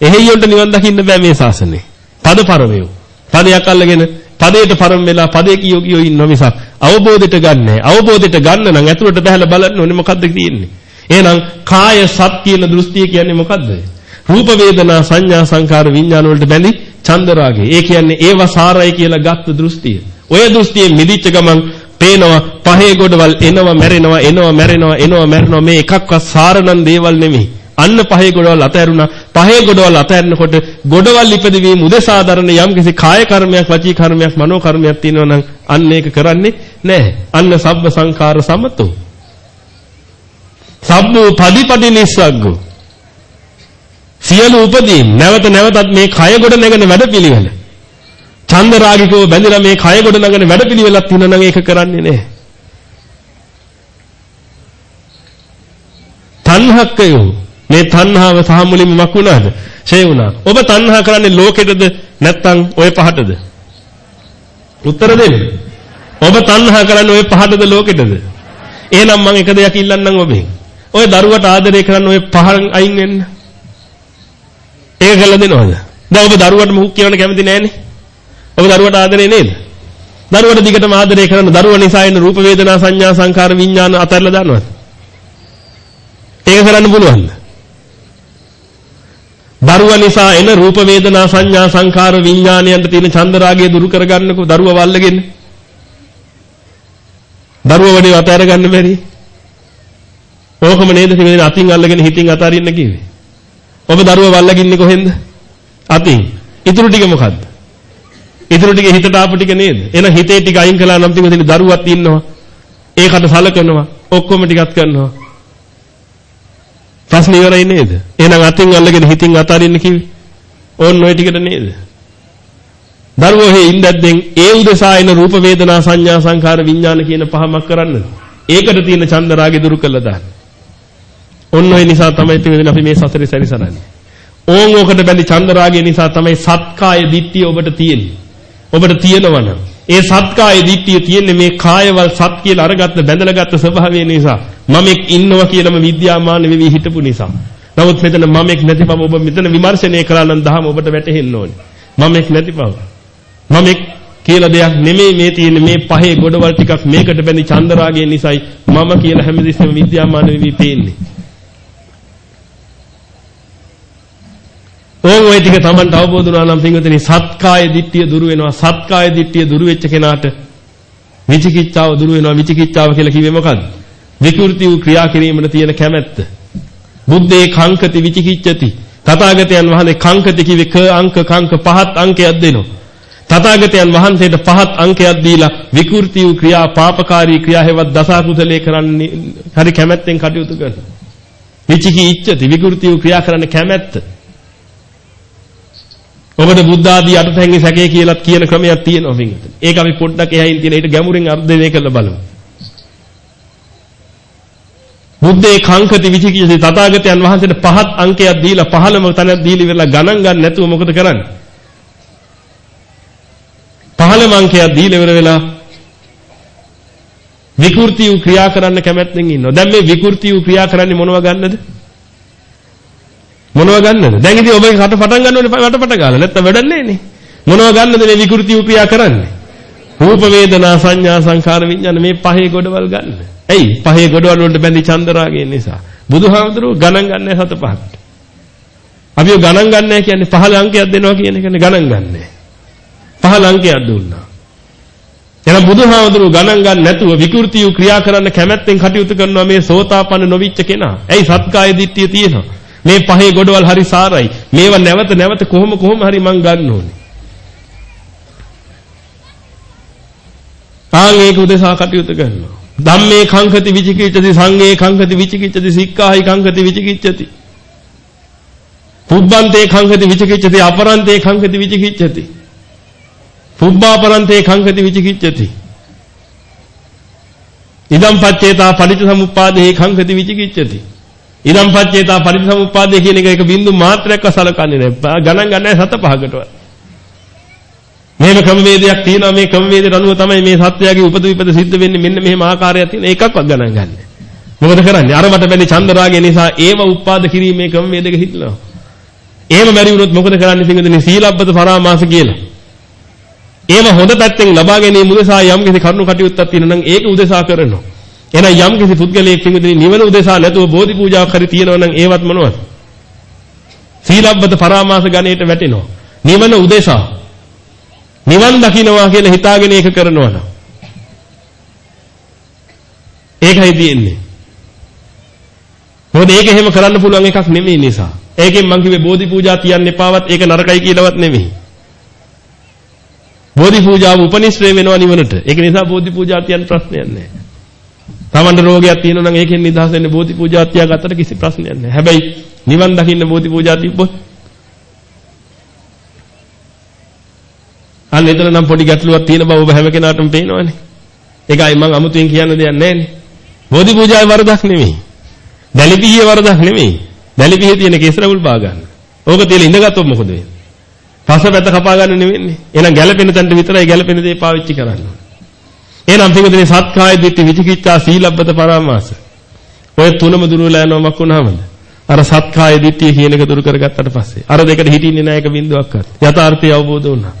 Speaker 4: එහෙයි යන්න නිවන් දකින්න බෑ මේ ශාසනේ. පද පරමයෝ. පදයක් අල්ලගෙන පදයට පරම වෙලා පදේ කියෝ කියෝ ඉන්න මිසක් අවබෝධයට ගන්නෑ. අවබෝධයට ගන්න නම් ඇතුළට බහැලා බලන්න ඕනේ මොකද්ද තියෙන්නේ. එහෙනම් කාය සත් කියන දෘෂ්ටිය කියන්නේ මොකද්ද? රූප වේදනා සංඥා සංකාර විඥාන වලට බැඳි චන්දරාගේ. ඒ කියන්නේ ඒව සාරයි කියලා ගත්ත දෘෂ්ටිය. ඔය දෘෂ්ටියෙන් මිදිච්ච ගමන් පේනවා පහේ ගොඩවල් එනවා මැරෙනවා එනවා මැරෙනවා එනවා මැරෙනවා මේ එකක්වත් සාරණන් දේවල් නෙමෙයි. අන්න පහේ ගොඩවල් අතහැරුණා. පහේ ගොඩවල් අතහැරනකොට ගොඩවල් ඉපදවීම උදෙසාදරන යම්කිසි කාය කර්මයක්, වචී කර්මයක්, මනෝ කර්මයක් තියෙනවා නම් අන්න ඒක කරන්නේ නැහැ. අන්න සබ්බ සංඛාර සමතෝ. සබ්බෝ පදිපදි නිස්සග්ගෝ. සියලු උපදීන් නැවත නැවතත් මේ කය ගොඩ නැගෙන වැඩපිළිවෙල. ඡන්ද රාගිකව බැඳිලා මේ කය ගොඩ නැගෙන වැඩපිළිවෙලක් තියෙනවා නම් ඒක කරන්නේ නැහැ. තණ්හක්කයෝ මේ තණ්හාව සහ මුලින්ම මක් වුණාද? ෂේ වුණා. ඔබ තණ්හා කරන්නේ ලෝකෙටද නැත්නම් ඔය පහටද? උත්තර දෙන්න. ඔබ තණ්හා කරන්නේ ඔය පහටද ලෝකෙටද? එහෙනම් මම එක දෙයක් ඉල්ලන්නම් ඔබෙන්. ඔය දරුවට ආදරය කරන්න ඔය පහන් අයින් වෙන්න. ඒක කළා දෙනවද? දැන් ඔබ දරුවට මුහුක් කියවන්න කැමති නෑනේ. ඔබ දරුවට ආදරේ නේද? දරුවට දිගටම ආදරය කරන දරුවා නිසා එන රූප වේදනා සංඥා සංකාර විඥාන අතරලා දානවද? ඒක කරන්න පුළුවන්ද? දරුවා නිසා එන රූප වේදනා සංඥා සංකාර විඥානයන්ට තියෙන චන්දරාගය දුරු කරගන්නකෝ දරුවා වල්ලගෙන. දරුවා වඩේ අතහැර ගන්න බැරි. ඕකම නේද මේ අතින් අල්ලගෙන හිතින් අතාරින්න කිව්වේ. ඔබ දරුවා වල්ලගින්නේ කොහෙන්ද? අතින්. ඊටු ටික මොකද්ද? ඊටු ටික හිතට ආපු ටික නේද? එහෙනම් හිතේ ටික අයින් කළා නම් තිබෙන දරුවත් ඉන්නවා. ඒකට සලකනවා. ඔක්කොම ටිකත් කරනවා. ප්‍රශ්නේ ඉවරයි නේද? එහෙනම් අතින් අල්ලගෙන හිතින් අතාරින්න කිව්වේ. ඕන්න ඔය ටිකට නේද? දරුවෝ හේ ඉඳද්දෙන් ඒ උදෙසා එන රූප වේදනා සංඥා සංකාර විඥාන කියන පහමක් කරන්නද? ඒකට තියෙන චන්ද රාගෙ දුරු කළා දාන්න. ඔන්න ඔය නිසා තමයි පිළිදෙන අපි මේ සසරේ සැරිසරන්නේ. ඕන් ඕකට බැඳි චන්ද රාගය නිසා තමයි සත්කාය දිට්ඨිය ඔබට තියෙන්නේ. ඔබට තියෙනවනම් ඒ සත්කාය දිට්ඨිය තියෙන්නේ මේ කායවල සත් කියලා අරගත්ත බැඳලාගත්ත ස්වභාවය නිසා. මමෙක් ඉන්නවා කියලාම විද්‍යාමාන වෙවි හිටපු නිසා. නමුත් මෙතන මමෙක් නැති බව ඔබ මෙතන විමර්ශනය කළා නම් දහම ඔබට වැටහෙන්න ඕනේ. මමෙක් නැති බව. මමෙක් කියලා දෙයක් නෙමෙයි මේ තියෙන්නේ මේ පහේ ගොඩවල් ටිකක් මේකට බැඳි චන්දරාගය නිසායි මම කියලා හැමදෙස්සම විද්‍යාමාන වෙවි පේන්නේ. ඕන් ওই ටික Tamanට අවබෝධ වුණා නම් පින්වතුනි සත්කාය දිට්ඨිය දුරු වෙනවා. සත්කාය දිට්ඨිය දුරු වෙච්ච කෙනාට විචිකිච්ඡාව දුරු වෙනවා. විචිකිච්ඡාව කියලා කිව්වේ මොකද්ද විකෘති වූ ක්‍රියා කිරීමට තියෙන කැමැත්ත. බුද්ධේ කංකති විචිකිච්ඡති. තථාගතයන් වහන්සේ කංකති කිව්වේ ක අංක කංක පහත් අංකයක් දෙනවා. තථාගතයන් වහන්සේට පහත් අංකයක් දීලා විකෘති වූ ක්‍රියා පාපකාරී ක්‍රියා හේවත් දසකුසලේ කරන්නේ හරි කැමැත්තෙන් කටයුතු කරනවා. විචිකිච්ඡති. විකෘති වූ ක්‍රියා කරන්න කැමැත්ත. ඔබට බුද්ධ ආදී අටතැන්ගේ සැකේ කියලා කියන ක්‍රමයක් තියෙනවා පින්වතුනි. ඒක අපි පොඩ්ඩක් එහයින් තියෙන ඊට ගැඹුරින් අර්ධනය කරලා බලමු. බුද්ධේ කාංකති විචිකිච්ඡති තථාගතයන් වහන්සේට පහත් අංකයක් දීලා පහළම තැනක් දීලා ඉවරලා ගණන් ගන්න නැතුව මොකද කරන්නේ? පහළම අංකයක් දීලා ඉවර වෙලා විකෘති වූ ක්‍රියා කරන්න කැමැත්තෙන් ඉන්නවා. දැන් මේ විකෘති වූ ක්‍රියා කරන්නේ මොනව ගන්නද? මොනව ගන්නද? දැන් ඉතින් ඔබේ කට පටන් ගන්න ඕනේ වටපට ගාලා. නැත්තම් වැඩක් නෑනේ. මොනව ගන්නද මේ විකෘති උපියා කරන්නේ? රූප වේදනා සංඥා සංඛාර විඥාන මේ පහේ ගොඩවල් ගන්න. ඇයි? පහේ ගොඩවල් වලට බැඳි චන්දරාගය නිසා. බුදුහාමුදුරුවෝ ගණන් ගන්නෑ සත පහකට. අපි ගණන් ගන්නෑ කියන්නේ පහළ අංකයක් දෙනවා කියන එකනේ ගණන් ගන්නෑ. පහළ අංකයක් දුන්නා. එහෙනම් බුදුහාමුදුරුවෝ ගණන් ගන්න නැතුව විකෘති වූ ක්‍රියා කරන්න කැමැත්තෙන් කටයුතු කරනවා මේ සෝතාපන්න නොවිච්ච කෙනා. ඇයි සත්කාය දිට්ඨිය තියෙනවා. මේ පහේ ගොඩවල් හරි සාරයි. මේවා නැවත නැවත කොහොම කොහොම හරි මං ගන්න ඕනේ. ආන් ඒක උදෙසා කටයුතු කරනවා. ධම්මේ කංකති විචිකිච්ඡති සංඝේ කංකති විචිකිච්ඡති සික්ඛාහි කංකති විචිකිච්ඡති. පුබ්බන්තේ කංකති විචිකිච්ඡති අපරන්තේ කංකති විචිකිච්ඡති. පුබ්බාපරන්තේ කංකති විචිකිච්ඡති. ඉදම් පච්චේතා පටිච්චසමුප්පාදේ කංකති විචිකිච්ඡති. ඉදම් පච්චේතා පරිසමුප්පාදේ කියන එක එක බින්දු මාත්‍රයක් අසලකන්නේ නැහැ. ගණන් ගන්න නැහැ සත පහකටවත්. මෙහෙම ක්‍රමවේදයක් තියෙනවා මේ ක්‍රමවේදයට අනුව තමයි මේ සත්‍යයගේ උපද විපද සිද්ධ වෙන්නේ මෙන්න මෙහෙම ආකාරයක් තියෙන එකක්වත් ගණන් ගන්න. මොකද කරන්නේ? අර මට බැඳි චන්දරාගය නිසා ඒව උත්පාද කිරීමේ ක්‍රමවේදක හිටනවා. එහෙම බැරි වුණොත් මොකද කරන්නේ පින්වදිනේ සීලබ්බත පරාමාස කියලා. ඒව හොඳ පැත්තෙන් ලබා ගැනීම උදෙසා යම් කිසි කරුණු කටයුත්තක් තියෙනවා නම් ඒක උදෙසා කරනවා. එහෙනම් යම් කිසි පුද්ගලයෙක් පින්විතනි නිවන උදෙසා නැතුව බෝධි පූජාවක් හරි තියනවා නම් ඒවත් මොනවද? සීලබ්බත පරාමාස ගණයට වැටෙනවා. නිවන උදෙසා නිවන් දකින්නවා කියලා හිතාගෙන ඒක කරනවා නම් ඒකයි තියෙන්නේ. මොකද ඒක එහෙම කරන්න පුළුවන් එකක් නෙමෙයි නිසා. ඒකෙන් මං කිව්වේ බෝධි පූජා තියන්න එපාවත් ඒක නරකයි කියලාවත් නෙමෙයි. බෝධි පූජාව උපනිශ්‍රේ වෙනවා නිවනට. ඒක නිසා බෝධි පූජා තියන්න ප්‍රශ්නයක් නැහැ. තමන්ට රෝගයක් තියෙනවා නම් ඒකෙන් නිදහස් වෙන්න බෝධි පූජා තියාගත්තට කිසි ප්‍රශ්නයක් නැහැ. හැබැයි නිවන් දකින්න බෝධි පූජා තිබ්බොත් අන්න එතන නම් පොඩි ගැටලුවක් තියෙන බව ඔබ හැම කෙනාටම පේනවනේ. ඒකයි මම අමුතුවෙන් කියන්න දෙයක් නැහැනේ. බෝධි පූජාවේ වරදක් නෙමෙයි. දැලිපිහියේ වරදක් නෙමෙයි. දැලි පිහේ තියෙන කේසරවුල් බා ගන්න. ඕක තියලා ඉඳගත්තොත් මොකද වෙන්නේ? පසපැත්ත කපා ගන්න නෙවෙන්නේ. එහෙනම් ගැළපෙන තැනට විතරයි ගැළපෙන දේ පාවිච්චි කරන්න ඕනේ. එහෙනම් පිටුදිනේ සත්කාය දිට්ඨි විචිකිච්ඡා සීලබ්බත පරාමාස. ඔය තුනම දුර වෙලා යනවා මක් වුණාමද? අර සත්කාය දිට්ඨිය කියන එක දුරු කරගත්තට පස්සේ අර දෙකට හිටින්නේ නැහැ එක බින්දුවක්වත්. යථාර්ථය අවබෝධ වුණා.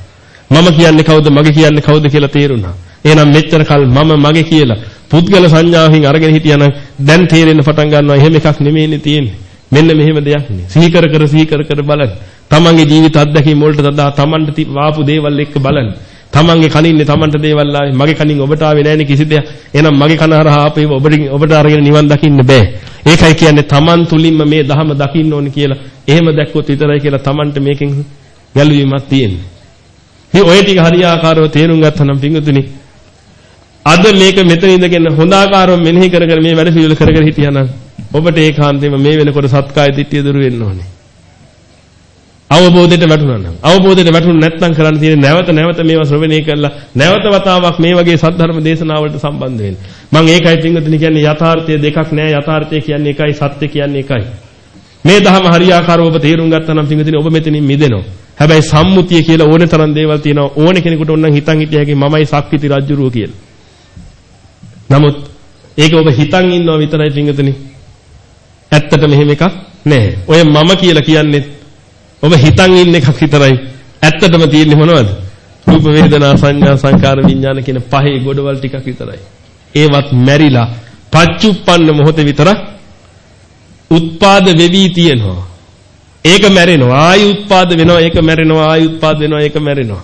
Speaker 4: මම කියන්නේ කවුද මගේ කියන්නේ කවුද කියලා තේරුණා. එහෙනම් මෙච්චර කල් මම මගේ කියලා පුද්ගල සංඥාවෙන් අරගෙන හිටියානම් දැන් තේරෙන්න පටන් ගන්නවා එහෙම එකක් නෙමෙයිනේ තියෙන්නේ. මෙන්න මෙහෙම දෙයක් නේ. සිහි කර කර සිහි කර කර බලන්න. තමන්ගේ ජීවිත අත්දැකීම් වලට තදා තමන්ට වාපු දේවල් එක්ක බලන්න. තමන්ගේ කනින්නේ තමන්ට දේවල් ආවේ මගේ කනින් ඔබට ආවේ නැහැනේ කිසි දෙයක්. එහෙනම් මගේ කන හරහා ආපේ ඔබට ඔබට අරගෙන නිවන් දකින්න බෑ. ඒකයි කියන්නේ තමන් තුලින්ම මේ ධහම දකින්න ඕනේ කියලා. එහෙම දැක්කොත් විතරයි කියලා තමන්ට මේකෙන් ගැලවීමක් තියෙන්නේ. මේ ඔය ටික හරියාකාරව තේරුම් ගත්තනම් පිංගුතුනි අද මේක මෙතන ඉඳගෙන හොඳ ආකාරව මෙනෙහි කර කර මේ වැඩ පිළිවෙල කර කර හිටියානම් ඔබට ඒකාන්තයෙන්ම මේ වෙනකොට සත්කාය දිට්ඨිය දුරු වෙන්න ඕනේ. අවබෝධයට වැටුණා නම් අවබෝධයට වැටුණ නැත්නම් කරන්න තියෙන්නේ නැවත නැවත මේවා ශ්‍රවණය කරලා නැවත වතාවක් මේ වගේ සද්ධර්ම දේශනාවලට සම්බන්ධ වෙන්න. මම ඒකයි පින්වතුනි කියන්නේ යථාර්ථය දෙකක් නෑ යථාර්ථය කියන්නේ එකයි සත්‍ය කියන්නේ එකයි. මේ ධහම හරියාකාරව ඔබ තේරුම් ගත්තා නම් පින්වතුනි ඔබ මෙතනින් මිදෙනවා. හැබැයි සම්මුතිය කියලා ඕනේ තරම් දේවල් තියෙනවා ඕනේ කෙනෙකුට ඕනනම් හිතන් හිටිය හැකි මමයි සක්විති රජුරුව කියලා. නමුත් ඒක ඔබ හිතන් ඉන්නවා විතරයි පින්වතුනි. ඇත්තට මෙහෙම එකක් නෑ. ඔය මම කියලා කියන්නේ ඔබ හිතන් ඉන්න එකක් විතරයි. ඇත්තටම තියෙන්නේ මොනවද? රූප වේදනා සංඥා සංකාර විඥාන කියන පහේ ගොඩවල් ටිකක් විතරයි. ඒවත් මැරිලා පච්චුප්පන්න මොහොතේ විතරක් උත්පාද වෙවි තියෙනවා. ඒක මැරෙනවා. ආයි උත්පාද වෙනවා. ඒක මැරෙනවා. ආයි උත්පාද වෙනවා. ඒක මැරෙනවා.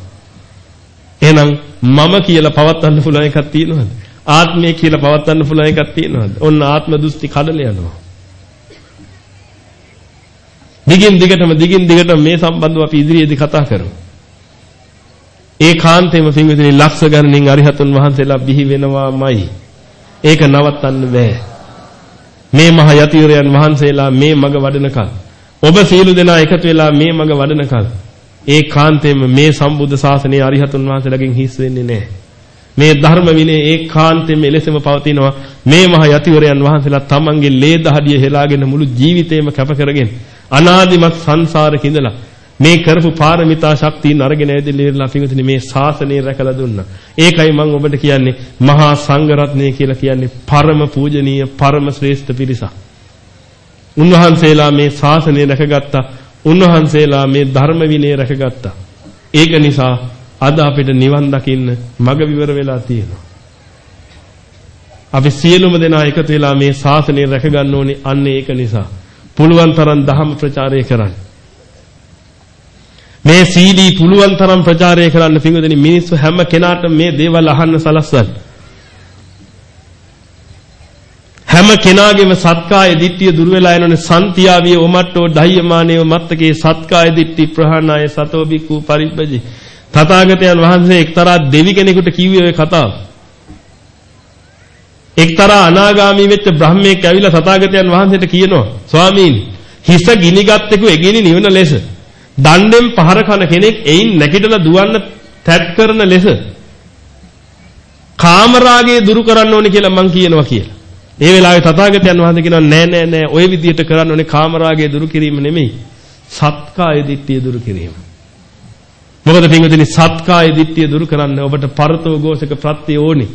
Speaker 4: එහෙනම් මම කියලා පවත්වන්න පුළුවන් එකක් තියෙනවද? ආත්මය කියලා පවත්වන්න පුළුවන් එකක් තියෙනවද? ඔන්න ආත්ම දෘෂ්ටි කඩල යනවා. දිගින් දිගටම දිගින් දිගටම මේ සම්බන්ධව අපි ඉදිරියේදී කතා කරමු. ඒ කාන්තේම පින්විතනි ලක්ෂ ගණනින් අරිහතුන් වහන්සේලා බිහි වෙනවාමයි. ඒක නවත්තන්න බෑ. මේ මහ යතිවරයන් වහන්සේලා මේ මග වඩනකල් ඔබ සීල දෙනා එකතු වෙලා මේ මග වඩනකල් ඒ කාන්තේම මේ සම්බුද්ධ ශාසනයේ අරිහතුන් වහන්සේලාගෙන් හිස් වෙන්නේ නැහැ. මේ ධර්ම විනය ඒකාන්තයෙන්ම එලෙසම පවතිනවා මේ මහ යතිවරයන් වහන්සේලා තමන්ගේ ලේ දහඩිය හෙලාගෙන මුළු ජීවිතේම කැප කරගෙන අනාදිමත් සංසාරේ ඉඳලා මේ කරපු පාරමිතා ශක්තියින් අරගෙන ඇවිදලා පිඟුතුනි මේ ශාසනය රැකලා දුන්නා. ඒකයි මම ඔබට කියන්නේ මහා සංඝ රත්නය කියලා කියන්නේ පරම පූජනීය පරම ශ්‍රේෂ්ඨ පිරිසක්. උන්වහන්සේලා මේ ශාසනය රැකගත්තා. උන්වහන්සේලා මේ ධර්ම විනය රැකගත්තා. ඒක නිසා අද අපිට නිවන් දකින්න මඟ විවර වෙලා තියෙනවා. අපි සියලුම දෙනා එකතු වෙලා මේ ශාසනය රැක ගන්න ඕනේ අන්න ඒක නිසා. පුළුවන් තරම් ධර්ම ප්‍රචාරය කරන්න. මේ CD පුළුවන් තරම් ප්‍රචාරය කරන්න පිඟුදෙනි මිනිස්සු හැම කෙනාට මේ දේවල් අහන්න සලස්වන්න. හැම කෙනාගේම සත්කාය දිට්ඨිය දුර වෙලා යනෝනේ සන්තියාවිය ඔමට්ටෝ ධෛයමානේව මත්තකේ සත්කාය දිට්ඨි ප්‍රහාණාය සතෝ බික්ඛු පරිබ්බජි තථාගතයන් වහන්සේ එක්තරා දෙවි කෙනෙකුට කිව්වේ ඔය කතාව. එක්තරා අනාගාමී වෙච්ච බ්‍රහ්මයෙක් ඇවිල්ලා තථාගතයන් වහන්සේට කියනවා ස්වාමීන් හිස ගිනිගත්තෙකු එගිනි නිවන ලෙස දණ්ඩෙන් පහර කන කෙනෙක් එයින් නැගිටලා දුවන්න තැත් කරන ලෙස කාමරාගේ දුරු කරන්න ඕනේ කියලා මං කියනවා කියලා. ඒ වෙලාවේ තථාගතයන් වහන්සේ කියනවා නෑ නෑ නෑ ওই විදිහට කරන්න ඕනේ කාමරාගේ දුරු කිරීම නෙමෙයි සත්කාය දිට්ඨිය දුරු කිරීම. මොකද පින්වතුනි සත්කාය දිට්ඨිය දුරු කරන්න ඔබට පරතෝ ഘോഷක ප්‍රත්‍ය ඕනේ.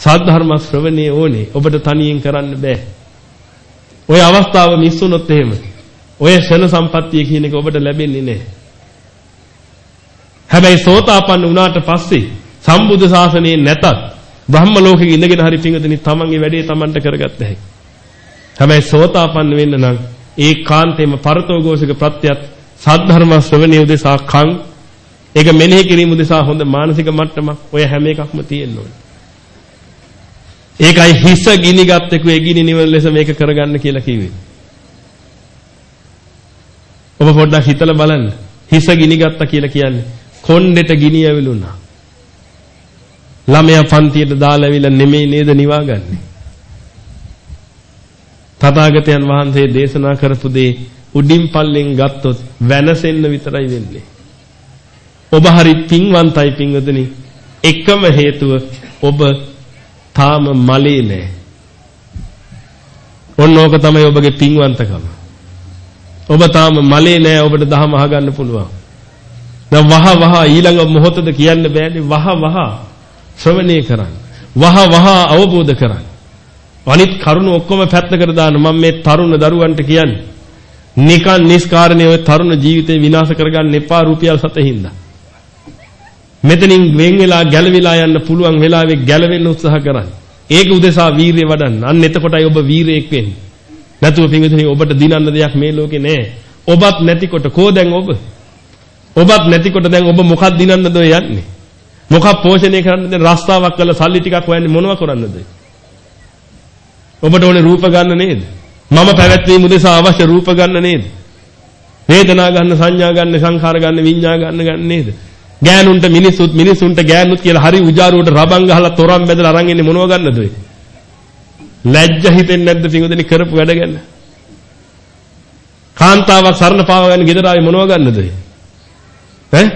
Speaker 4: සද්ධර්ම ශ්‍රවණයේ ඕනේ. ඔබට තනියෙන් කරන්න බෑ. ওই අවස්ථාව මිස් වුණොත් එහෙම ඔය ෂණ සම්පත්තිය කියන එක ඔබට ලැබෙන්නේ නැහැ. හැබැයි සෝතාපන්න වුණාට පස්සේ සම්බුද්ධ ශාසනයේ නැතත් බ්‍රහ්ම ලෝකෙක ඉඳගෙන හරි පිංගුදෙනි තමන්ගේ වැඩේ තමන්ට කරගත්ත හැකි. හැබැයි සෝතාපන්න වෙන්න නම් ඒකාන්තයෙන්ම පරතෝഘോഷක ප්‍රත්‍යත් සද්ධර්ම ශ්‍රවණිය උදෙසා කන් ඒක මෙනෙහි කිරීම උදෙසා හොඳ මානසික මට්ටමක් ඔය හැම එකක්ම තියෙන්න ඕනේ. ඒකයි හිස ගිනිගත්තෙකු ඒ ගිනි නිවන ලෙස මේක කරගන්න කියලා කිව්වේ. ඔබ පොඩ්ඩක් හිතලා බලන්න. හිස ගිනිගත්තා කියලා කියන්නේ කොණ්ඩෙට ගිනි ඇවිලුණා. ළමයා පන්තියට දාලා ඇවිල්ලා නෙමෙයි නේද නිවාගන්නේ. තථාගතයන් වහන්සේ දේශනා කරපු දේ උඩින් පල්ලෙන් ගත්තොත් වෙනසෙන්න විතරයි වෙන්නේ. ඔබ හරි පින්වන්තයි පින්වතුනි. එකම හේතුව ඔබ තාම මලේ නෑ. ඔන්න ඕක තමයි ඔබගේ පින්වන්තකම. ඔබ තාම මලේ නෑ ඔබට දහම අහගන්න පුළුවන්. දැන් වහ වහ ඊළඟ මොහොතද කියන්න බෑනේ වහ වහ ශ්‍රවණය කරන්න. වහ වහ අවබෝධ කරන්න. අනිත් කරුණ ඔක්කොම පැත්තකට දාන්න මම මේ තරුණ දරුවන්ට කියන්නේ. නිකන් නිස්කාරණේ ඔය තරුණ ජීවිතේ විනාශ කරගන්න එපා රුපියල් 7 මෙතනින් වෙන් වෙලා ගැලවිලා යන්න පුළුවන් වෙලාවෙ ගැලවෙන්න උත්සාහ කරන්න. ඒක උදෙසා වීරිය වඩන්න. අන්න එතකොටයි ඔබ වීරයෙක් වෙන්නේ. නැතුව පින්විතනි ඔබට දිනන්න දෙයක් මේ ලෝකේ නැහැ. ඔබත් නැතිකොට කෝ දැන් ඔබ? ඔබත් නැතිකොට දැන් ඔබ මොකක්ද දිනන්නද ඔය යන්නේ? මොකක් පෝෂණය කරන්නද රස්තාවක් කරලා සල්ලි ටිකක් හොයන්නේ මොනව කරන්නද? ඔබට ඕනේ රූප ගන්න නේද? මම පැවැත්වීම උදෙසා අවශ්‍ය රූප ගන්න නේද? වේදනා ගන්න, සංඥා ගන්න, සංඛාර ගන්න, විඤ්ඤා ගන්න ගන්න නේද? ගෑනුන්ට මිනිස්සුත් මිනිස්සුන්ට ගෑනුත් කියලා හරි උජාරුවට රබන් ගහලා තොරන් බැදලා අරන් ඉන්නේ මොනව ගන්නද ඔය? ලැජ්ජ හිතෙන්නේ නැද්ද පිඟුදෙනි කරපු වැඩ ගැන? කාන්තාවක් සරණ පාව ගන්න ගෙදර ආවේ මොනව ගන්නද ඔය? ඈ?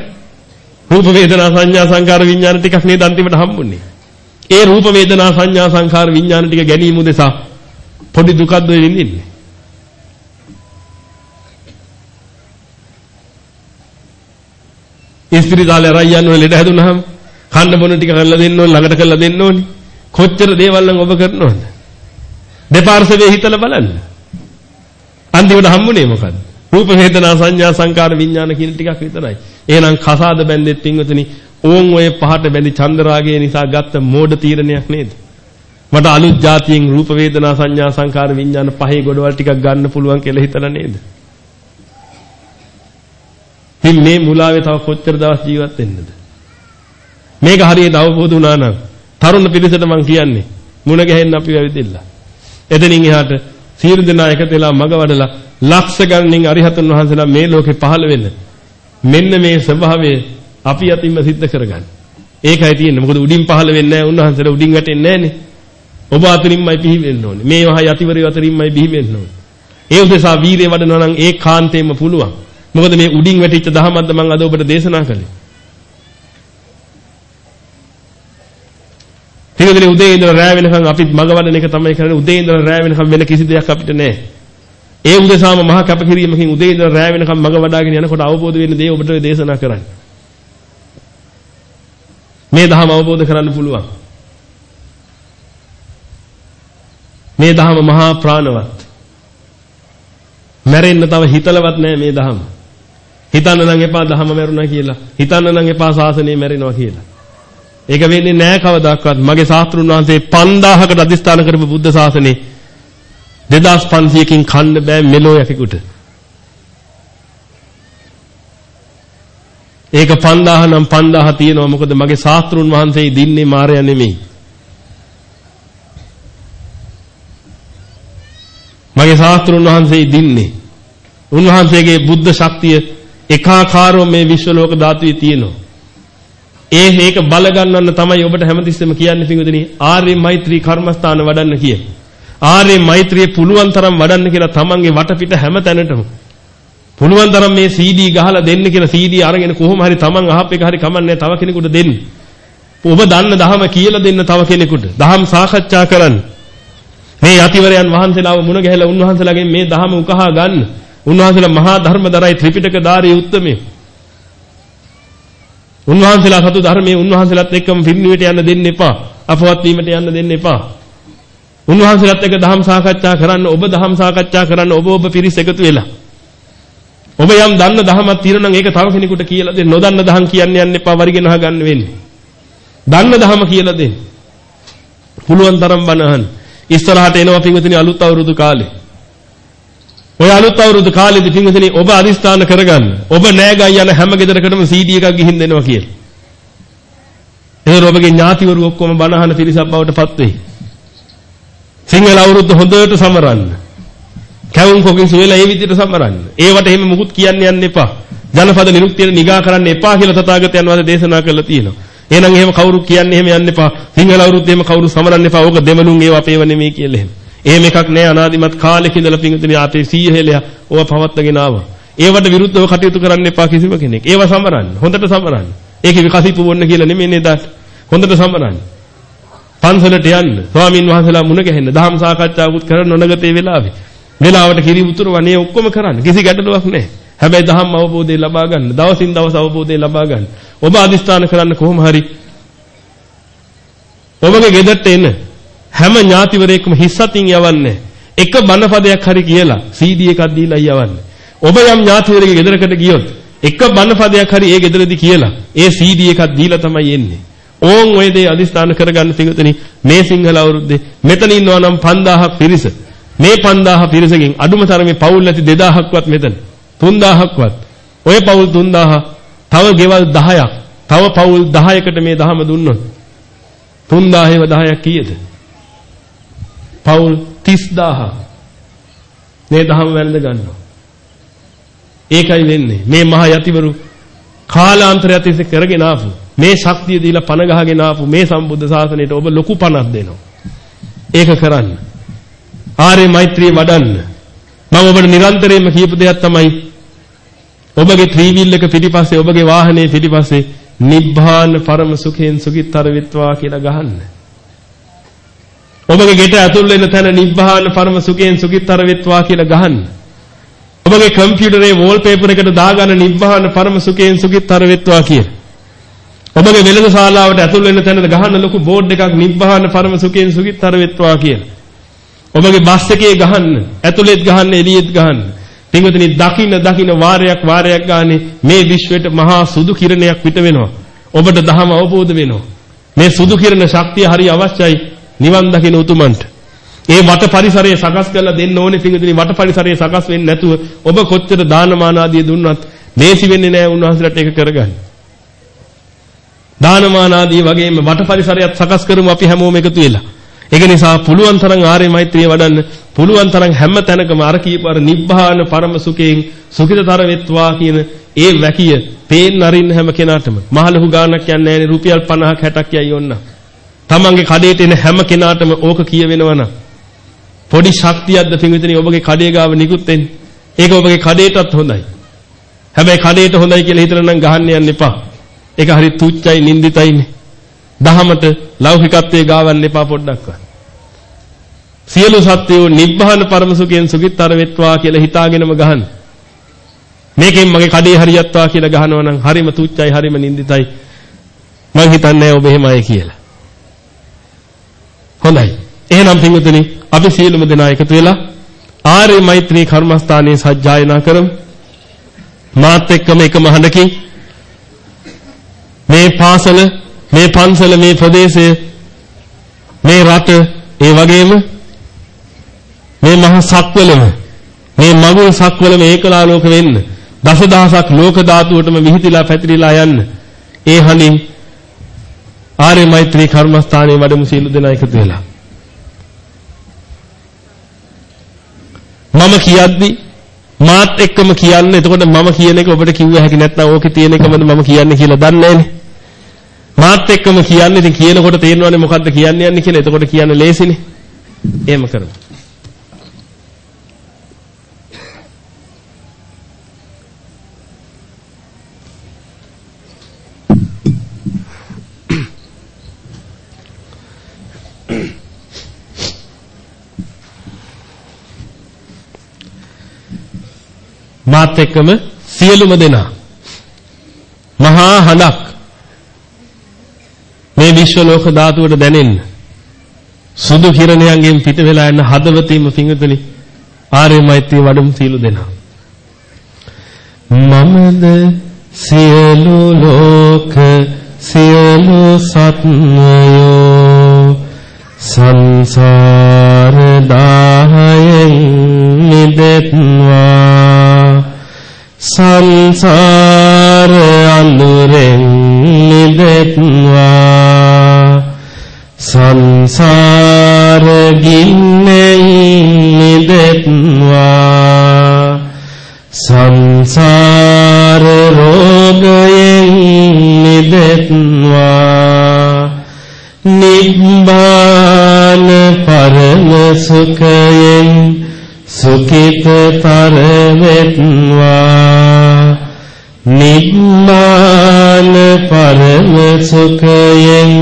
Speaker 4: රූප වේදනා සංඥා සංකාර විඥාන ටිකක් නේද අන්තිමට හම්බුනේ. ඒ රූප වේදනා සංඥා සංකාර විඥාන ටික ගැනීම උදෙසා පොඩි දුකක්ද ඔය විඳින්නේ. ඉස්පිරිතාලේ රයියන් වල ලෙඩ හැදුනහම කන්න බොන ටික කරලා දෙන්න ඕනේ ළඟට කරලා දෙන්න ඕනේ. කොච්චර දේවල් නම් ඔබ කරනවද? දෙපාර්ශවයේ හිතලා බලන්න. අන්තිමට හම්බුනේ මොකද්ද? රූප වේදනා සංඥා සංකාර විඥාන කියන ටිකක් විතරයි. එහෙනම් කසාද බැන්දෙත් පින්වතුනි ඕන් ඔය පහට බැඳි චන්දරාගය නිසා ගත්ත මෝඩ තීරණයක් නේද? මට අලුත් જાතියෙන් රූප වේදනා සංඥා සංකාර විඥාන පහේ ගොඩවල් ටිකක් ගන්න පුළුවන් කියලා හිතලා නේද? ඉතින් මේ මුලාවේ තව කොච්චර දවස් ජීවත් වෙන්නද? මේක හරියට අවබෝධ වුණා නම් තරුණ පිරිසට මම කියන්නේ මුණ ගැහෙන්න අපි වැවිදිලා. එතනින් එහාට සීල දෙනා එකතු වෙලා මග වඩලා ලක්ෂ ගණනින් අරිහතුන් වහන්සේලා මේ ලෝකේ පහළ වෙන්න. මෙන්න මේ ස්වභාවය අපි අතින්ම සිද්ධ කරගන්න. ඒකයි තියෙන්නේ. මොකද උඩින් පහළ වෙන්නේ නැහැ. උන්වහන්සේලා උඩින් වැටෙන්නේ නැහනේ. ඔබ අතරින්මයි පිහි වෙන්න ඕනේ. මේ මහා යතිවරය අතරින්මයි බිහි වෙන්න ඕනේ. ඒ උදෙසා වීරිය වඩනවා නම් ඒ කාන්තේම පුළුවන්. මොකද මේ උඩින් වැටිච්ච දහමක්ද මම අද ඔබට දේශනා කළේ. තිරදෙන උදේ ඉඳලා රෑ වෙනකන් අපි මග වඩන එක තමයි කරන්නේ උදේ ඉඳලා රෑ වෙනකන් වෙන කිසි දෙයක් අපිට නැහැ. ඒ උදෙසාම මහා කැපකිරීමකින් උදේ ඉඳලා රෑ වෙනකන් මග වඩාගෙන යනකොට අවබෝධ වෙන දේ ඔබට දේශනා කරන්නේ. මේ දහම අවබෝධ කරන්න පුළුවන්. මේ දහම මහා ප්‍රාණවත්. මැරෙන්න තව හිතලවත් නැහැ මේ දහම. හිතන්න නම් එපා දහම මැරුණා කියලා. හිතන්න නම් එපා ශාසනය මැරෙනවා කියලා. ඒක වෙන්නේ නැහැ කවදාවත්. මගේ ශාස්ත්‍රුන් වහන්සේ 5000කට අදිස්ථාන කරපු බුද්ධ ශාසනේ 2500කින් කන්න බෑ මෙලෝ යකෙකුට. ඒක 5000 නම් 5000 තියෙනවා මොකද මගේ ශාස්ත්‍රුන් වහන්සේ දින්නේ මාරය නෙමෙයි. මගේ ශාස්ත්‍රුන් වහන්සේ දින්නේ. උන්වහන්සේගේ බුද්ධ ශක්තිය එකාකාරව මේ විශ්ව ලෝක ධාතුවේ තියෙනවා. ඒ හේක බල ගන්නන්න තමයි ඔබට හැමතිස්සෙම කියන්නේ පිටුදෙනි ආර්ය මෛත්‍රී කර්මස්ථාන වඩන්න කිය. ආර්ය මෛත්‍රිය පුළුවන් තරම් වඩන්න කියලා තමන්ගේ වටපිට හැම තැනටම පුළුවන් තරම් මේ CD ගහලා දෙන්න කියලා CD අරගෙන කොහොම හරි තමන් අහප් එක හරි කමන්නේ තව කෙනෙකුට දෙන්න. ඔබ දන්න දහම කියලා දෙන්න තව කෙනෙකුට. දහම් සාකච්ඡා කරන්න. මේ යතිවරයන් වහන්සේලාව මුණ ගැහිලා උන්වහන්සේලාගෙන් මේ දහම උකහා ගන්න. උන්වහන්සේලා මහා ධර්මදරයි ත්‍රිපිටක ධාරී උත්තමේ. උන්වහන්සේලා සතු ධර්මයේ උන්වහන්සේලාත් එක්කම පිරිනිවිට යන්න දෙන්න එපා. අපවත් වීමට යන්න දෙන්න එපා. උන්වහන්සේලාත් එක්ක දහම් සාකච්ඡා කරන්න ඔබ දහම් සාකච්ඡා කරන්න ඔබ ඔබ පිරිස එකතු වෙලා. ඔබ යම් දන්න දහමක් තියෙනවා නම් ඒක තව කෙනෙකුට කියලා දෙන්න. නොදන්න දහම් කියන්න යන්න එපා වරිගෙන අහගන්න වෙන්නේ. දන්න දහම කියලා දෙන්න. පුළුවන් තරම් බණ අහන්න. ඉස්සරහට එනවා පින්විතනි අලුත් අවුරුදු කාලේ. ඔය අලුත් අවුරුදු කාලෙදි පින්විතනි ඔබ අදිස්ථාන කරගන්න. ඔබ නෑගයි යන හැම ගෙදරකටම CD එකක් ගිහින් දෙනවා කියලා. එහෙනම් ඔබගේ ඥාතිවරු ඔක්කොම බණ අහන පිරිසක් බවට පත් වෙයි. සිංහල අවුරුද්ද හොඳට සමරන්න. කැවුම් කොකින් සුවේලා ඒ විදිහට සමරන්න. ඒවට එහෙම මුකුත් කියන්න යන්න එපා. ජනපද නිරුක්තියට නිගා කරන්න එපා කියලා තථාගතයන් වහන්සේ දේශනා කළා තියෙනවා. එහෙනම් එහෙම කවුරු කියන්නේ එහෙම යන්න එපා. සිංහල අවුරුද්ද එහෙම කවුරු සමරන්න එපා. ඕක දෙමළුන් ඒව අපේව නෙමෙයි කියලා එහෙම. එහෙම එකක් නෑ අනාදිමත් කාලෙක ඉඳලා පිංගුතුනි ආතේ 100 හෙලයා ඕවා පවත්වාගෙන ආවා. ඒවට විරුද්ධව කටයුතු කරන්න එපා කිසිම කෙනෙක්. ඒවා සමරන්න. හොඳට සමරන්න. ඒකේ විකසිපු වොන්න කියලා නෙමෙයි නේද? හොඳට සමරන්න. පන්සලට යන්න. ස්වාමින් වහන්සේලා මුණ ගැහෙන්න. දහම් සාකච්ඡාවකුත් කරන නොනගතේ වෙලාවේ. වෙලාවට කිරි උතුරවන්නේ ඔක්කොම කරන්න. කිසි ගැටලුවක් නැහැ. හැබැයි දහම් අවබෝධය ලබා ගන්න, දවසින් දවස අවබෝධය ලබා ගන්න. ඔබ අදිස්ථාන කරන්න කොහොම හරි ඔබගේ ගෙදරට එන හැම ඥාතිවරයෙක්ම හිස්සතින් යවන්නේ. එක බණපදයක් හරි කියලා CD එකක් දීලා යවන්නේ. ඔබ යම් ඥාතිවරයෙකුගේ ගෙදරකට ගියොත් එක බණපදයක් හරි ඒ ගෙදරදී කියලා ඒ CD එකක් දීලා තමයි එන්නේ. ඕන් ඔය දේ අදිස්ථාන කරගන්න පිටුතනි මේ සිංහල අවුරුද්දේ මෙතන ඉන්නවා නම් 5000ක් පිරිස මේ 5000 පිරිසකින් අඩුම තරමේ පවුල් නැති 2000ක්වත් මෙතන 3000ක්වත් ඔය පවුල් 3000 තව ගෙවල් 10ක් තව පවුල් 10කට මේ දහම දුන්නොත් 3000ව 10ක් කීයද පවුල් 30000 මේ දහම වැළඳ ගන්නවා ඒකයි වෙන්නේ මේ මහ යතිවරු කාලාන්තරයත් ඉස්සේ කරගෙන ආපු මේ ශක්තිය දීලා පණ ගහගෙන ආපු මේ සම්බුද්ධ ශාසනයට ඔබ ලොකු පණක් දෙනවා. ඒක කරන්න. ආර්ය මෛත්‍රිය වඩන්න. මම ඔබට නිරන්තරයෙන්ම කියපු දෙයක් තමයි ඔබගේ ත්‍රිවිල් එක පිටිපස්සේ ඔබගේ වාහනේ පිටිපස්සේ නිබ්බාන පරම සුඛයෙන් සුඛිතර විත්වා කියලා ගහන්න. ඔබගේ ගෙට ඇතුල් වෙන තැන නිබ්බාන පරම සුඛයෙන් සුඛිතර විත්වා කියලා ගහන්න. ඔබගේ කම්පියුටරේ වෝල්පේපර් එකට දාගන්න නිබ්බාන පරම සුඛයෙන් සුඛිතර විත්වා කියලා. ඔබගේ වෙළඳ ශාලාවට ඇතුල් වෙන තැනට ගහන්න ලොකු බෝඩ් එකක් නිබ්බාන පරම සුඛයෙන් සුඛිතර වෙත්වා කියලා. ඔබගේ බස් එකේ ගහන්න, ඇතුළෙත් ගහන්න, එළියෙත් ගහන්න. පින්වතුනි දකින්න දකින්න වාරයක් වාරයක් ගානේ මේ විශ්වයට මහා සුදු කිරණයක් පිට වෙනවා. ඔබට දහම අවබෝධ වෙනවා. මේ සුදු කිරණ ශක්තිය හරි අවශ්‍යයි නිවන් දකින උතුමන්ට. ඒ වට පරිසරය සකස් කරලා දෙන්න ඕනේ පින්වතුනි වට පරිසරය සකස් වෙන්නේ නැතුව ඔබ කොච්චර දානමාන ආදී දුන්නත් මේසි වෙන්නේ නැහැ උන්වහන්සේලාට ඒක කරගන්න. දානමාන ආදී වගේම වට පරිසරයත් සකස් කරමු අපි හැමෝම එකතු වෙලා. ඒක නිසා පුළුවන් තරම් ආර්ය මෛත්‍රිය වඩන්න පුළුවන් තරම් හැම තැනකම අර කීප අර නිබ්බාන පරම සුඛයෙන් සුඛිතතර වෙත්වා කියන ඒ වැකිය පේන්න අරින්න හැම කෙනාටම මහ ලොකු ගාණක් යන්නේ නැහැ රුපියල් 50ක් 60ක් යයි ඔන්න. තමන්ගේ කඩේට එන හැම කෙනාටම ඕක කියවෙනවනම් පොඩි ශක්තියක්ද පින්විතනි ඔබගේ කඩේ ගාව නිකුත් වෙන්නේ. ඒක ඔබගේ කඩේටත් හොඳයි. හැබැයි කඩේට හොඳයි කියලා හිතලා නම් ගහන්න යන්න එපා. ඒක හරි තුච්චයි නින්දිතයිනේ. දහමට ලෞකිකත්වයේ ගාවන්න එපා පොඩ්ඩක්වත්. සියලු සත්වයෝ නිබ්බහන පරම සුඛයෙන් සුඛිතතර වෙත්වා කියලා හිතාගෙනම ගහන්න. මේකෙන් මගේ කඩේ හරියත්වා කියලා ගහනවා නම් හරිම තුච්චයි හරිම නින්දිතයි. මම හිතන්නේ ඔබ එහෙමයි කියලා. හොඳයි. එහෙනම් පින්වතුනි අපි සියලුම දෙනා එකතු වෙලා ආර්ය මෛත්‍රී කර්මස්ථානයේ සජ්ජායනා කරමු. මාත් එක්කම එකම හඬකින් මේ පාසල මේ පන්සල මේ ප්‍රදේශය මේ රට ඒ වගේම මේ මහ සක්වලම මේ මගුල් සක්වලම ඒකලාලෝක වෙන්න දසදහසක් ලෝක ධාතුවටම විහිතිලා පැතිරිලා යන්න ඒ හණින් ආර්ය මෛත්‍රී කර්මස්ථානයේ වැඩමු සීල දෙනා එකතු වෙලා මම කියද්දි මාත් එක්කම කියන්න එතකොට මම කියන එක ඔබට කිව්ව හැකි නැත්නම් ඕකේ තියෙන එකමද මම කියන්නේ කියලා දන්නේ නැනේ මාත් එක්කම කියන්නේ ඉතින් කියනකොට තේරෙනවනේ මොකද්ද කියන්න යන්නේ කියලා. එතකොට කියන්න ලේසිනේ. එහෙම කරමු. මාත් එක්කම සියලුම දෙනා. මහා හඬක්. මේ විශ්ව ලෝක ධාතුවට දැනෙන්න. සුදු කිරණයන්ගෙන් පිට වෙලා යන හදවතින්ම පිංගුතුනි ආර්ය මෛත්‍රී වඩමු සීල දෙනා. මමද සියලු ලෝක සියලු සත්වයෝ සංසාර දාහයෙන් මිදෙත්වා. සංසාර අඳුරෙන් මිදෙත්වා. සංසාර ගින්නෙන් මිදෙත්වා. සංසාර රෝගයෙන් මිදෙත්වා. නිබ්බාන පරම සුඛයෙන් සුඛිතතර වෙත්වා නිබ්බාන පරම සුඛයෙන්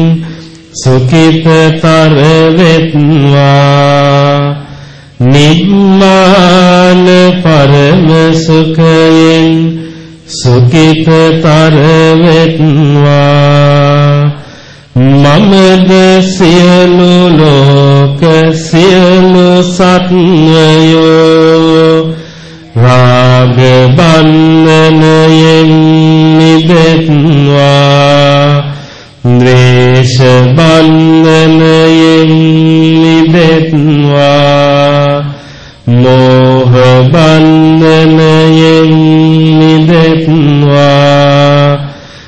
Speaker 4: සුඛිතතර වෙත්වා නිම්මාන පරම සුඛයෙන් සුඛිතතර වෙත්වා මමද සියලු ලෝක සියලු සත්වයෝ රාග බන්ධනයෙන් නිදෙත්වා ද්වේෂ බන්ධනයෙන් නිදෙත්වා මෝහ බන්ධනයෙන් නිදෙත්වා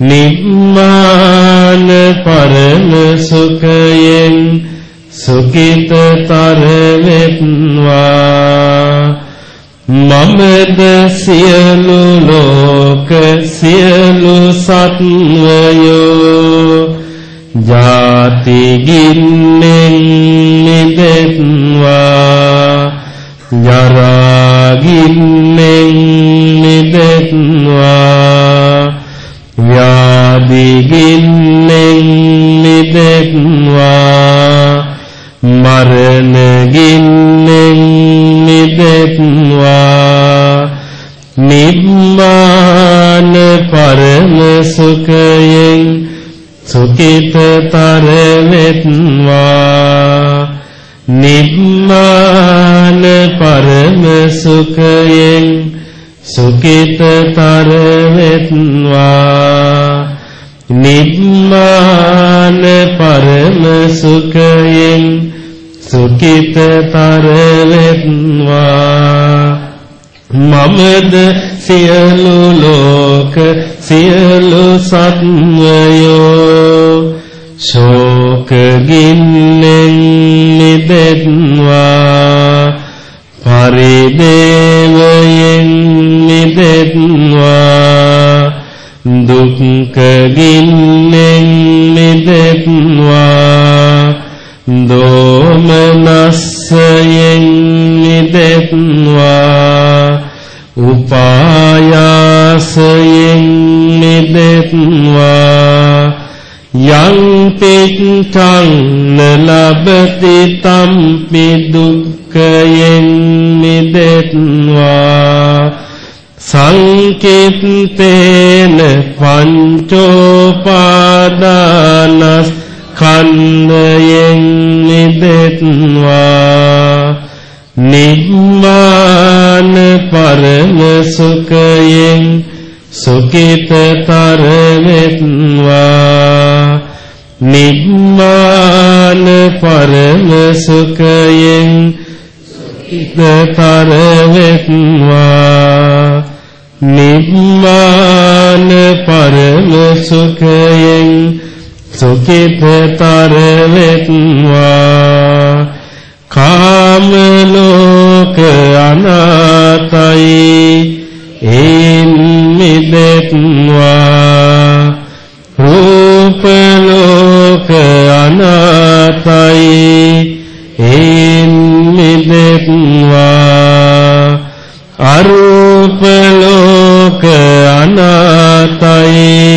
Speaker 4: නිම්මාන පරම සුඛයෙන් සුඛිතතර වෙත්වා මමද සියලු ලෝක සියලු සත්වයෝ ජාති ගින්නෙන් නිදෙත්වා ජරා ගින්නෙන් නිදෙත්වා ව්‍යාධි ගින්නෙන් නිදෙත්වා මරණ ගින්නෙන් නිදෙත්වා නිබ්මාන පරම සුඛයෙන් සුඛිතතර වෙත්වා නිබ්මාන පරම සුඛයෙන් සුඛිතතර වෙත්වා නිබ්මාන පරම සුඛයෙන් සුඛිතතර වෙත්වා මමද සියලු ලෝක සියලු සත්වයෝ ශෝක ගින්නෙන් නිදෙත්වා පරිදේවයෙන් නිදෙත්වා දුක්ඛ ගින්නෙන් නිදෙත්වා දෝමනස්සයෙන් නිදෙත්වා උපායාසයෙන් නිදෙත්වා යං පිටං නලබති තම්පි දුක්ඛයෙන් නිදෙත්වා සංකිට්ඨේන පංචෝපාදානස් කන්දයෙන් නිදෙත්වා නිම්මාන පරම සුඛයෙන් සුඛිතතර වෙත්වා. නිම්මාන පරම සුඛයෙන් සුඛිතතර වෙත්වා නිම්මාන පරම සුඛයෙන් සුඛිතතර වෙත්වා කාම ලෝක අනාතයි ඒන් මිදෙත්වා රූප ලෝක අනාතයි ඒන් මිදෙත්වා. අරූප ලෝක අනාතයි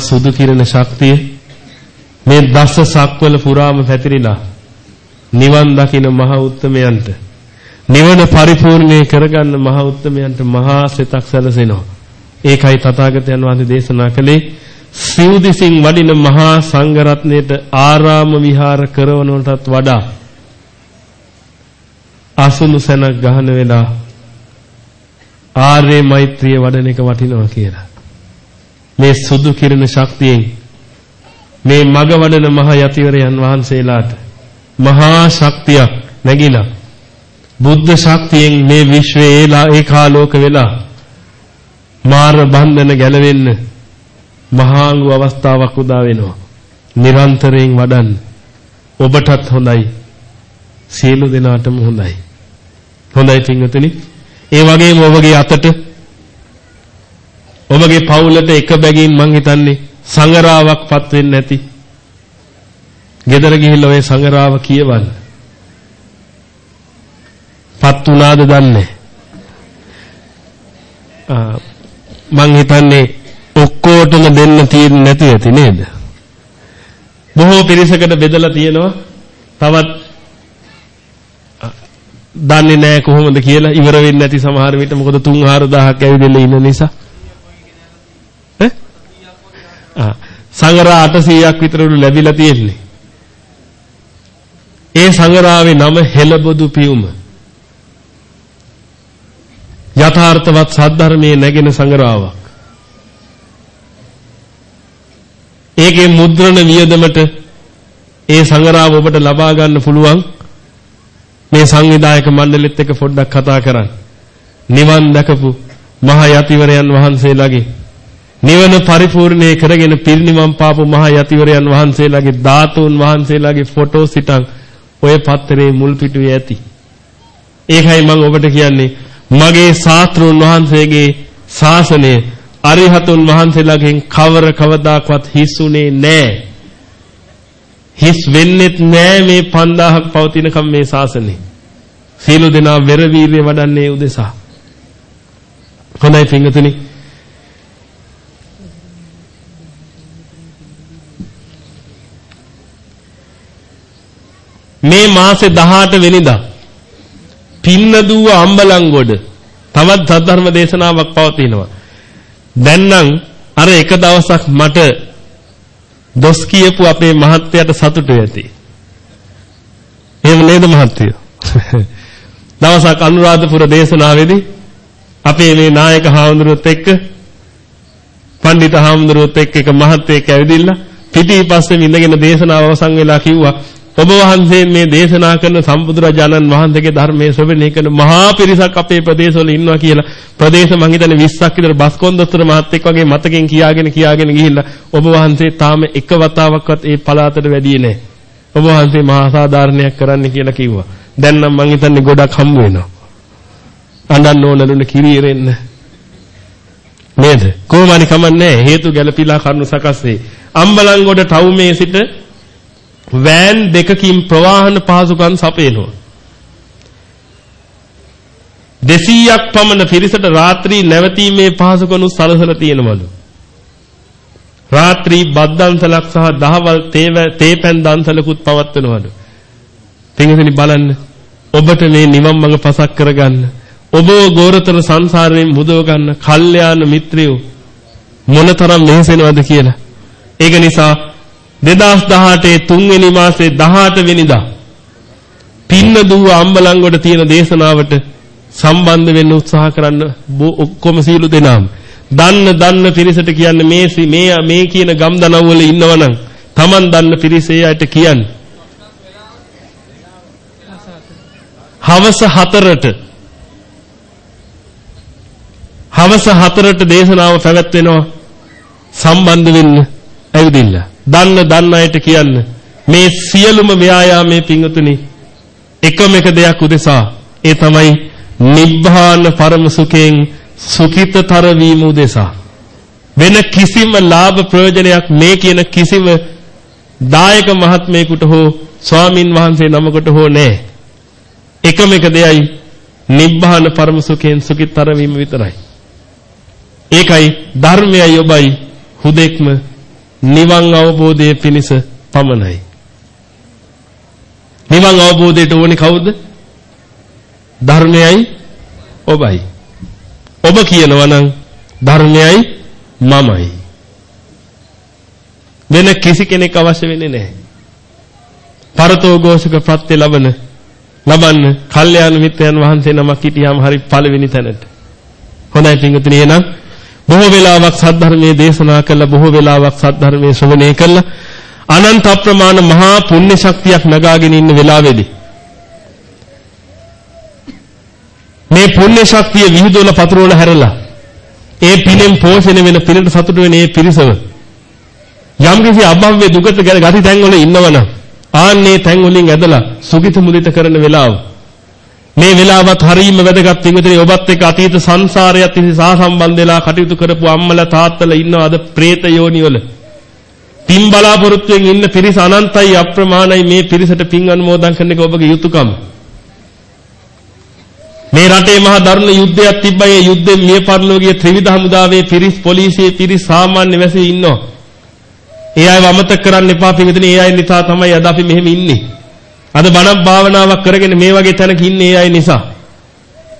Speaker 4: සුදු කිරණ ශක්තිය මේ දස සක්වල පුරාම පැතිරිලා නිවන් දකින මහ උත්තමයන්ට නිවන පරිපූර්ණේ කරගන්න මහ උත්තමයන්ට මහා සිතක් සැලසෙනවා. ඒකයි තථාගතයන් වහන්සේ දේශනා කළේ සිව්දිසින් වඩින මහා සංඝරත්නයට ආරාම විහාර කරවනටත් වඩා අසුණු සැනක් ගහන වෙලා ආර්ය මෛත්‍රිය වඩන එක වටිනවා කියලා. මේ සුදු කිරණ ශක්තියෙන් මේ මග වඩන මහ යතිවරයන් වහන්සේලාට මහා ශක්තියක් නැගිලා බුද්ධ ශක්තියෙන් මේ විශ්වයේ ඒලා ඒකාලෝක වෙලා මාර බන්ධන ගැලවෙන්න මහාංගු අවස්ථාවක් උදා වෙනවා. නිරන්තරයෙන් වඩන්න. ඔබටත් හොඳයි. සියලු දෙනාටම හොඳයි. හොඳයි පින්වතුනි. ඒ වගේම ඔබගේ අතට ඔබගේ පවුලට එක බැගින් මං හිතන්නේ සංගරාවක්පත් වෙන්නේ නැති. ගෙදර ගිහිල්ලා ඔය සංගරාව කියවන්න. පත් උනාද දන්නේ. මං හිතන්නේ ඔක්කොටම දෙන්න තියෙන්නේ නැති ඇති නේද? බොහෝ පිරිසකට බෙදලා තියෙනවා. තවත් දන්නේ නැහැ කොහොමද කියලා ඉවර වෙන්නේ නැති සමහර විට මොකද 3-4000ක් ඇවිදලා ඉන්න නිසා. ඈ? ආ සංගරා 800ක් විතරලු ලැබිලා තියෙන්නේ. ඒ සංගරාවේ නම හෙළබොදු පියුම. යථාර්ථවත් සද්ධර්මයේ නැගෙන සංගරාවක්. ඒකේ මුද්‍රණ වියදමට ඒ සංගරාව ඔබට ලබා ගන්න පුළුවන් මේ සංවිධායක මණ්ඩලෙත් එක්ක පොඩ්ඩක් කතා කරන්න. නිවන් දැකපු මහ යතිවරයන් වහන්සේලාගේ නිවන පරිපූර්ණේ කරගෙන පිරිනිවන් පාපු මහ යතිවරයන් වහන්සේලාගේ ධාතුන් වහන්සේලාගේ ෆොටෝ සිටන් ඔය පත්තරේ මුල් පිටුවේ ඇති. ඒකයි මම ඔබට කියන්නේ මගේ ශාස්ත්‍රුන් වහන්සේගේ ශාසනය අරිහතුන් වහන්සේලාගෙන් කවර කවදාකවත් හිස්සුනේ නැහැ. හිස් වෙන්නෙත් නෑ මේ 5000ක් පවතිනකම් මේ ශාසනය. සීල දෙනා වෙර වීර්ය වඩන්නේ උදෙසා. හොඳයි පින්වතුනි. මේ මාසේ 18 වෙනිදා පින්නදුව අම්බලන්ගොඩ තවත් සද්ධර්ම දේශනාවක් පවතිනවා. දැන් නම් අර එක දවසක් මට දොස් කියපු අපේ මහත්තයාට සතුටු ඇති. එහෙම නේද මහත්තයෝ? දවසක් අනුරාධපුර දේශනාවේදී අපේ මේ නායක හාමුදුරුවොත් එක්ක පණ්ඩිත හාමුදුරුවොත් එක්ක එක මහත්තයෙක් ඇවිදින්න පිටිපස්සේ ඉඳගෙන දේශනාව අවසන් වෙලා කිව්වා ඔබ වහන්සේ මේ දේශනා කරන සම්බුදුරජාණන් වහන්සේගේ ධර්මයේ ශ්‍රවණය කරන මහා පිරිසක් අපේ ප්‍රදේශවල ඉන්නවා කියලා ප්‍රදේශ මං හිතන්නේ 20ක් විතර බස්කොන්දොස්තර මහත්තයෙක් වගේ මතකෙන් කියාගෙන කියාගෙන ගිහිල්ලා ඔබ වහන්සේ තාම එක වතාවක්වත් ඒ පළාතට වැඩියේ නැහැ. ඔබ වහන්සේ මහා සාධාරණයක් කරන්න කියලා කිව්වා. දැන් නම් මං හිතන්නේ ගොඩක් හම්බ වෙනවා. අඬන්න ඕනලුන කිරියෙන්න. නේද? කොහොම හරි කමන්නේ හේතු ගැළපීලා කරුණු සකස් වේ. අම්බලන්ගොඩ ටවුමේ සිට වෑන් දෙකකින් ප්‍රවාහන පහසුකම් සපයනවා. 200ක් පමණ පිරිසට රාත්‍රී නැවතීමේ පහසුකම් සලසලා තියෙනවලු. රාත්‍රී බද්දන්සලක් සහ දහවල් තේපැන් දන්සලකුත් පවත්වනවලු. පින්වතුනි බලන්න ඔබට මේ නිවන් මඟ පසක් කරගන්න ඔබව ගෝරතර සංසාරයෙන් මුදව ගන්න කල්යාණ මිත්‍රයෝ මොනතරම් මෙහෙසෙනවද කියලා. ඒක නිසා 2018 තුන්වෙනි මාසේ 18 වෙනිදා පින්න දුව අම්බලන්ගොඩ තියෙන දේශනාවට සම්බන්ධ වෙන්න උත්සාහ කරන්න ඔක්කොම සීලු දෙනාම දන්න දන්න පිරිසට කියන්න මේ මේ මේ කියන ගම් දනව් වල ඉන්නවනම් Taman දන්න පිරිසේ අයට කියන්න. හවස 4ට හවස 4ට දේශනාව පැවැත්වෙනවා සම්බන්ධ වෙන්න ඇවිදින්න. දන්න දන්න අයට කියන්න මේ සියලුම ව්‍යායාමයේ පිංගුතුනි එකම එක දෙයක් උදෙසා ඒ තමයි නිබ්බාන පරම සුඛයෙන් සුඛිතතර වීම උදෙසා වෙන කිසිම ලාභ ප්‍රයෝජනයක් මේ කියන කිසිම දායක මහත්මයෙකුට හෝ ස්වාමින් වහන්සේ නමකට හෝ නැහැ. එකම එක දෙයයි නිබ්බාන පරම සුඛයෙන් සුඛිතතර වීම විතරයි. ඒකයි ධර්මයයි ඔබයි හුදෙක්ම නිවන් අවබෝධයේ පිණිස පමණයි. නිවන් අවබෝධයට ඕනේ කවුද? ධර්මයයි ඔබයි. ඔබ කියනවා නම් ධර්මයයි මමයි. වෙන කිසි කෙනෙක් අවශ්‍ය වෙන්නේ නැහැ. පරතෝ ഘോഷක ප්‍රත්‍ය ලබන ලබන්න කල්යාණ මිත්‍රයන් වහන්සේ නමක් හිටියාම හරි පළවෙනි තැනට. හොඳයි පින්වතුනි එහෙනම් බොහෝ වෙලාවක් සද්ධර්මයේ දේශනා කළා බොහෝ වෙලාවක් සද්ධර්මයේ ශ්‍රවණය කළා. අනන්ත අප්‍රමාණ මහා පුණ්‍ය ශක්තියක් නගාගෙන ඉන්න වෙලාවේදී මේ පුණ්‍ය ශක්තිය විහිදුවල පතුරවල හැරලා ඒ පිනෙන් පෝෂණය වෙන පිනට සතුට වෙන ඒ පිරිසම යම් කිසි අභව්‍ය දුකට ගති තැන් වල ඉන්නවනම් ආන්නේ තැන් වලින් ඇදලා සුගිත මුදිත කරන වෙලාව මේ වෙලාවත් හරීම වැදගත් විදිහට ඔබත් එක්ක අතීත සංසාරයත් ඉතින් සාසම්බන්ධ වෙලා කටයුතු කරපු අම්මලා තාත්තලා ඉන්නවද പ്രേත යෝනි වල. පින් බලාපොරොත්තුෙන් ඉන්න පිරිස අනන්තයි අප්‍රමාණයි. මේ පිරිසට පින් අනුමෝදන් කරන එක ඔබගේ යුතුයකම මේ රටේ මහා දරුණු යුද්ධයක් තිබ්බා. ඒ යුද්ධෙන් මිය පරලෝකීය ත්‍රිවිධ හමුදාවේ පිරිස් පොලිසියේ පිරිස් සාමාන්‍ය වැසියෝ ඉන්නවා. ඒ අයව අමතක කරන්න එපා. පිටින් ඒ අය නිසා තමයි අද අපි මෙහෙම ඉන්නේ. අද බණක් භාවනාවක් කරගෙන මේ වගේ තැනක ඉන්නේ ඒ අය නිසා.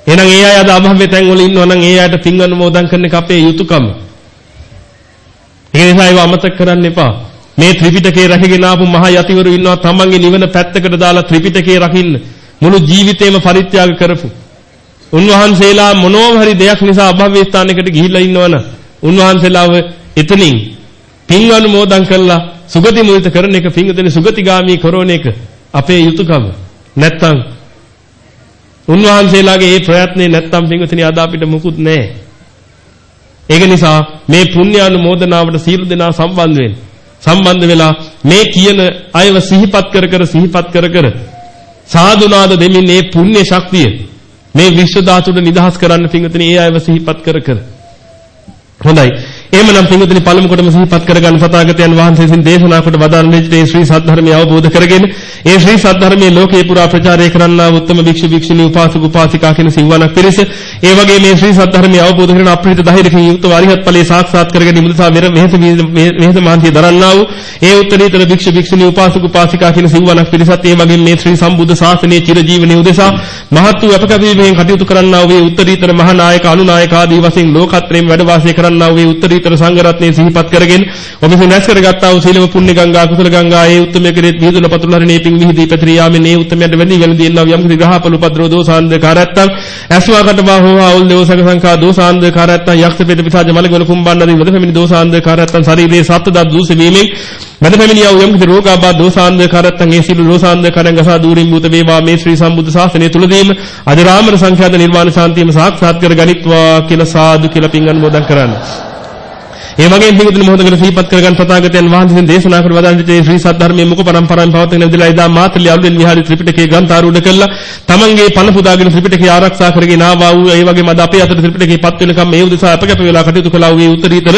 Speaker 4: එහෙනම් ඒ අය අද අභව්‍ය තැන් වල ඉන්නවා නම් ඒ අයට පින් අනුමෝදන් කරන එක අපේ යුතුයකම. ඒ නිසා ඒව අමතක කරන්න එපා. මේ ත්‍රිපිටකේ රැකගෙන ආපු මහා යතිවරු ඉන්නවා තමන්ගේ නිවන පැත්තකට දාලා ත්‍රිපිටකේ රකින්න මුළු ජීවිතේම පරිත්‍යාග කරපු. උන්වහන්සේලා මොනෝම හරි දෙයක් නිසා අභව්‍ය ස්ථානයකට ගිහිල්ලා ඉන්නවනම් උන්වහන්සේලාව එතනින් පින් අනුමෝදන් කළා සුගති මුදිත කරන එක පින්ගතනේ සුගතිගාමී කරන එක අපේ යුතුයකම. නැත්තම් උන්වහන්සේලාගේ මේ ප්‍රයත්නේ නැත්තම් පින්වතුනි අද අපිට මුකුත් නැහැ. ඒක නිසා මේ පුණ්‍ය අනුමෝදනාවට සීල දෙනා සම්බන්ධ වෙන්න. සම්බන්ධ වෙලා මේ කියන අයව සිහිපත් කර කර සිහිපත් කර කර සාදුනාද දෙමින් මේ පුණ්‍ය ශක්තිය මේ විශ්ව ධාතුට නිදහස් කරන්න පින්වතුනි ඒ අයව සිහිපත් කර කර හොඳයි එහෙමනම් පින්වතුනි පළමු කොටම සිහිපත් කරගන්න සතාගතයන් වහන්සේ විසින් දේශනා කොට වදාළ මේ ශ්‍රී සද්ධර්මය අවබෝධ කරගෙන ඒ ශ්‍රී සද්ධර්මයේ ලෝකේ පුරා ප්‍රචාරය කරන්නා උත්තම භික්ෂු භික්ෂුණී උපාසක උපාසිකා කියන සිවණක් පිරිස ඒ වගේ මේ ශ්‍රී සද්ධර්මය අවබෝධ කරගෙන අප්‍රහිත ධෛර්යකින් යුක්තව අරිහත් ඵලයේ සාක්ෂාත් කරගෙන ඉමුදසා මෙර මෙහෙස මෙහෙස මාන්තිය දරන්නා වූ ඒ උත්තරීතර භික්ෂු භික්ෂුණී උපාසක උපාසිකා කියන සිවණක් පිරිසත් ඒ වගේ මේ ශ්‍රී සම්බුද්ධ ශාසනයේ චිරජීවනයේ උදෙසා මහත් වූ අපකපීමෙන් කටයුතු කරන්නා වූ උත්තරීතර මහානායක අනුනායක ආදී වශයෙන් ලෝකත්‍රයෙන් වැඩ වාසය කරන්නා වූ උත්තරීතර උත්තරීතර සංඝ රත්නයේ සිහිපත් කරගෙන ඔබ විසින් රැස් කරගත්තා වූ සීලම පුණ්‍ය ගංගා කුසල ගංගා ඒ උත්තමයේ කෙරෙහි විදුල පතුල හරිනේ පිං විහිදී පැතිරී යාමේ මේ උත්තමයට වෙන්නේ වෙන දින්නා යම් කිසි ග්‍රහපල උපද්‍රව දෝසාන්දකාරයත්තම් ඇස්වාකට බාහෝවා අවුල් දෝසක සංඛා දෝසාන්දකාරයත්තම් යක්ෂ පෙද පිසාජ මලගල කුම්බන්නදී වද පැමිණි දෝසාන්දකාරයත්තම් ශරීරයේ සත්ත දත් දූස වීමෙන් මද පැමිණියා වූ යම් කිසි රෝගාබාධ දෝසාන්දකාරයත්තම් ඒ සීල දෝසාන්දකාරයන් ගසා දූරින් භූත වේවා. මේ ශ්‍රී සම්බුද්ධ ශාසනය තුලදීම අජරාමර සංඛ්‍යාත නිර්වාණ ශාන්තියම සාක්ෂාත් කර ගනිත්වා කියලා සාදු කියලා පින් අනුමෝදන් කරන්නේ. ඒ වගේම පිටුතුනි මොහොතකට සිහිපත් කරගන්න තථාගතයන් වහන්සේ දේශනා කර වදාළ විදිහේ ශ්‍රී සද්ධර්මයේ මුඛ පරම්පරාවෙන් පවත්වන විදිහලා එදා මාතලි අලුයන් විහාරී ත්‍රිපිටකයේ ග්‍රන්ථාරූඪ කළා. තමන්ගේ පණ පුදාගෙන ත්‍රිපිටකය ආරක්ෂා කරගෙන ආවා වූ ඒ වගේම අද අපේ අතට ත්‍රිපිටකේ පත් වෙනකම් මේ උදෙසා අපකැප වෙලා කටයුතු කළා වූ උත්තරීතර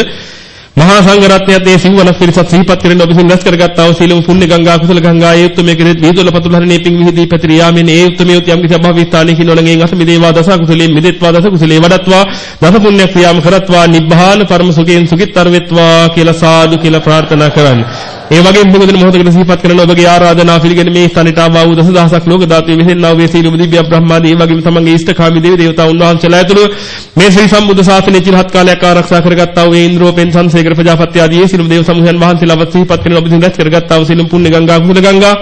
Speaker 4: මහා සංඝරත්නයත් ඒ සිව්වනක් පිරිසත් සිහිපත් කරගෙන ඔබ විසින් රැස් කරගත්තා. වූ සීලම පුණ්‍ය ගංගා කුසල ගංගා ඒ උත්තමයේ කෙරෙහි දීදොල පතුල හරිනේ පිං විහිදී පැතිර යාමෙන් ඒ උත්තමයේ යම් කිසි අභව ස්ථානයකින් නොලගෙන් අස මිදේවා දස කුසලේ මිදෙත්වා දස කුසලේ වඩත්වා දස පුණ්‍ය ක්‍රියාම කරත්වා නිබ්බාන පරම සුඛයෙන් සුඛිතර වෙත්වා කියලා සාදු කියලා ප්‍රාර්ථනා කරන්නේ. ඒ වගේම මොකද මොහොතකට සිහිපත් කරන ඔබගේ ආරාධනා පිළිගෙන මේ ස්ථානට ආවා වූ දසදහසක් ලෝක ධාතුවේ විසෙන්නා වූ සීලම දිව්‍ය බ්‍රහ්මාදී ඒ වගේම තමන්ගේ ඉෂ්ඨකාමී දේව දේවතා උන්වහන්සේලා ඇතුළු මේ ශ්‍රී සම්බුද්ධ ශාසනයේ චිරහත් කාලයක් ආරක්ෂා කරගත්තා වූ ඉන්ද්‍රෝපෙන් සංසේකර ප්‍රජාපති ආදී සියලුම දේව සමූහයන් වහන්සේලා සිහිපත් කරන ඔබ දින රැස් කරගත්තා වූ සියලුම පුණ්‍ය ගංගා කුසල ගංගා?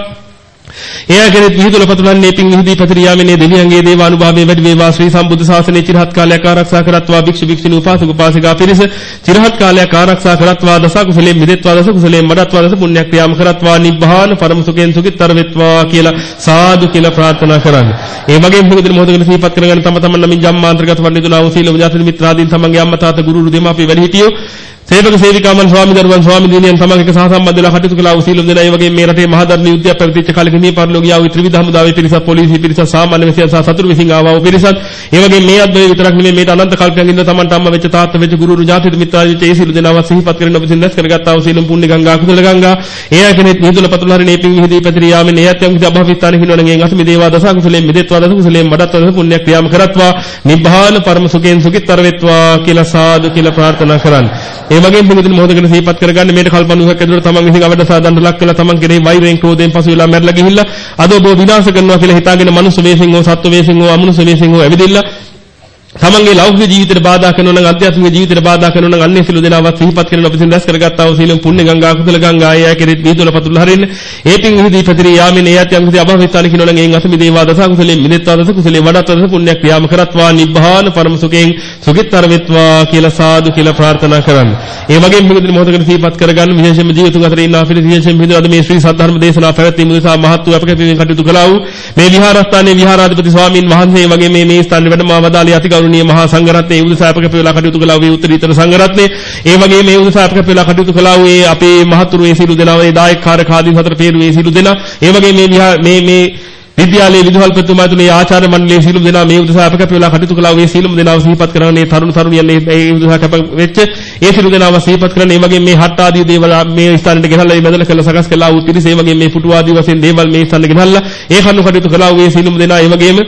Speaker 4: එයා කෙනෙක් විහිදුල පතුලන්නේ පිං විහිදී පැතිරියාමනේ දෙවියන්ගේ දේවානුභාවයේ වැඩි වේවා. ශ්‍රී සම්බුද්ධ ශාසනයේ චිරහත් කාලයක් ආරක්ෂා කරත්වා භික්ෂු භික්ෂුණී උපාසක උපාසිකා පිරිස. චිරහත් කාලයක් ආරක්ෂා කරත්වා දස කුසලයෙන් මිදෙත්වා දස කුසලයෙන් මඩත්වා දස පුණ්‍යක් ක්‍රියාම කරත්වා නිබ්බාන පරම සුඛෙන් සුඛිතර වෙත්වා කියලා සාදු කියලා ප්‍රාර්ථනා කරන්නේ. ඒ වගේම මොකද මොහොතකට සිහිපත් කරගෙන තම තමන් නමින් ජම්මාන්තරගත වන්නිදුනා වූ සීල විඥාති මිත්‍රාදීන් තමන්ගේ අම්මා තාත්තා ගුරු දෙමාපිය වැඩිහිටියෝ සේවක සේවිකාමන් ස්වාමි දරුවන් ස්වාමි දිනියන් තමන් එක සහසම්බන්ධ වෙලා කටයුතු කළා වූ සීලම් දෙනා. ඒ වගේම මේ රටේ මහා ධර්ම යුද්ධයක් පැවතිච්ච කාලෙක මේ පරිලෝකීය ආ වූ ත්‍රිවිධ හමුදාවේ පිරිසක් පොලිසිය පිරිසක් සාමාන්‍ය විසියන් සහ සතුරු විසින් ආවා වූ පිරිසක්. ඒ වගේම මේ අද්වය විතරක් නෙමෙයි මේට අනන්ත කල්පයන් ඉන්න තමන්ට අම්මා වෙච්ච තාත්තා වෙච්ච ගුරුරු ඥාතිද මිත්‍රාදීන් ඒ සීල දෙනාව සිහිපත් කරගෙන ඔබ සින් දැස් කරගත්තා වූ සීලම් පුණ්‍ය ගංගා කුසල ගංගා. ඒ අයකෙනෙත් නිදුල පතුල හරිනේ පිං විහිදී පැතිරී යාමෙන් ඒ අත්‍යම් කිසි අභවිස්ථාන හිනවන ගෙන් අසමි දේවා දස කුසලයෙන් මිදෙත්වා දස කුසලයෙන් මඩත්වා දස පුණ්‍ය ක්‍රියාම කරත්වා නිබ්බාන පරම සුඛයෙන් සුඛිතර වෙත්වා කියලා සාදු කියලා ප්‍රාර්ථනා කරන්නේ ඒ වගේම පිළිදින මොහොතකට සිහිපත් කරගන්න මේට කල්පනුවක් ඇතුළත තමන් විසින් අවඩ සාදන්න ලක් කළා තමන් කෙරෙහි වෛරයෙන් ක්‍රෝධයෙන් පසු වෙලා මැරලා ගිහිල්ලා අද ඔබ විනාශ කරනවා කියලා හිතාගෙන මනුස්ස වේසින් හෝ සත්ව වේසින් හෝ අමනුස්ස වේසින් හෝ ඇවිදින්න. තමන්ගේ ලෞකික ජීවිතයට බාධා කරනවා නම් අධ්‍යාත්මික ජීවිතයට බාධා කරනවා නම් අන්නේ සිළු දෙනාවත් සිහිපත් කරන අපිට දැස් කරගත්තා වූ සීලම් පුණ්‍ය ගංගා කුසල ගංගා ආය කෙරෙත් දීතුල පතුල හරින්න ඒ පින් විහිදී පැතිරී යාමින එයත් යම් කිසි අභවිතාන කිනෝ නම් එයින් අසමි දේවා දස කුසලෙන් මිදෙත්වා දස කුසලේ වඩත් දස පුණ්‍ය ක්‍රියාම කරත්වා නිබ්බාන පරම සුඛයෙන් සුඛිතර වෙත්වා කියලා සාදු කියලා ප්‍රාර්ථනා කරන්න. ඒ වගේම මෙතන මොහොතකට සිහිපත් කරගන්න විශේෂයෙන්ම ජීවිතුන් අතර ඉන්න අපිට විශේෂයෙන් මෙතන අද මේ ශ්‍රී සද්ධර්ම දේශනා පැවැත්වීම උදෙසා මහත් වූ අපකපින් කටයුතු කළා වූ මේ විහාරස්ථානයේ විහාරාධිපති ස්වාමින් වහන්සේ වගේ මේ මේ ස්ථානයේ වැඩම වදාළේ අතිගෞරවනීය මහා සංඝ රත්නයේ උදෙසාපක පෙරලා කටයුතු කළා වූ උත්තරීතර සංඝ රත්නයේ ඒ වගේ මේ උදෙසාපක පෙරලා කටයුතු කළා වූ ඒ අපේ මහතුරු ඒ සිළු දෙනා ඒ දායක කාර්යකාරීන් හතර පෙරු ඒ සිළු දෙනා ඒ වගේ මේ මේ මේ විද්‍යාලයේ විදුහල්පතිතුමා තුනේ ආචාර්ය මණ්ඩලයේ සීලම් දෙනා මේ උදෙසා අප කැප වෙලා කටයුතු කළා මේ සීලම් දෙනාව සිහිපත් කරන්නේ තරුණ තරුණියන් මේ උදෙසා කැප වෙච්ච ඒ සීලම් දෙනාව සිහිපත් කරන ඒ වගේ මේ හට් ආදී දේවල් මේ ස්ථානෙට ගෙනල්ලා මේ බදල කළ සකස් කළා වූ පිරිස ඒ වගේ මේ පුටු ආදී වශයෙන් දේවල් මේ ස්ථානෙට ගෙනල්ලා ඒ කණු කටයුතු කළා වූ මේ සීලම් දෙනා ඒ වගේම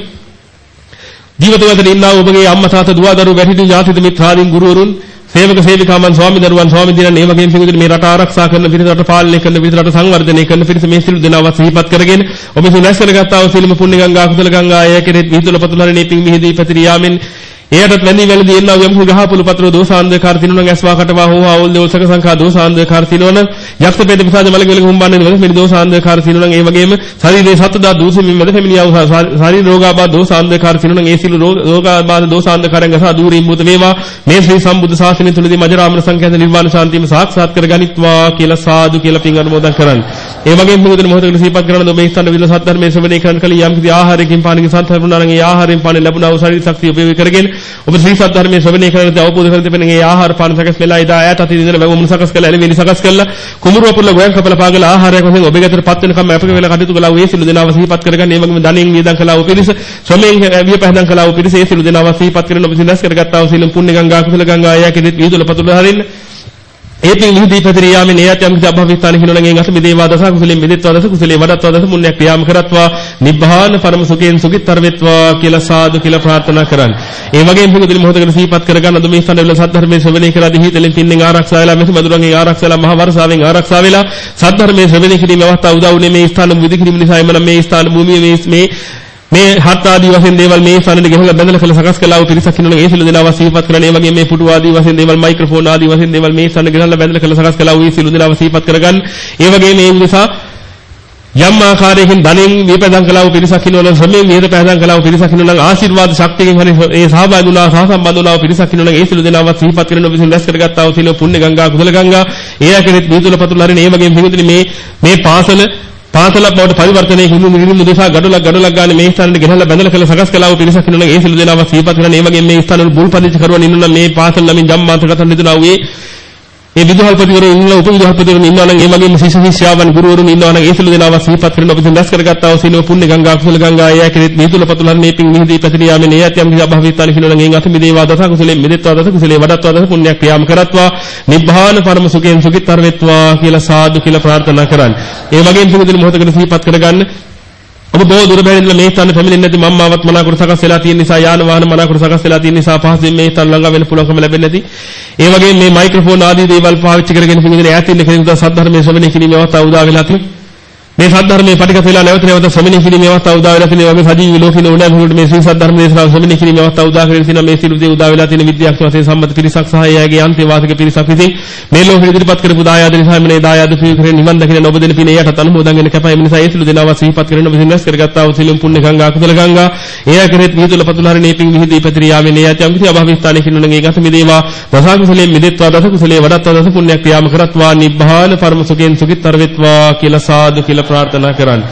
Speaker 4: ජීවිතවල ඉන්නා ඔබගේ අම්මා තාත්තා දුව දරුවෝ වැඩිහිටි ඥාතිද මිත්‍රාදීන් ගුරුවරුන් සේවක සේවිකාමන් ස්වාමි දරුවන් ස්වාමි දිනන මේ වගේම පිළිතුරු මේ රට ආරක්ෂා කරන පිරිස රට පාලනය කරන පිරිස රට සංවර්ධනය කරන පිරිස මේ සිළු දෙනාවත් සිහිපත් කරගෙන ඔබ සිනස් කරගත්තා වූ සීලම පුණ්‍ය ගංගා කුසල ගංගා අය කෙරෙහි විහිදුල පතුල හරිනේ පිං මිහිදී පැතිරියාමෙන් එයටත් වැඳි වැළඳී එන්නා වූ යම්කි ගහපොළු පතර දෝසාන්දකාර තිනුනං ඇස්වා කටවා හෝ ආවල් දෝසක සංඛා දෝසාන්දකාර තිනුනං යක්ෂ පෙද පිසාද මලක වෙලක හුම්බන්නේ වල මෙනි දෝසාන්දකාර තිනුනං ඒ වගේම ශරීරයේ සත්දා දූසෙමින් මැද පැමිණියා වූ ශරීර රෝගාබාධ දෝසාන්දකාර තිනුනං ඒ සිළු රෝගාබාධ දෝසාන්දකාරයන් ගසා දූරින් මුත වේවා මේ ශ්‍රී සම්බුද්ධ ශාසනය තුලදී මජරාමර සංඛ්‍යාත නිර්වාණ ශාන්තියම සාක්ෂාත් කරගනිත්වා කියලා සාදු කියලා පින් අනුමෝදන් කරන්නේ. ඒ වගේම මොකද මොහොතකට සිහිපත් කරන මේ ස්ථාන විල සත්ධර්මයේ ශ්‍රවණය කරන කල යම් කිසි ආහාරයකින් පානකින් සන්තරුණා නම් ඒ ආහාරයෙන් පාන ලැබුණා වූ ශරීර ශක්තිය උපයෝගී කරගෙන ඔබ ශ්‍රී සත්ධර්මයේ ශ්‍රවණය කරන අවබෝධ කර තිබෙන මේ ආහාර පාන සකස් වෙලා ඉදා ඈත අතීත ඉඳලා වැවුම් සකස් කළා එළවෙලි සකස් කළා. කුඹුර වපුරල ගෝයන් කපලා පාගල ආහාරයක් වශයෙන් ඔබ ගෙදර පත් වෙනකම් අපක වෙලා කටයුතු කළා වූ ඒ සිළු දෙනාව සිහිපත් කරගන්න. ඒ වගේම ධනෙන් වියදම් කළා වූ පිරිස ශ්‍රමයෙන් විය පහදම් කළා වූ පිරිස ඒ සිළු දෙනාව සිහිපත් කරගෙන ඔබ සින්දස් කරගත්තා වූ සීලම් පුණ්‍ය ගංගා කුසල ගංගා ආයකෙදිත් විදුල පතුල හරින්න. ඒ පින් විහිදී පැතිරියාමේ නේයත් යම් කිසි අභවිස්ථාන හිනොලගෙන් එන් අස මිදේවා දස කුසලෙන් මිදෙත්වා දස කුසලේ වඩත්වා දස පුණ්‍යක් ක්‍රියාම කරත්වා නිබ්බාන පරම සුඛයෙන් සුඛිතර වෙත්වා කියලා සාදු කියලා ප්‍රාර්ථනා කරන්න. ඒ වගේම පිඟුදුලි මොහොතකට සිහිපත් කරගන්න අද මේ ස්ථානවල සද්ධර්මයේ ශ්‍රවණය කරලා දිහිතලෙන් පින්නෙන් ආරක්ෂා වෙලා මෙසි මදුරන්ගෙන් ආරක්ෂා වෙලා මහ වර්ෂාවෙන් ආරක්ෂා වෙලා සද්ධර්මයේ ශ්‍රවණය කිරීමේ අවස්ථාව උදා වුනේ මේ ස්ථාන විදි කිරීම නිසා එමනම් මේ ස්ථාන භූමියේ මේ මේ හත් ආදී වශයෙන් දේවල් මේ සනද ගෙහලා බඳලා කළ සකස් කළා වූ පිරිසක් ඉන්නවනේ ඒ සිළු දෙනාව සිහිපත් කරන ඒ වගේ මේ පුටු ආදී වශයෙන් දේවල් මයික්‍රොෆෝන් ආදී වශයෙන් දේවල් මේ සනද ගෙහලා බඳලා කළ සකස් කළා වූ සිළු දෙනාව සිහිපත් කරගන්න. ඒ වගේ මේ නිසා යම් ආකාරයකින් ධනෙන් විපදම් කළා වූ පිරිසක් ඉන්නවනම් සමයෙන් විහෙත පහදම් කළා වූ පිරිසක් ඉන්නවනම් ආශිර්වාද ශක්තියෙන් හරි ඒ සහභාගී වුණා සහසම්බන්ධ වුණා වූ පිරිසක් ඉන්නවනම් ඒ සිළු දෙනාව සිහිපත් කරන විසින් දැස් කරගත්තා වූ සිළු පුණ්‍ය ගංගා කුසල ගංගා ඒ යකෙනෙත් මේතුල පතුල හරින ඒ වගේ පිළිතුරු මේ මේ පාසල පාසලක් බවට පරිවර්තනය කිරීම නිරිමු දෙසා ගඩොලක් ගඩොලක් ගන්න මේ ස්ථානෙට ගෙනල්ලා බැඳලා කළ සකස් කළා වූ පිරිසක් ඉන්නවා ඒ සිළු දෙනාව සිහිපත් කරන ඒ වගේ මේ ස්ථානවල බුල් පදිච්ච කරුවන් ඉන්නවා මේ පාසල් ළමින් ජම්මාන්තර කතන් නිදුනා වූ ඒ විදුහල්පතිවරු ඉන්නවා උපවිදුහල්පතිවරු ඉන්නවා නම් ඒ වගේම ශිෂ්‍ය ශිෂ්‍යාවන් ගුරුවරුන් ඉන්නවා නම් ඒ සිළු දෙනාව සිහිපත් කරන ඔබ දැස් කරගත්තා වූ සීලව පුණ්‍ය ගංගා කුසල ගංගා ඒ කෙරෙත් මේ තුල පතුලන් මේ පිං මිහිදී පැතිරී යාමේ නේ යත්‍යම් කිසි අභවිතාන කිනෝ නම් එන් අත මිදේවා දස කුසලෙන් මිදෙත්වා දස කුසලේ වඩත්වා දස පුණ්‍යක් ක්‍රියාම කරත්වා නිබ්බාන පරම සුඛයෙන් සුඛිතර වෙත්වා කියලා සාදු කියලා ප්‍රාර්ථනා කරන්න. ඒ වගේම පිළිදින මොහොතකට සිහිපත් කරගන්න ඔබ බොහෝ දුර බැරිඳලා මේ ස්ථාන පැමිණෙන්නේ නැති මම්මාවත් මනාකොට සකස් වෙලා තියෙන නිසා යාන වාහන මනාකොට සකස් වෙලා තියෙන නිසා පහසුවෙන් මේ ස්ථාන ළඟා වෙන්න පුළුවන්කම ලැබෙන්නේ නැති. ඒ වගේම මේ මයික්‍රොෆෝන් ආදී දේවල් පාවිච්චි කරගෙන පිළිගෙන ඈත ඉන්න කෙනෙකුට සද්ධර්මයේ ශ්‍රවණය කිරීමේ අවස්ථාව උදා වෙලා තියෙනවා. මේ සද්ධර්මයේ පටිගත වෙලා නැවත නැවත ශ්‍රවණය කිරීමේ අවස්ථාව උදා වෙලා තියෙන වගේ සජීවී ලෝකින ඕනෑම කෙනෙකුට මේ ශ්‍රී සද්ධර්ම දේශනාව ශ්‍රවණය කිරීමේ අවස්ථාව උදා කරගෙන තියෙන මේ සිළු දේ උදා වෙලා තියෙන විද්‍යාඥ වශයෙන් සම්මත පිරිසක් සහ එයාගේ අන්තිම වාසික පිරිසක් විසින් මේ ලෝකෙ ඉදිරිපත් කරපු දායාද නිසා මේ දායාද පිළිකරේ නිවන් දකින ඔබ දෙන පිනේ යටත් අනුමෝදන් වෙන කැපයි මේ නිසා ඒ සිළු දෙනාව සිහිපත් කරගෙන ඔබ සිනස් කරගත්තා වූ සිළුම් පුණ්‍ය ගංගා කුසල ගංගා එයා කෙරෙත් විහිදුල පතුලහරණේ පිං විහිදී පැතිරියාවේ නේ යති අම්කිසි අභව ස්ථානයේ කිනුනගේ ගත මිදේවා දස කුසලයෙන් මිදෙත්වා දස කුසලයේ වඩත්වා දස පුණ්‍ය ක්‍රියාම කරත්වා නිබ්බාන පරම සුඛෙන් සුඛිතර වෙත්වා කියලා සාදු කියලා ප්‍රාර්ථනා කරන්නේ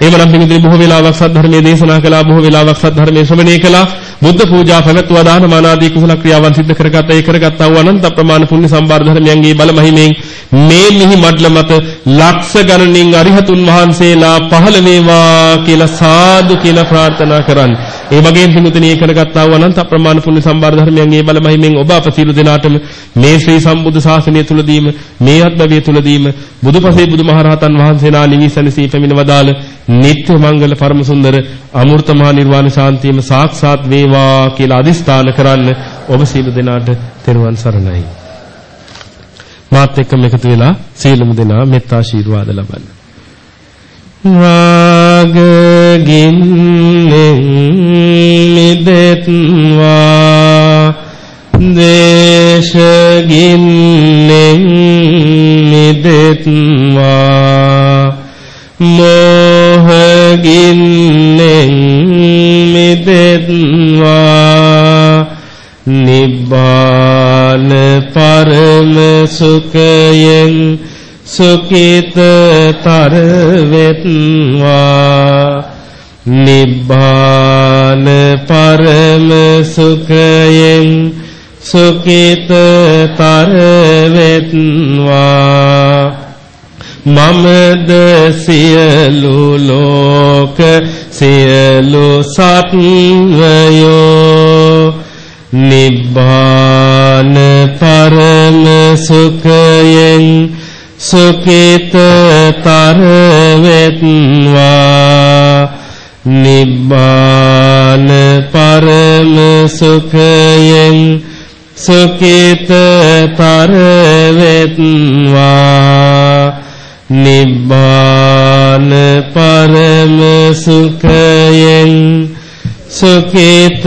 Speaker 4: එහෙමනම් පින්විතනි බොහෝ වෙලාවක් සද්ධර්මයේ දේශනා කළා බොහෝ වෙලාවක් සද්ධර්මයේ ශ්‍රවණය කළා බුද්ධ පූජා පැවැත්වුවා දාන මාන ආදී කුසල ක්‍රියාවන් සිද්ධ කරගත්ත ඒ කරගත්තා වූ අනන්ත ප්‍රමාණ පුණ්‍ය සම්බාර ධර්මයන්ගේ බල මහිමෙන් මේ මිහි මඩල මත ලක්ෂ ගණනින් අරිහතුන් වහන්සේලා පහළ වේවා කියලා සාදු කියලා ප්‍රාර්ථනා කරන්. ඒ වගේම පින්විතනි ඒ කරගත්තා වූ අනන්ත ප්‍රමාණ පුණ්‍ය සම්බාර ධර්මයන්ගේ බල මහිමෙන් ඔබ අප සියලු දෙනාටම මේ ශ්‍රී සම්බුද්ධ ශාසනය තුලදීම මේ අත්බැවිය තුලදීම බුදුපසේ බුදුමහරහතන් වහන්සේලා නිවිසනසී පැමිණ වදාළ නිත්‍ය මංගල පරම සුන්දර අමෘත මහා නිර්වාණ ශාන්තියම සාක්ෂාත් වේවා කියලා අදිස්ථාන කරන්න ඔබ සීල දෙනාට තෙරුවන් සරණයි. මාත් එක්කම එකතු වෙලා සීලමු දෙනා මෙත් ආශිර්වාද ලබන්න. රාග ගින්නෙන් මිදෙත්වා දේශ ගින්නෙන් මිදෙත්වා මෝහගින්නෙන් මිදෙත්වා නිබ්බාන පරම සුඛයෙන් සුඛිතතර වෙත්වා නිබ්බාන පරම සුඛයෙන් සුඛිතතර වෙත්වා මමද සියලු ලෝක සියලු සත්වයෝ නිබ්බාන පරම සුඛයෙන් සුඛිතතර වෙත්වා නිබ්බාන පරම සුඛයෙන් සුඛිතතර වෙත්වා නිබ්බාන පරම සුඛයෙන් සුඛිතතර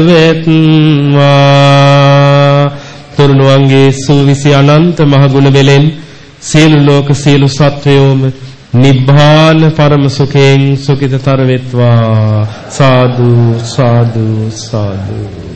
Speaker 4: වෙත්වා තරුණවන්ගේ සූවිසි අනන්ත මහ ගුණ වෙලෙන් සියලු ලෝක සියලු සත්වයෝම නිබ්බාන පරම සුඛයෙන් සුඛිතතර වෙත්වා. සාදු සාදු සාදු.